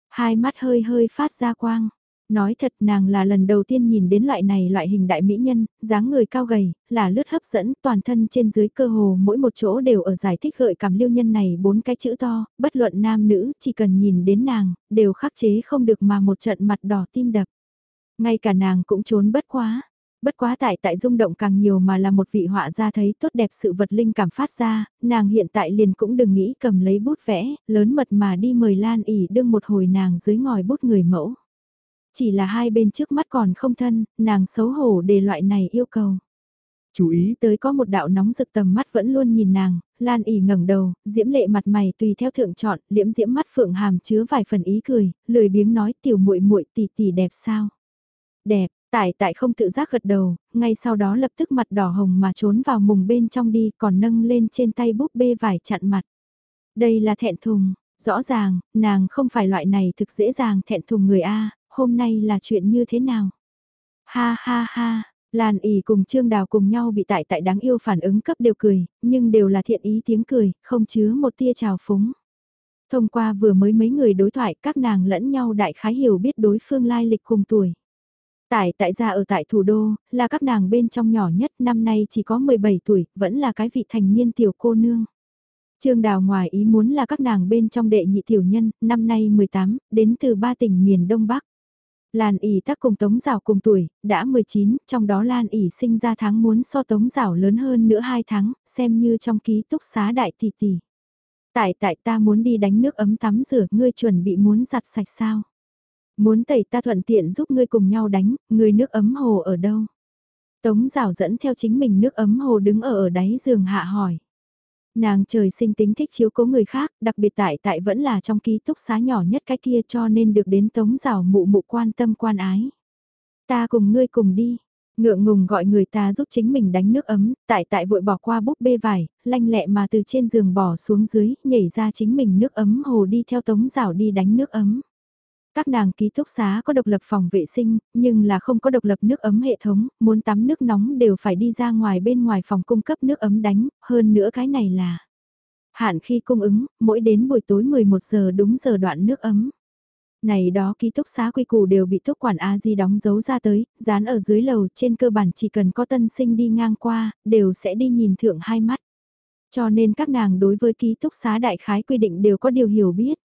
Hai mắt hơi hơi phát ra quang. Nói thật nàng là lần đầu tiên nhìn đến loại này loại hình đại mỹ nhân, dáng người cao gầy, là lướt hấp dẫn toàn thân trên dưới cơ hồ mỗi một chỗ đều ở giải thích gợi cảm lưu nhân này bốn cái chữ to, bất luận nam nữ, chỉ cần nhìn đến nàng, đều khắc chế không được mà một trận mặt đỏ tim đập. Ngay cả nàng cũng trốn bất quá, Bất quá tại tại rung động càng nhiều mà là một vị họa gia thấy tốt đẹp sự vật linh cảm phát ra, nàng hiện tại liền cũng đừng nghĩ cầm lấy bút vẽ, lớn mật mà đi mời Lan ỉ đương một hồi nàng dưới ngòi bút người mẫu. Chỉ là hai bên trước mắt còn không thân, nàng xấu hổ để loại này yêu cầu. Chú ý tới có một đạo nóng rực tầm mắt vẫn luôn nhìn nàng, Lan ỉ ngẩng đầu, diễm lệ mặt mày tùy theo thượng chọn, liễm diễm mắt phượng hàm chứa vài phần ý cười, lười biếng nói tiểu muội muội tỷ tỷ đẹp sao. Đẹp, tại tại không tự giác gật đầu, ngay sau đó lập tức mặt đỏ hồng mà trốn vào mùng bên trong đi còn nâng lên trên tay búp bê vải chặn mặt. Đây là thẹn thùng, rõ ràng, nàng không phải loại này thực dễ dàng thẹn thùng người A, hôm nay là chuyện như thế nào? Ha ha ha, Lan ỉ cùng Trương Đào cùng nhau bị tại tại đáng yêu phản ứng cấp đều cười, nhưng đều là thiện ý tiếng cười, không chứa một tia trào phúng. Thông qua vừa mới mấy người đối thoại các nàng lẫn nhau đại khái hiểu biết đối phương lai lịch cùng tuổi. Tại tại gia ở tại thủ đô, là các nàng bên trong nhỏ nhất năm nay chỉ có 17 tuổi, vẫn là cái vị thành niên tiểu cô nương. Trương Đào ngoài ý muốn là các nàng bên trong đệ nhị tiểu nhân, năm nay 18, đến từ ba tỉnh miền Đông Bắc. Lan ỉ tác cùng Tống Giảo cùng tuổi, đã 19, trong đó Lan ỉ sinh ra tháng muốn so Tống Giảo lớn hơn nữa 2 tháng, xem như trong ký túc xá đại tỷ tỷ. Tại tại ta muốn đi đánh nước ấm tắm rửa, ngươi chuẩn bị muốn giặt sạch sao? Muốn tẩy ta thuận tiện giúp ngươi cùng nhau đánh, ngươi nước ấm hồ ở đâu? Tống Giảo dẫn theo chính mình nước ấm hồ đứng ở ở đáy giường hạ hỏi. Nàng trời sinh tính thích chiếu cố người khác, đặc biệt tại tại vẫn là trong ký túc xá nhỏ nhất cái kia cho nên được đến tống rào mụ mụ quan tâm quan ái. Ta cùng ngươi cùng đi, ngượng ngùng gọi người ta giúp chính mình đánh nước ấm, tại tại vội bỏ qua búp bê vải, lanh lẹ mà từ trên giường bỏ xuống dưới, nhảy ra chính mình nước ấm hồ đi theo tống rào đi đánh nước ấm. Các nàng ký túc xá có độc lập phòng vệ sinh, nhưng là không có độc lập nước ấm hệ thống, muốn tắm nước nóng đều phải đi ra ngoài bên ngoài phòng cung cấp nước ấm đánh, hơn nữa cái này là hạn khi cung ứng, mỗi đến buổi tối 11 giờ đúng giờ đoạn nước ấm. Này đó ký túc xá quy củ đều bị túc quản A Di đóng dấu ra tới, dán ở dưới lầu trên cơ bản chỉ cần có tân sinh đi ngang qua, đều sẽ đi nhìn thượng hai mắt. Cho nên các nàng đối với ký túc xá đại khái quy định đều có điều hiểu biết.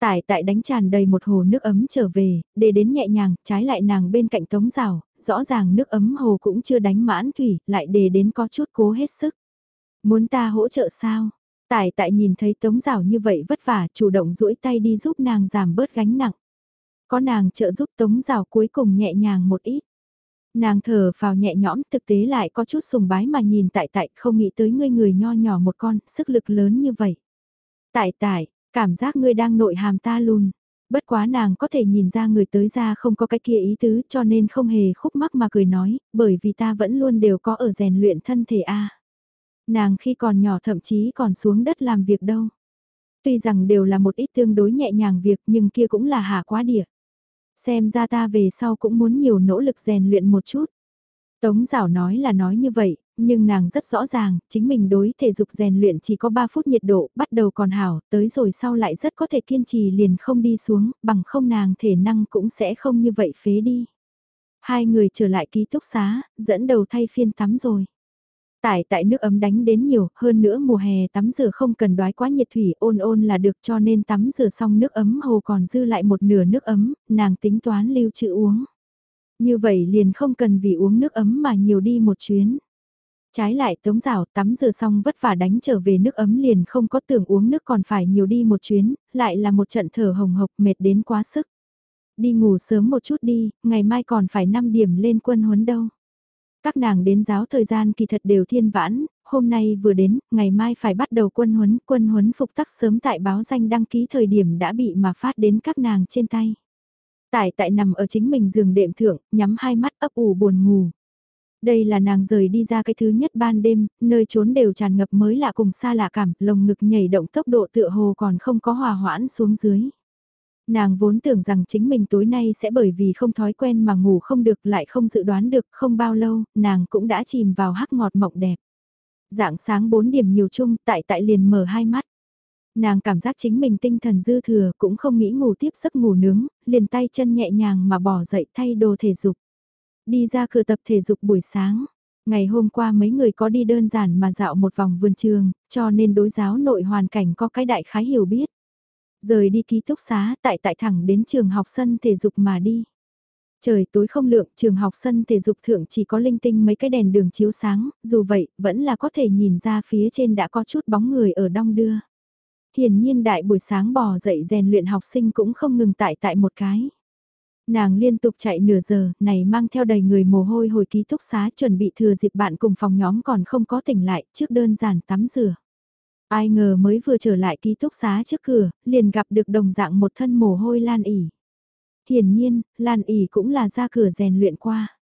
Tải tại đánh tràn đầy một hồ nước ấm trở về, để đến nhẹ nhàng, trái lại nàng bên cạnh tống rào, rõ ràng nước ấm hồ cũng chưa đánh mãn thủy, lại để đến có chút cố hết sức. Muốn ta hỗ trợ sao? Tải tại nhìn thấy tống rào như vậy vất vả, chủ động duỗi tay đi giúp nàng giảm bớt gánh nặng. Có nàng trợ giúp tống rào cuối cùng nhẹ nhàng một ít. Nàng thở vào nhẹ nhõm thực tế lại có chút sùng bái mà nhìn tại tại không nghĩ tới ngươi người nho nhỏ một con, sức lực lớn như vậy. Tại tại, Cảm giác ngươi đang nội hàm ta luôn. Bất quá nàng có thể nhìn ra người tới ra không có cái kia ý tứ cho nên không hề khúc mắc mà cười nói, bởi vì ta vẫn luôn đều có ở rèn luyện thân thể a. Nàng khi còn nhỏ thậm chí còn xuống đất làm việc đâu. Tuy rằng đều là một ít tương đối nhẹ nhàng việc nhưng kia cũng là hạ quá địa. Xem ra ta về sau cũng muốn nhiều nỗ lực rèn luyện một chút. Tống giảo nói là nói như vậy, nhưng nàng rất rõ ràng, chính mình đối thể dục rèn luyện chỉ có 3 phút nhiệt độ, bắt đầu còn hảo, tới rồi sau lại rất có thể kiên trì liền không đi xuống, bằng không nàng thể năng cũng sẽ không như vậy phế đi. Hai người trở lại ký túc xá, dẫn đầu thay phiên tắm rồi. Tải tại nước ấm đánh đến nhiều, hơn nữa mùa hè tắm rửa không cần đoái quá nhiệt thủy ôn ôn là được cho nên tắm rửa xong nước ấm hồ còn dư lại một nửa nước ấm, nàng tính toán lưu trữ uống. Như vậy liền không cần vì uống nước ấm mà nhiều đi một chuyến. Trái lại tống rào tắm rửa xong vất vả đánh trở về nước ấm liền không có tưởng uống nước còn phải nhiều đi một chuyến, lại là một trận thở hồng hộc mệt đến quá sức. Đi ngủ sớm một chút đi, ngày mai còn phải 5 điểm lên quân huấn đâu. Các nàng đến giáo thời gian kỳ thật đều thiên vãn, hôm nay vừa đến, ngày mai phải bắt đầu quân huấn, quân huấn phục tắc sớm tại báo danh đăng ký thời điểm đã bị mà phát đến các nàng trên tay. Tại tại nằm ở chính mình giường đệm thượng, nhắm hai mắt ấp ủ buồn ngủ. Đây là nàng rời đi ra cái thứ nhất ban đêm, nơi trốn đều tràn ngập mới lạ cùng xa lạ cảm, lồng ngực nhảy động tốc độ tựa hồ còn không có hòa hoãn xuống dưới. Nàng vốn tưởng rằng chính mình tối nay sẽ bởi vì không thói quen mà ngủ không được lại không dự đoán được không bao lâu, nàng cũng đã chìm vào hắc ngọt mộng đẹp. Dạng sáng 4 điểm nhiều chung tại tại liền mở hai mắt. Nàng cảm giác chính mình tinh thần dư thừa cũng không nghĩ ngủ tiếp giấc ngủ nướng, liền tay chân nhẹ nhàng mà bỏ dậy thay đồ thể dục. Đi ra cửa tập thể dục buổi sáng. Ngày hôm qua mấy người có đi đơn giản mà dạo một vòng vườn trường, cho nên đối giáo nội hoàn cảnh có cái đại khái hiểu biết. Rời đi ký túc xá tại tại thẳng đến trường học sân thể dục mà đi. Trời tối không lượng, trường học sân thể dục thượng chỉ có linh tinh mấy cái đèn đường chiếu sáng, dù vậy, vẫn là có thể nhìn ra phía trên đã có chút bóng người ở đong đưa. Hiển nhiên đại buổi sáng bò dậy rèn luyện học sinh cũng không ngừng tại tại một cái. Nàng liên tục chạy nửa giờ, này mang theo đầy người mồ hôi hồi ký túc xá chuẩn bị thừa dịp bạn cùng phòng nhóm còn không có tỉnh lại trước đơn giản tắm rửa. Ai ngờ mới vừa trở lại ký túc xá trước cửa, liền gặp được đồng dạng một thân mồ hôi lan ỉ. Hiển nhiên, lan ỉ cũng là ra cửa rèn luyện qua.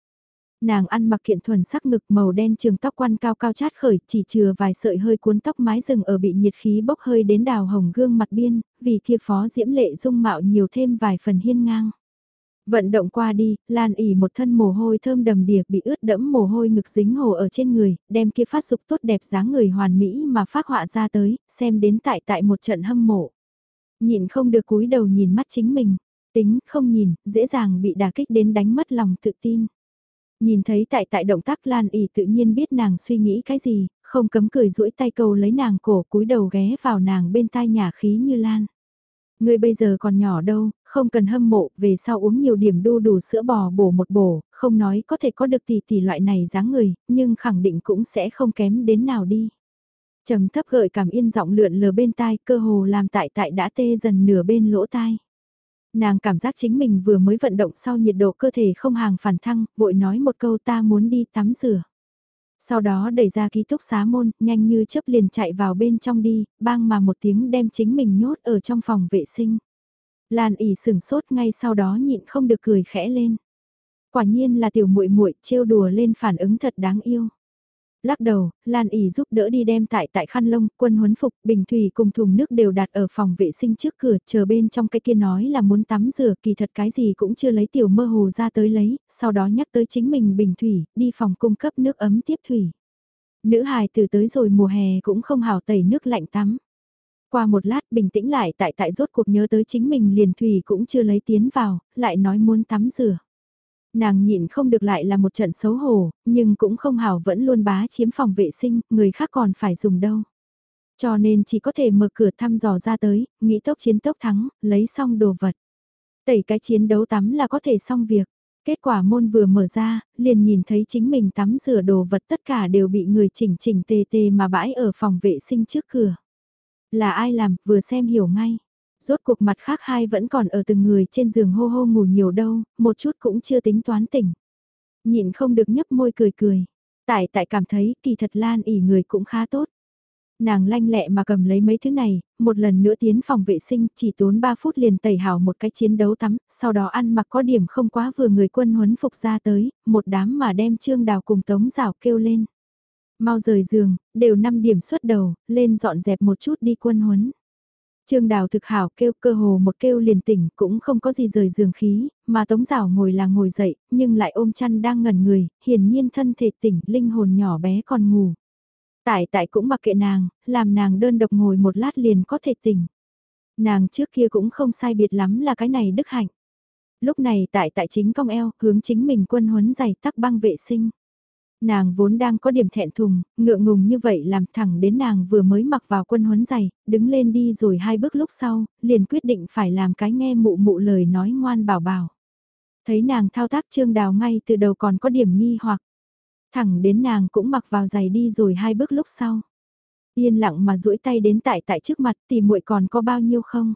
Nàng ăn mặc kiện thuần sắc ngực màu đen trường tóc quăn cao cao chát khởi, chỉ chừa vài sợi hơi cuốn tóc mái rừng ở bị nhiệt khí bốc hơi đến đào hồng gương mặt biên, vì kia phó diễm lệ dung mạo nhiều thêm vài phần hiên ngang. Vận động qua đi, Lan ỉ một thân mồ hôi thơm đầm đìa bị ướt đẫm mồ hôi ngực dính hồ ở trên người, đem kia phát dục tốt đẹp dáng người hoàn mỹ mà phát họa ra tới, xem đến tại tại một trận hâm mộ. Nhìn không được cúi đầu nhìn mắt chính mình, tính không nhìn, dễ dàng bị đả kích đến đánh mất lòng tự tin. Nhìn thấy tại tại động tác Lan ỉ tự nhiên biết nàng suy nghĩ cái gì, không cấm cười duỗi tay cầu lấy nàng cổ cúi đầu ghé vào nàng bên tai nhà khí như Lan. Người bây giờ còn nhỏ đâu, không cần hâm mộ, về sau uống nhiều điểm đu đủ sữa bò bổ một bổ, không nói có thể có được tỷ tỷ loại này dáng người, nhưng khẳng định cũng sẽ không kém đến nào đi. trầm thấp gợi cảm yên giọng lượn lờ bên tai, cơ hồ làm tại tại đã tê dần nửa bên lỗ tai. Nàng cảm giác chính mình vừa mới vận động sau nhiệt độ cơ thể không hàng phản thăng, vội nói một câu ta muốn đi tắm rửa. Sau đó đẩy ra ký túc xá môn, nhanh như chớp liền chạy vào bên trong đi, bang mà một tiếng đem chính mình nhốt ở trong phòng vệ sinh. Lan ỉ sừng sốt ngay sau đó nhịn không được cười khẽ lên. Quả nhiên là tiểu muội muội trêu đùa lên phản ứng thật đáng yêu. Lắc đầu, Lan ỉ giúp đỡ đi đem tại tại khăn lông, quân huấn phục, bình thủy cùng thùng nước đều đặt ở phòng vệ sinh trước cửa, chờ bên trong cái kia nói là muốn tắm rửa, kỳ thật cái gì cũng chưa lấy tiểu mơ hồ ra tới lấy, sau đó nhắc tới chính mình bình thủy, đi phòng cung cấp nước ấm tiếp thủy. Nữ hài từ tới rồi mùa hè cũng không hào tẩy nước lạnh tắm. Qua một lát bình tĩnh lại tại tại rốt cuộc nhớ tới chính mình liền thủy cũng chưa lấy tiến vào, lại nói muốn tắm rửa. Nàng nhịn không được lại là một trận xấu hổ, nhưng cũng không hảo vẫn luôn bá chiếm phòng vệ sinh, người khác còn phải dùng đâu. Cho nên chỉ có thể mở cửa thăm dò ra tới, nghĩ tốc chiến tốc thắng, lấy xong đồ vật. Tẩy cái chiến đấu tắm là có thể xong việc. Kết quả môn vừa mở ra, liền nhìn thấy chính mình tắm rửa đồ vật tất cả đều bị người chỉnh chỉnh tề tề mà bãi ở phòng vệ sinh trước cửa. Là ai làm, vừa xem hiểu ngay. Rốt cuộc mặt khác hai vẫn còn ở từng người trên giường hô hô ngủ nhiều đâu, một chút cũng chưa tính toán tỉnh. Nhịn không được nhấp môi cười cười. Tại tại cảm thấy kỳ thật lan ỉ người cũng khá tốt. Nàng lanh lẹ mà cầm lấy mấy thứ này, một lần nữa tiến phòng vệ sinh chỉ tốn 3 phút liền tẩy hào một cái chiến đấu tắm, sau đó ăn mặc có điểm không quá vừa người quân huấn phục ra tới, một đám mà đem trương đào cùng tống rào kêu lên. Mau rời giường, đều 5 điểm xuất đầu, lên dọn dẹp một chút đi quân huấn. Trương Đào thực hảo kêu cơ hồ một kêu liền tỉnh cũng không có gì rời giường khí, mà Tống Giảo ngồi là ngồi dậy, nhưng lại ôm chăn đang ngẩn người, hiển nhiên thân thể tỉnh, linh hồn nhỏ bé còn ngủ. Tại tại cũng mặc kệ nàng, làm nàng đơn độc ngồi một lát liền có thể tỉnh. Nàng trước kia cũng không sai biệt lắm là cái này đức hạnh. Lúc này tại tại chính cong eo, hướng chính mình quân huấn giày tắc băng vệ sinh. Nàng vốn đang có điểm thẹn thùng, ngượng ngùng như vậy làm thẳng đến nàng vừa mới mặc vào quân huấn giày, đứng lên đi rồi hai bước lúc sau, liền quyết định phải làm cái nghe mụ mụ lời nói ngoan bảo bảo. Thấy nàng thao tác trương đào ngay từ đầu còn có điểm nghi hoặc, thẳng đến nàng cũng mặc vào giày đi rồi hai bước lúc sau. Yên lặng mà duỗi tay đến tại tại trước mặt thì muội còn có bao nhiêu không?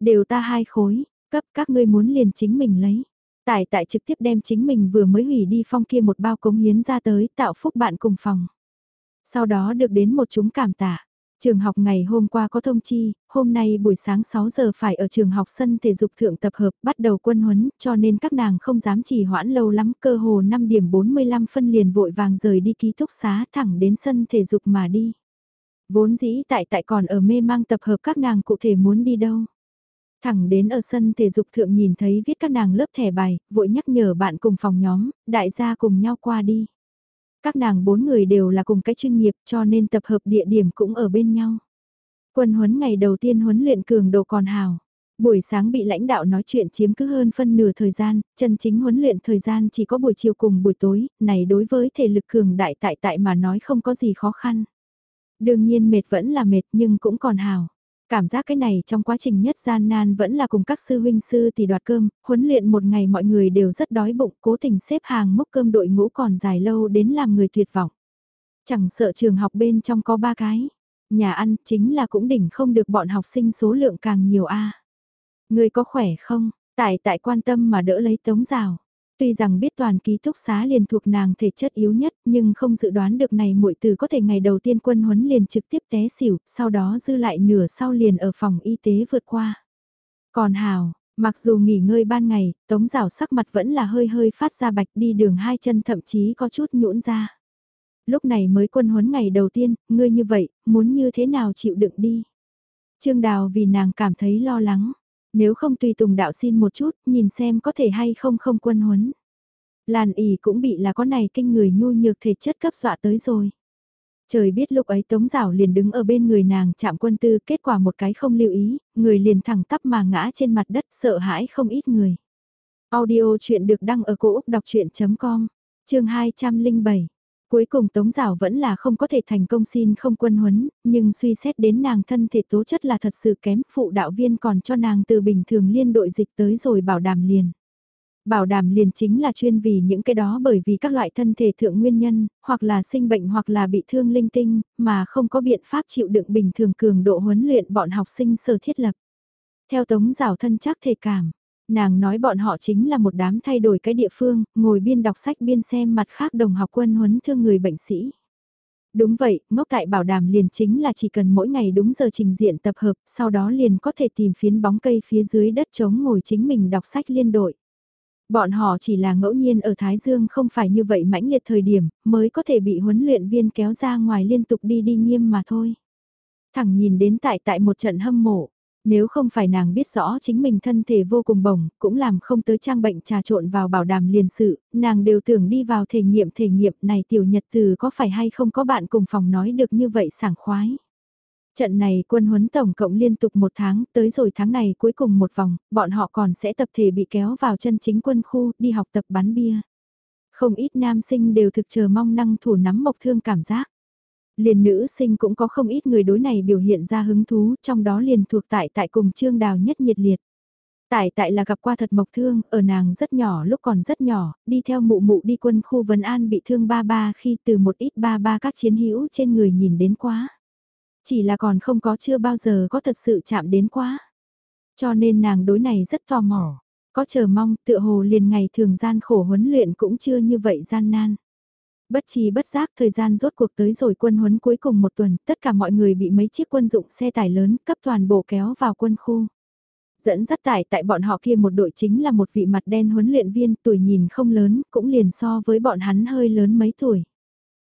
Đều ta hai khối, cấp các ngươi muốn liền chính mình lấy. Tại tại trực tiếp đem chính mình vừa mới hủy đi phong kia một bao cống hiến ra tới tạo phúc bạn cùng phòng. Sau đó được đến một chúng cảm tạ. Trường học ngày hôm qua có thông chi, hôm nay buổi sáng 6 giờ phải ở trường học sân thể dục thượng tập hợp bắt đầu quân huấn cho nên các nàng không dám trì hoãn lâu lắm cơ hồ 5 điểm 45 phân liền vội vàng rời đi ký túc xá thẳng đến sân thể dục mà đi. Vốn dĩ tại tại còn ở mê mang tập hợp các nàng cụ thể muốn đi đâu. Thẳng đến ở sân thể dục thượng nhìn thấy viết các nàng lớp thẻ bài, vội nhắc nhở bạn cùng phòng nhóm, đại gia cùng nhau qua đi. Các nàng bốn người đều là cùng cái chuyên nghiệp cho nên tập hợp địa điểm cũng ở bên nhau. Quân huấn ngày đầu tiên huấn luyện cường độ còn hào. Buổi sáng bị lãnh đạo nói chuyện chiếm cứ hơn phân nửa thời gian, chân chính huấn luyện thời gian chỉ có buổi chiều cùng buổi tối, này đối với thể lực cường đại tại tại mà nói không có gì khó khăn. Đương nhiên mệt vẫn là mệt nhưng cũng còn hào. Cảm giác cái này trong quá trình nhất gian nan vẫn là cùng các sư huynh sư tỷ đoạt cơm, huấn luyện một ngày mọi người đều rất đói bụng, cố tình xếp hàng múc cơm đội ngũ còn dài lâu đến làm người tuyệt vọng. Chẳng sợ trường học bên trong có ba cái, nhà ăn chính là cũng đỉnh không được bọn học sinh số lượng càng nhiều a. Người có khỏe không? Tại tại quan tâm mà đỡ lấy tống rào. Tuy rằng biết toàn ký túc xá liền thuộc nàng thể chất yếu nhất nhưng không dự đoán được này muội từ có thể ngày đầu tiên quân huấn liền trực tiếp té xỉu, sau đó dư lại nửa sau liền ở phòng y tế vượt qua. Còn Hào, mặc dù nghỉ ngơi ban ngày, tống rào sắc mặt vẫn là hơi hơi phát ra bạch đi đường hai chân thậm chí có chút nhũn ra. Lúc này mới quân huấn ngày đầu tiên, ngươi như vậy, muốn như thế nào chịu đựng đi. Trương Đào vì nàng cảm thấy lo lắng. Nếu không tùy tùng đạo xin một chút, nhìn xem có thể hay không không quân huấn. Làn ỉ cũng bị là có này kinh người nhu nhược thể chất cấp dọa tới rồi. Trời biết lúc ấy Tống Giảo liền đứng ở bên người nàng chạm quân tư kết quả một cái không lưu ý, người liền thẳng tắp mà ngã trên mặt đất sợ hãi không ít người. Audio chuyện được đăng ở cổ Úc đọc chuyện.com, chương 207. Cuối cùng Tống Giảo vẫn là không có thể thành công xin không quân huấn, nhưng suy xét đến nàng thân thể tố chất là thật sự kém, phụ đạo viên còn cho nàng từ bình thường liên đội dịch tới rồi bảo đảm liền. Bảo đảm liền chính là chuyên vì những cái đó bởi vì các loại thân thể thượng nguyên nhân, hoặc là sinh bệnh hoặc là bị thương linh tinh, mà không có biện pháp chịu đựng bình thường cường độ huấn luyện bọn học sinh sở thiết lập. Theo Tống Giảo thân chắc thể cảm, nàng nói bọn họ chính là một đám thay đổi cái địa phương, ngồi biên đọc sách biên xem mặt khác đồng học quân huấn thương người bệnh sĩ. Đúng vậy, ngốc tại bảo đảm liền chính là chỉ cần mỗi ngày đúng giờ trình diện tập hợp, sau đó liền có thể tìm phiến bóng cây phía dưới đất trống ngồi chính mình đọc sách liên đội. Bọn họ chỉ là ngẫu nhiên ở Thái Dương không phải như vậy mãnh liệt thời điểm, mới có thể bị huấn luyện viên kéo ra ngoài liên tục đi đi nghiêm mà thôi. Thẳng nhìn đến tại tại một trận hâm mộ, nếu không phải nàng biết rõ chính mình thân thể vô cùng bổng, cũng làm không tới trang bệnh trà trộn vào bảo đảm liền sự, nàng đều tưởng đi vào thể nghiệm thể nghiệm này tiểu nhật từ có phải hay không có bạn cùng phòng nói được như vậy sảng khoái. Trận này quân huấn tổng cộng liên tục một tháng, tới rồi tháng này cuối cùng một vòng, bọn họ còn sẽ tập thể bị kéo vào chân chính quân khu, đi học tập bắn bia. Không ít nam sinh đều thực chờ mong năng thủ nắm mộc thương cảm giác. Liền nữ sinh cũng có không ít người đối này biểu hiện ra hứng thú, trong đó liền thuộc tại tại cùng Trương Đào nhất nhiệt liệt. Tại tại là gặp qua thật mộc thương, ở nàng rất nhỏ lúc còn rất nhỏ, đi theo mụ mụ đi quân khu Vân An bị thương ba ba khi từ một ít ba ba các chiến hữu trên người nhìn đến quá. Chỉ là còn không có chưa bao giờ có thật sự chạm đến quá. Cho nên nàng đối này rất tò mò, có chờ mong tựa hồ liền ngày thường gian khổ huấn luyện cũng chưa như vậy gian nan. Bất chi bất giác thời gian rốt cuộc tới rồi quân huấn cuối cùng một tuần, tất cả mọi người bị mấy chiếc quân dụng xe tải lớn cấp toàn bộ kéo vào quân khu. Dẫn dắt tải tại bọn họ kia một đội chính là một vị mặt đen huấn luyện viên tuổi nhìn không lớn, cũng liền so với bọn hắn hơi lớn mấy tuổi.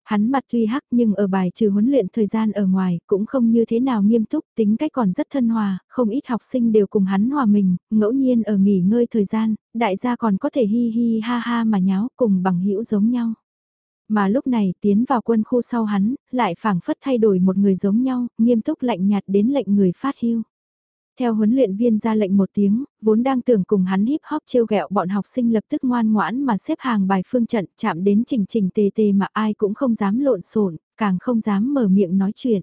Hắn mặt tuy hắc nhưng ở bài trừ huấn luyện thời gian ở ngoài cũng không như thế nào nghiêm túc, tính cách còn rất thân hòa, không ít học sinh đều cùng hắn hòa mình, ngẫu nhiên ở nghỉ ngơi thời gian, đại gia còn có thể hi hi ha ha mà nháo cùng bằng hữu giống nhau. Mà lúc này tiến vào quân khu sau hắn, lại phảng phất thay đổi một người giống nhau, nghiêm túc lạnh nhạt đến lệnh người phát hưu. Theo huấn luyện viên ra lệnh một tiếng, vốn đang tưởng cùng hắn hip hop trêu ghẹo bọn học sinh lập tức ngoan ngoãn mà xếp hàng bài phương trận chạm đến trình trình tề tề mà ai cũng không dám lộn xộn càng không dám mở miệng nói chuyện.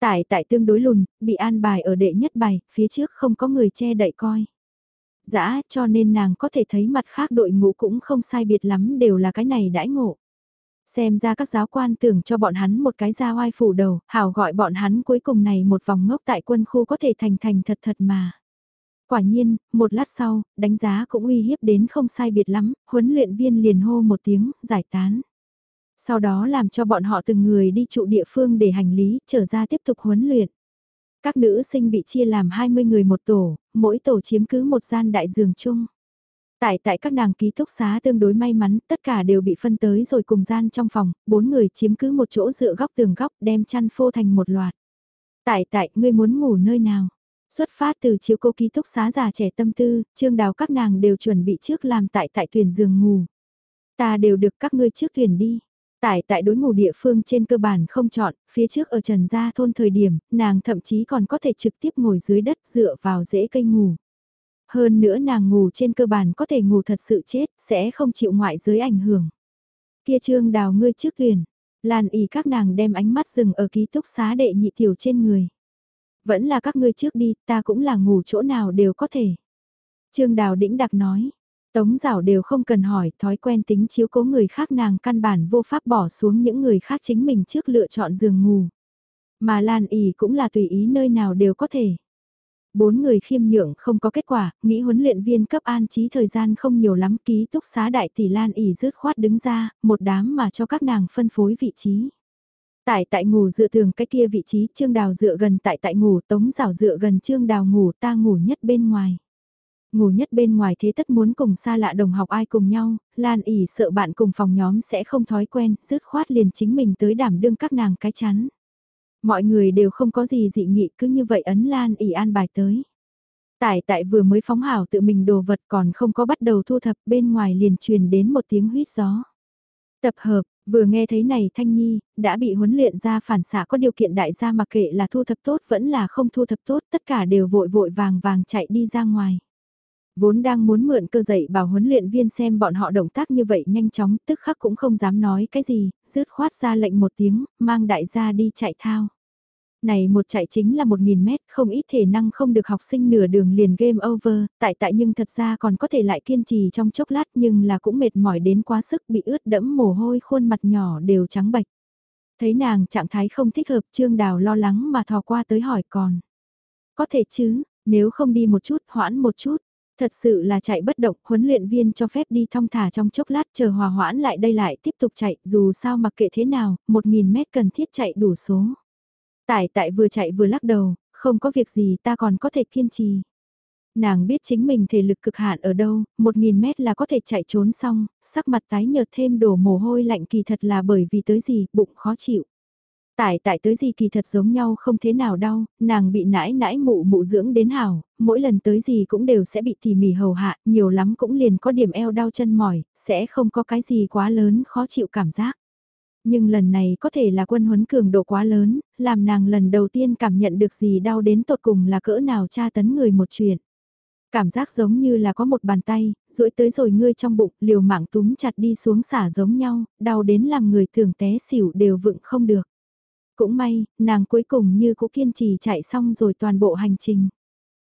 Tại tại tương đối lùn, bị an bài ở đệ nhất bài, phía trước không có người che đậy coi. Dã cho nên nàng có thể thấy mặt khác đội ngũ cũng không sai biệt lắm đều là cái này đãi ngộ. Xem ra các giáo quan tưởng cho bọn hắn một cái ra oai phủ đầu, hảo gọi bọn hắn cuối cùng này một vòng ngốc tại quân khu có thể thành thành thật thật mà. Quả nhiên, một lát sau, đánh giá cũng uy hiếp đến không sai biệt lắm, huấn luyện viên liền hô một tiếng, giải tán. Sau đó làm cho bọn họ từng người đi trụ địa phương để hành lý, trở ra tiếp tục huấn luyện. Các nữ sinh bị chia làm 20 người một tổ, mỗi tổ chiếm cứ một gian đại giường chung. Tại tại các nàng ký túc xá tương đối may mắn, tất cả đều bị phân tới rồi cùng gian trong phòng, bốn người chiếm cứ một chỗ dựa góc tường góc đem chăn phô thành một loạt. Tại tại, ngươi muốn ngủ nơi nào? Xuất phát từ chiếu cô ký túc xá già trẻ tâm tư, trương đào các nàng đều chuẩn bị trước làm tại tại tuyển giường ngủ. Ta đều được các ngươi trước tuyển đi. Tại tại đối ngủ địa phương trên cơ bản không chọn, phía trước ở Trần Gia thôn thời điểm, nàng thậm chí còn có thể trực tiếp ngồi dưới đất dựa vào rễ cây ngủ. Hơn nữa nàng ngủ trên cơ bản có thể ngủ thật sự chết, sẽ không chịu ngoại giới ảnh hưởng. Kia trương đào ngươi trước liền lan ý các nàng đem ánh mắt dừng ở ký túc xá đệ nhị tiểu trên người. Vẫn là các ngươi trước đi, ta cũng là ngủ chỗ nào đều có thể. Trương Đào đĩnh đặc nói, Tống giảo đều không cần hỏi, thói quen tính chiếu cố người khác nàng căn bản vô pháp bỏ xuống những người khác chính mình trước lựa chọn giường ngủ. Mà Lan ỉ cũng là tùy ý nơi nào đều có thể. Bốn người khiêm nhượng không có kết quả, nghĩ huấn luyện viên cấp an trí thời gian không nhiều lắm ký túc xá đại tỷ Lan ỉ rớt khoát đứng ra, một đám mà cho các nàng phân phối vị trí. Tại tại ngủ dựa tường cái kia vị trí, Trương Đào dựa gần tại tại ngủ, Tống rào dựa gần Trương Đào ngủ, ta ngủ nhất bên ngoài. Ngủ nhất bên ngoài thế tất muốn cùng xa lạ đồng học ai cùng nhau, Lan ỉ sợ bạn cùng phòng nhóm sẽ không thói quen, dứt khoát liền chính mình tới đảm đương các nàng cái chắn. Mọi người đều không có gì dị nghị cứ như vậy ấn Lan ỉ an bài tới. Tại tại vừa mới phóng hảo tự mình đồ vật còn không có bắt đầu thu thập bên ngoài liền truyền đến một tiếng huyết gió. Tập hợp, vừa nghe thấy này Thanh Nhi, đã bị huấn luyện ra phản xạ có điều kiện đại gia mặc kệ là thu thập tốt vẫn là không thu thập tốt tất cả đều vội vội vàng vàng chạy đi ra ngoài. Vốn đang muốn mượn cơ dạy bảo huấn luyện viên xem bọn họ động tác như vậy nhanh chóng tức khắc cũng không dám nói cái gì, rứt khoát ra lệnh một tiếng, mang đại gia đi chạy thao. Này một chạy chính là 1.000 mét, không ít thể năng không được học sinh nửa đường liền game over, tại tại nhưng thật ra còn có thể lại kiên trì trong chốc lát nhưng là cũng mệt mỏi đến quá sức bị ướt đẫm mồ hôi khuôn mặt nhỏ đều trắng bạch. Thấy nàng trạng thái không thích hợp Trương Đào lo lắng mà thò qua tới hỏi còn. Có thể chứ, nếu không đi một chút hoãn một chút, Thật sự là chạy bất động, huấn luyện viên cho phép đi thong thả trong chốc lát chờ hòa hoãn lại đây lại tiếp tục chạy, dù sao mặc kệ thế nào, 1.000 mét cần thiết chạy đủ số. Tải tại vừa chạy vừa lắc đầu, không có việc gì ta còn có thể kiên trì. Nàng biết chính mình thể lực cực hạn ở đâu, 1.000 mét là có thể chạy trốn xong, sắc mặt tái nhợt thêm đổ mồ hôi lạnh kỳ thật là bởi vì tới gì, bụng khó chịu. Tại tại tới gì kỳ thật giống nhau không thế nào đau, nàng bị nãi nãi mụ mụ dưỡng đến hảo, mỗi lần tới gì cũng đều sẽ bị tỉ mỉ hầu hạ, nhiều lắm cũng liền có điểm eo đau chân mỏi, sẽ không có cái gì quá lớn khó chịu cảm giác. Nhưng lần này có thể là quân huấn cường độ quá lớn, làm nàng lần đầu tiên cảm nhận được gì đau đến tột cùng là cỡ nào tra tấn người một chuyện. Cảm giác giống như là có một bàn tay, duỗi tới rồi ngươi trong bụng, liều mạng túm chặt đi xuống xả giống nhau, đau đến làm người thường té xỉu đều vựng không được. Cũng may, nàng cuối cùng như cũng kiên trì chạy xong rồi toàn bộ hành trình.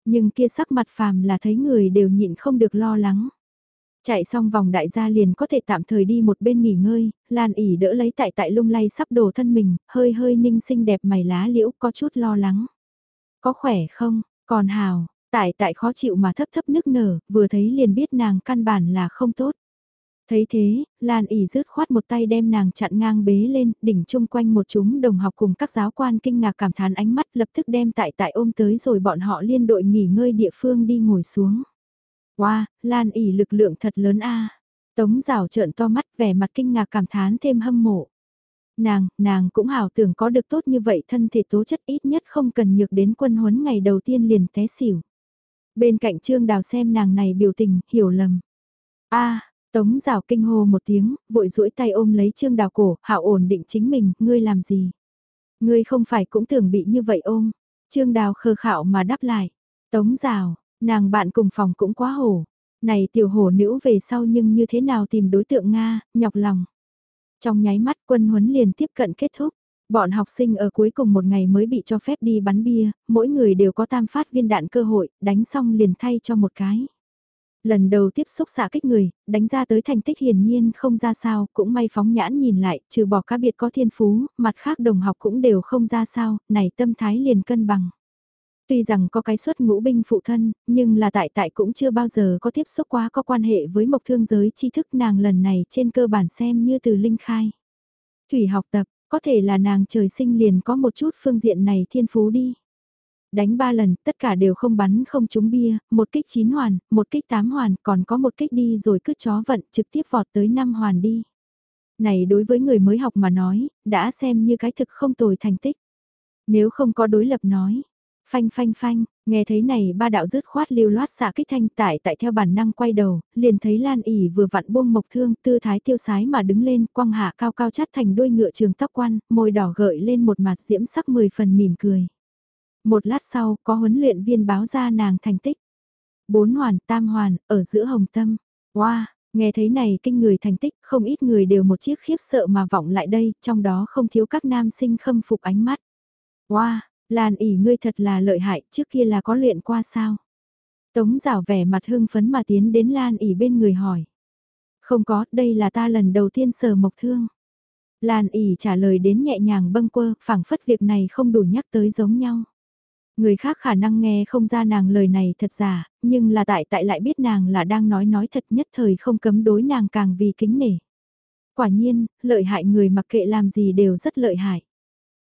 Nhưng kia sắc mặt phàm là thấy người đều nhịn không được lo lắng. Chạy xong vòng đại gia liền có thể tạm thời đi một bên nghỉ ngơi, Lan ỉ đỡ lấy tại tại lung lay sắp đổ thân mình, hơi hơi ninh xinh đẹp mày lá liễu có chút lo lắng. Có khỏe không, còn hào, tại tại khó chịu mà thấp thấp nức nở, vừa thấy liền biết nàng căn bản là không tốt. Thấy thế, Lan ỉ rứt khoát một tay đem nàng chặn ngang bế lên, đỉnh chung quanh một chúng đồng học cùng các giáo quan kinh ngạc cảm thán ánh mắt lập tức đem tại tại ôm tới rồi bọn họ liên đội nghỉ ngơi địa phương đi ngồi xuống. Wow, Lan ỉ lực lượng thật lớn a Tống rào trợn to mắt vẻ mặt kinh ngạc cảm thán thêm hâm mộ. Nàng, nàng cũng hào tưởng có được tốt như vậy thân thể tố chất ít nhất không cần nhược đến quân huấn ngày đầu tiên liền té xỉu. Bên cạnh trương đào xem nàng này biểu tình, hiểu lầm. a Tống rào kinh hô một tiếng, vội duỗi tay ôm lấy trương đào cổ, hạo ổn định chính mình, ngươi làm gì? Ngươi không phải cũng tưởng bị như vậy ôm. Trương đào khờ khạo mà đáp lại. Tống rào, nàng bạn cùng phòng cũng quá hổ. Này tiểu hổ nữ về sau nhưng như thế nào tìm đối tượng Nga, nhọc lòng. Trong nháy mắt quân huấn liền tiếp cận kết thúc. Bọn học sinh ở cuối cùng một ngày mới bị cho phép đi bắn bia, mỗi người đều có tam phát viên đạn cơ hội, đánh xong liền thay cho một cái. Lần đầu tiếp xúc xạ kích người, đánh ra tới thành tích hiển nhiên không ra sao, cũng may phóng nhãn nhìn lại, trừ bỏ cá biệt có thiên phú, mặt khác đồng học cũng đều không ra sao, này tâm thái liền cân bằng. Tuy rằng có cái suất ngũ binh phụ thân, nhưng là tại tại cũng chưa bao giờ có tiếp xúc quá có quan hệ với mộc thương giới tri thức nàng lần này trên cơ bản xem như từ linh khai. Thủy học tập, có thể là nàng trời sinh liền có một chút phương diện này thiên phú đi đánh ba lần, tất cả đều không bắn không trúng bia, một kích chín hoàn, một kích tám hoàn, còn có một kích đi rồi cứ chó vận trực tiếp vọt tới năm hoàn đi. Này đối với người mới học mà nói, đã xem như cái thực không tồi thành tích. Nếu không có đối lập nói, phanh phanh phanh, nghe thấy này ba đạo rứt khoát lưu loát xạ kích thanh tại tại theo bản năng quay đầu, liền thấy Lan ỉ vừa vặn buông mộc thương tư thái tiêu sái mà đứng lên quăng hạ cao cao chắt thành đuôi ngựa trường tóc quan, môi đỏ gợi lên một mặt diễm sắc mười phần mỉm cười. Một lát sau, có huấn luyện viên báo ra nàng thành tích. Bốn hoàn, tam hoàn, ở giữa hồng tâm. Wow, nghe thấy này kinh người thành tích, không ít người đều một chiếc khiếp sợ mà vọng lại đây, trong đó không thiếu các nam sinh khâm phục ánh mắt. Wow, Lan ỉ ngươi thật là lợi hại, trước kia là có luyện qua sao? Tống rào vẻ mặt hưng phấn mà tiến đến Lan ỉ bên người hỏi. Không có, đây là ta lần đầu tiên sờ mộc thương. Lan ỉ trả lời đến nhẹ nhàng bâng quơ, phảng phất việc này không đủ nhắc tới giống nhau. Người khác khả năng nghe không ra nàng lời này thật giả, nhưng là tại tại lại biết nàng là đang nói nói thật nhất thời không cấm đối nàng càng vì kính nể. Quả nhiên, lợi hại người mặc kệ làm gì đều rất lợi hại.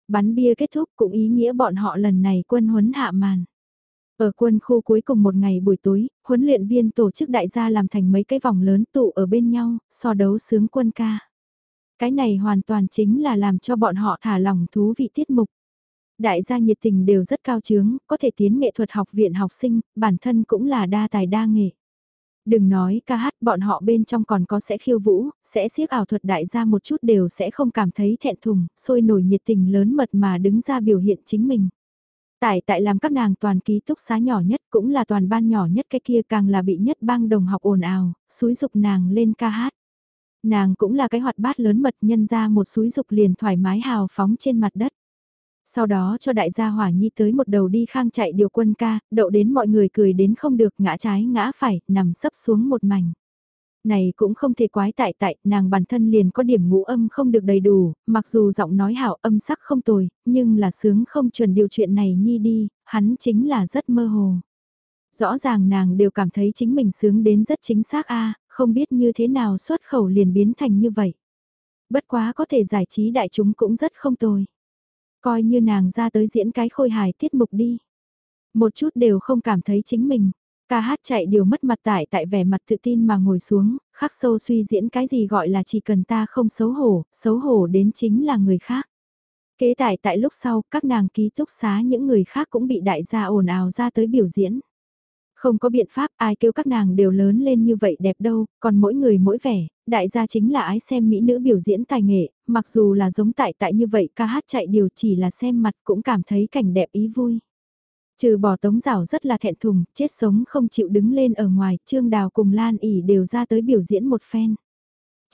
Bắn bia kết thúc cũng ý nghĩa bọn họ lần này quân huấn hạ màn. Ở quân khu cuối cùng một ngày buổi tối, huấn luyện viên tổ chức đại gia làm thành mấy cái vòng lớn tụ ở bên nhau, so đấu sướng quân ca. Cái này hoàn toàn chính là làm cho bọn họ thả lỏng thú vị tiết mục. Đại gia nhiệt tình đều rất cao trướng, có thể tiến nghệ thuật học viện học sinh, bản thân cũng là đa tài đa nghệ. Đừng nói ca hát bọn họ bên trong còn có sẽ khiêu vũ, sẽ siếc ảo thuật đại gia một chút đều sẽ không cảm thấy thẹn thùng, sôi nổi nhiệt tình lớn mật mà đứng ra biểu hiện chính mình. Tại tại làm các nàng toàn ký túc xá nhỏ nhất cũng là toàn ban nhỏ nhất cái kia càng là bị nhất bang đồng học ồn ào, xúi dục nàng lên ca hát. Nàng cũng là cái hoạt bát lớn mật nhân ra một xúi dục liền thoải mái hào phóng trên mặt đất. Sau đó cho đại gia hỏa nhi tới một đầu đi khang chạy điều quân ca, đậu đến mọi người cười đến không được ngã trái ngã phải, nằm sấp xuống một mảnh. Này cũng không thể quái tại tại, nàng bản thân liền có điểm ngũ âm không được đầy đủ, mặc dù giọng nói hảo âm sắc không tồi, nhưng là sướng không chuẩn điều chuyện này nhi đi, hắn chính là rất mơ hồ. Rõ ràng nàng đều cảm thấy chính mình sướng đến rất chính xác a không biết như thế nào xuất khẩu liền biến thành như vậy. Bất quá có thể giải trí đại chúng cũng rất không tồi. Coi như nàng ra tới diễn cái khôi hài tiết mục đi. Một chút đều không cảm thấy chính mình. Ca hát chạy điều mất mặt tại tại vẻ mặt tự tin mà ngồi xuống, khắc sâu suy diễn cái gì gọi là chỉ cần ta không xấu hổ, xấu hổ đến chính là người khác. Kế tại tại lúc sau, các nàng ký túc xá những người khác cũng bị đại gia ồn ào ra tới biểu diễn. Không có biện pháp ai kêu các nàng đều lớn lên như vậy đẹp đâu, còn mỗi người mỗi vẻ, đại gia chính là ái xem mỹ nữ biểu diễn tài nghệ, mặc dù là giống tại tại như vậy ca hát chạy điều chỉ là xem mặt cũng cảm thấy cảnh đẹp ý vui. Trừ bỏ tống rào rất là thẹn thùng, chết sống không chịu đứng lên ở ngoài, Trương Đào cùng Lan ỉ đều ra tới biểu diễn một phen.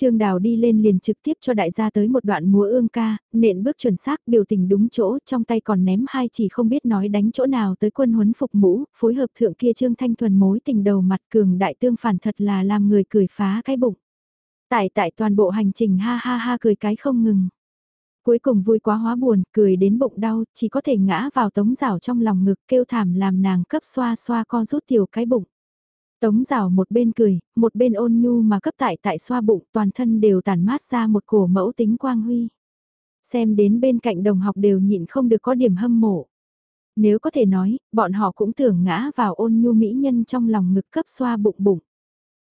Trương Đào đi lên liền trực tiếp cho đại gia tới một đoạn múa ương ca, nện bước chuẩn xác biểu tình đúng chỗ, trong tay còn ném hai chỉ không biết nói đánh chỗ nào tới quân huấn phục mũ, phối hợp thượng kia Trương Thanh Thuần mối tình đầu mặt cường đại tương phản thật là làm người cười phá cái bụng. Tại tại toàn bộ hành trình ha ha ha cười cái không ngừng. Cuối cùng vui quá hóa buồn, cười đến bụng đau, chỉ có thể ngã vào tống rào trong lòng ngực kêu thảm làm nàng cấp xoa xoa co rút tiểu cái bụng. Tống rào một bên cười, một bên ôn nhu mà cấp tại tại xoa bụng toàn thân đều tàn mát ra một cổ mẫu tính quang huy. Xem đến bên cạnh đồng học đều nhịn không được có điểm hâm mộ. Nếu có thể nói, bọn họ cũng tưởng ngã vào ôn nhu mỹ nhân trong lòng ngực cấp xoa bụng bụng.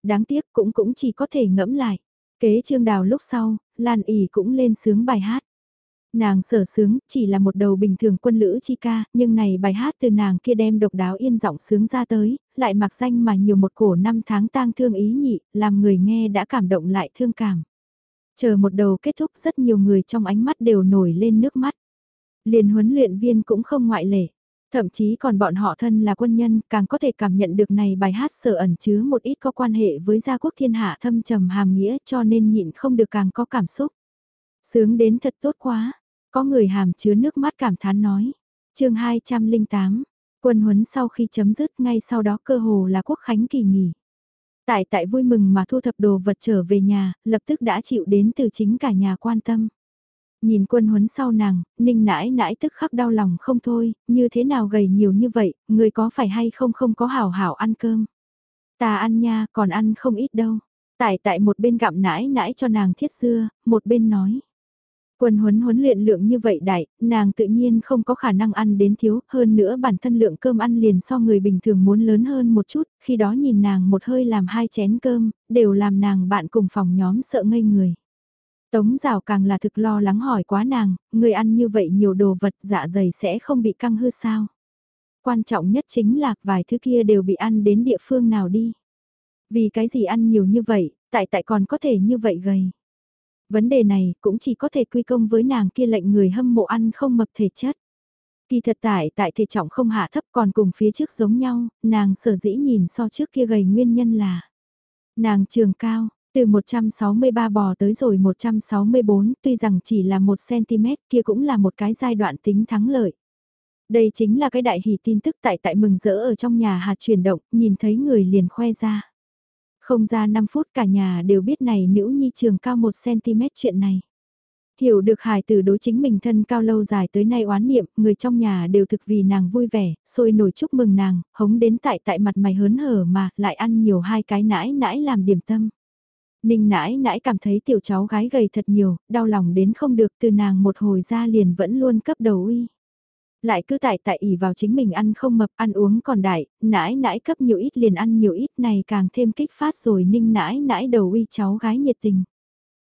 Đáng tiếc cũng cũng chỉ có thể ngẫm lại. Kế trương đào lúc sau, Lan ỉ cũng lên sướng bài hát. Nàng sở sướng chỉ là một đầu bình thường quân lữ chi ca, nhưng này bài hát từ nàng kia đem độc đáo yên giọng sướng ra tới, lại mặc danh mà nhiều một cổ năm tháng tang thương ý nhị, làm người nghe đã cảm động lại thương cảm. Chờ một đầu kết thúc rất nhiều người trong ánh mắt đều nổi lên nước mắt. Liền huấn luyện viên cũng không ngoại lệ. Thậm chí còn bọn họ thân là quân nhân càng có thể cảm nhận được này bài hát sở ẩn chứa một ít có quan hệ với gia quốc thiên hạ thâm trầm hàm nghĩa cho nên nhịn không được càng có cảm xúc. Sướng đến thật tốt quá, có người hàm chứa nước mắt cảm thán nói. chương 208, quân huấn sau khi chấm dứt ngay sau đó cơ hồ là quốc khánh kỳ nghỉ. Tại tại vui mừng mà thu thập đồ vật trở về nhà, lập tức đã chịu đến từ chính cả nhà quan tâm. Nhìn quân huấn sau nàng, ninh nãi nãi tức khắc đau lòng không thôi, như thế nào gầy nhiều như vậy, người có phải hay không không có hảo hảo ăn cơm. Ta ăn nha, còn ăn không ít đâu. Tại tại một bên gặm nãi nãi cho nàng thiết xưa, một bên nói. Quân huấn huấn luyện lượng như vậy đại, nàng tự nhiên không có khả năng ăn đến thiếu, hơn nữa bản thân lượng cơm ăn liền so người bình thường muốn lớn hơn một chút, khi đó nhìn nàng một hơi làm hai chén cơm, đều làm nàng bạn cùng phòng nhóm sợ ngây người. Tống rào càng là thực lo lắng hỏi quá nàng, người ăn như vậy nhiều đồ vật dạ dày sẽ không bị căng hư sao. Quan trọng nhất chính là vài thứ kia đều bị ăn đến địa phương nào đi. Vì cái gì ăn nhiều như vậy, tại tại còn có thể như vậy gầy. Vấn đề này cũng chỉ có thể quy công với nàng kia lệnh người hâm mộ ăn không mập thể chất. Kỳ thật tại tại thể trọng không hạ thấp còn cùng phía trước giống nhau, nàng sở dĩ nhìn so trước kia gầy nguyên nhân là nàng trường cao, từ 163 bò tới rồi 164, tuy rằng chỉ là 1cm kia cũng là một cái giai đoạn tính thắng lợi. Đây chính là cái đại hỷ tin tức tại tại mừng rỡ ở trong nhà hạt chuyển động, nhìn thấy người liền khoe ra. Không ra 5 phút cả nhà đều biết này nữ nhi trường cao 1cm chuyện này. Hiểu được hài tử đối chính mình thân cao lâu dài tới nay oán niệm, người trong nhà đều thực vì nàng vui vẻ, sôi nổi chúc mừng nàng, hống đến tại tại mặt mày hớn hở mà, lại ăn nhiều hai cái nãi nãi làm điểm tâm. Ninh nãi nãi cảm thấy tiểu cháu gái gầy thật nhiều, đau lòng đến không được từ nàng một hồi ra liền vẫn luôn cấp đầu uy. Lại cứ tại tại ỉ vào chính mình ăn không mập ăn uống còn đại, nãi nãi cấp nhiều ít liền ăn nhiều ít này càng thêm kích phát rồi ninh nãi nãi đầu uy cháu gái nhiệt tình.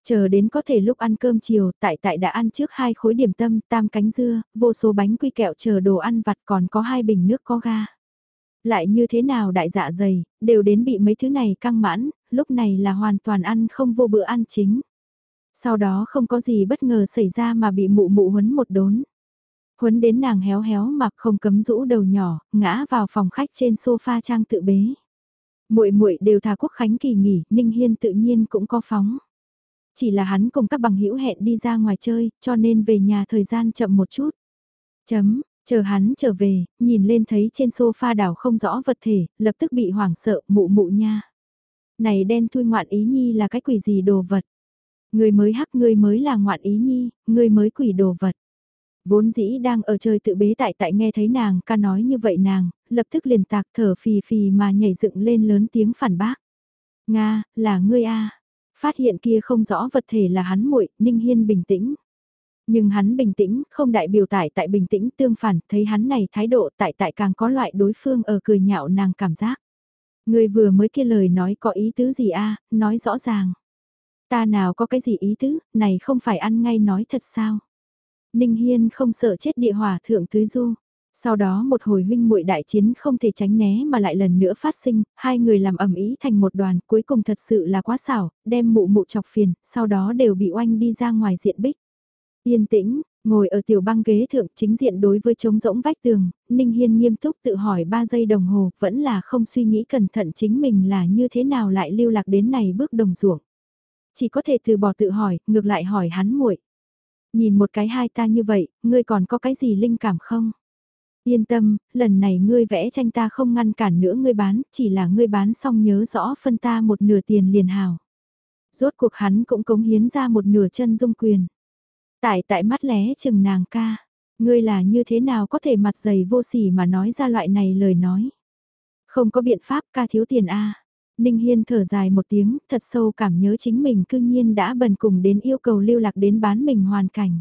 Chờ đến có thể lúc ăn cơm chiều, tại tại đã ăn trước hai khối điểm tâm, tam cánh dưa, vô số bánh quy kẹo chờ đồ ăn vặt còn có hai bình nước có ga. Lại như thế nào đại dạ dày, đều đến bị mấy thứ này căng mãn, lúc này là hoàn toàn ăn không vô bữa ăn chính. Sau đó không có gì bất ngờ xảy ra mà bị mụ mụ huấn một đốn. Huấn đến nàng héo héo mặc không cấm rũ đầu nhỏ, ngã vào phòng khách trên sofa trang tự bế. Muội muội đều thà quốc khánh kỳ nghỉ, Ninh Hiên tự nhiên cũng có phóng. Chỉ là hắn cùng các bằng hữu hẹn đi ra ngoài chơi, cho nên về nhà thời gian chậm một chút. Chấm, chờ hắn trở về, nhìn lên thấy trên sofa đảo không rõ vật thể, lập tức bị hoảng sợ, mụ mụ nha. Này đen thui ngoạn ý nhi là cái quỷ gì đồ vật. Người mới hắc người mới là ngoạn ý nhi, người mới quỷ đồ vật. Vốn dĩ đang ở chơi tự bế tại tại nghe thấy nàng ca nói như vậy nàng, lập tức liền tạc thở phì phì mà nhảy dựng lên lớn tiếng phản bác. Nga, là ngươi a Phát hiện kia không rõ vật thể là hắn muội Ninh Hiên bình tĩnh. Nhưng hắn bình tĩnh, không đại biểu tại tại bình tĩnh tương phản, thấy hắn này thái độ tại tại càng có loại đối phương ở cười nhạo nàng cảm giác. Người vừa mới kia lời nói có ý tứ gì a nói rõ ràng. Ta nào có cái gì ý tứ, này không phải ăn ngay nói thật sao. Ninh Hiên không sợ chết địa hỏa thượng tứ du. Sau đó một hồi huynh muội đại chiến không thể tránh né mà lại lần nữa phát sinh, hai người làm ẩm ý thành một đoàn, cuối cùng thật sự là quá xảo, đem mụ mụ chọc phiền, sau đó đều bị oanh đi ra ngoài diện bích. Yên tĩnh, ngồi ở tiểu băng ghế thượng chính diện đối với trống rỗng vách tường, Ninh Hiên nghiêm túc tự hỏi 3 giây đồng hồ, vẫn là không suy nghĩ cẩn thận chính mình là như thế nào lại lưu lạc đến này bước đồng ruộng. Chỉ có thể từ bỏ tự hỏi, ngược lại hỏi hắn muội Nhìn một cái hai ta như vậy, ngươi còn có cái gì linh cảm không? Yên tâm, lần này ngươi vẽ tranh ta không ngăn cản nữa ngươi bán, chỉ là ngươi bán xong nhớ rõ phân ta một nửa tiền liền hào. Rốt cuộc hắn cũng cống hiến ra một nửa chân dung quyền. Tại tại mắt lé chừng nàng ca, ngươi là như thế nào có thể mặt dày vô sỉ mà nói ra loại này lời nói. Không có biện pháp ca thiếu tiền a Ninh Hiên thở dài một tiếng, thật sâu cảm nhớ chính mình cương nhiên đã bần cùng đến yêu cầu lưu lạc đến bán mình hoàn cảnh.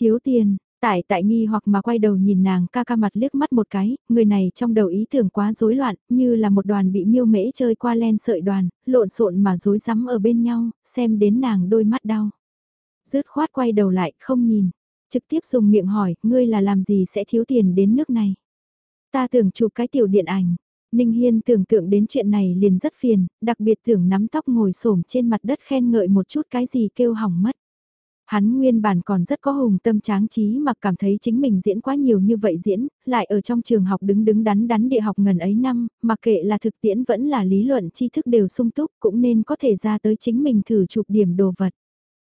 Thiếu tiền, tại tại nghi hoặc mà quay đầu nhìn nàng ca ca mặt liếc mắt một cái, người này trong đầu ý tưởng quá rối loạn, như là một đoàn bị miêu mễ chơi qua len sợi đoàn, lộn xộn mà rối rắm ở bên nhau, xem đến nàng đôi mắt đau. Dứt khoát quay đầu lại, không nhìn, trực tiếp dùng miệng hỏi, ngươi là làm gì sẽ thiếu tiền đến nước này. Ta tưởng chụp cái tiểu điện ảnh, Ninh Hiên tưởng tượng đến chuyện này liền rất phiền, đặc biệt tưởng nắm tóc ngồi xổm trên mặt đất khen ngợi một chút cái gì kêu hỏng mất. Hắn nguyên bản còn rất có hùng tâm tráng trí mà cảm thấy chính mình diễn quá nhiều như vậy diễn, lại ở trong trường học đứng đứng đắn đắn địa học ngần ấy năm, mặc kệ là thực tiễn vẫn là lý luận tri thức đều sung túc cũng nên có thể ra tới chính mình thử chụp điểm đồ vật.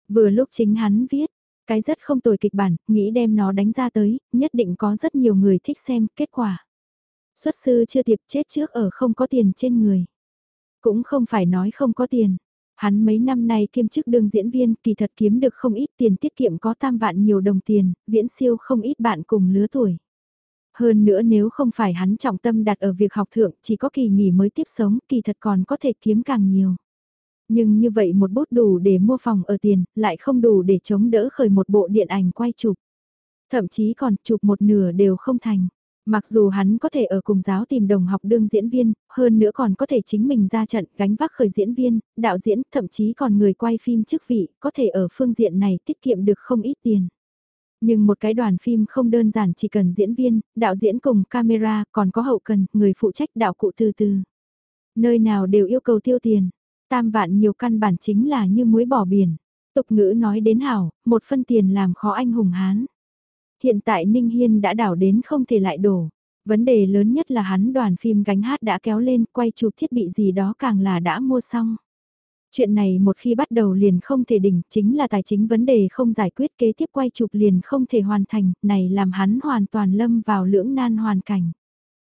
Vừa lúc chính hắn viết, cái rất không tồi kịch bản, nghĩ đem nó đánh ra tới, nhất định có rất nhiều người thích xem kết quả. Xuất sư chưa tiệp chết trước ở không có tiền trên người. Cũng không phải nói không có tiền. Hắn mấy năm nay kiêm chức đương diễn viên kỳ thật kiếm được không ít tiền tiết kiệm có tam vạn nhiều đồng tiền, viễn siêu không ít bạn cùng lứa tuổi. Hơn nữa nếu không phải hắn trọng tâm đặt ở việc học thượng chỉ có kỳ nghỉ mới tiếp sống kỳ thật còn có thể kiếm càng nhiều. Nhưng như vậy một bút đủ để mua phòng ở tiền, lại không đủ để chống đỡ khởi một bộ điện ảnh quay chụp. Thậm chí còn chụp một nửa đều không thành. Mặc dù hắn có thể ở cùng giáo tìm đồng học đương diễn viên, hơn nữa còn có thể chính mình ra trận gánh vác khởi diễn viên, đạo diễn, thậm chí còn người quay phim chức vị, có thể ở phương diện này tiết kiệm được không ít tiền. Nhưng một cái đoàn phim không đơn giản chỉ cần diễn viên, đạo diễn cùng camera, còn có hậu cần, người phụ trách đạo cụ từ từ. Nơi nào đều yêu cầu tiêu tiền, tam vạn nhiều căn bản chính là như muối bỏ biển. Tục ngữ nói đến hảo, một phân tiền làm khó anh hùng hán. Hiện tại Ninh Hiên đã đảo đến không thể lại đổ. Vấn đề lớn nhất là hắn đoàn phim gánh hát đã kéo lên, quay chụp thiết bị gì đó càng là đã mua xong. Chuyện này một khi bắt đầu liền không thể đỉnh, chính là tài chính vấn đề không giải quyết kế tiếp quay chụp liền không thể hoàn thành, này làm hắn hoàn toàn lâm vào lưỡng nan hoàn cảnh.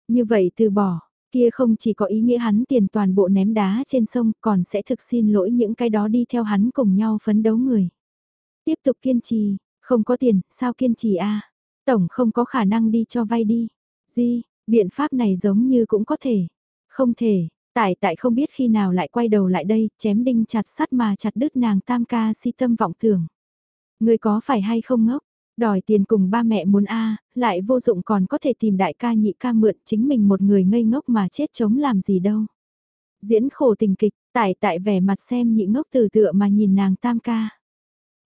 Như vậy từ bỏ, kia không chỉ có ý nghĩa hắn tiền toàn bộ ném đá trên sông còn sẽ thực xin lỗi những cái đó đi theo hắn cùng nhau phấn đấu người. Tiếp tục kiên trì, không có tiền, sao kiên trì a Tổng không có khả năng đi cho vay đi. Di, biện pháp này giống như cũng có thể. Không thể, tại tại không biết khi nào lại quay đầu lại đây, chém đinh chặt sắt mà chặt đứt nàng tam ca si tâm vọng tưởng. Người có phải hay không ngốc? Đòi tiền cùng ba mẹ muốn A, lại vô dụng còn có thể tìm đại ca nhị ca mượn chính mình một người ngây ngốc mà chết chống làm gì đâu. Diễn khổ tình kịch, tại tại vẻ mặt xem nhị ngốc từ tựa mà nhìn nàng tam ca.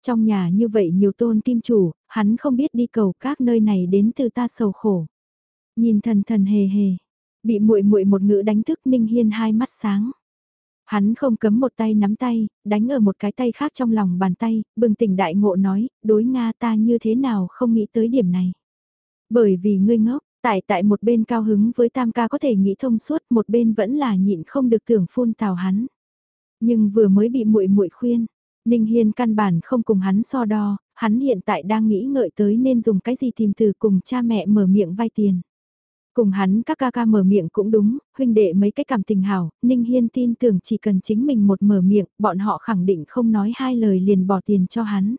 Trong nhà như vậy nhiều tôn kim chủ, hắn không biết đi cầu các nơi này đến từ ta sầu khổ. Nhìn thần thần hề hề, bị muội muội một ngữ đánh thức Ninh Hiên hai mắt sáng. Hắn không cấm một tay nắm tay, đánh ở một cái tay khác trong lòng bàn tay, bừng tỉnh đại ngộ nói, đối Nga ta như thế nào không nghĩ tới điểm này. Bởi vì ngươi ngốc, tại tại một bên cao hứng với tam ca có thể nghĩ thông suốt, một bên vẫn là nhịn không được tưởng phun tào hắn. Nhưng vừa mới bị muội muội khuyên, Ninh Hiên căn bản không cùng hắn so đo, hắn hiện tại đang nghĩ ngợi tới nên dùng cái gì tìm từ cùng cha mẹ mở miệng vay tiền. Cùng hắn các ca ca mở miệng cũng đúng, huynh đệ mấy cái cảm tình hảo, Ninh Hiên tin tưởng chỉ cần chính mình một mở miệng, bọn họ khẳng định không nói hai lời liền bỏ tiền cho hắn.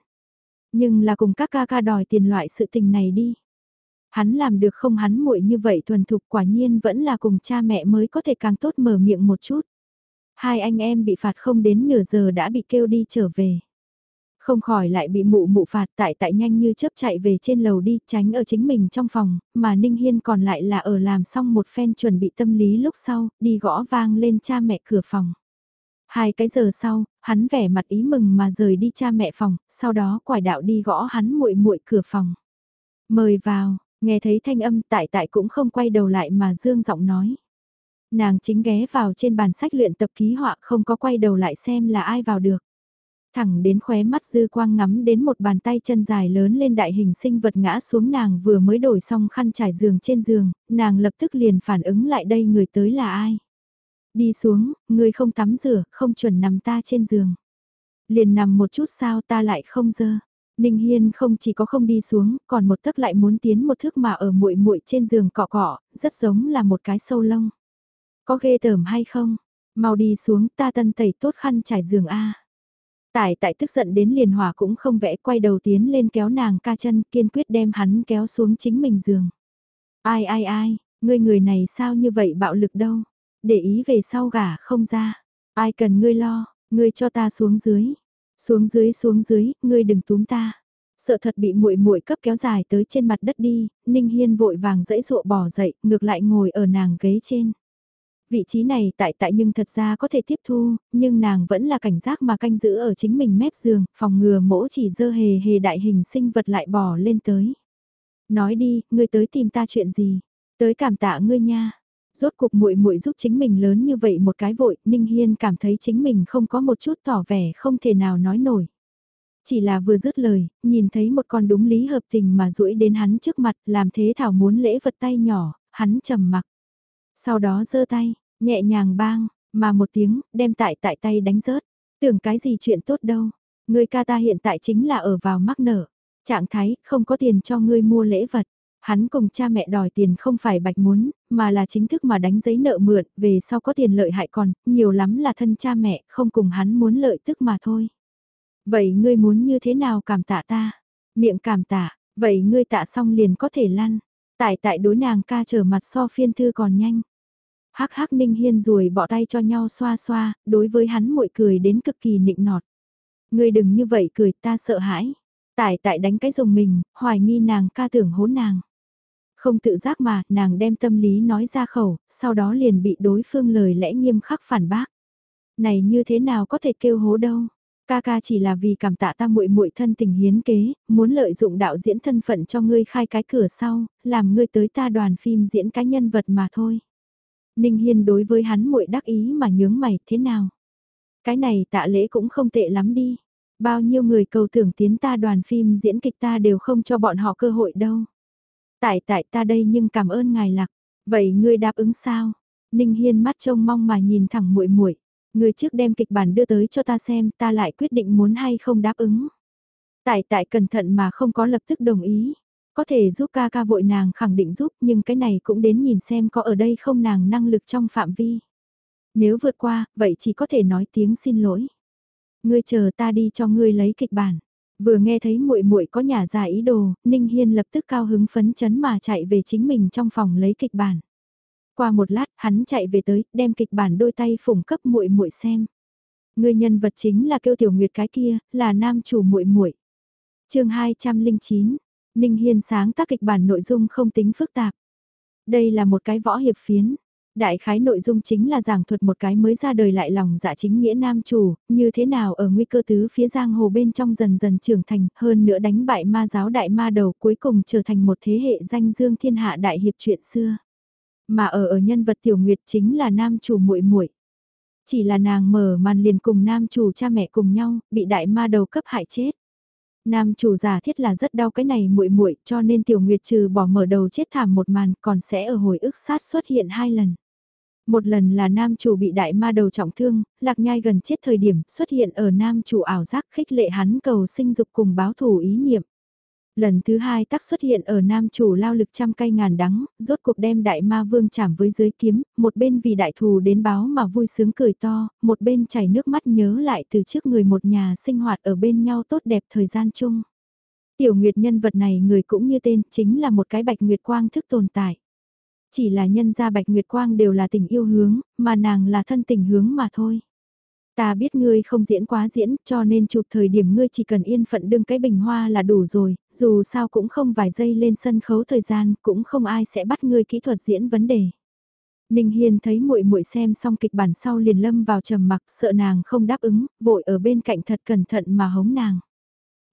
Nhưng là cùng các ca ca đòi tiền loại sự tình này đi. Hắn làm được không hắn muội như vậy thuần thục quả nhiên vẫn là cùng cha mẹ mới có thể càng tốt mở miệng một chút. Hai anh em bị phạt không đến nửa giờ đã bị kêu đi trở về. Không khỏi lại bị mụ mụ phạt tại tại nhanh như chớp chạy về trên lầu đi tránh ở chính mình trong phòng, mà Ninh Hiên còn lại là ở làm xong một phen chuẩn bị tâm lý lúc sau, đi gõ vang lên cha mẹ cửa phòng. Hai cái giờ sau, hắn vẻ mặt ý mừng mà rời đi cha mẹ phòng, sau đó quải đạo đi gõ hắn muội muội cửa phòng. Mời vào, nghe thấy thanh âm tại tại cũng không quay đầu lại mà dương giọng nói. Nàng chính ghé vào trên bàn sách luyện tập ký họa không có quay đầu lại xem là ai vào được. Thẳng đến khóe mắt dư quang ngắm đến một bàn tay chân dài lớn lên đại hình sinh vật ngã xuống nàng vừa mới đổi xong khăn trải giường trên giường, nàng lập tức liền phản ứng lại đây người tới là ai. Đi xuống, người không tắm rửa, không chuẩn nằm ta trên giường. Liền nằm một chút sao ta lại không dơ. Ninh Hiên không chỉ có không đi xuống, còn một thức lại muốn tiến một thước mà ở muội muội trên giường cọ cọ, rất giống là một cái sâu lông. Có ghê tởm hay không? Mau đi xuống ta tân tẩy tốt khăn trải giường A. Tải tại tức giận đến liền hòa cũng không vẽ quay đầu tiến lên kéo nàng ca chân kiên quyết đem hắn kéo xuống chính mình giường. Ai ai ai, ngươi người này sao như vậy bạo lực đâu? Để ý về sau gả không ra. Ai cần ngươi lo, ngươi cho ta xuống dưới. Xuống dưới xuống dưới, ngươi đừng túm ta. Sợ thật bị muội muội cấp kéo dài tới trên mặt đất đi, Ninh Hiên vội vàng dãy dụa bỏ dậy, ngược lại ngồi ở nàng ghế trên. Vị trí này tại tại nhưng thật ra có thể tiếp thu, nhưng nàng vẫn là cảnh giác mà canh giữ ở chính mình mép giường, phòng ngừa mỗ chỉ dơ hề hề đại hình sinh vật lại bỏ lên tới. Nói đi, ngươi tới tìm ta chuyện gì? Tới cảm tạ ngươi nha. Rốt cục muội muội giúp chính mình lớn như vậy một cái vội, Ninh Hiên cảm thấy chính mình không có một chút tỏ vẻ không thể nào nói nổi. Chỉ là vừa dứt lời, nhìn thấy một con đúng lý hợp tình mà duỗi đến hắn trước mặt, làm thế thảo muốn lễ vật tay nhỏ, hắn trầm mặc. Sau đó giơ tay, nhẹ nhàng bang, mà một tiếng, đem tại tại tay đánh rớt. Tưởng cái gì chuyện tốt đâu. Người ca ta hiện tại chính là ở vào mắc nợ. Trạng thái, không có tiền cho ngươi mua lễ vật. Hắn cùng cha mẹ đòi tiền không phải bạch muốn, mà là chính thức mà đánh giấy nợ mượn, về sau có tiền lợi hại còn, nhiều lắm là thân cha mẹ, không cùng hắn muốn lợi tức mà thôi. Vậy ngươi muốn như thế nào cảm tạ ta? Miệng cảm tạ, vậy ngươi tạ xong liền có thể lăn. Tại tại đối nàng ca trở mặt so phiên thư còn nhanh. Hắc hắc ninh hiên rồi bỏ tay cho nhau xoa xoa, đối với hắn muội cười đến cực kỳ nịnh nọt. Ngươi đừng như vậy cười ta sợ hãi. Tại tại đánh cái rồng mình, hoài nghi nàng ca tưởng hố nàng. Không tự giác mà, nàng đem tâm lý nói ra khẩu, sau đó liền bị đối phương lời lẽ nghiêm khắc phản bác. Này như thế nào có thể kêu hố đâu? Ca ca chỉ là vì cảm tạ ta muội muội thân tình hiến kế, muốn lợi dụng đạo diễn thân phận cho ngươi khai cái cửa sau, làm ngươi tới ta đoàn phim diễn cái nhân vật mà thôi. Ninh Hiên đối với hắn muội đắc ý mà nhướng mày thế nào? Cái này tạ lễ cũng không tệ lắm đi. Bao nhiêu người cầu tưởng tiến ta đoàn phim diễn kịch ta đều không cho bọn họ cơ hội đâu. Tại tại ta đây nhưng cảm ơn ngài lạc. Vậy ngươi đáp ứng sao? Ninh Hiên mắt trông mong mà nhìn thẳng muội muội. Người trước đem kịch bản đưa tới cho ta xem, ta lại quyết định muốn hay không đáp ứng. Tại tại cẩn thận mà không có lập tức đồng ý. Có thể giúp ca ca vội nàng khẳng định giúp nhưng cái này cũng đến nhìn xem có ở đây không nàng năng lực trong phạm vi. Nếu vượt qua, vậy chỉ có thể nói tiếng xin lỗi. Ngươi chờ ta đi cho ngươi lấy kịch bản. Vừa nghe thấy muội muội có nhà già ý đồ, Ninh Hiên lập tức cao hứng phấn chấn mà chạy về chính mình trong phòng lấy kịch bản. Qua một lát, hắn chạy về tới, đem kịch bản đôi tay phủng cấp muội muội xem. Người nhân vật chính là kêu tiểu nguyệt cái kia, là nam chủ muội muội. Chương 209. Ninh Hiên sáng tác kịch bản nội dung không tính phức tạp. Đây là một cái võ hiệp phiến, Đại khái nội dung chính là giảng thuật một cái mới ra đời lại lòng dạ chính nghĩa nam chủ, như thế nào ở nguy cơ tứ phía giang hồ bên trong dần dần trưởng thành, hơn nữa đánh bại ma giáo đại ma đầu cuối cùng trở thành một thế hệ danh dương thiên hạ đại hiệp chuyện xưa. Mà ở ở nhân vật tiểu nguyệt chính là nam chủ muội muội. Chỉ là nàng mở màn liền cùng nam chủ cha mẹ cùng nhau, bị đại ma đầu cấp hại chết. Nam chủ giả thiết là rất đau cái này muội muội, cho nên Tiểu Nguyệt trừ bỏ mở đầu chết thảm một màn, còn sẽ ở hồi ức sát xuất hiện hai lần. Một lần là nam chủ bị đại ma đầu trọng thương, lạc nhai gần chết thời điểm xuất hiện ở nam chủ ảo giác khích lệ hắn cầu sinh dục cùng báo thù ý niệm. Lần thứ hai tắc xuất hiện ở nam chủ lao lực trăm cây ngàn đắng, rốt cuộc đem đại ma vương chạm với dưới kiếm, một bên vì đại thù đến báo mà vui sướng cười to, một bên chảy nước mắt nhớ lại từ trước người một nhà sinh hoạt ở bên nhau tốt đẹp thời gian chung. Tiểu Nguyệt nhân vật này người cũng như tên, chính là một cái bạch nguyệt quang thức tồn tại. Chỉ là nhân gia Bạch Nguyệt Quang đều là tình yêu hướng, mà nàng là thân tình hướng mà thôi. Ta biết ngươi không diễn quá diễn, cho nên chụp thời điểm ngươi chỉ cần yên phận đương cái bình hoa là đủ rồi, dù sao cũng không vài giây lên sân khấu thời gian, cũng không ai sẽ bắt ngươi kỹ thuật diễn vấn đề. Ninh Hiên thấy muội muội xem xong kịch bản sau liền lâm vào trầm mặc, sợ nàng không đáp ứng, vội ở bên cạnh thật cẩn thận mà hống nàng.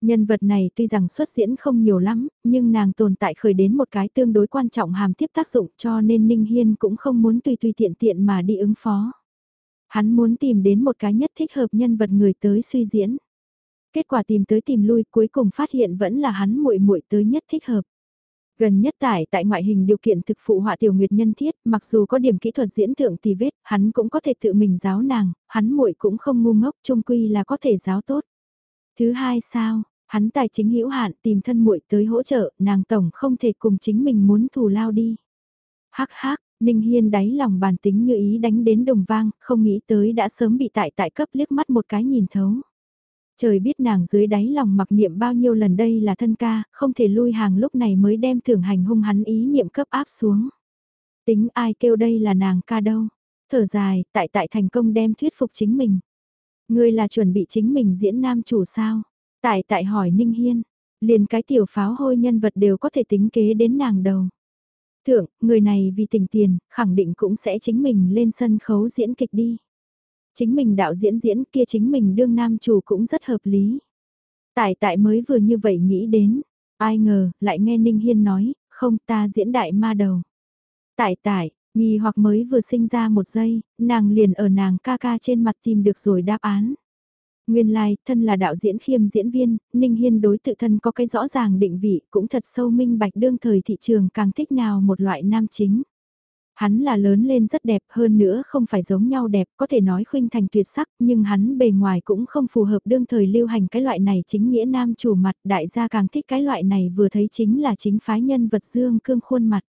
Nhân vật này tuy rằng xuất diễn không nhiều lắm, nhưng nàng tồn tại khởi đến một cái tương đối quan trọng hàm tiếp tác dụng cho nên Ninh Hiên cũng không muốn tùy tùy tiện tiện mà đi ứng phó. Hắn muốn tìm đến một cái nhất thích hợp nhân vật người tới suy diễn. Kết quả tìm tới tìm lui cuối cùng phát hiện vẫn là hắn muội muội tới nhất thích hợp. Gần nhất tải tại ngoại hình điều kiện thực phụ họa tiểu nguyệt nhân thiết, mặc dù có điểm kỹ thuật diễn thượng thì vết, hắn cũng có thể tự mình giáo nàng, hắn muội cũng không ngu ngốc, trung quy là có thể giáo tốt. Thứ hai sao, Hắn tài chính hữu hạn tìm thân muội tới hỗ trợ, nàng tổng không thể cùng chính mình muốn thù lao đi. Hắc hắc, Ninh Hiên đáy lòng bàn tính như ý đánh đến đồng vang, không nghĩ tới đã sớm bị tại tại cấp liếc mắt một cái nhìn thấu. Trời biết nàng dưới đáy lòng mặc niệm bao nhiêu lần đây là thân ca, không thể lui hàng lúc này mới đem thưởng hành hung hắn ý niệm cấp áp xuống. Tính ai kêu đây là nàng ca đâu. Thở dài, tại tại thành công đem thuyết phục chính mình. Ngươi là chuẩn bị chính mình diễn nam chủ sao? Tại tại hỏi Ninh Hiên, liền cái tiểu pháo hôi nhân vật đều có thể tính kế đến nàng đầu. Thượng, người này vì tình tiền, khẳng định cũng sẽ chính mình lên sân khấu diễn kịch đi. Chính mình đạo diễn diễn kia chính mình đương nam chủ cũng rất hợp lý. Tại tại mới vừa như vậy nghĩ đến, ai ngờ, lại nghe Ninh Hiên nói, không ta diễn đại ma đầu. Tại tại, nghi hoặc mới vừa sinh ra một giây, nàng liền ở nàng ca ca trên mặt tìm được rồi đáp án. Nguyên lai, like, thân là đạo diễn khiêm diễn viên, Ninh Hiên đối tự thân có cái rõ ràng định vị, cũng thật sâu minh bạch đương thời thị trường càng thích nào một loại nam chính. Hắn là lớn lên rất đẹp hơn nữa không phải giống nhau đẹp, có thể nói khuynh thành tuyệt sắc, nhưng hắn bề ngoài cũng không phù hợp đương thời lưu hành cái loại này chính nghĩa nam chủ mặt, đại gia càng thích cái loại này vừa thấy chính là chính phái nhân vật dương cương khuôn mặt.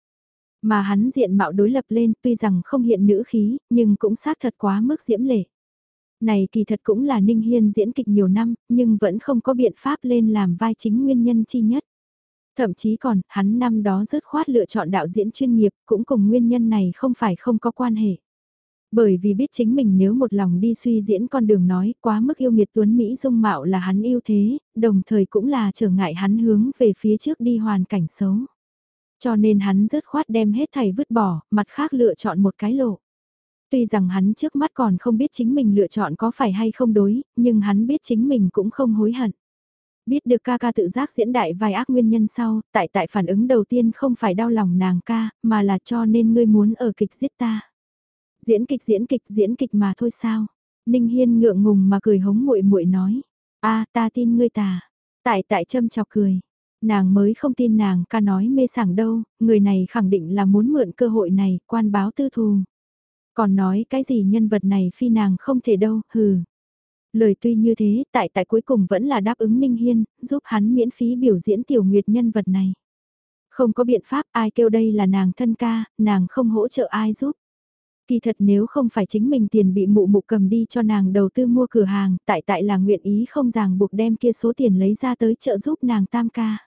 Mà hắn diện mạo đối lập lên tuy rằng không hiện nữ khí, nhưng cũng xác thật quá mức diễm lệ. Này kỳ thật cũng là Ninh Hiên diễn kịch nhiều năm, nhưng vẫn không có biện pháp lên làm vai chính nguyên nhân chi nhất. Thậm chí còn, hắn năm đó dứt khoát lựa chọn đạo diễn chuyên nghiệp, cũng cùng nguyên nhân này không phải không có quan hệ. Bởi vì biết chính mình nếu một lòng đi suy diễn con đường nói quá mức yêu nghiệt tuấn Mỹ dung mạo là hắn yêu thế, đồng thời cũng là trở ngại hắn hướng về phía trước đi hoàn cảnh xấu. Cho nên hắn dứt khoát đem hết thầy vứt bỏ, mặt khác lựa chọn một cái lộ. Tuy rằng hắn trước mắt còn không biết chính mình lựa chọn có phải hay không đối, nhưng hắn biết chính mình cũng không hối hận. Biết được ca ca tự giác diễn đại vài ác nguyên nhân sau, tại tại phản ứng đầu tiên không phải đau lòng nàng ca, mà là cho nên ngươi muốn ở kịch giết ta. Diễn kịch diễn kịch diễn kịch mà thôi sao? Ninh Hiên ngượng ngùng mà cười hống muội muội nói. a ta tin ngươi tà. Tại tại châm chọc cười. Nàng mới không tin nàng ca nói mê sảng đâu, người này khẳng định là muốn mượn cơ hội này, quan báo tư thù. Còn nói cái gì nhân vật này phi nàng không thể đâu, hừ. Lời tuy như thế, tại tại cuối cùng vẫn là đáp ứng Ninh Hiên, giúp hắn miễn phí biểu diễn tiểu nguyệt nhân vật này. Không có biện pháp ai kêu đây là nàng thân ca, nàng không hỗ trợ ai giúp. Kỳ thật nếu không phải chính mình tiền bị mụ mụ cầm đi cho nàng đầu tư mua cửa hàng, tại tại là nguyện ý không ràng buộc đem kia số tiền lấy ra tới trợ giúp nàng tam ca.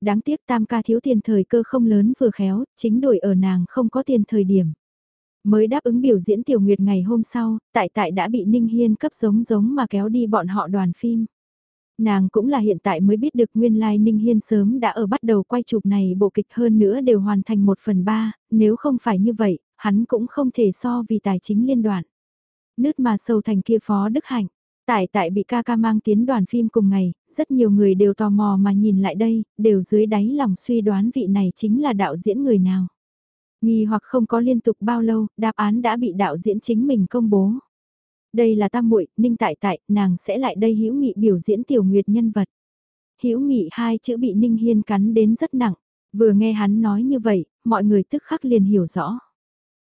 Đáng tiếc tam ca thiếu tiền thời cơ không lớn vừa khéo, chính đổi ở nàng không có tiền thời điểm. Mới đáp ứng biểu diễn tiểu nguyệt ngày hôm sau, tại tại đã bị Ninh Hiên cấp giống giống mà kéo đi bọn họ đoàn phim. Nàng cũng là hiện tại mới biết được nguyên lai like Ninh Hiên sớm đã ở bắt đầu quay chụp này bộ kịch hơn nữa đều hoàn thành một phần ba, nếu không phải như vậy, hắn cũng không thể so vì tài chính liên đoạn. Nứt mà sâu thành kia phó Đức Hạnh, tại tại bị ca ca mang tiến đoàn phim cùng ngày, rất nhiều người đều tò mò mà nhìn lại đây, đều dưới đáy lòng suy đoán vị này chính là đạo diễn người nào. Nghi hoặc không có liên tục bao lâu, đáp án đã bị đạo diễn chính mình công bố. Đây là tam muội, Ninh Tại Tại, nàng sẽ lại đây hữu nghị biểu diễn tiểu nguyệt nhân vật. Hữu nghị hai chữ bị Ninh Hiên cắn đến rất nặng, vừa nghe hắn nói như vậy, mọi người tức khắc liền hiểu rõ.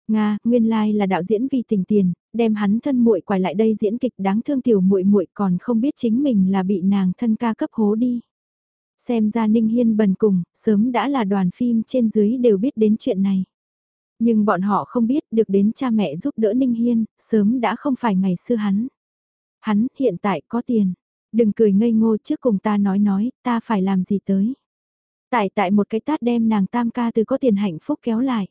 Nga, nguyên lai là đạo diễn vì tình tiền, đem hắn thân muội quay lại đây diễn kịch đáng thương tiểu muội muội còn không biết chính mình là bị nàng thân ca cấp hố đi. Xem ra Ninh Hiên bần cùng, sớm đã là đoàn phim trên dưới đều biết đến chuyện này. Nhưng bọn họ không biết được đến cha mẹ giúp đỡ Ninh Hiên, sớm đã không phải ngày xưa hắn. Hắn hiện tại có tiền, đừng cười ngây ngô trước cùng ta nói nói, ta phải làm gì tới. Tại tại một cái tát đem nàng tam ca từ có tiền hạnh phúc kéo lại.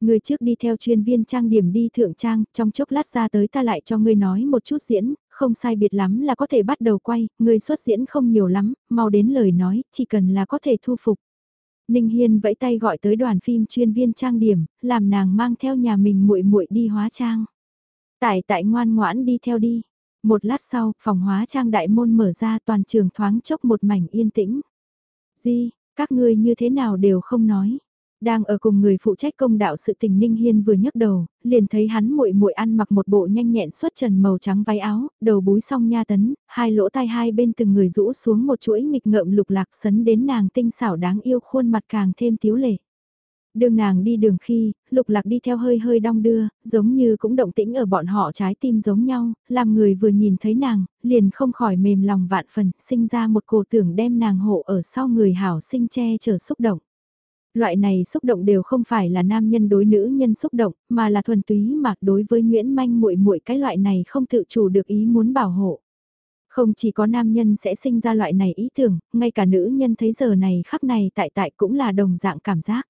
Người trước đi theo chuyên viên trang điểm đi thượng trang, trong chốc lát ra tới ta lại cho ngươi nói một chút diễn, không sai biệt lắm là có thể bắt đầu quay, người xuất diễn không nhiều lắm, mau đến lời nói, chỉ cần là có thể thu phục. Ninh Hiên vẫy tay gọi tới đoàn phim chuyên viên trang điểm, làm nàng mang theo nhà mình muội muội đi hóa trang. Tại tại ngoan ngoãn đi theo đi. Một lát sau, phòng hóa trang đại môn mở ra toàn trường thoáng chốc một mảnh yên tĩnh. Di, các ngươi như thế nào đều không nói. Đang ở cùng người phụ trách công đạo sự tình Ninh Hiên vừa nhấc đầu, liền thấy hắn muội muội ăn mặc một bộ nhanh nhẹn xuất trần màu trắng váy áo, đầu búi song nha tấn, hai lỗ tai hai bên từng người rũ xuống một chuỗi nghịch ngợm lục lạc sấn đến nàng tinh xảo đáng yêu khuôn mặt càng thêm tiếu lệ. Đường nàng đi đường khi, lục lạc đi theo hơi hơi đong đưa, giống như cũng động tĩnh ở bọn họ trái tim giống nhau, làm người vừa nhìn thấy nàng, liền không khỏi mềm lòng vạn phần, sinh ra một cổ tưởng đem nàng hộ ở sau người hảo sinh che chở xúc động. Loại này xúc động đều không phải là nam nhân đối nữ nhân xúc động, mà là thuần túy mà đối với Nguyễn Manh muội muội cái loại này không tự chủ được ý muốn bảo hộ. Không chỉ có nam nhân sẽ sinh ra loại này ý tưởng, ngay cả nữ nhân thấy giờ này khắc này tại tại cũng là đồng dạng cảm giác.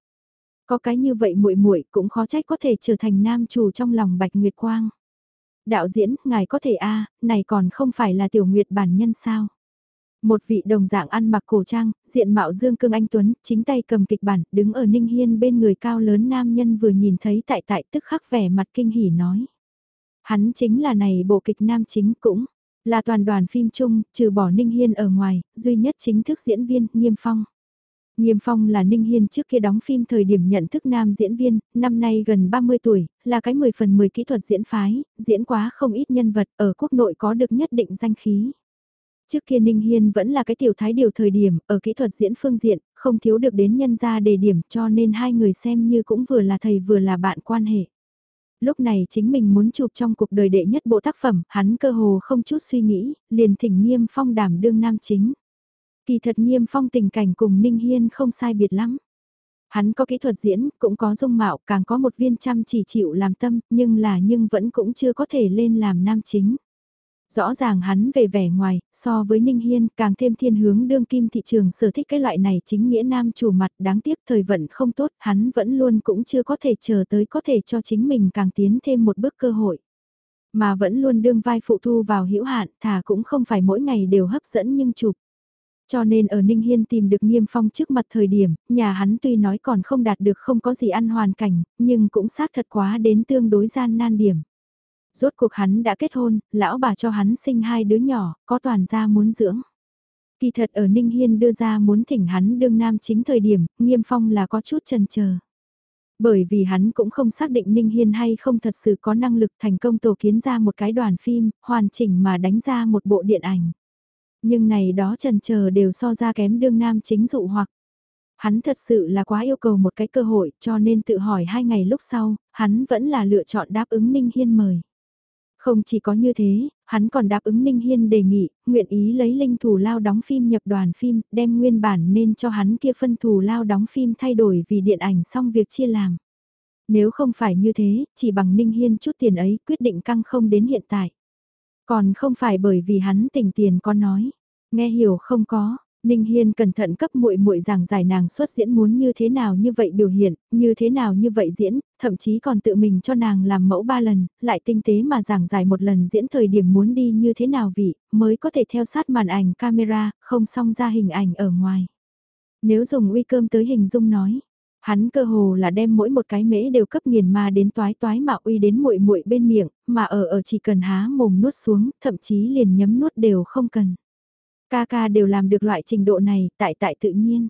Có cái như vậy muội muội cũng khó trách có thể trở thành nam chủ trong lòng Bạch Nguyệt Quang. Đạo diễn, ngài có thể a, này còn không phải là tiểu nguyệt bản nhân sao? Một vị đồng dạng ăn mặc cổ trang, diện mạo dương cương anh Tuấn, chính tay cầm kịch bản, đứng ở Ninh Hiên bên người cao lớn nam nhân vừa nhìn thấy tại tại tức khắc vẻ mặt kinh hỉ nói. Hắn chính là này bộ kịch nam chính cũng, là toàn đoàn phim chung, trừ bỏ Ninh Hiên ở ngoài, duy nhất chính thức diễn viên, Nghiêm Phong. Nghiêm Phong là Ninh Hiên trước kia đóng phim thời điểm nhận thức nam diễn viên, năm nay gần 30 tuổi, là cái 10 phần 10 kỹ thuật diễn phái, diễn quá không ít nhân vật ở quốc nội có được nhất định danh khí. Trước kia Ninh Hiên vẫn là cái tiểu thái điều thời điểm, ở kỹ thuật diễn phương diện, không thiếu được đến nhân gia đề điểm cho nên hai người xem như cũng vừa là thầy vừa là bạn quan hệ. Lúc này chính mình muốn chụp trong cuộc đời đệ nhất bộ tác phẩm, hắn cơ hồ không chút suy nghĩ, liền thỉnh Nghiêm Phong đảm đương nam chính. Kỳ thật Nghiêm Phong tình cảnh cùng Ninh Hiên không sai biệt lắm. Hắn có kỹ thuật diễn, cũng có dung mạo, càng có một viên chăm chỉ chịu làm tâm, nhưng là nhưng vẫn cũng chưa có thể lên làm nam chính. Rõ ràng hắn về vẻ ngoài, so với Ninh Hiên càng thêm thiên hướng đương kim thị trường sở thích cái loại này chính nghĩa nam chủ mặt đáng tiếc thời vận không tốt, hắn vẫn luôn cũng chưa có thể chờ tới có thể cho chính mình càng tiến thêm một bước cơ hội. Mà vẫn luôn đương vai phụ thu vào hữu hạn, thà cũng không phải mỗi ngày đều hấp dẫn nhưng chụp. Cho nên ở Ninh Hiên tìm được Nghiêm Phong trước mặt thời điểm, nhà hắn tuy nói còn không đạt được không có gì ăn hoàn cảnh, nhưng cũng xác thật quá đến tương đối gian nan điểm. Rốt cuộc hắn đã kết hôn, lão bà cho hắn sinh hai đứa nhỏ, có toàn gia muốn dưỡng. Kỳ thật ở Ninh Hiên đưa ra muốn thỉnh hắn đương nam chính thời điểm, Nghiêm Phong là có chút chần chờ. Bởi vì hắn cũng không xác định Ninh Hiên hay không thật sự có năng lực thành công tổ kiến ra một cái đoàn phim, hoàn chỉnh mà đánh ra một bộ điện ảnh. Nhưng này đó trần chờ đều so ra kém đương nam chính dụ hoặc. Hắn thật sự là quá yêu cầu một cái cơ hội cho nên tự hỏi hai ngày lúc sau, hắn vẫn là lựa chọn đáp ứng Ninh Hiên mời. Không chỉ có như thế, hắn còn đáp ứng Ninh Hiên đề nghị, nguyện ý lấy linh thủ lao đóng phim nhập đoàn phim, đem nguyên bản nên cho hắn kia phân thủ lao đóng phim thay đổi vì điện ảnh xong việc chia làm. Nếu không phải như thế, chỉ bằng Ninh Hiên chút tiền ấy quyết định căng không đến hiện tại. Còn không phải bởi vì hắn tỉnh tiền có nói, nghe hiểu không có, Ninh Hiên cẩn thận cấp muội muội giảng giải nàng xuất diễn muốn như thế nào như vậy biểu hiện, như thế nào như vậy diễn, thậm chí còn tự mình cho nàng làm mẫu ba lần, lại tinh tế mà giảng giải một lần diễn thời điểm muốn đi như thế nào vị, mới có thể theo sát màn ảnh camera, không xong ra hình ảnh ở ngoài. Nếu dùng uy cơm tới hình dung nói, hắn cơ hồ là đem mỗi một cái mễ đều cấp nghiền ma đến toái toái mà uy đến muội muội bên miệng, mà ở ở chỉ cần há mồm nuốt xuống, thậm chí liền nhấm nuốt đều không cần. Ca ca đều làm được loại trình độ này, tại tại tự nhiên.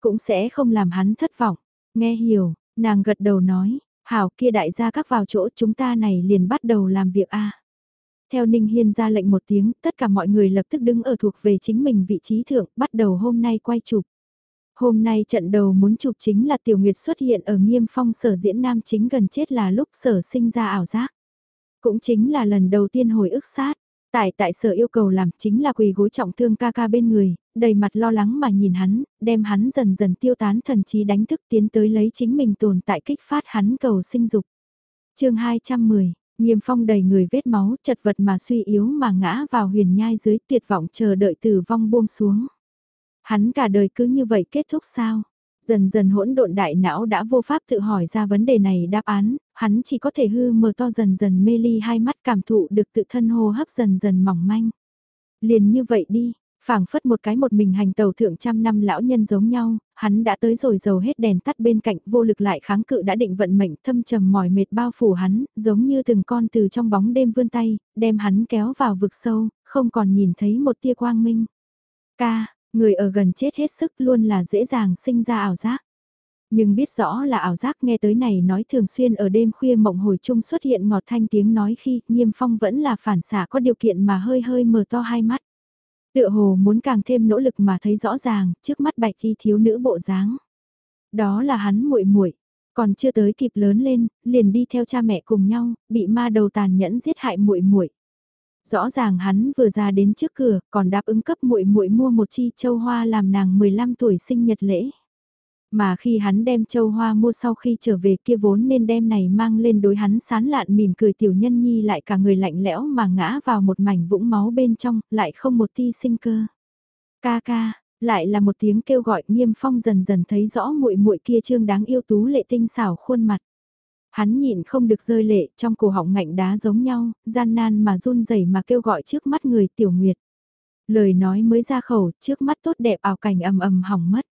Cũng sẽ không làm hắn thất vọng. Nghe hiểu, nàng gật đầu nói, hảo kia đại gia các vào chỗ chúng ta này liền bắt đầu làm việc a. Theo Ninh Hiên ra lệnh một tiếng, tất cả mọi người lập tức đứng ở thuộc về chính mình vị trí thượng, bắt đầu hôm nay quay chụp. Hôm nay trận đầu muốn chụp chính là Tiểu Nguyệt xuất hiện ở nghiêm phong sở diễn nam chính gần chết là lúc sở sinh ra ảo giác. Cũng chính là lần đầu tiên hồi ức sát, Tại tại sở yêu cầu làm chính là quỳ gối trọng thương ca ca bên người, đầy mặt lo lắng mà nhìn hắn, đem hắn dần dần tiêu tán thần trí đánh thức tiến tới lấy chính mình tồn tại kích phát hắn cầu sinh dục. chương 210, nghiêm phong đầy người vết máu chật vật mà suy yếu mà ngã vào huyền nhai dưới tuyệt vọng chờ đợi tử vong buông xuống. Hắn cả đời cứ như vậy kết thúc sao? Dần dần hỗn độn đại não đã vô pháp tự hỏi ra vấn đề này đáp án, hắn chỉ có thể hư mờ to dần dần mê ly hai mắt cảm thụ được tự thân hô hấp dần dần mỏng manh. Liền như vậy đi, phảng phất một cái một mình hành tàu thượng trăm năm lão nhân giống nhau, hắn đã tới rồi dầu hết đèn tắt bên cạnh vô lực lại kháng cự đã định vận mệnh thâm trầm mỏi mệt bao phủ hắn, giống như từng con từ trong bóng đêm vươn tay, đem hắn kéo vào vực sâu, không còn nhìn thấy một tia quang minh. Ca, Người ở gần chết hết sức luôn là dễ dàng sinh ra ảo giác. Nhưng biết rõ là ảo giác nghe tới này nói thường xuyên ở đêm khuya mộng hồi chung xuất hiện ngọt thanh tiếng nói khi nghiêm phong vẫn là phản xả có điều kiện mà hơi hơi mở to hai mắt. Tựa hồ muốn càng thêm nỗ lực mà thấy rõ ràng trước mắt bạch thi thiếu nữ bộ dáng. Đó là hắn muội muội còn chưa tới kịp lớn lên, liền đi theo cha mẹ cùng nhau, bị ma đầu tàn nhẫn giết hại muội muội. Rõ ràng hắn vừa ra đến trước cửa, còn đáp ứng cấp muội muội mua một chi châu hoa làm nàng 15 tuổi sinh nhật lễ. Mà khi hắn đem châu hoa mua sau khi trở về kia vốn nên đem này mang lên đối hắn sán lạn mỉm cười tiểu nhân nhi lại cả người lạnh lẽo mà ngã vào một mảnh vũng máu bên trong, lại không một ti sinh cơ. Ca ca, lại là một tiếng kêu gọi nghiêm phong dần dần thấy rõ muội muội kia trương đáng yêu tú lệ tinh xảo khuôn mặt. Hắn nhịn không được rơi lệ, trong cổ họng ngạnh đá giống nhau, gian nan mà run rẩy mà kêu gọi trước mắt người tiểu nguyệt. Lời nói mới ra khẩu, trước mắt tốt đẹp ảo cảnh ầm ầm hỏng mất.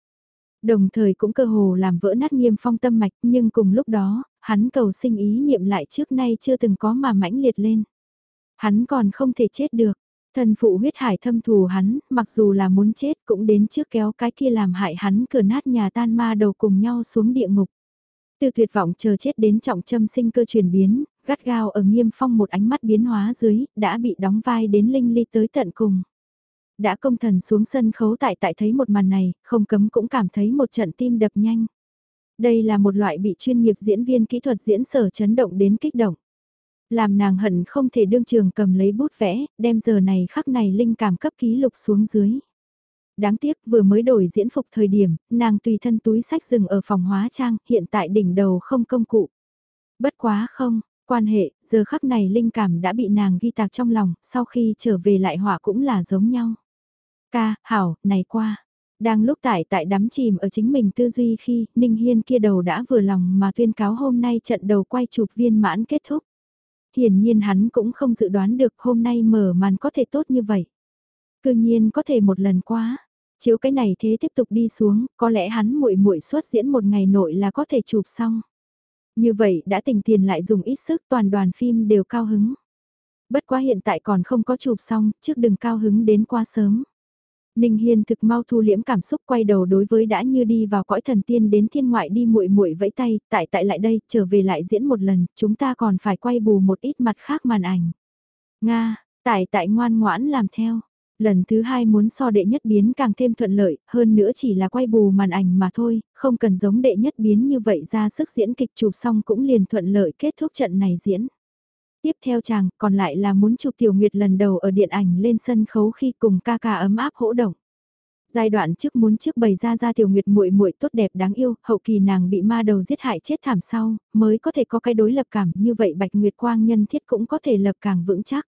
Đồng thời cũng cơ hồ làm vỡ nát nghiêm phong tâm mạch, nhưng cùng lúc đó, hắn cầu sinh ý niệm lại trước nay chưa từng có mà mãnh liệt lên. Hắn còn không thể chết được, thân phụ huyết hải thâm thù hắn, mặc dù là muốn chết cũng đến trước kéo cái kia làm hại hắn cửa nát nhà tan ma đầu cùng nhau xuống địa ngục. Từ tuyệt vọng chờ chết đến trọng châm sinh cơ chuyển biến, gắt gao ở nghiêm phong một ánh mắt biến hóa dưới, đã bị đóng vai đến linh ly tới tận cùng. Đã công thần xuống sân khấu tại tại thấy một màn này, không cấm cũng cảm thấy một trận tim đập nhanh. Đây là một loại bị chuyên nghiệp diễn viên kỹ thuật diễn sở chấn động đến kích động. Làm nàng hận không thể đương trường cầm lấy bút vẽ, đem giờ này khắc này linh cảm cấp ký lục xuống dưới. Đáng tiếc vừa mới đổi diễn phục thời điểm, nàng tùy thân túi sách dừng ở phòng hóa trang, hiện tại đỉnh đầu không công cụ. Bất quá không, quan hệ, giờ khắc này linh cảm đã bị nàng ghi tạc trong lòng, sau khi trở về lại họa cũng là giống nhau. Ca, hảo, này qua. Đang lúc tại tại đắm chìm ở chính mình tư duy khi Ninh Hiên kia đầu đã vừa lòng mà tuyên cáo hôm nay trận đầu quay chụp viên mãn kết thúc. Hiển nhiên hắn cũng không dự đoán được hôm nay mở màn có thể tốt như vậy. Cương nhiên có thể một lần quá, Chiếu cái này thế tiếp tục đi xuống, có lẽ hắn muội muội xuất diễn một ngày nội là có thể chụp xong. Như vậy đã tình tiền lại dùng ít sức toàn đoàn phim đều cao hứng. Bất quá hiện tại còn không có chụp xong, trước đừng cao hứng đến quá sớm. Ninh Hiên thực mau thu liễm cảm xúc quay đầu đối với đã như đi vào cõi thần tiên đến thiên ngoại đi muội muội vẫy tay, tại tại lại đây, trở về lại diễn một lần, chúng ta còn phải quay bù một ít mặt khác màn ảnh. Nga, tại tại ngoan ngoãn làm theo, Lần thứ hai muốn so đệ nhất biến càng thêm thuận lợi, hơn nữa chỉ là quay bù màn ảnh mà thôi, không cần giống đệ nhất biến như vậy ra sức diễn kịch chụp xong cũng liền thuận lợi kết thúc trận này diễn. Tiếp theo chàng, còn lại là muốn chụp Tiểu Nguyệt lần đầu ở điện ảnh lên sân khấu khi cùng ca ca ấm áp hỗ động. Giai đoạn trước muốn trước bày ra ra Tiểu Nguyệt muội muội tốt đẹp đáng yêu, hậu kỳ nàng bị ma đầu giết hại chết thảm sau, mới có thể có cái đối lập cảm, như vậy Bạch Nguyệt Quang nhân thiết cũng có thể lập càng vững chắc.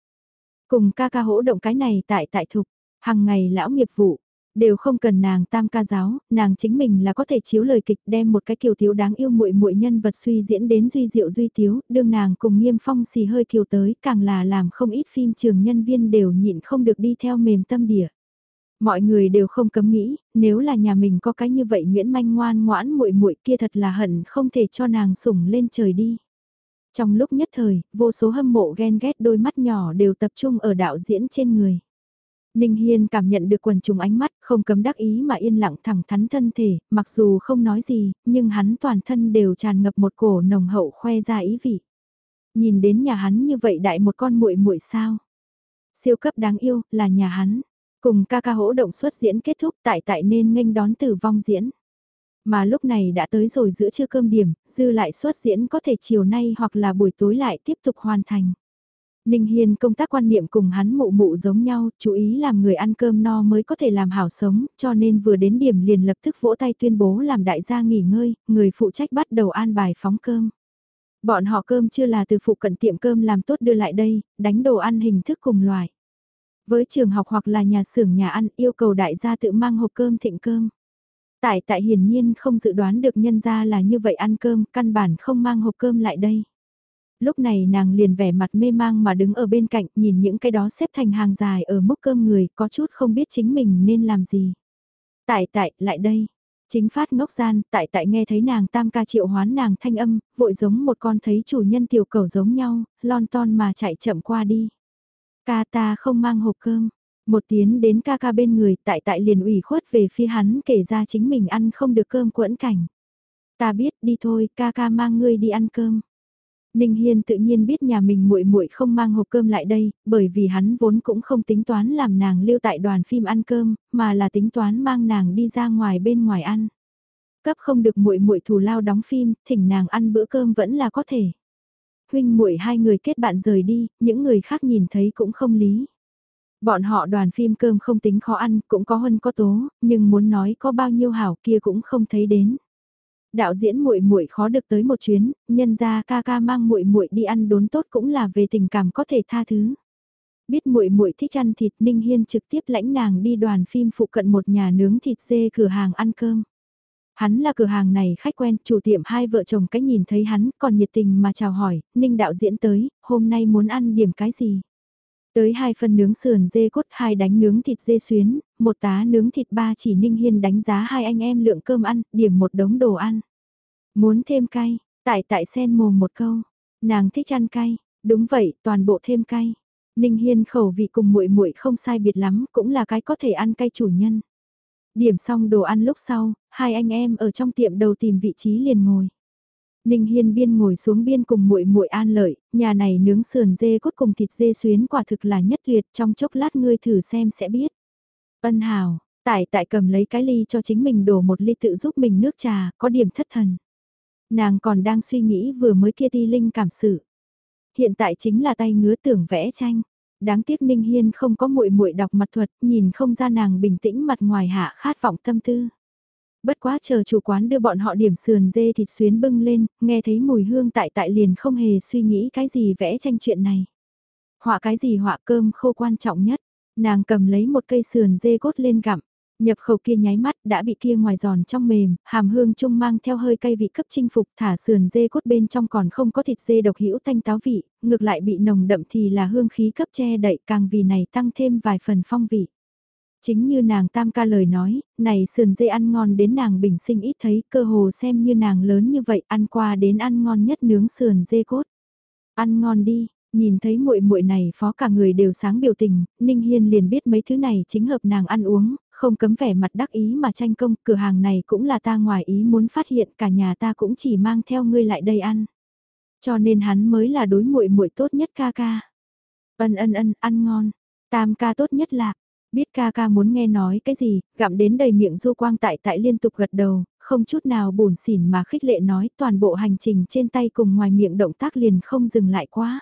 Cùng ca ca hỗ động cái này tại tại thục, hàng ngày lão nghiệp vụ, đều không cần nàng tam ca giáo, nàng chính mình là có thể chiếu lời kịch đem một cái kiều thiếu đáng yêu muội muội nhân vật suy diễn đến duy diệu duy tiếu, đương nàng cùng nghiêm phong xì hơi kiều tới, càng là làm không ít phim trường nhân viên đều nhịn không được đi theo mềm tâm địa. Mọi người đều không cấm nghĩ, nếu là nhà mình có cái như vậy Nguyễn Manh ngoan ngoãn muội muội kia thật là hận không thể cho nàng sủng lên trời đi. Trong lúc nhất thời, vô số hâm mộ ghen ghét đôi mắt nhỏ đều tập trung ở đạo diễn trên người. Ninh Hiên cảm nhận được quần trùng ánh mắt, không cấm đắc ý mà yên lặng thẳng thắn thân thể, mặc dù không nói gì, nhưng hắn toàn thân đều tràn ngập một cổ nồng hậu khoe ra ý vị. Nhìn đến nhà hắn như vậy đại một con muội muội sao? Siêu cấp đáng yêu, là nhà hắn. Cùng ca ca hỗ động xuất diễn kết thúc tại tại nên nghênh đón tử vong diễn. Mà lúc này đã tới rồi giữa trưa cơm điểm, dư lại suất diễn có thể chiều nay hoặc là buổi tối lại tiếp tục hoàn thành. Ninh Hiên công tác quan niệm cùng hắn mụ mụ giống nhau, chú ý làm người ăn cơm no mới có thể làm hảo sống, cho nên vừa đến điểm liền lập tức vỗ tay tuyên bố làm đại gia nghỉ ngơi, người phụ trách bắt đầu an bài phóng cơm. Bọn họ cơm chưa là từ phụ cận tiệm cơm làm tốt đưa lại đây, đánh đồ ăn hình thức cùng loại. Với trường học hoặc là nhà xưởng nhà ăn yêu cầu đại gia tự mang hộp cơm thịnh cơm. Tại tại hiển nhiên không dự đoán được nhân ra là như vậy ăn cơm, căn bản không mang hộp cơm lại đây. Lúc này nàng liền vẻ mặt mê mang mà đứng ở bên cạnh nhìn những cái đó xếp thành hàng dài ở mốc cơm người có chút không biết chính mình nên làm gì. Tại tại, lại đây. Chính phát ngốc gian, tại tại nghe thấy nàng tam ca triệu hoán nàng thanh âm, vội giống một con thấy chủ nhân tiểu cầu giống nhau, lon ton mà chạy chậm qua đi. Ca ta không mang hộp cơm. Một tiếng đến ca ca bên người tại tại liền ủy khuất về phía hắn kể ra chính mình ăn không được cơm quẫn cảnh. Ta biết đi thôi ca ca mang ngươi đi ăn cơm. Ninh Hiên tự nhiên biết nhà mình muội muội không mang hộp cơm lại đây, bởi vì hắn vốn cũng không tính toán làm nàng lưu tại đoàn phim ăn cơm, mà là tính toán mang nàng đi ra ngoài bên ngoài ăn. Cấp không được muội muội thù lao đóng phim, thỉnh nàng ăn bữa cơm vẫn là có thể huynh muội hai người kết bạn rời đi, những người khác nhìn thấy cũng không lý. Bọn họ đoàn phim cơm không tính khó ăn, cũng có hơn có tố, nhưng muốn nói có bao nhiêu hảo kia cũng không thấy đến. Đạo diễn muội muội khó được tới một chuyến, nhân ra ca ca mang muội muội đi ăn đốn tốt cũng là về tình cảm có thể tha thứ. Biết muội muội thích ăn thịt, Ninh Hiên trực tiếp lãnh nàng đi đoàn phim phụ cận một nhà nướng thịt dê cửa hàng ăn cơm. Hắn là cửa hàng này khách quen, chủ tiệm hai vợ chồng cách nhìn thấy hắn còn nhiệt tình mà chào hỏi, Ninh đạo diễn tới, hôm nay muốn ăn điểm cái gì? Tới hai phần nướng sườn dê cốt, hai đánh nướng thịt dê xuyến, một tá nướng thịt ba chỉ Ninh Hiên đánh giá hai anh em lượng cơm ăn, điểm một đống đồ ăn. Muốn thêm cay, tại tại sen mồm một câu, nàng thích ăn cay, đúng vậy, toàn bộ thêm cay. Ninh Hiên khẩu vị cùng muội muội không sai biệt lắm, cũng là cái có thể ăn cay chủ nhân. Điểm xong đồ ăn lúc sau, hai anh em ở trong tiệm đầu tìm vị trí liền ngồi. Ninh Hiên biên ngồi xuống biên cùng muội muội an lợi, nhà này nướng sườn dê cốt cùng thịt dê xuyến quả thực là nhất tuyệt, trong chốc lát ngươi thử xem sẽ biết. Ân hào, tại tại cầm lấy cái ly cho chính mình đổ một ly tự giúp mình nước trà, có điểm thất thần. Nàng còn đang suy nghĩ vừa mới kia ti linh cảm sự. Hiện tại chính là tay ngứa tưởng vẽ tranh đáng tiếc Ninh Hiên không có muội muội đọc mặt thuật, nhìn không ra nàng bình tĩnh mặt ngoài hạ khát vọng tâm tư. Bất quá chờ chủ quán đưa bọn họ điểm sườn dê thịt xuyến bưng lên, nghe thấy mùi hương tại tại liền không hề suy nghĩ cái gì vẽ tranh chuyện này. Họa cái gì họa cơm khô quan trọng nhất, nàng cầm lấy một cây sườn dê cốt lên gặm, Nhập khẩu kia nháy mắt đã bị kia ngoài giòn trong mềm, hàm hương trung mang theo hơi cay vị cấp chinh phục thả sườn dê cốt bên trong còn không có thịt dê độc hữu thanh táo vị, ngược lại bị nồng đậm thì là hương khí cấp che đậy càng vì này tăng thêm vài phần phong vị. Chính như nàng tam ca lời nói, này sườn dê ăn ngon đến nàng bình sinh ít thấy cơ hồ xem như nàng lớn như vậy ăn qua đến ăn ngon nhất nướng sườn dê cốt. Ăn ngon đi, Nhìn thấy muội muội này phó cả người đều sáng biểu tình, Ninh Hiên liền biết mấy thứ này chính hợp nàng ăn uống, không cấm vẻ mặt đắc ý mà tranh công, cửa hàng này cũng là ta ngoài ý muốn phát hiện cả nhà ta cũng chỉ mang theo ngươi lại đây ăn. Cho nên hắn mới là đối muội muội tốt nhất ca ca. Ân ân ân, ăn ngon. Tam ca tốt nhất là, Biết ca ca muốn nghe nói cái gì, gặm đến đầy miệng du quang tại tại liên tục gật đầu, không chút nào buồn xỉn mà khích lệ nói toàn bộ hành trình trên tay cùng ngoài miệng động tác liền không dừng lại quá.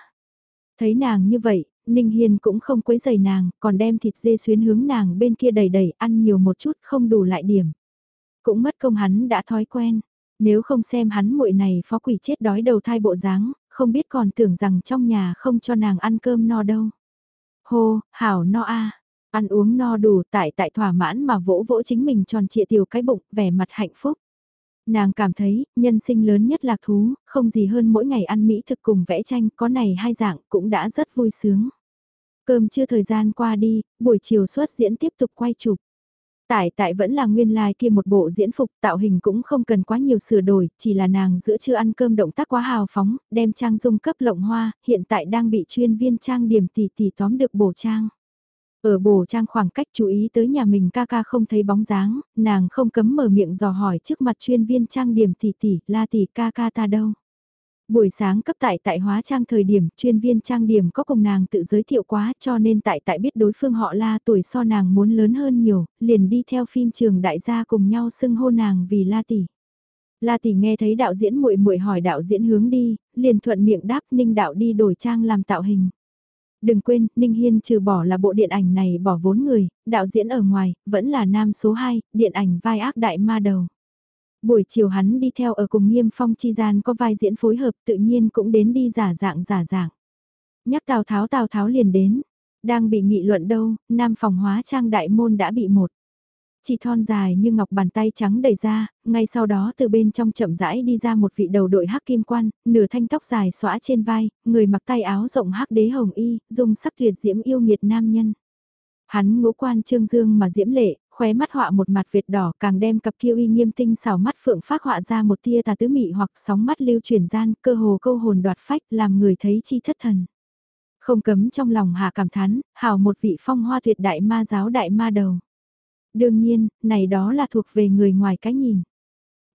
Thấy nàng như vậy, Ninh Hiên cũng không quấy giày nàng, còn đem thịt dê xuyến hướng nàng bên kia đầy đầy ăn nhiều một chút không đủ lại điểm. Cũng mất công hắn đã thói quen, nếu không xem hắn muội này phó quỷ chết đói đầu thai bộ dáng, không biết còn tưởng rằng trong nhà không cho nàng ăn cơm no đâu. Hô, hảo no a. Ăn uống no đủ tại tại thỏa mãn mà vỗ vỗ chính mình tròn trịa tiểu cái bụng, vẻ mặt hạnh phúc. Nàng cảm thấy, nhân sinh lớn nhất lạc thú, không gì hơn mỗi ngày ăn mỹ thực cùng vẽ tranh, có này hai dạng cũng đã rất vui sướng. Cơm chưa thời gian qua đi, buổi chiều xuất diễn tiếp tục quay chụp. Tại tại vẫn là nguyên lai like kia một bộ diễn phục tạo hình cũng không cần quá nhiều sửa đổi, chỉ là nàng giữa chưa ăn cơm động tác quá hào phóng, đem trang dung cấp lộng hoa, hiện tại đang bị chuyên viên trang điểm tỷ tỷ tóm được bổ trang. Ở bổ trang khoảng cách chú ý tới nhà mình ca ca không thấy bóng dáng, nàng không cấm mở miệng dò hỏi trước mặt chuyên viên trang điểm tỷ tỷ, la tỷ ca ca ta đâu. Buổi sáng cấp tại tại hóa trang thời điểm, chuyên viên trang điểm có cùng nàng tự giới thiệu quá cho nên tại tại biết đối phương họ la tuổi so nàng muốn lớn hơn nhiều, liền đi theo phim trường đại gia cùng nhau xưng hô nàng vì la tỷ. La tỷ nghe thấy đạo diễn muội muội hỏi đạo diễn hướng đi, liền thuận miệng đáp ninh đạo đi đổi trang làm tạo hình. Đừng quên, Ninh Hiên trừ bỏ là bộ điện ảnh này bỏ vốn người, đạo diễn ở ngoài, vẫn là nam số 2, điện ảnh vai ác đại ma đầu. Buổi chiều hắn đi theo ở cùng nghiêm phong chi gian có vai diễn phối hợp tự nhiên cũng đến đi giả dạng giả dạng. Nhắc Tào Tháo Tào Tháo liền đến, đang bị nghị luận đâu, nam phòng hóa trang đại môn đã bị một. Chỉ thon dài như ngọc bàn tay trắng đẩy ra, ngay sau đó từ bên trong chậm rãi đi ra một vị đầu đội hắc kim quan, nửa thanh tóc dài xõa trên vai, người mặc tay áo rộng hắc đế hồng y, dung sắc tuyệt diễm yêu nghiệt nam nhân. Hắn ngũ quan trương dương mà diễm lệ, khóe mắt họa một mặt việt đỏ càng đem cặp kiêu uy nghiêm tinh xảo mắt phượng phát họa ra một tia tà tứ mị hoặc sóng mắt lưu truyền gian, cơ hồ câu hồn đoạt phách làm người thấy chi thất thần. Không cấm trong lòng hạ cảm thán, hào một vị phong hoa tuyệt đại ma giáo đại ma đầu. Đương nhiên, này đó là thuộc về người ngoài cái nhìn.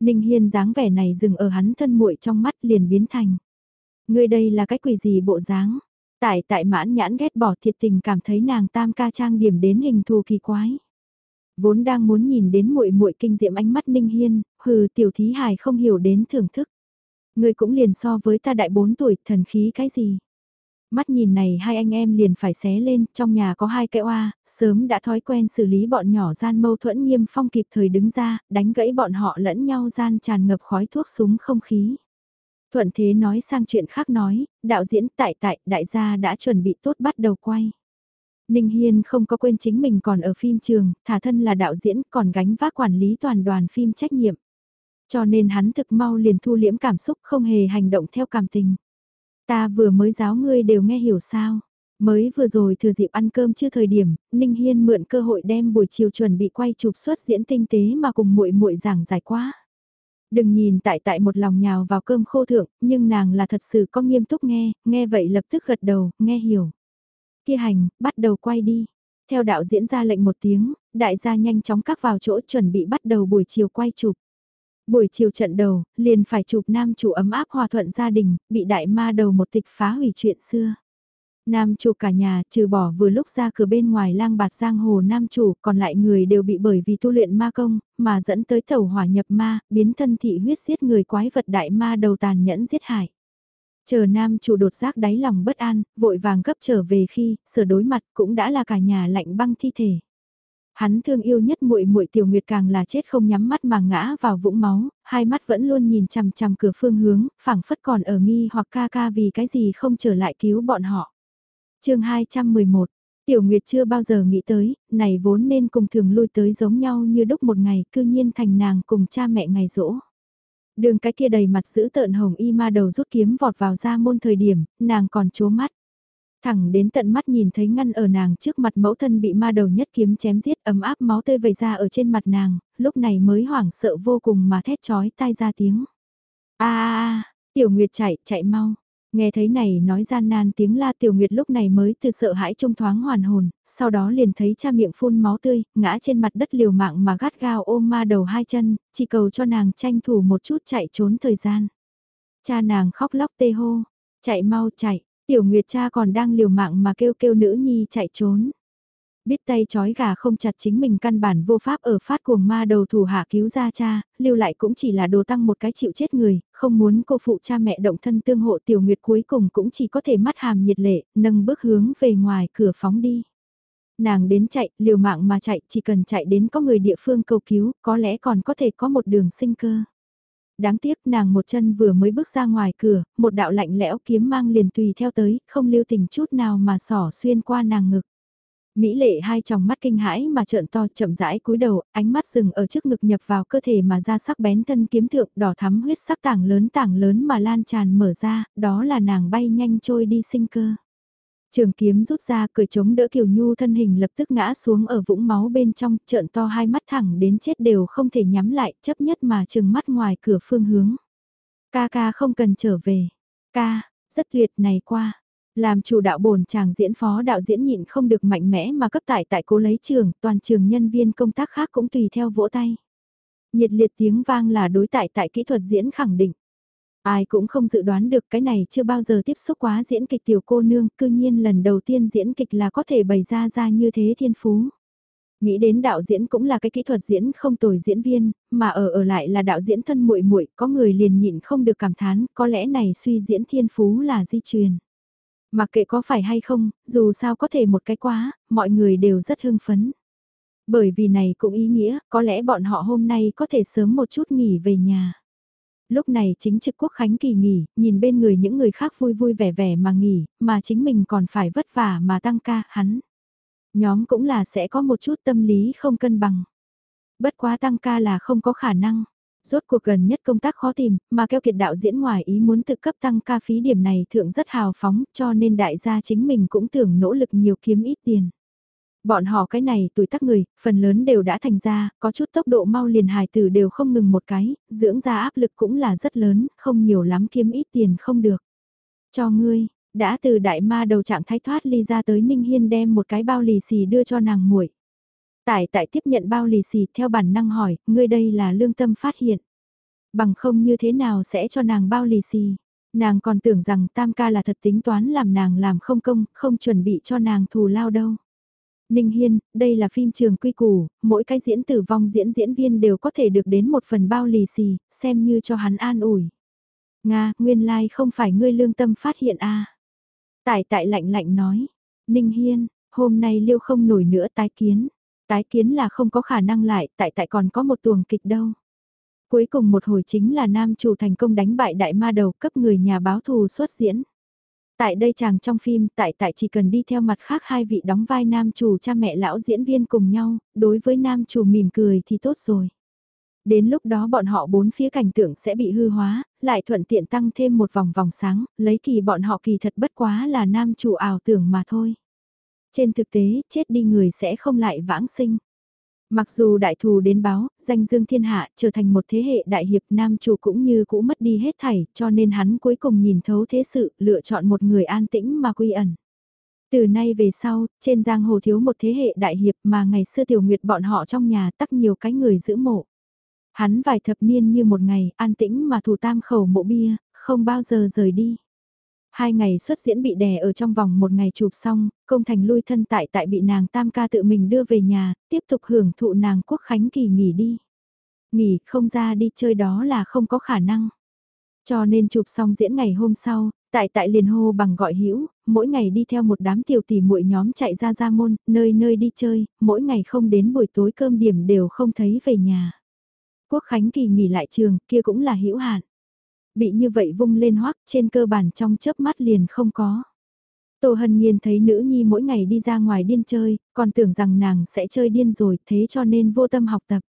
Ninh Hiên dáng vẻ này dừng ở hắn thân muội trong mắt liền biến thành. Người đây là cái quỷ gì bộ dáng? Tại tại mãn nhãn ghét bỏ thiệt tình cảm thấy nàng tam ca trang điểm đến hình thù kỳ quái. Vốn đang muốn nhìn đến muội muội kinh diệm ánh mắt Ninh Hiên, hừ tiểu thí hài không hiểu đến thưởng thức. Người cũng liền so với ta đại bốn tuổi, thần khí cái gì? Mắt nhìn này hai anh em liền phải xé lên, trong nhà có hai cái oa, sớm đã thói quen xử lý bọn nhỏ gian mâu thuẫn nghiêm phong kịp thời đứng ra, đánh gãy bọn họ lẫn nhau gian tràn ngập khói thuốc súng không khí. Thuận thế nói sang chuyện khác nói, đạo diễn tại tại đại gia đã chuẩn bị tốt bắt đầu quay. Ninh Hiên không có quên chính mình còn ở phim trường, thả thân là đạo diễn còn gánh vác quản lý toàn đoàn phim trách nhiệm. Cho nên hắn thực mau liền thu liễm cảm xúc không hề hành động theo cảm tình. Ta vừa mới giáo ngươi đều nghe hiểu sao. Mới vừa rồi thừa dịp ăn cơm chưa thời điểm, Ninh Hiên mượn cơ hội đem buổi chiều chuẩn bị quay chụp xuất diễn tinh tế mà cùng muội muội giảng giải quá. Đừng nhìn tại tại một lòng nhào vào cơm khô thượng, nhưng nàng là thật sự có nghiêm túc nghe, nghe vậy lập tức gật đầu, nghe hiểu. Kia hành, bắt đầu quay đi. Theo đạo diễn ra lệnh một tiếng, đại gia nhanh chóng cắt vào chỗ chuẩn bị bắt đầu buổi chiều quay chụp. Buổi chiều trận đầu, liền phải chụp nam chủ ấm áp hòa thuận gia đình, bị đại ma đầu một tịch phá hủy chuyện xưa. Nam chủ cả nhà, trừ bỏ vừa lúc ra cửa bên ngoài lang bạt giang hồ nam chủ, còn lại người đều bị bởi vì tu luyện ma công, mà dẫn tới thầu hỏa nhập ma, biến thân thị huyết giết người quái vật đại ma đầu tàn nhẫn giết hại. Chờ nam chủ đột giác đáy lòng bất an, vội vàng gấp trở về khi, sửa đối mặt cũng đã là cả nhà lạnh băng thi thể. Hắn thương yêu nhất muội muội Tiểu Nguyệt càng là chết không nhắm mắt mà ngã vào vũng máu, hai mắt vẫn luôn nhìn chằm chằm cửa phương hướng, phảng phất còn ở nghi hoặc ca ca vì cái gì không trở lại cứu bọn họ. Chương 211 Tiểu Nguyệt chưa bao giờ nghĩ tới, này vốn nên cùng thường lui tới giống nhau như đúc một ngày, cư nhiên thành nàng cùng cha mẹ ngày rỗ. Đường cái kia đầy mặt giữ tợn hồng y ma đầu rút kiếm vọt vào ra môn thời điểm, nàng còn chố mắt. Thẳng đến tận mắt nhìn thấy ngăn ở nàng trước mặt mẫu thân bị ma đầu nhất kiếm chém giết ấm áp máu tươi vẩy ra ở trên mặt nàng, lúc này mới hoảng sợ vô cùng mà thét chói tai ra tiếng. a a tiểu nguyệt chạy, chạy mau. Nghe thấy này nói gian nan tiếng la tiểu nguyệt lúc này mới từ sợ hãi trông thoáng hoàn hồn, sau đó liền thấy cha miệng phun máu tươi, ngã trên mặt đất liều mạng mà gắt gao ôm ma đầu hai chân, chỉ cầu cho nàng tranh thủ một chút chạy trốn thời gian. Cha nàng khóc lóc tê hô, chạy mau chạy, Tiểu Nguyệt cha còn đang liều mạng mà kêu kêu nữ nhi chạy trốn. Biết tay chói gà không chặt chính mình căn bản vô pháp ở phát cuồng ma đầu thủ hạ cứu ra cha, lưu lại cũng chỉ là đồ tăng một cái chịu chết người, không muốn cô phụ cha mẹ động thân tương hộ tiểu nguyệt cuối cùng cũng chỉ có thể mắt hàm nhiệt lệ, nâng bước hướng về ngoài cửa phóng đi. Nàng đến chạy, liều mạng mà chạy, chỉ cần chạy đến có người địa phương cầu cứu, có lẽ còn có thể có một đường sinh cơ. Đáng tiếc nàng một chân vừa mới bước ra ngoài cửa, một đạo lạnh lẽo kiếm mang liền tùy theo tới, không lưu tình chút nào mà sỏ xuyên qua nàng ngực. Mỹ lệ hai tròng mắt kinh hãi mà trợn to chậm rãi cúi đầu, ánh mắt dừng ở trước ngực nhập vào cơ thể mà ra sắc bén thân kiếm thượng đỏ thắm huyết sắc tảng lớn tảng lớn mà lan tràn mở ra, đó là nàng bay nhanh trôi đi sinh cơ. Trường kiếm rút ra cười chống đỡ Kiều Nhu thân hình lập tức ngã xuống ở vũng máu bên trong, trợn to hai mắt thẳng đến chết đều không thể nhắm lại, chấp nhất mà trừng mắt ngoài cửa phương hướng. Ca ca không cần trở về. Ca, rất tuyệt này qua. Làm chủ đạo bổn chàng diễn phó đạo diễn nhịn không được mạnh mẽ mà cấp tại tại cố lấy trường, toàn trường nhân viên công tác khác cũng tùy theo vỗ tay. Nhiệt liệt tiếng vang là đối tại tại kỹ thuật diễn khẳng định. Ai cũng không dự đoán được cái này chưa bao giờ tiếp xúc quá diễn kịch tiểu cô nương, cư nhiên lần đầu tiên diễn kịch là có thể bày ra ra như thế thiên phú. Nghĩ đến đạo diễn cũng là cái kỹ thuật diễn không tồi diễn viên, mà ở ở lại là đạo diễn thân muội muội, có người liền nhịn không được cảm thán, có lẽ này suy diễn thiên phú là di truyền. Mặc kệ có phải hay không, dù sao có thể một cái quá, mọi người đều rất hưng phấn. Bởi vì này cũng ý nghĩa, có lẽ bọn họ hôm nay có thể sớm một chút nghỉ về nhà. Lúc này chính trực quốc khánh kỳ nghỉ, nhìn bên người những người khác vui vui vẻ vẻ mà nghỉ, mà chính mình còn phải vất vả mà tăng ca, hắn. Nhóm cũng là sẽ có một chút tâm lý không cân bằng. Bất quá tăng ca là không có khả năng. Rốt cuộc gần nhất công tác khó tìm, mà keo kiệt đạo diễn ngoài ý muốn tự cấp tăng ca phí điểm này thượng rất hào phóng, cho nên đại gia chính mình cũng tưởng nỗ lực nhiều kiếm ít tiền. Bọn họ cái này tuổi tác người, phần lớn đều đã thành ra, có chút tốc độ mau liền hài tử đều không ngừng một cái, dưỡng ra áp lực cũng là rất lớn, không nhiều lắm kiếm ít tiền không được. Cho ngươi, đã từ đại ma đầu trạng thái thoát ly ra tới Ninh Hiên đem một cái bao lì xì đưa cho nàng muội. Tại tại tiếp nhận bao lì xì theo bản năng hỏi, ngươi đây là lương tâm phát hiện. Bằng không như thế nào sẽ cho nàng bao lì xì. Nàng còn tưởng rằng tam ca là thật tính toán làm nàng làm không công, không chuẩn bị cho nàng thù lao đâu. Ninh Hiên, đây là phim trường quy củ, mỗi cái diễn tử vong diễn diễn viên đều có thể được đến một phần bao lì xì, xem như cho hắn an ủi. Nga, nguyên lai like không phải ngươi lương tâm phát hiện a. À. Tại tại lạnh lạnh nói, Ninh Hiên, hôm nay liêu không nổi nữa tái kiến. Tái kiến là không có khả năng lại, tại tại còn có một tuồng kịch đâu. Cuối cùng một hồi chính là nam chủ thành công đánh bại đại ma đầu cấp người nhà báo thù xuất diễn. Tại đây chàng trong phim, tại tại chỉ cần đi theo mặt khác hai vị đóng vai nam chủ cha mẹ lão diễn viên cùng nhau, đối với nam chủ mỉm cười thì tốt rồi. Đến lúc đó bọn họ bốn phía cảnh tượng sẽ bị hư hóa, lại thuận tiện tăng thêm một vòng vòng sáng, lấy kỳ bọn họ kỳ thật bất quá là nam chủ ảo tưởng mà thôi. Trên thực tế, chết đi người sẽ không lại vãng sinh. Mặc dù đại thù đến báo, danh dương thiên hạ trở thành một thế hệ đại hiệp nam chủ cũng như cũ mất đi hết thảy, cho nên hắn cuối cùng nhìn thấu thế sự, lựa chọn một người an tĩnh mà quy ẩn. Từ nay về sau, trên giang hồ thiếu một thế hệ đại hiệp mà ngày xưa tiểu nguyệt bọn họ trong nhà tắc nhiều cái người giữ mộ. Hắn vài thập niên như một ngày, an tĩnh mà thủ tam khẩu mộ bia, không bao giờ rời đi. Hai ngày xuất diễn bị đè ở trong vòng một ngày chụp xong, công thành lui thân tại tại bị nàng tam ca tự mình đưa về nhà, tiếp tục hưởng thụ nàng quốc khánh kỳ nghỉ đi. Nghỉ không ra đi chơi đó là không có khả năng. Cho nên chụp xong diễn ngày hôm sau, tại tại liền hô bằng gọi hữu mỗi ngày đi theo một đám tiểu tỷ muội nhóm chạy ra ra môn, nơi nơi đi chơi, mỗi ngày không đến buổi tối cơm điểm đều không thấy về nhà. Quốc khánh kỳ nghỉ lại trường, kia cũng là hữu hạn bị như vậy vung lên hoắc trên cơ bản trong chớp mắt liền không có. Tô Hân Nhiên thấy nữ nhi mỗi ngày đi ra ngoài điên chơi, còn tưởng rằng nàng sẽ chơi điên rồi, thế cho nên vô tâm học tập.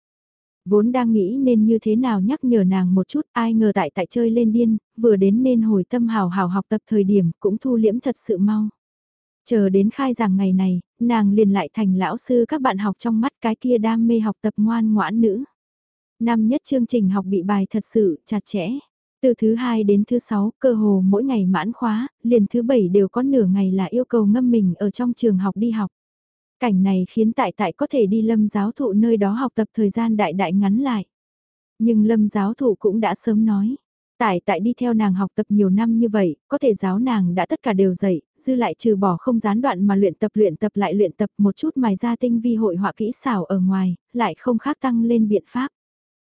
Vốn đang nghĩ nên như thế nào nhắc nhở nàng một chút, ai ngờ tại tại chơi lên điên, vừa đến nên hồi tâm hào hào học tập thời điểm cũng thu liễm thật sự mau. Chờ đến khai giảng ngày này, nàng liền lại thành lão sư các bạn học trong mắt cái kia đam mê học tập ngoan ngoãn nữ. Năm nhất chương trình học bị bài thật sự chặt chẽ. Từ thứ hai đến thứ sáu, cơ hồ mỗi ngày mãn khóa, liền thứ bảy đều có nửa ngày là yêu cầu ngâm mình ở trong trường học đi học. Cảnh này khiến tại tại có thể đi lâm giáo thụ nơi đó học tập thời gian đại đại ngắn lại. Nhưng lâm giáo thụ cũng đã sớm nói, Tại tại đi theo nàng học tập nhiều năm như vậy, có thể giáo nàng đã tất cả đều dạy, dư lại trừ bỏ không gián đoạn mà luyện tập luyện tập lại luyện tập một chút mài ra tinh vi hội họa kỹ xảo ở ngoài, lại không khác tăng lên biện pháp.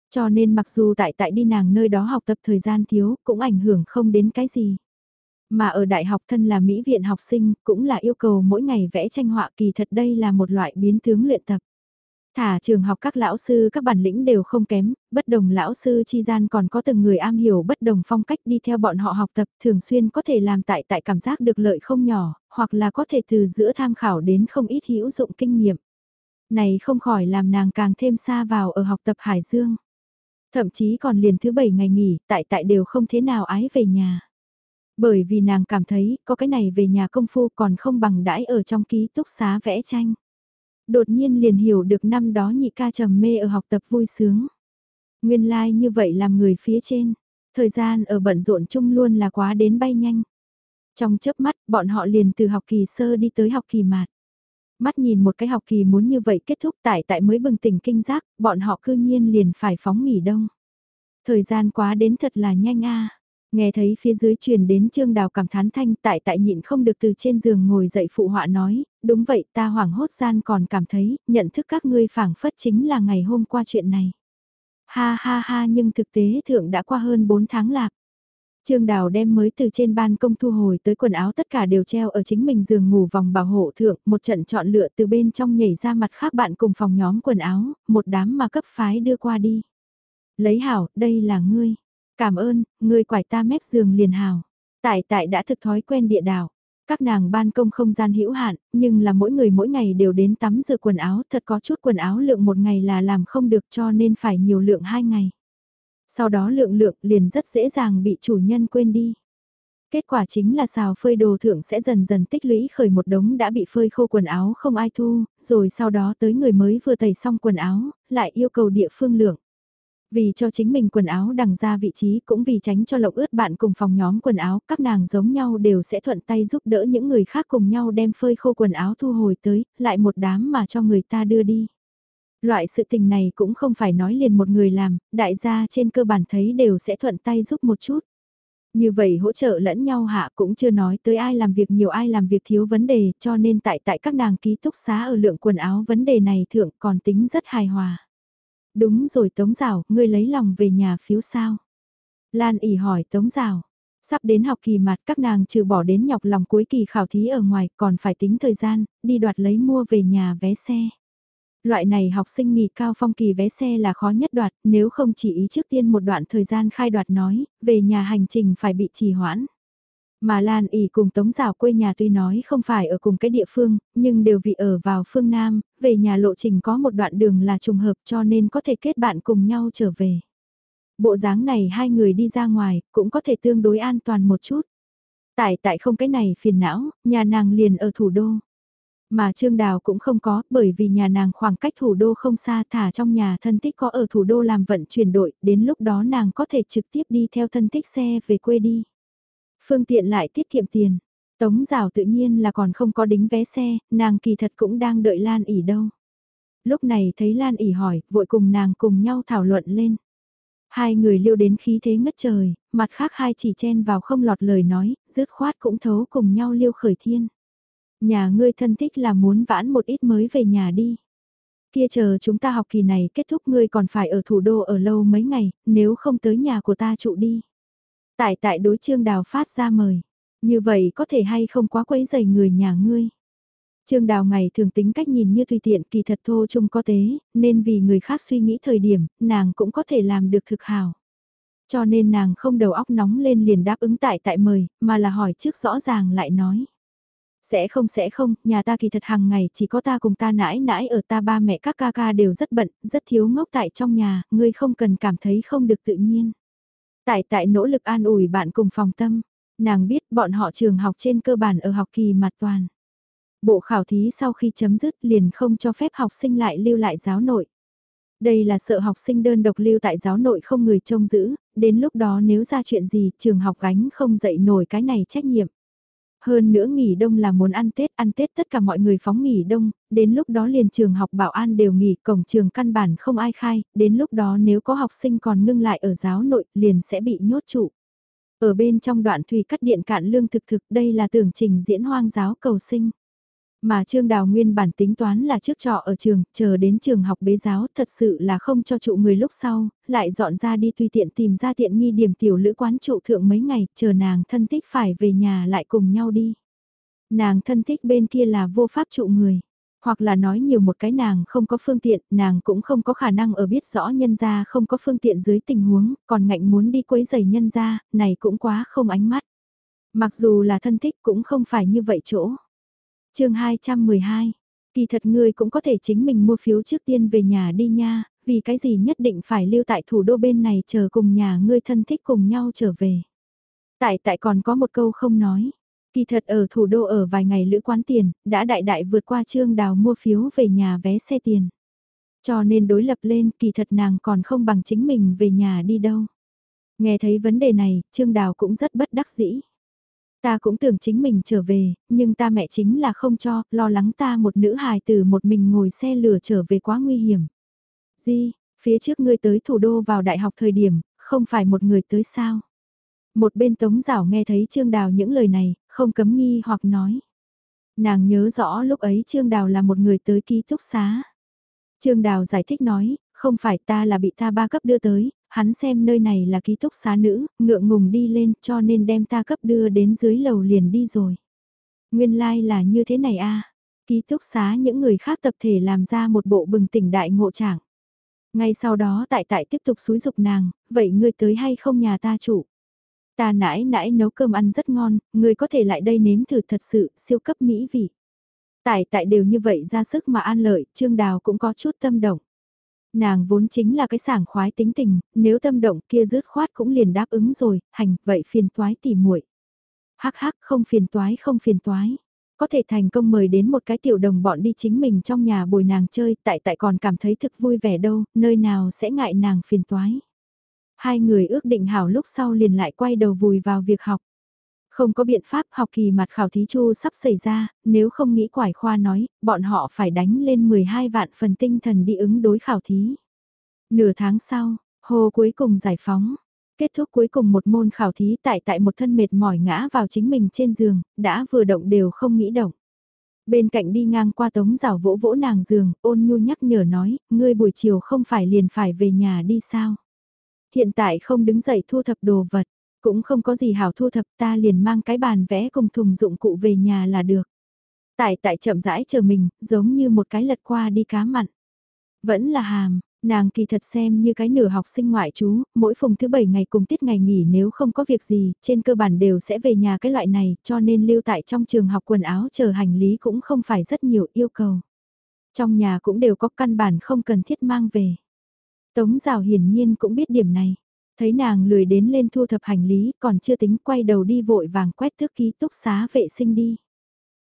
Cho nên mặc dù tại tại đi nàng nơi đó học tập thời gian thiếu, cũng ảnh hưởng không đến cái gì. Mà ở đại học thân là mỹ viện học sinh, cũng là yêu cầu mỗi ngày vẽ tranh họa kỳ thật đây là một loại biến tướng luyện tập. Thả trường học các lão sư các bản lĩnh đều không kém, bất đồng lão sư chi gian còn có từng người am hiểu bất đồng phong cách đi theo bọn họ học tập thường xuyên có thể làm tại tại cảm giác được lợi không nhỏ, hoặc là có thể từ giữa tham khảo đến không ít hữu dụng kinh nghiệm. Này không khỏi làm nàng càng thêm xa vào ở học tập Hải Dương. Thậm chí còn liền thứ bảy ngày nghỉ, tại tại đều không thế nào ái về nhà. Bởi vì nàng cảm thấy có cái này về nhà công phu còn không bằng đãi ở trong ký túc xá vẽ tranh đột nhiên liền hiểu được năm đó nhị ca trầm mê ở học tập vui sướng. Nguyên lai like như vậy làm người phía trên, thời gian ở bận rộn chung luôn là quá đến bay nhanh. Trong chớp mắt, bọn họ liền từ học kỳ sơ đi tới học kỳ mạt. Mắt nhìn một cái học kỳ muốn như vậy kết thúc tại tại mới bừng tỉnh kinh giác, bọn họ cư nhiên liền phải phóng nghỉ đông. Thời gian quá đến thật là nhanh a. Nghe thấy phía dưới truyền đến trương đào cảm thán thanh tại tại nhịn không được từ trên giường ngồi dậy phụ họa nói, đúng vậy ta hoảng hốt gian còn cảm thấy, nhận thức các ngươi phảng phất chính là ngày hôm qua chuyện này. Ha ha ha nhưng thực tế thượng đã qua hơn 4 tháng lạc. Trương Đào đem mới từ trên ban công thu hồi tới quần áo tất cả đều treo ở chính mình giường ngủ vòng bảo hộ thượng, một trận chọn lựa từ bên trong nhảy ra mặt khác bạn cùng phòng nhóm quần áo, một đám mà cấp phái đưa qua đi. Lấy hảo, đây là ngươi. Cảm ơn, ngươi quải ta mép giường liền hảo Tại tại đã thực thói quen địa đảo. Các nàng ban công không gian hữu hạn, nhưng là mỗi người mỗi ngày đều đến tắm rửa quần áo, thật có chút quần áo lượng một ngày là làm không được cho nên phải nhiều lượng hai ngày. Sau đó lượng lượng liền rất dễ dàng bị chủ nhân quên đi. Kết quả chính là xào phơi đồ thượng sẽ dần dần tích lũy khởi một đống đã bị phơi khô quần áo không ai thu, rồi sau đó tới người mới vừa tẩy xong quần áo, lại yêu cầu địa phương lượng. Vì cho chính mình quần áo đằng ra vị trí cũng vì tránh cho lộng ướt bạn cùng phòng nhóm quần áo, các nàng giống nhau đều sẽ thuận tay giúp đỡ những người khác cùng nhau đem phơi khô quần áo thu hồi tới, lại một đám mà cho người ta đưa đi. Loại sự tình này cũng không phải nói liền một người làm, đại gia trên cơ bản thấy đều sẽ thuận tay giúp một chút. Như vậy hỗ trợ lẫn nhau hạ cũng chưa nói tới ai làm việc nhiều ai làm việc thiếu vấn đề cho nên tại tại các nàng ký túc xá ở lượng quần áo vấn đề này thượng còn tính rất hài hòa. Đúng rồi Tống Giảo, ngươi lấy lòng về nhà phiếu sao? Lan ỉ hỏi Tống Giảo. Sắp đến học kỳ mặt các nàng trừ bỏ đến nhọc lòng cuối kỳ khảo thí ở ngoài còn phải tính thời gian, đi đoạt lấy mua về nhà vé xe. Loại này học sinh nghỉ cao phong kỳ vé xe là khó nhất đoạt, nếu không chỉ ý trước tiên một đoạn thời gian khai đoạt nói, về nhà hành trình phải bị trì hoãn. Mà Lan ỉ cùng Tống Giảo quê nhà tuy nói không phải ở cùng cái địa phương, nhưng đều vị ở vào phương Nam, về nhà lộ trình có một đoạn đường là trùng hợp cho nên có thể kết bạn cùng nhau trở về. Bộ dáng này hai người đi ra ngoài cũng có thể tương đối an toàn một chút. Tại tại không cái này phiền não, nhà nàng liền ở thủ đô. Mà Trương Đào cũng không có, bởi vì nhà nàng khoảng cách thủ đô không xa thả trong nhà thân tích có ở thủ đô làm vận chuyển đội, đến lúc đó nàng có thể trực tiếp đi theo thân tích xe về quê đi. Phương tiện lại tiết kiệm tiền. Tống rào tự nhiên là còn không có đính vé xe, nàng kỳ thật cũng đang đợi Lan ỉ đâu. Lúc này thấy Lan ỉ hỏi, vội cùng nàng cùng nhau thảo luận lên. Hai người liêu đến khí thế ngất trời, mặt khác hai chỉ chen vào không lọt lời nói, dứt khoát cũng thấu cùng nhau liêu khởi thiên. Nhà ngươi thân thích là muốn vãn một ít mới về nhà đi. Kia chờ chúng ta học kỳ này kết thúc ngươi còn phải ở thủ đô ở lâu mấy ngày, nếu không tới nhà của ta trụ đi. Tại tại đối trương đào phát ra mời. Như vậy có thể hay không quá quấy dày người nhà ngươi. Trương Đào ngày thường tính cách nhìn như tùy tiện kỳ thật thô chung có tế, nên vì người khác suy nghĩ thời điểm, nàng cũng có thể làm được thực hào. Cho nên nàng không đầu óc nóng lên liền đáp ứng tại tại mời, mà là hỏi trước rõ ràng lại nói. Sẽ không sẽ không, nhà ta kỳ thật hàng ngày chỉ có ta cùng ta nãi nãi ở ta ba mẹ các ca ca đều rất bận, rất thiếu ngốc tại trong nhà, ngươi không cần cảm thấy không được tự nhiên. Tại tại nỗ lực an ủi bạn cùng phòng tâm, nàng biết bọn họ trường học trên cơ bản ở học kỳ mặt toàn. Bộ khảo thí sau khi chấm dứt liền không cho phép học sinh lại lưu lại giáo nội. Đây là sợ học sinh đơn độc lưu tại giáo nội không người trông giữ, đến lúc đó nếu ra chuyện gì trường học gánh không dậy nổi cái này trách nhiệm. Hơn nữa nghỉ đông là muốn ăn Tết, ăn Tết tất cả mọi người phóng nghỉ đông, đến lúc đó liền trường học bảo an đều nghỉ, cổng trường căn bản không ai khai, đến lúc đó nếu có học sinh còn ngưng lại ở giáo nội liền sẽ bị nhốt trụ. Ở bên trong đoạn thủy cắt điện cạn lương thực thực đây là tưởng trình diễn hoang giáo cầu sinh. Mà Trương Đào nguyên bản tính toán là trước trọ ở trường, chờ đến trường học bế giáo thật sự là không cho trụ người lúc sau, lại dọn ra đi tùy tiện tìm ra tiện nghi điểm tiểu lữ quán trụ thượng mấy ngày, chờ nàng thân thích phải về nhà lại cùng nhau đi. Nàng thân thích bên kia là vô pháp trụ người hoặc là nói nhiều một cái nàng không có phương tiện, nàng cũng không có khả năng ở biết rõ nhân gia không có phương tiện dưới tình huống, còn ngạnh muốn đi quấy giày nhân gia, này cũng quá không ánh mắt. Mặc dù là thân thích cũng không phải như vậy chỗ chương 212, kỳ thật ngươi cũng có thể chính mình mua phiếu trước tiên về nhà đi nha, vì cái gì nhất định phải lưu tại thủ đô bên này chờ cùng nhà ngươi thân thích cùng nhau trở về. Tại tại còn có một câu không nói, kỳ thật ở thủ đô ở vài ngày lữ quán tiền, đã đại đại vượt qua trương đào mua phiếu về nhà vé xe tiền. Cho nên đối lập lên kỳ thật nàng còn không bằng chính mình về nhà đi đâu. Nghe thấy vấn đề này, Trương Đào cũng rất bất đắc dĩ. Ta cũng tưởng chính mình trở về, nhưng ta mẹ chính là không cho, lo lắng ta một nữ hài từ một mình ngồi xe lửa trở về quá nguy hiểm. Di, phía trước ngươi tới thủ đô vào đại học thời điểm, không phải một người tới sao? Một bên tống rảo nghe thấy Trương Đào những lời này, không cấm nghi hoặc nói. Nàng nhớ rõ lúc ấy Trương Đào là một người tới ký túc xá. Trương Đào giải thích nói, không phải ta là bị ta ba cấp đưa tới, hắn xem nơi này là ký túc xá nữ, ngượng ngùng đi lên cho nên đem ta cấp đưa đến dưới lầu liền đi rồi. Nguyên lai like là như thế này a Ký túc xá những người khác tập thể làm ra một bộ bừng tỉnh đại ngộ trạng. Ngay sau đó tại tại tiếp tục xúi dục nàng, vậy ngươi tới hay không nhà ta chủ? Ta nãi nãi nấu cơm ăn rất ngon, ngươi có thể lại đây nếm thử thật sự, siêu cấp mỹ vị. Tại tại đều như vậy ra sức mà an lợi, Trương Đào cũng có chút tâm động. Nàng vốn chính là cái sảng khoái tính tình, nếu tâm động kia rứt khoát cũng liền đáp ứng rồi, hành, vậy phiền toái tỉ muội. Hắc hắc không phiền toái không phiền toái. Có thể thành công mời đến một cái tiểu đồng bọn đi chính mình trong nhà bồi nàng chơi, tại tại còn cảm thấy thực vui vẻ đâu, nơi nào sẽ ngại nàng phiền toái. Hai người ước định hảo lúc sau liền lại quay đầu vùi vào việc học. Không có biện pháp học kỳ mặt khảo thí chu sắp xảy ra, nếu không nghĩ quải khoa nói, bọn họ phải đánh lên 12 vạn phần tinh thần đi ứng đối khảo thí. Nửa tháng sau, hồ cuối cùng giải phóng. Kết thúc cuối cùng một môn khảo thí tại tại một thân mệt mỏi ngã vào chính mình trên giường, đã vừa động đều không nghĩ động. Bên cạnh đi ngang qua tống rào vỗ vỗ nàng giường, ôn nhu nhắc nhở nói, ngươi buổi chiều không phải liền phải về nhà đi sao. Hiện tại không đứng dậy thu thập đồ vật, cũng không có gì hảo thu thập ta liền mang cái bàn vẽ cùng thùng dụng cụ về nhà là được. Tại tại chậm rãi chờ mình, giống như một cái lật qua đi cá mặn. Vẫn là hàm, nàng kỳ thật xem như cái nửa học sinh ngoại chú, mỗi phùng thứ bảy ngày cùng tiết ngày nghỉ nếu không có việc gì, trên cơ bản đều sẽ về nhà cái loại này, cho nên lưu tại trong trường học quần áo chờ hành lý cũng không phải rất nhiều yêu cầu. Trong nhà cũng đều có căn bản không cần thiết mang về. Tống rào hiển nhiên cũng biết điểm này. Thấy nàng lười đến lên thu thập hành lý còn chưa tính quay đầu đi vội vàng quét thước ký túc xá vệ sinh đi.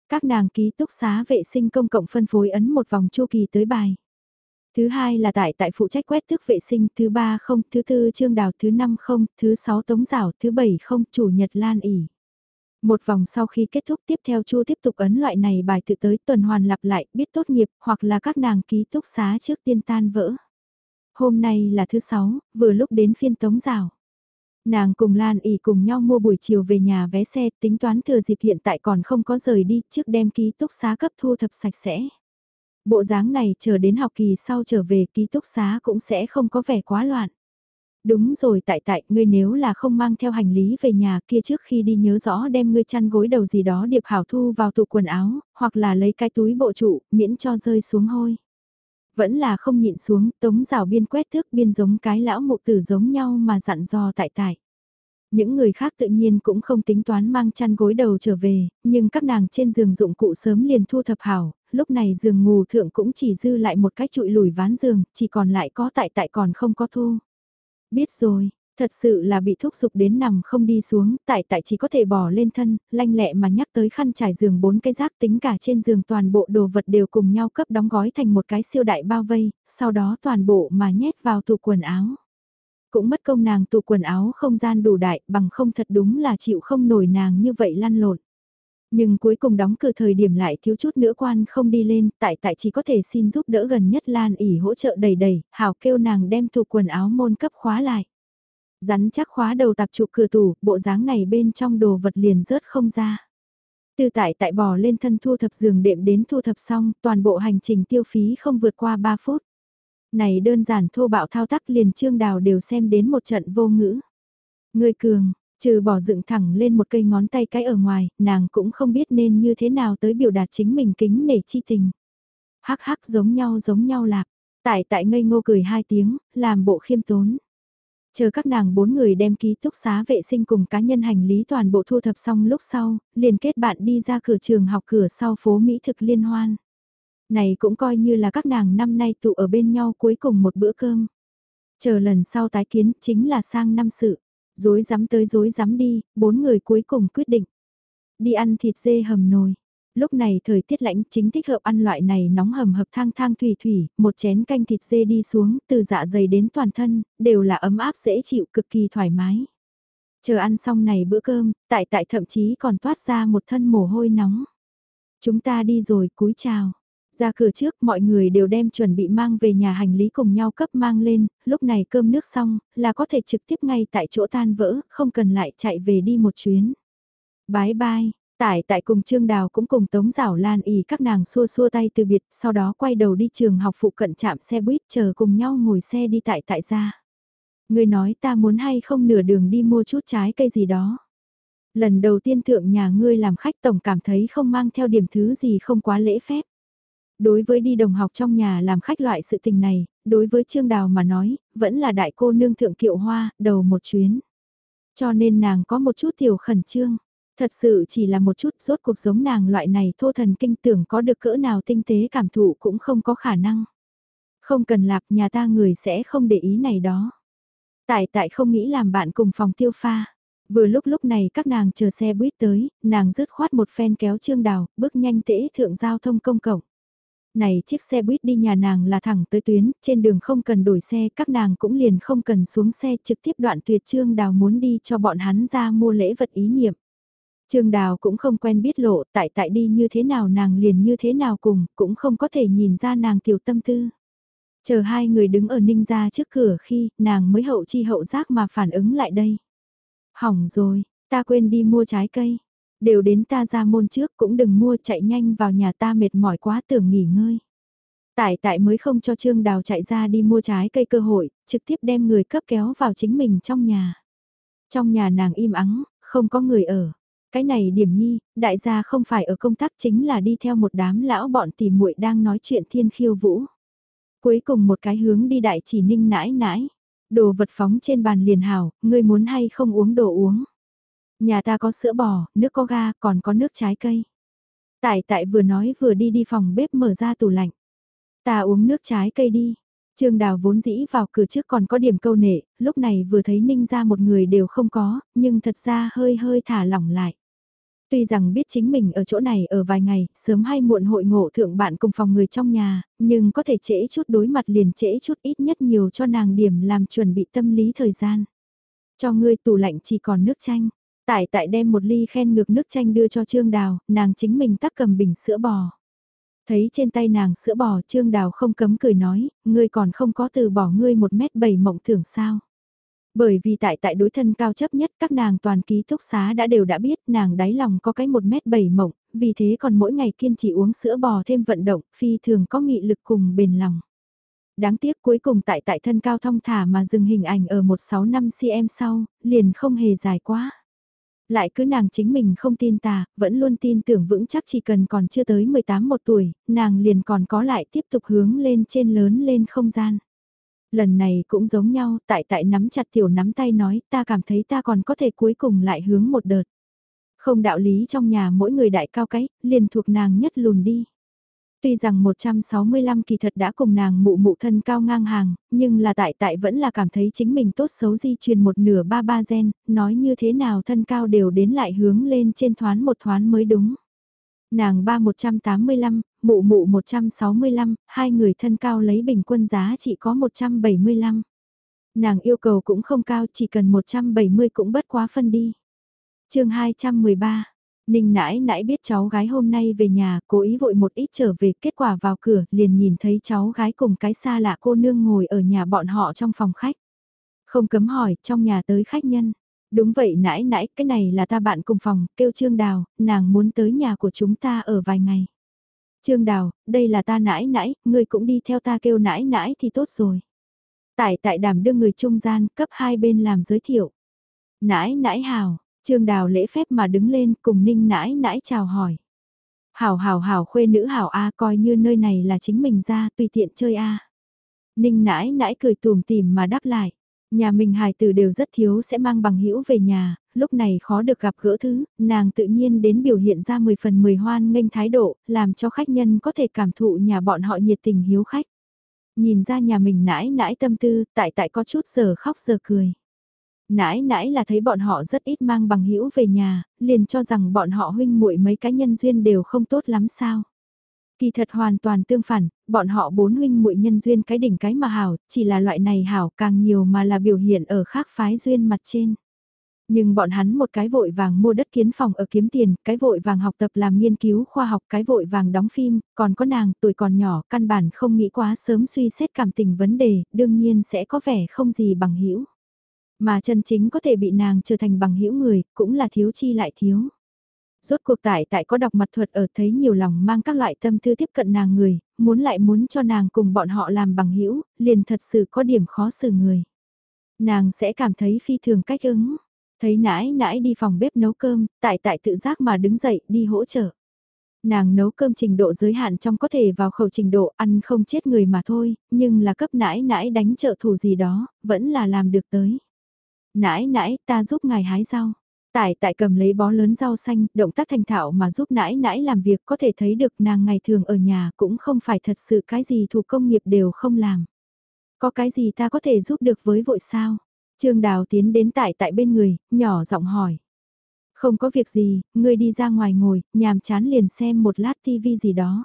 Các nàng ký túc xá vệ sinh công cộng phân phối ấn một vòng chu kỳ tới bài. Thứ hai là tại tại phụ trách quét thước vệ sinh, thứ ba không, thứ tư trương đào, thứ năm không, thứ sáu tống rào, thứ bảy không, chủ nhật lan ỉ. Một vòng sau khi kết thúc tiếp theo chu tiếp tục ấn loại này bài tự tới tuần hoàn lặp lại, biết tốt nghiệp, hoặc là các nàng ký túc xá trước tiên tan vỡ. Hôm nay là thứ sáu, vừa lúc đến phiên tống rào. Nàng cùng Lan ỉ cùng nhau mua buổi chiều về nhà vé xe tính toán thừa dịp hiện tại còn không có rời đi trước đem ký túc xá cấp thu thập sạch sẽ. Bộ dáng này chờ đến học kỳ sau trở về ký túc xá cũng sẽ không có vẻ quá loạn. Đúng rồi tại tại, ngươi nếu là không mang theo hành lý về nhà kia trước khi đi nhớ rõ đem ngươi chăn gối đầu gì đó điệp hảo thu vào tủ quần áo, hoặc là lấy cái túi bộ trụ, miễn cho rơi xuống hôi. Vẫn là không nhịn xuống, tống rào biên quét thước biên giống cái lão mụ tử giống nhau mà dặn dò tại tại. Những người khác tự nhiên cũng không tính toán mang chăn gối đầu trở về, nhưng các nàng trên giường dụng cụ sớm liền thu thập hảo, lúc này giường ngủ thượng cũng chỉ dư lại một cái trụi lùi ván giường, chỉ còn lại có tại tại còn không có thu. Biết rồi, Thật sự là bị thúc giục đến nằm không đi xuống, tại tại chỉ có thể bỏ lên thân, lanh lẹ mà nhắc tới khăn trải giường bốn cái rác tính cả trên giường toàn bộ đồ vật đều cùng nhau cấp đóng gói thành một cái siêu đại bao vây, sau đó toàn bộ mà nhét vào tủ quần áo. Cũng mất công nàng tủ quần áo không gian đủ đại, bằng không thật đúng là chịu không nổi nàng như vậy lăn lộn. Nhưng cuối cùng đóng cửa thời điểm lại thiếu chút nữa quan không đi lên, tại tại chỉ có thể xin giúp đỡ gần nhất Lan ỉ hỗ trợ đầy đầy, hảo kêu nàng đem tủ quần áo môn cấp khóa lại. Rắn chắc khóa đầu tạp trụ cửa tủ, bộ dáng này bên trong đồ vật liền rớt không ra. Từ tại tại bò lên thân thu thập giường đệm đến thu thập xong, toàn bộ hành trình tiêu phí không vượt qua 3 phút. Này đơn giản thô bạo thao tác liền trương đào đều xem đến một trận vô ngữ. Người cường, trừ bỏ dựng thẳng lên một cây ngón tay cái ở ngoài, nàng cũng không biết nên như thế nào tới biểu đạt chính mình kính nể chi tình. Hắc hắc giống nhau giống nhau lạc, tại tại ngây ngô cười hai tiếng, làm bộ khiêm tốn. Chờ các nàng bốn người đem ký túc xá vệ sinh cùng cá nhân hành lý toàn bộ thu thập xong lúc sau, liền kết bạn đi ra cửa trường học cửa sau phố Mỹ thực liên hoan. Này cũng coi như là các nàng năm nay tụ ở bên nhau cuối cùng một bữa cơm. Chờ lần sau tái kiến chính là sang năm sự. Dối dám tới dối dám đi, bốn người cuối cùng quyết định. Đi ăn thịt dê hầm nồi. Lúc này thời tiết lạnh chính thích hợp ăn loại này nóng hầm hập thang thang thủy thủy, một chén canh thịt dê đi xuống, từ dạ dày đến toàn thân, đều là ấm áp dễ chịu cực kỳ thoải mái. Chờ ăn xong này bữa cơm, tại tại thậm chí còn toát ra một thân mồ hôi nóng. Chúng ta đi rồi, cúi chào. Ra cửa trước mọi người đều đem chuẩn bị mang về nhà hành lý cùng nhau cấp mang lên, lúc này cơm nước xong là có thể trực tiếp ngay tại chỗ tan vỡ, không cần lại chạy về đi một chuyến. Bye bye, Tại tại cùng Trương Đào cũng cùng Tống Giảo Lan ý các nàng xua xua tay từ biệt, sau đó quay đầu đi trường học phụ cận chạm xe buýt chờ cùng nhau ngồi xe đi tại tại gia. Người nói ta muốn hay không nửa đường đi mua chút trái cây gì đó. Lần đầu tiên thượng nhà ngươi làm khách tổng cảm thấy không mang theo điểm thứ gì không quá lễ phép. Đối với đi đồng học trong nhà làm khách loại sự tình này, đối với Trương Đào mà nói, vẫn là đại cô nương thượng kiệu hoa, đầu một chuyến. Cho nên nàng có một chút tiểu khẩn trương. Thật sự chỉ là một chút rốt cuộc giống nàng loại này thô thần kinh tưởng có được cỡ nào tinh tế cảm thụ cũng không có khả năng. Không cần lạp nhà ta người sẽ không để ý này đó. Tại tại không nghĩ làm bạn cùng phòng tiêu pha. Vừa lúc lúc này các nàng chờ xe buýt tới, nàng rứt khoát một phen kéo trương đào, bước nhanh tễ thượng giao thông công cộng. Này chiếc xe buýt đi nhà nàng là thẳng tới tuyến, trên đường không cần đổi xe, các nàng cũng liền không cần xuống xe trực tiếp đoạn tuyệt trương đào muốn đi cho bọn hắn ra mua lễ vật ý niệm. Trương Đào cũng không quen biết lộ, tại tại đi như thế nào nàng liền như thế nào cùng, cũng không có thể nhìn ra nàng tiểu tâm tư. Chờ hai người đứng ở ninh ra trước cửa khi nàng mới hậu chi hậu giác mà phản ứng lại đây. Hỏng rồi, ta quên đi mua trái cây. Đều đến ta ra môn trước cũng đừng mua chạy nhanh vào nhà ta mệt mỏi quá tưởng nghỉ ngơi. Tại tại mới không cho Trương Đào chạy ra đi mua trái cây cơ hội, trực tiếp đem người cấp kéo vào chính mình trong nhà. Trong nhà nàng im ắng, không có người ở. Cái này điểm nhi, đại gia không phải ở công tác chính là đi theo một đám lão bọn tỉ muội đang nói chuyện thiên khiêu vũ. Cuối cùng một cái hướng đi đại chỉ ninh nãi nãi. Đồ vật phóng trên bàn liền hảo, ngươi muốn hay không uống đồ uống. Nhà ta có sữa bò, nước có ga, còn có nước trái cây. Tại tại vừa nói vừa đi đi phòng bếp mở ra tủ lạnh. Ta uống nước trái cây đi. Trương Đào vốn dĩ vào cửa trước còn có điểm câu nệ, lúc này vừa thấy Ninh ra một người đều không có, nhưng thật ra hơi hơi thả lỏng lại. Tuy rằng biết chính mình ở chỗ này ở vài ngày, sớm hay muộn hội ngộ thượng bạn cùng phòng người trong nhà, nhưng có thể trễ chút đối mặt liền trễ chút ít nhất nhiều cho nàng điểm làm chuẩn bị tâm lý thời gian. Cho ngươi tủ lạnh chỉ còn nước chanh. Tại tại đem một ly khen ngược nước chanh đưa cho Trương Đào, nàng chính mình tắc cầm bình sữa bò. Thấy trên tay nàng sữa bò Trương Đào không cấm cười nói, ngươi còn không có từ bỏ ngươi một mét bảy mộng tưởng sao. Bởi vì tại tại đối thân cao chấp nhất các nàng toàn ký túc xá đã đều đã biết nàng đáy lòng có cái 1 mét 7 mộng, vì thế còn mỗi ngày kiên trì uống sữa bò thêm vận động, phi thường có nghị lực cùng bền lòng. Đáng tiếc cuối cùng tại tại thân cao thong thả mà dừng hình ảnh ở 165cm sau, liền không hề dài quá. Lại cứ nàng chính mình không tin tà, vẫn luôn tin tưởng vững chắc chỉ cần còn chưa tới 18 một tuổi, nàng liền còn có lại tiếp tục hướng lên trên lớn lên không gian lần này cũng giống nhau, tại tại nắm chặt tiểu nắm tay nói ta cảm thấy ta còn có thể cuối cùng lại hướng một đợt. Không đạo lý trong nhà mỗi người đại cao cái, liền thuộc nàng nhất lùn đi. Tuy rằng 165 kỳ thật đã cùng nàng mụ mụ thân cao ngang hàng, nhưng là tại tại vẫn là cảm thấy chính mình tốt xấu di truyền một nửa ba ba gen, nói như thế nào thân cao đều đến lại hướng lên trên thoán một thoán mới đúng. Nàng ba 185, mụ mụ 165, hai người thân cao lấy bình quân giá chỉ có 175. Nàng yêu cầu cũng không cao chỉ cần 170 cũng bất quá phân đi. chương 213, Ninh nãi nãi biết cháu gái hôm nay về nhà, cố ý vội một ít trở về, kết quả vào cửa, liền nhìn thấy cháu gái cùng cái xa lạ cô nương ngồi ở nhà bọn họ trong phòng khách. Không cấm hỏi, trong nhà tới khách nhân. Đúng vậy nãi nãi, cái này là ta bạn cùng phòng, kêu Trương Đào, nàng muốn tới nhà của chúng ta ở vài ngày. Trương Đào, đây là ta nãi nãi, ngươi cũng đi theo ta kêu nãi nãi thì tốt rồi. Tại tại đảm đưa người trung gian, cấp hai bên làm giới thiệu. Nãi nãi hào, Trương Đào lễ phép mà đứng lên cùng ninh nãi nãi chào hỏi. Hảo hảo hảo khuê nữ hảo A coi như nơi này là chính mình ra tùy tiện chơi A. Ninh nãi nãi cười tùm tìm mà đáp lại. Nhà mình hài tử đều rất thiếu sẽ mang bằng hữu về nhà, lúc này khó được gặp gỡ thứ, nàng tự nhiên đến biểu hiện ra 10 phần 10 hoan nghênh thái độ, làm cho khách nhân có thể cảm thụ nhà bọn họ nhiệt tình hiếu khách. Nhìn ra nhà mình nãi nãi tâm tư, tại tại có chút giờ khóc giờ cười. Nãi nãi là thấy bọn họ rất ít mang bằng hữu về nhà, liền cho rằng bọn họ huynh muội mấy cá nhân duyên đều không tốt lắm sao. Kỳ thật hoàn toàn tương phản, bọn họ bốn huynh muội nhân duyên cái đỉnh cái mà hảo, chỉ là loại này hảo càng nhiều mà là biểu hiện ở khác phái duyên mặt trên. Nhưng bọn hắn một cái vội vàng mua đất kiến phòng ở kiếm tiền, cái vội vàng học tập làm nghiên cứu khoa học, cái vội vàng đóng phim, còn có nàng tuổi còn nhỏ, căn bản không nghĩ quá sớm suy xét cảm tình vấn đề, đương nhiên sẽ có vẻ không gì bằng hữu Mà chân chính có thể bị nàng trở thành bằng hữu người, cũng là thiếu chi lại thiếu. Rốt cuộc tại tại có đọc mặt thuật ở thấy nhiều lòng mang các loại tâm tư tiếp cận nàng người, muốn lại muốn cho nàng cùng bọn họ làm bằng hữu liền thật sự có điểm khó xử người. Nàng sẽ cảm thấy phi thường cách ứng, thấy nãi nãi đi phòng bếp nấu cơm, tại tại tự giác mà đứng dậy đi hỗ trợ. Nàng nấu cơm trình độ giới hạn trong có thể vào khẩu trình độ ăn không chết người mà thôi, nhưng là cấp nãi nãi đánh trợ thủ gì đó, vẫn là làm được tới. Nãi nãi ta giúp ngài hái rau Tại tại cầm lấy bó lớn rau xanh, động tác thành thạo mà giúp nãi nãi làm việc có thể thấy được nàng ngày thường ở nhà cũng không phải thật sự cái gì thủ công nghiệp đều không làm. Có cái gì ta có thể giúp được với vội sao? Trương Đào tiến đến tại tại bên người, nhỏ giọng hỏi. Không có việc gì, ngươi đi ra ngoài ngồi, nhàm chán liền xem một lát tivi gì đó.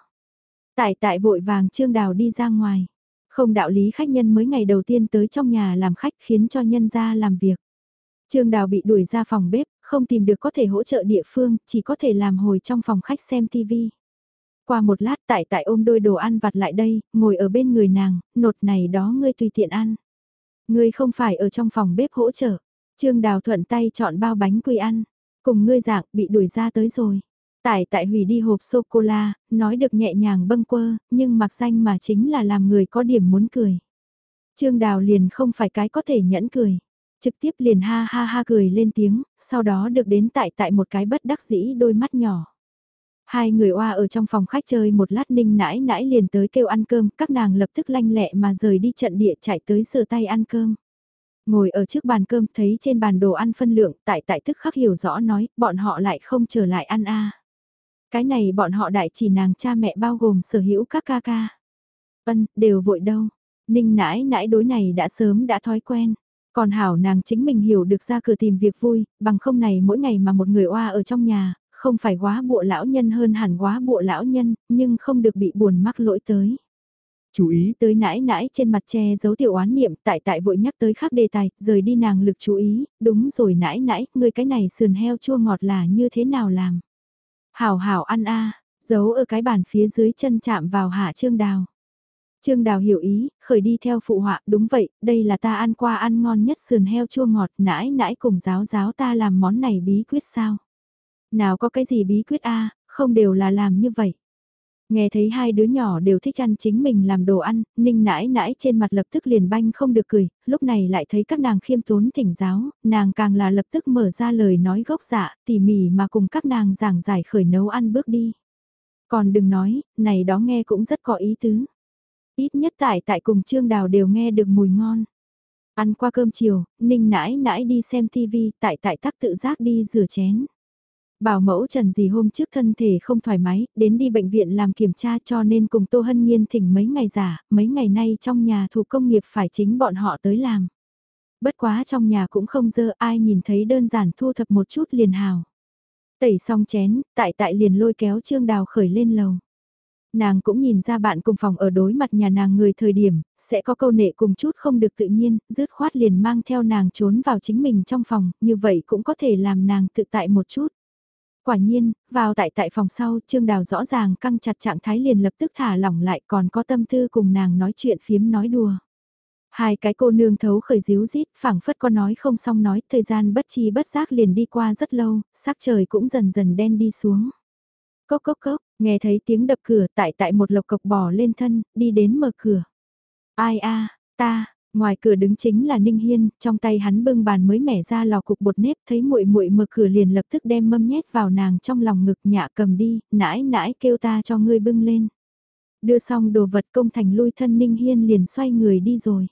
Tại tại vội vàng Trương Đào đi ra ngoài. Không đạo lý khách nhân mới ngày đầu tiên tới trong nhà làm khách khiến cho nhân ra làm việc. Trương Đào bị đuổi ra phòng bếp, không tìm được có thể hỗ trợ địa phương, chỉ có thể làm hồi trong phòng khách xem TV. Qua một lát tại tại ôm đôi đồ ăn vặt lại đây, ngồi ở bên người nàng, nột này đó ngươi tùy tiện ăn. Ngươi không phải ở trong phòng bếp hỗ trợ. Trương Đào thuận tay chọn bao bánh quy ăn. Cùng ngươi dạng bị đuổi ra tới rồi. Tại tại hủy đi hộp sô-cô-la, nói được nhẹ nhàng bâng quơ, nhưng mặc danh mà chính là làm người có điểm muốn cười. Trương Đào liền không phải cái có thể nhẫn cười trực tiếp liền ha ha ha cười lên tiếng, sau đó được đến tại tại một cái bất đắc dĩ đôi mắt nhỏ. Hai người oa ở trong phòng khách chơi một lát ninh nãi nãi liền tới kêu ăn cơm, các nàng lập tức lanh lẹ mà rời đi trận địa chạy tới sửa tay ăn cơm. Ngồi ở trước bàn cơm thấy trên bàn đồ ăn phân lượng, tại tại tức khắc hiểu rõ nói, bọn họ lại không trở lại ăn a Cái này bọn họ đại chỉ nàng cha mẹ bao gồm sở hữu các ca ca. Ân, đều vội đâu. Ninh nãi nãi đối này đã sớm đã thói quen. Còn hảo nàng chính mình hiểu được ra cửa tìm việc vui, bằng không này mỗi ngày mà một người oa ở trong nhà, không phải quá bộ lão nhân hơn hẳn quá bộ lão nhân, nhưng không được bị buồn mắc lỗi tới. Chú ý tới nãi nãi trên mặt che giấu tiểu oán niệm tại tại vội nhắc tới khác đề tài, rời đi nàng lực chú ý, đúng rồi nãi nãi, người cái này sườn heo chua ngọt là như thế nào làm. Hảo hảo ăn a giấu ở cái bàn phía dưới chân chạm vào hạ trương đào. Trương Đào hiểu ý, khởi đi theo phụ họa, đúng vậy, đây là ta ăn qua ăn ngon nhất sườn heo chua ngọt, nãi nãi cùng giáo giáo ta làm món này bí quyết sao? Nào có cái gì bí quyết a không đều là làm như vậy. Nghe thấy hai đứa nhỏ đều thích ăn chính mình làm đồ ăn, ninh nãi nãi trên mặt lập tức liền banh không được cười, lúc này lại thấy các nàng khiêm tốn thỉnh giáo, nàng càng là lập tức mở ra lời nói gốc dạ, tỉ mỉ mà cùng các nàng giảng giải khởi nấu ăn bước đi. Còn đừng nói, này đó nghe cũng rất có ý tứ. Ít nhất tại tại cùng Trương Đào đều nghe được mùi ngon. Ăn qua cơm chiều, Ninh nãi nãi đi xem tivi, tại tại tắc tự giác đi rửa chén. Bảo mẫu Trần gì hôm trước thân thể không thoải mái, đến đi bệnh viện làm kiểm tra cho nên cùng Tô Hân Nhiên thỉnh mấy ngày giả, mấy ngày nay trong nhà thủ công nghiệp phải chính bọn họ tới làm. Bất quá trong nhà cũng không dơ ai nhìn thấy đơn giản thu thập một chút liền hào. Tẩy xong chén, tại tại liền lôi kéo Trương Đào khởi lên lầu nàng cũng nhìn ra bạn cùng phòng ở đối mặt nhà nàng người thời điểm, sẽ có câu nệ cùng chút không được tự nhiên, dứt khoát liền mang theo nàng trốn vào chính mình trong phòng, như vậy cũng có thể làm nàng tự tại một chút. Quả nhiên, vào tại tại phòng sau, Trương Đào rõ ràng căng chặt trạng thái liền lập tức thả lỏng lại còn có tâm tư cùng nàng nói chuyện phiếm nói đùa. Hai cái cô nương thấu khởi díu rít, phảng phất có nói không xong nói, thời gian bất chi bất giác liền đi qua rất lâu, sắc trời cũng dần dần đen đi xuống. Cốc cốc cốc, nghe thấy tiếng đập cửa tại tại một lộc cộc bò lên thân, đi đến mở cửa. Ai a ta, ngoài cửa đứng chính là Ninh Hiên, trong tay hắn bưng bàn mới mẻ ra lò cục bột nếp, thấy muội muội mở cửa liền lập tức đem mâm nhét vào nàng trong lòng ngực nhạ cầm đi, nãi nãi kêu ta cho ngươi bưng lên. Đưa xong đồ vật công thành lui thân Ninh Hiên liền xoay người đi rồi.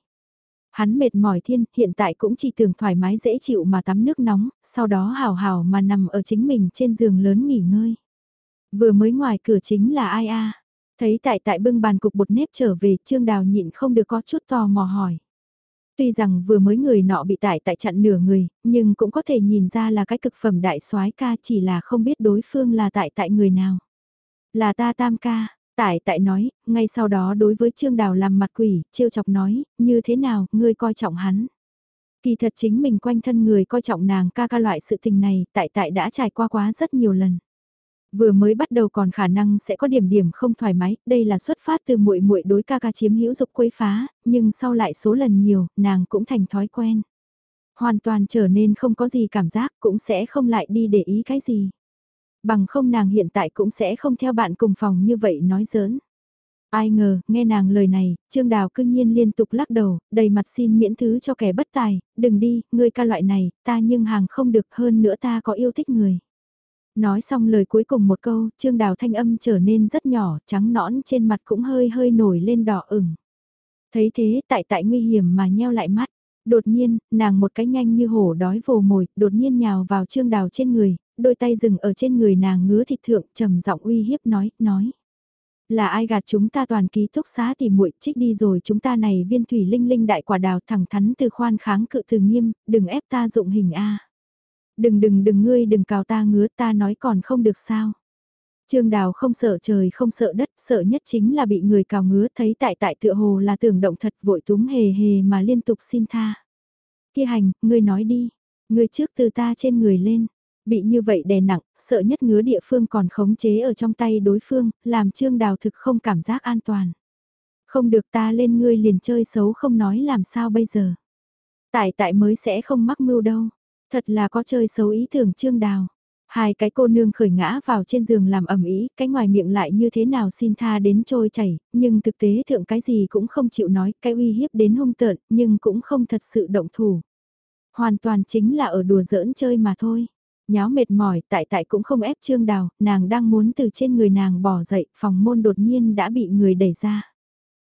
Hắn mệt mỏi thiên, hiện tại cũng chỉ tưởng thoải mái dễ chịu mà tắm nước nóng, sau đó hào hào mà nằm ở chính mình trên giường lớn nghỉ ngơi. Vừa mới ngoài cửa chính là ai a Thấy tại tại bưng bàn cục bột nếp trở về, Trương Đào nhịn không được có chút tò mò hỏi. Tuy rằng vừa mới người nọ bị tại tại chặn nửa người, nhưng cũng có thể nhìn ra là cái cực phẩm đại soái ca chỉ là không biết đối phương là tại tại người nào. Là ta tam ca, tại tại nói, ngay sau đó đối với Trương Đào làm mặt quỷ, trêu chọc nói, như thế nào, ngươi coi trọng hắn. Kỳ thật chính mình quanh thân người coi trọng nàng ca ca loại sự tình này, tại tại đã trải qua quá rất nhiều lần. Vừa mới bắt đầu còn khả năng sẽ có điểm điểm không thoải mái, đây là xuất phát từ muội muội đối ca ca chiếm hữu dục quấy phá, nhưng sau lại số lần nhiều, nàng cũng thành thói quen. Hoàn toàn trở nên không có gì cảm giác cũng sẽ không lại đi để ý cái gì. Bằng không nàng hiện tại cũng sẽ không theo bạn cùng phòng như vậy nói giỡn. Ai ngờ, nghe nàng lời này, Trương Đào cương nhiên liên tục lắc đầu, đầy mặt xin miễn thứ cho kẻ bất tài, đừng đi, ngươi ca loại này, ta nhưng hàng không được hơn nữa ta có yêu thích người. Nói xong lời cuối cùng một câu, Trương Đào thanh âm trở nên rất nhỏ, trắng nõn trên mặt cũng hơi hơi nổi lên đỏ ửng. Thấy thế, tại tại nguy hiểm mà nheo lại mắt. Đột nhiên, nàng một cái nhanh như hổ đói vồ mồi, đột nhiên nhào vào Trương Đào trên người, đôi tay dừng ở trên người nàng ngứa thịt thượng, trầm giọng uy hiếp nói, nói. Là ai gạt chúng ta toàn ký túc xá thì muội trích đi rồi chúng ta này viên thủy linh linh đại quả đào thẳng thắn từ khoan kháng cự từ nghiêm, đừng ép ta dụng hình A. Đừng đừng đừng ngươi đừng cào ta ngứa ta nói còn không được sao. Trương Đào không sợ trời không sợ đất, sợ nhất chính là bị người cào ngứa thấy tại tại tựa hồ là tưởng động thật vội túng hề hề mà liên tục xin tha. Kia hành, ngươi nói đi, ngươi trước từ ta trên người lên, bị như vậy đè nặng, sợ nhất ngứa địa phương còn khống chế ở trong tay đối phương, làm Trương Đào thực không cảm giác an toàn. Không được ta lên ngươi liền chơi xấu không nói làm sao bây giờ. Tại tại mới sẽ không mắc mưu đâu. Thật là có chơi xấu ý tưởng trương đào. Hai cái cô nương khởi ngã vào trên giường làm ẩm ý, cái ngoài miệng lại như thế nào xin tha đến trôi chảy, nhưng thực tế thượng cái gì cũng không chịu nói, cái uy hiếp đến hung tợn, nhưng cũng không thật sự động thủ. Hoàn toàn chính là ở đùa giỡn chơi mà thôi. Nháo mệt mỏi, tại tại cũng không ép trương đào, nàng đang muốn từ trên người nàng bỏ dậy, phòng môn đột nhiên đã bị người đẩy ra.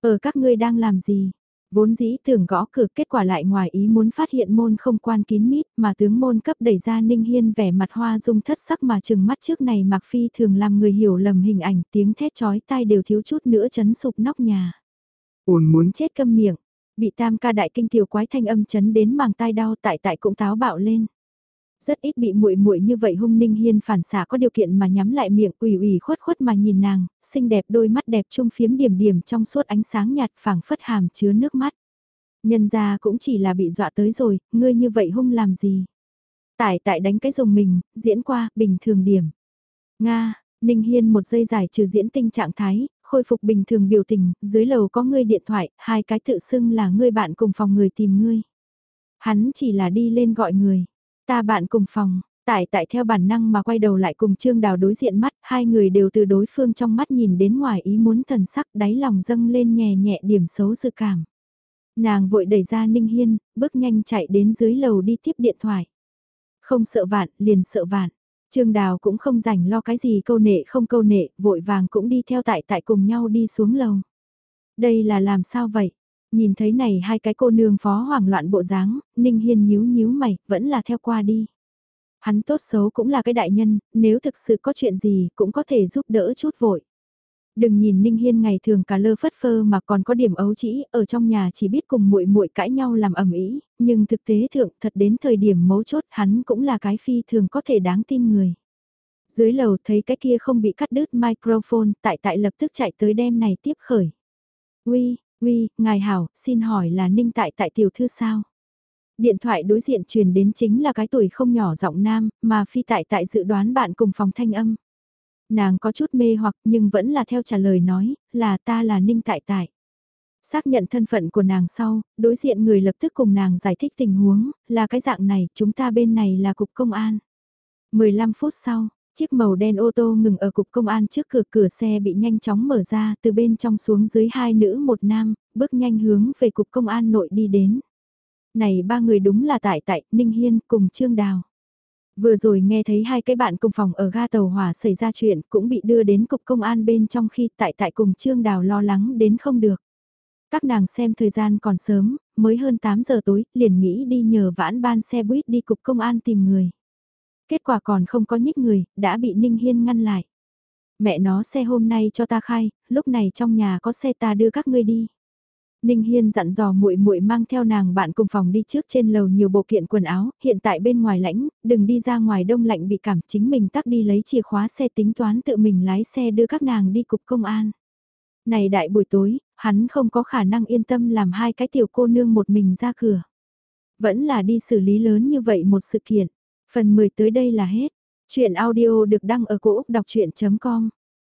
Ở các ngươi đang làm gì? Vốn dĩ tưởng gõ cửa kết quả lại ngoài ý muốn phát hiện môn không quan kín mít mà tướng môn cấp đẩy ra Ninh Hiên vẻ mặt hoa dung thất sắc mà chừng mắt trước này Mạc Phi thường làm người hiểu lầm hình ảnh tiếng thét chói tai đều thiếu chút nữa chấn sụp nóc nhà. Ôn muốn chết câm miệng, bị tam ca đại kinh tiểu quái thanh âm chấn đến màng tai đau tại tại cũng táo bạo lên. Rất ít bị muội muội như vậy hung ninh hiên phản xạ có điều kiện mà nhắm lại miệng ủy ủy khuất khuất mà nhìn nàng, xinh đẹp đôi mắt đẹp trung phiếm điểm điểm trong suốt ánh sáng nhạt phảng phất hàm chứa nước mắt. Nhân ra cũng chỉ là bị dọa tới rồi, ngươi như vậy hung làm gì? Tải tại đánh cái dùng mình, diễn qua, bình thường điểm. Nga, Ninh Hiên một giây giải trừ diễn tinh trạng thái, khôi phục bình thường biểu tình, dưới lầu có ngươi điện thoại, hai cái tự xưng là ngươi bạn cùng phòng người tìm ngươi. Hắn chỉ là đi lên gọi người. Ta bạn cùng phòng, Tại tại theo bản năng mà quay đầu lại cùng Trương Đào đối diện mắt, hai người đều từ đối phương trong mắt nhìn đến ngoài ý muốn thần sắc đáy lòng dâng lên nhẹ nhẹ điểm xấu dự cảm. Nàng vội đẩy ra Ninh Hiên, bước nhanh chạy đến dưới lầu đi tiếp điện thoại. Không sợ vạn, liền sợ vạn. Trương Đào cũng không rảnh lo cái gì câu nệ không câu nệ, vội vàng cũng đi theo tại tại cùng nhau đi xuống lầu. Đây là làm sao vậy? Nhìn thấy này hai cái cô nương phó hoảng loạn bộ dáng, Ninh Hiên nhíu nhíu mày, vẫn là theo qua đi. Hắn tốt xấu cũng là cái đại nhân, nếu thực sự có chuyện gì cũng có thể giúp đỡ chút vội. Đừng nhìn Ninh Hiên ngày thường cả lơ phất phơ mà còn có điểm ấu trĩ, ở trong nhà chỉ biết cùng muội muội cãi nhau làm ầm ĩ, nhưng thực tế thượng thật đến thời điểm mấu chốt hắn cũng là cái phi thường có thể đáng tin người. Dưới lầu thấy cái kia không bị cắt đứt microphone, tại tại lập tức chạy tới đem này tiếp khởi. Uy, uy, ngài hảo, xin hỏi là Ninh tại tại tiểu thư sao? Điện thoại đối diện truyền đến chính là cái tuổi không nhỏ giọng nam, mà phi tại tại dự đoán bạn cùng phòng thanh âm. Nàng có chút mê hoặc nhưng vẫn là theo trả lời nói, là ta là Ninh Tại Tại. Xác nhận thân phận của nàng sau, đối diện người lập tức cùng nàng giải thích tình huống, là cái dạng này, chúng ta bên này là cục công an. 15 phút sau, chiếc màu đen ô tô ngừng ở cục công an trước cửa cửa xe bị nhanh chóng mở ra từ bên trong xuống dưới hai nữ một nam, bước nhanh hướng về cục công an nội đi đến. Này ba người đúng là tại tại, Ninh Hiên cùng Trương Đào. Vừa rồi nghe thấy hai cái bạn cùng phòng ở ga tàu hỏa xảy ra chuyện cũng bị đưa đến cục công an bên trong khi tại tại cùng Trương Đào lo lắng đến không được. Các nàng xem thời gian còn sớm, mới hơn 8 giờ tối, liền nghĩ đi nhờ vãn ban xe buýt đi cục công an tìm người. Kết quả còn không có nhích người, đã bị Ninh Hiên ngăn lại. Mẹ nó xe hôm nay cho ta khai, lúc này trong nhà có xe ta đưa các ngươi đi. Ninh Hiên dặn dò muội muội mang theo nàng bạn cùng phòng đi trước trên lầu nhiều bộ kiện quần áo, hiện tại bên ngoài lãnh, đừng đi ra ngoài đông lạnh bị cảm chính mình tắt đi lấy chìa khóa xe tính toán tự mình lái xe đưa các nàng đi cục công an. Này đại buổi tối, hắn không có khả năng yên tâm làm hai cái tiểu cô nương một mình ra cửa. Vẫn là đi xử lý lớn như vậy một sự kiện. Phần 10 tới đây là hết. Chuyện audio được đăng ở cổ Úc đọc chuyện.com